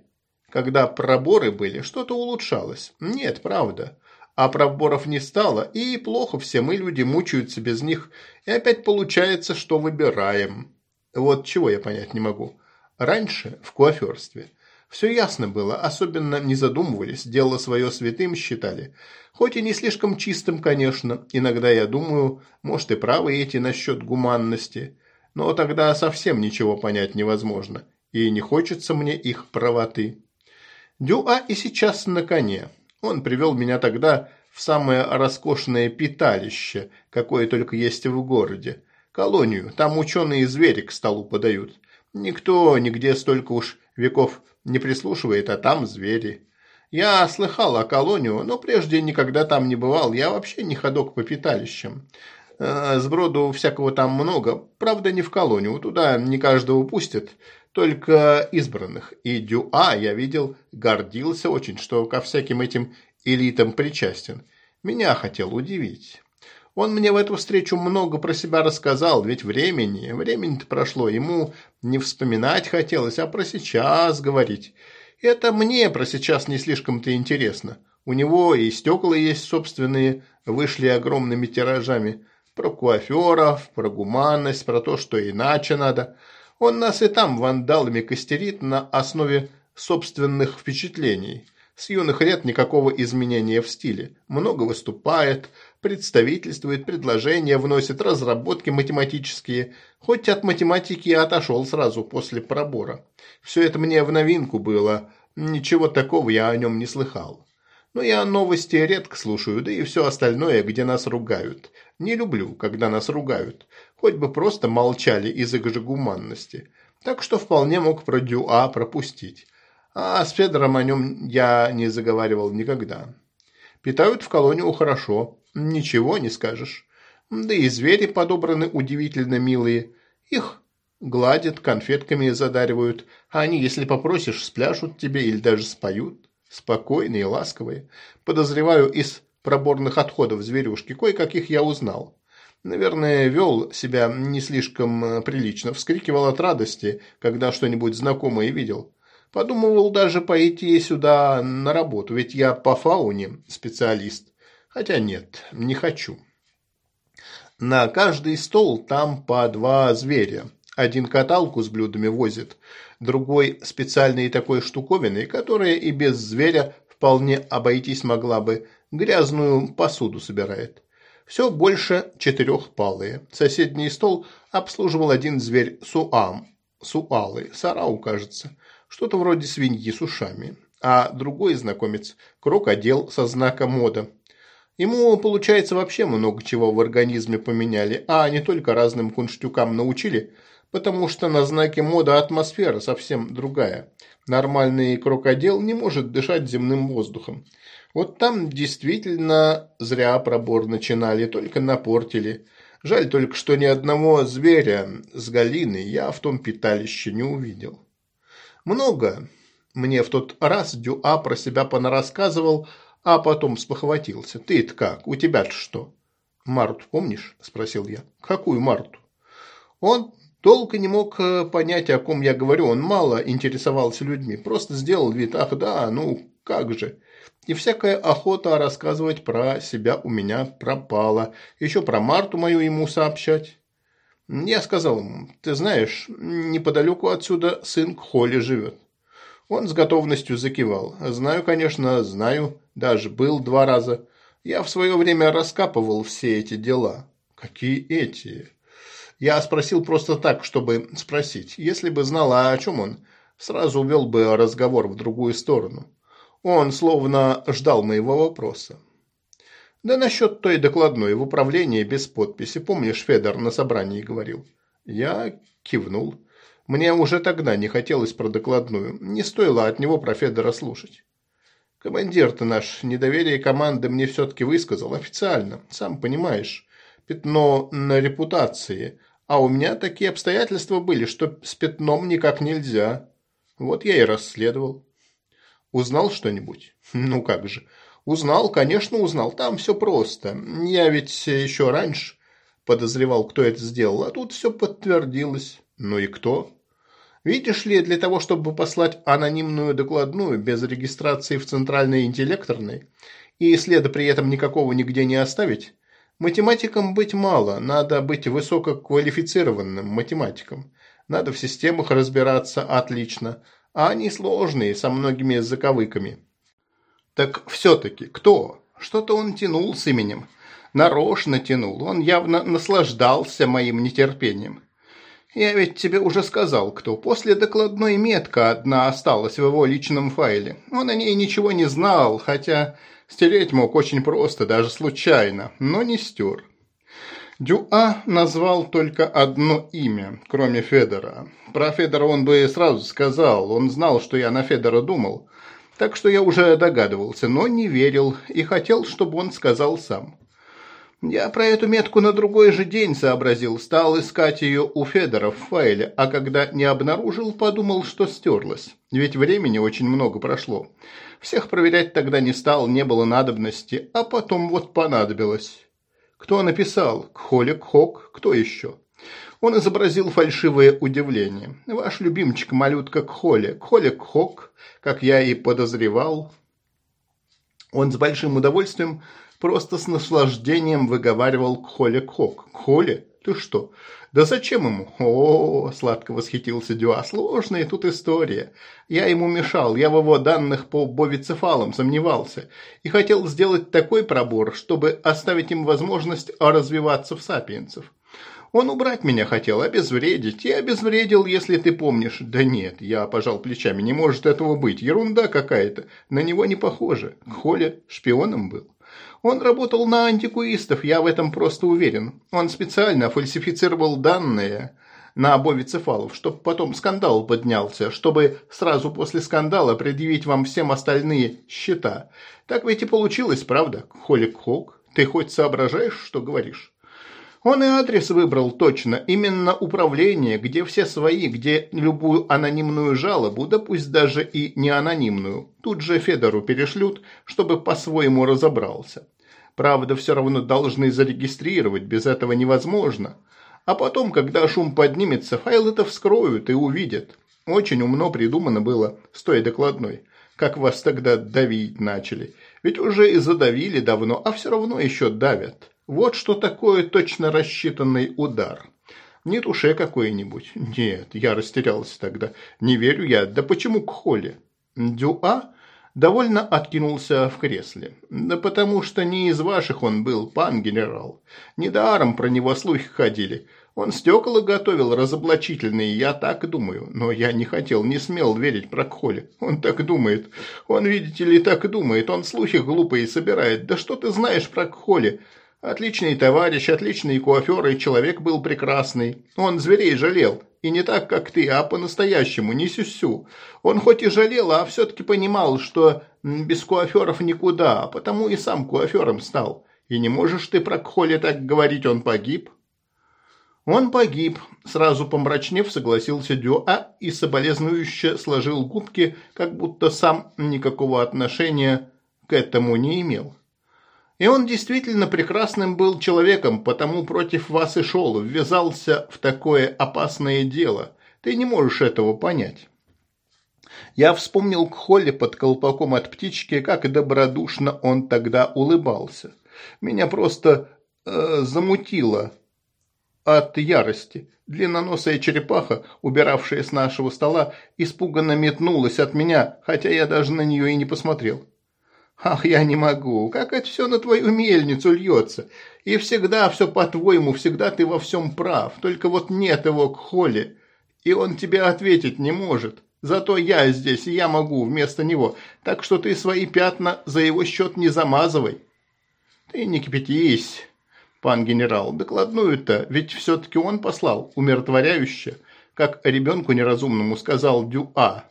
когда проборы были, что-то улучшалось. Нет, правда а проборов не стало, и плохо все мы, люди, мучаются без них, и опять получается, что выбираем. Вот чего я понять не могу. Раньше, в куаферстве, все ясно было, особенно не задумывались, дело свое святым считали. Хоть и не слишком чистым, конечно, иногда я думаю, может и правы эти насчет гуманности, но тогда совсем ничего понять невозможно, и не хочется мне их правоты. Дюа и сейчас на коне. Он привел меня тогда в самое роскошное питалище, какое только есть в городе. Колонию, там ученые звери к столу подают. Никто нигде столько уж веков не прислушивает, а там звери. Я слыхал о колонию, но прежде никогда там не бывал. Я вообще не ходок по питалищам. Э, сброду всякого там много. Правда, не в колонию. Туда не каждого пустят. Только избранных. И Дюа, я видел, гордился очень, что ко всяким этим элитам причастен. Меня хотел удивить. Он мне в эту встречу много про себя рассказал, ведь времени, времени-то прошло, ему не вспоминать хотелось, а про сейчас говорить. Это мне про сейчас не слишком-то интересно. У него и стекла есть собственные, вышли огромными тиражами. Про куаферов, про гуманность, про то, что иначе надо. Он нас и там вандалами костерит на основе собственных впечатлений. С юных лет никакого изменения в стиле. Много выступает, представительствует, предложения вносит, разработки математические. Хоть от математики и отошел сразу после пробора. Все это мне в новинку было. Ничего такого я о нем не слыхал. Но я новости редко слушаю, да и все остальное, где нас ругают. Не люблю, когда нас ругают. Хоть бы просто молчали из-за гуманности. Так что вполне мог про Дюа пропустить. А с Федором о нем я не заговаривал никогда. Питают в колонию хорошо, ничего не скажешь. Да и звери подобраны удивительно милые. Их гладят, конфетками задаривают, а они, если попросишь, спляшут тебе или даже споют. Спокойные ласковые. Подозреваю, из проборных отходов зверюшки кое-каких я узнал. Наверное, вел себя не слишком э, прилично, вскрикивал от радости, когда что-нибудь знакомое видел. Подумывал даже пойти сюда на работу, ведь я по фауне специалист. Хотя нет, не хочу. На каждый стол там по два зверя. Один каталку с блюдами возит, другой специальной такой штуковиной, которая и без зверя вполне обойтись могла бы, грязную посуду собирает. Все больше четырехпалые. Соседний стол обслуживал один зверь суам, суалы, сарау, кажется что-то вроде свиньи с ушами, а другой знакомец – крокодил со знаком мода. Ему, получается, вообще много чего в организме поменяли, а не только разным кунштюкам научили, потому что на знаке мода атмосфера совсем другая. Нормальный крокодил не может дышать земным воздухом. Вот там действительно зря пробор начинали, только напортили. Жаль только, что ни одного зверя с галины я в том питалище не увидел. Много мне в тот раз Дюа про себя понарассказывал, а потом спохватился. Ты-то как? У тебя-то что? Марту помнишь? Спросил я. Какую Марту? Он долго не мог э, понять, о ком я говорю. Он мало интересовался людьми. Просто сделал вид, ах да, ну как же. И всякая охота рассказывать про себя у меня пропала. Еще про Марту мою ему сообщать. Я сказал ему, ты знаешь, неподалеку отсюда сын Холли живет. Он с готовностью закивал. Знаю, конечно, знаю, даже был два раза. Я в свое время раскапывал все эти дела. Какие эти? Я спросил просто так, чтобы спросить. Если бы знала, о чем он, сразу увел бы разговор в другую сторону. Он словно ждал моего вопроса. Да насчет той докладной в управлении без подписи. Помнишь, Федор на собрании говорил? Я кивнул. Мне уже тогда не хотелось про докладную. Не стоило от него про Федора слушать. Командир-то наш недоверие команды мне все-таки высказал официально. Сам понимаешь, пятно на репутации. А у меня такие обстоятельства были, что с пятном никак нельзя. Вот я и расследовал. Узнал что-нибудь? Ну как же. Узнал, конечно, узнал. Там все просто. Я ведь еще раньше подозревал, кто это сделал, а тут все подтвердилось. Ну и кто? Видишь ли, для того, чтобы послать анонимную докладную без регистрации в центральной интеллекторной и следа при этом никакого нигде не оставить, математикам быть мало, надо быть высококвалифицированным математиком. Надо в системах разбираться отлично, а они сложные, со многими заковыками. Так все-таки кто? Что-то он тянул с именем. Нарочно тянул. Он явно наслаждался моим нетерпением. Я ведь тебе уже сказал, кто. После докладной метка одна осталась в его личном файле. Он о ней ничего не знал, хотя Стереть мог очень просто, даже случайно, но не стер. Дюа назвал только одно имя, кроме Федора. Про Федора он бы сразу сказал, он знал, что я на Федора думал. Так что я уже догадывался, но не верил и хотел, чтобы он сказал сам. Я про эту метку на другой же день сообразил, стал искать ее у Федора в файле, а когда не обнаружил, подумал, что стерлась. Ведь времени очень много прошло. Всех проверять тогда не стал, не было надобности, а потом вот понадобилось. Кто написал? Кхолик Хок? Кто еще? Он изобразил фальшивое удивление. Ваш любимчик малютка Кхоли. Кхолик Хок, как я и подозревал. Он с большим удовольствием просто с наслаждением выговаривал Кхоле Кхок. «Кхоле? Ты что? Да зачем ему?» «О, -о сладко восхитился Дюа, сложная тут история. Я ему мешал, я в его данных по бовицефалам сомневался и хотел сделать такой пробор, чтобы оставить им возможность развиваться в сапиенсов. Он убрать меня хотел, обезвредить. И обезвредил, если ты помнишь. Да нет, я пожал плечами, не может этого быть. Ерунда какая-то. На него не похоже. Холя шпионом был. Он работал на антикуистов, я в этом просто уверен. Он специально фальсифицировал данные на обовицефалов, чтобы потом скандал поднялся, чтобы сразу после скандала предъявить вам всем остальные счета. Так ведь и получилось, правда, Холик Хок? Ты хоть соображаешь, что говоришь? Он и адрес выбрал точно, именно управление, где все свои, где любую анонимную жалобу, да пусть даже и не анонимную, тут же Федору перешлют, чтобы по-своему разобрался. Правда, все равно должны зарегистрировать, без этого невозможно. А потом, когда шум поднимется, файл это вскроют и увидят. Очень умно придумано было с той докладной. Как вас тогда давить начали. Ведь уже и задавили давно, а все равно еще давят. Вот что такое точно рассчитанный удар. Не туше какой-нибудь. Нет, я растерялся тогда. Не верю я. Да почему к холле? Дюа довольно откинулся в кресле. Да потому что не из ваших он был, пан генерал. Недаром про него слухи ходили. Он стекла готовил разоблачительные, я так думаю. Но я не хотел, не смел верить про Кхоли. Он так думает. Он, видите ли, так думает. Он слухи глупые собирает. Да что ты знаешь про Кхоли? Отличный товарищ, отличный куафер и человек был прекрасный. Он зверей жалел. И не так, как ты, а по-настоящему, не сюсю. Он хоть и жалел, а все-таки понимал, что без куаферов никуда, а потому и сам куафером стал. И не можешь ты про Кхоли так говорить, он погиб?» «Он погиб», – сразу помрачнев согласился Дюа и соболезнующе сложил губки, как будто сам никакого отношения к этому не имел. И он действительно прекрасным был человеком, потому против вас и шел, ввязался в такое опасное дело. Ты не можешь этого понять. Я вспомнил к Холле под колпаком от птички, как добродушно он тогда улыбался. Меня просто э, замутило от ярости. Длинноносая черепаха, убиравшая с нашего стола, испуганно метнулась от меня, хотя я даже на нее и не посмотрел. Ах, я не могу. Как это все на твою мельницу льется. И всегда все по-твоему, всегда ты во всем прав. Только вот нет его к Холле. И он тебе ответить не может. Зато я здесь, и я могу вместо него. Так что ты свои пятна за его счет не замазывай. Ты не кипятись, пан генерал. Докладную-то ведь все-таки он послал, умиротворяюще. Как ребенку неразумному сказал Дюа.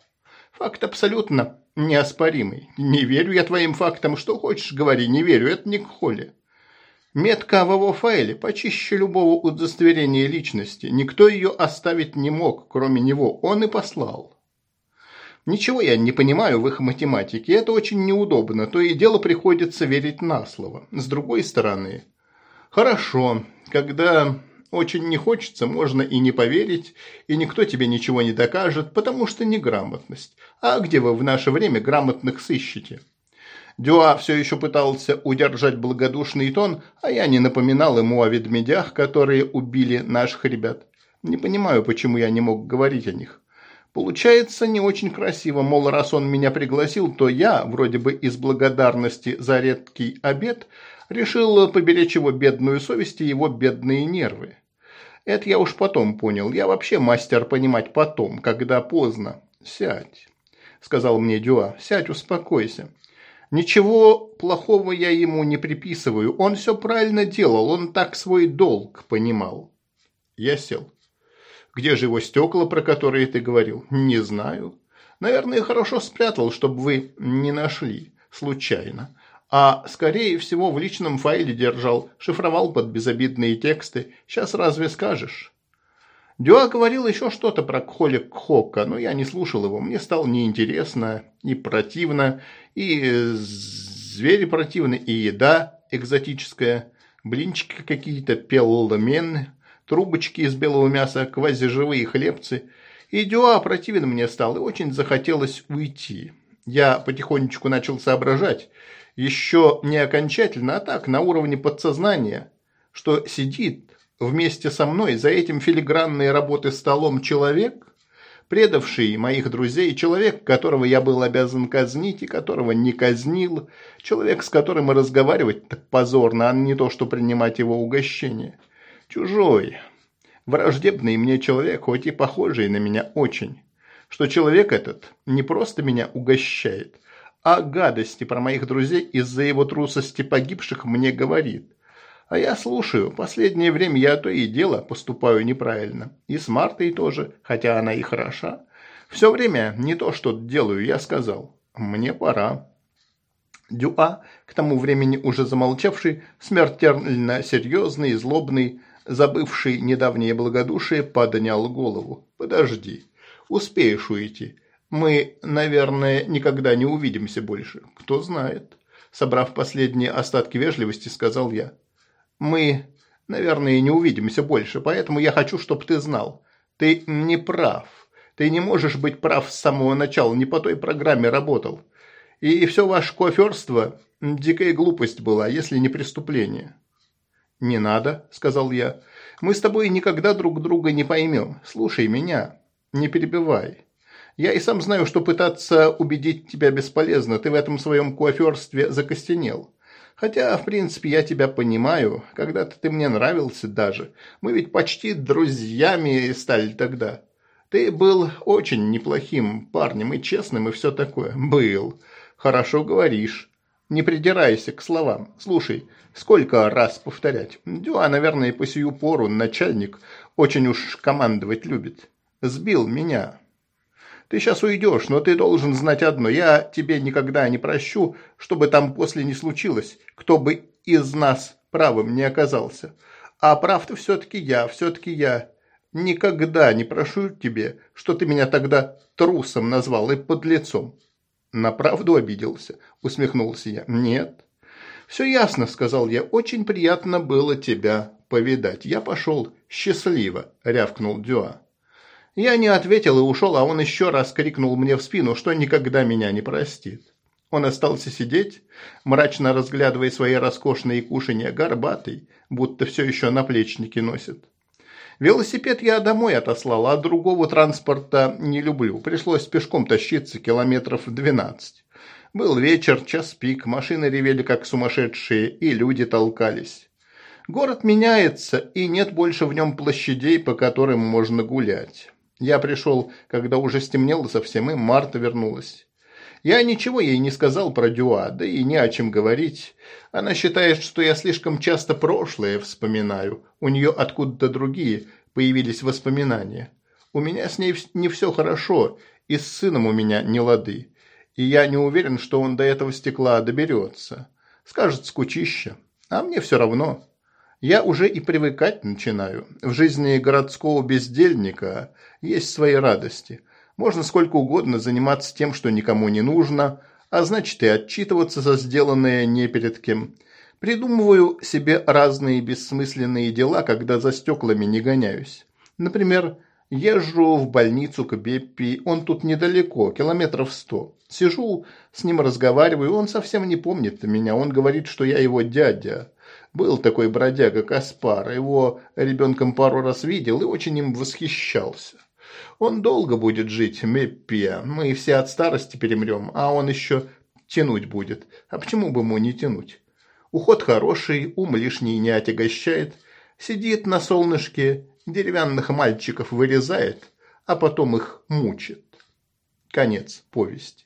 Факт абсолютно неоспоримый. Не верю я твоим фактам, что хочешь говори, не верю, это не к холле. Метка в его файле почище любого удостоверения личности. Никто ее оставить не мог, кроме него. Он и послал. Ничего я не понимаю в их математике. Это очень неудобно. То и дело приходится верить на слово. С другой стороны, хорошо, когда очень не хочется, можно и не поверить, и никто тебе ничего не докажет, потому что неграмотность. А где вы в наше время грамотных сыщете? Дюа все еще пытался удержать благодушный тон, а я не напоминал ему о ведмедях, которые убили наших ребят. Не понимаю, почему я не мог говорить о них. Получается не очень красиво, мол, раз он меня пригласил, то я, вроде бы из благодарности за редкий обед, решил поберечь его бедную совесть и его бедные нервы. Это я уж потом понял. Я вообще мастер понимать потом, когда поздно. Сядь, сказал мне Дюа. Сядь, успокойся. Ничего плохого я ему не приписываю. Он все правильно делал, он так свой долг понимал. Я сел. Где же его стекла, про которые ты говорил? Не знаю. Наверное, хорошо спрятал, чтобы вы не нашли. Случайно. А, скорее всего, в личном файле держал. Шифровал под безобидные тексты. Сейчас разве скажешь? Дюа говорил еще что-то про Кхолик Хока, но я не слушал его. Мне стало неинтересно и противно, и звери противны, и еда экзотическая, блинчики какие-то, пелломен, трубочки из белого мяса, квазиживые хлебцы. И Дюа противен мне стал, и очень захотелось уйти. Я потихонечку начал соображать, еще не окончательно, а так, на уровне подсознания, что сидит вместе со мной за этим филигранной работы столом человек, предавший моих друзей, человек, которого я был обязан казнить и которого не казнил, человек, с которым и разговаривать так позорно, а не то, что принимать его угощение. Чужой, враждебный мне человек, хоть и похожий на меня очень. Что человек этот не просто меня угощает, а гадости про моих друзей из-за его трусости погибших мне говорит – а я слушаю. Последнее время я то и дело поступаю неправильно. И с Мартой тоже, хотя она и хороша. Все время не то, что делаю, я сказал. Мне пора. Дюа, к тому времени уже замолчавший, смертельно серьезный, злобный, забывший недавнее благодушие, поднял голову. «Подожди, успеешь уйти. Мы, наверное, никогда не увидимся больше. Кто знает?» Собрав последние остатки вежливости, сказал я мы, наверное, не увидимся больше, поэтому я хочу, чтобы ты знал. Ты не прав. Ты не можешь быть прав с самого начала, не по той программе работал. И все ваше коферство – дикая глупость была, если не преступление». «Не надо», – сказал я. «Мы с тобой никогда друг друга не поймем. Слушай меня, не перебивай. Я и сам знаю, что пытаться убедить тебя бесполезно. Ты в этом своем коферстве закостенел. Хотя, в принципе, я тебя понимаю. Когда-то ты мне нравился даже. Мы ведь почти друзьями стали тогда. Ты был очень неплохим парнем и честным, и все такое. Был. Хорошо говоришь. Не придирайся к словам. Слушай, сколько раз повторять? Дюа, наверное, по сию пору начальник очень уж командовать любит. Сбил меня. Ты сейчас уйдешь, но ты должен знать одно. Я тебе никогда не прощу, чтобы там после не случилось, кто бы из нас правым не оказался. А прав-то все-таки я, все-таки я. Никогда не прошу тебе, что ты меня тогда трусом назвал и подлецом. На правду обиделся, усмехнулся я. Нет. Все ясно, сказал я. Очень приятно было тебя повидать. Я пошел. Счастливо, рявкнул Дюа. Я не ответил и ушел, а он еще раз крикнул мне в спину, что никогда меня не простит. Он остался сидеть, мрачно разглядывая свои роскошные кушанья, горбатый, будто все еще наплечники носит. Велосипед я домой отослал, а другого транспорта не люблю. Пришлось пешком тащиться километров двенадцать. Был вечер, час пик, машины ревели как сумасшедшие, и люди толкались. Город меняется, и нет больше в нем площадей, по которым можно гулять. Я пришел, когда уже стемнело совсем, и Марта вернулась. Я ничего ей не сказал про Дюа, да и не о чем говорить. Она считает, что я слишком часто прошлое вспоминаю. У нее откуда-то другие появились воспоминания. У меня с ней не все хорошо, и с сыном у меня не лады. И я не уверен, что он до этого стекла доберется. Скажет скучище, а мне все равно. Я уже и привыкать начинаю. В жизни городского бездельника есть свои радости. Можно сколько угодно заниматься тем, что никому не нужно, а значит и отчитываться за сделанное не перед кем. Придумываю себе разные бессмысленные дела, когда за стеклами не гоняюсь. Например, езжу в больницу к Беппи, он тут недалеко, километров сто. Сижу, с ним разговариваю, он совсем не помнит меня, он говорит, что я его дядя. Был такой бродяга Каспар, его ребенком пару раз видел и очень им восхищался. Он долго будет жить, Меппия, мы все от старости перемрем, а он еще тянуть будет. А почему бы ему не тянуть? Уход хороший, ум лишний не отягощает. Сидит на солнышке, деревянных мальчиков вырезает, а потом их мучит. Конец повести.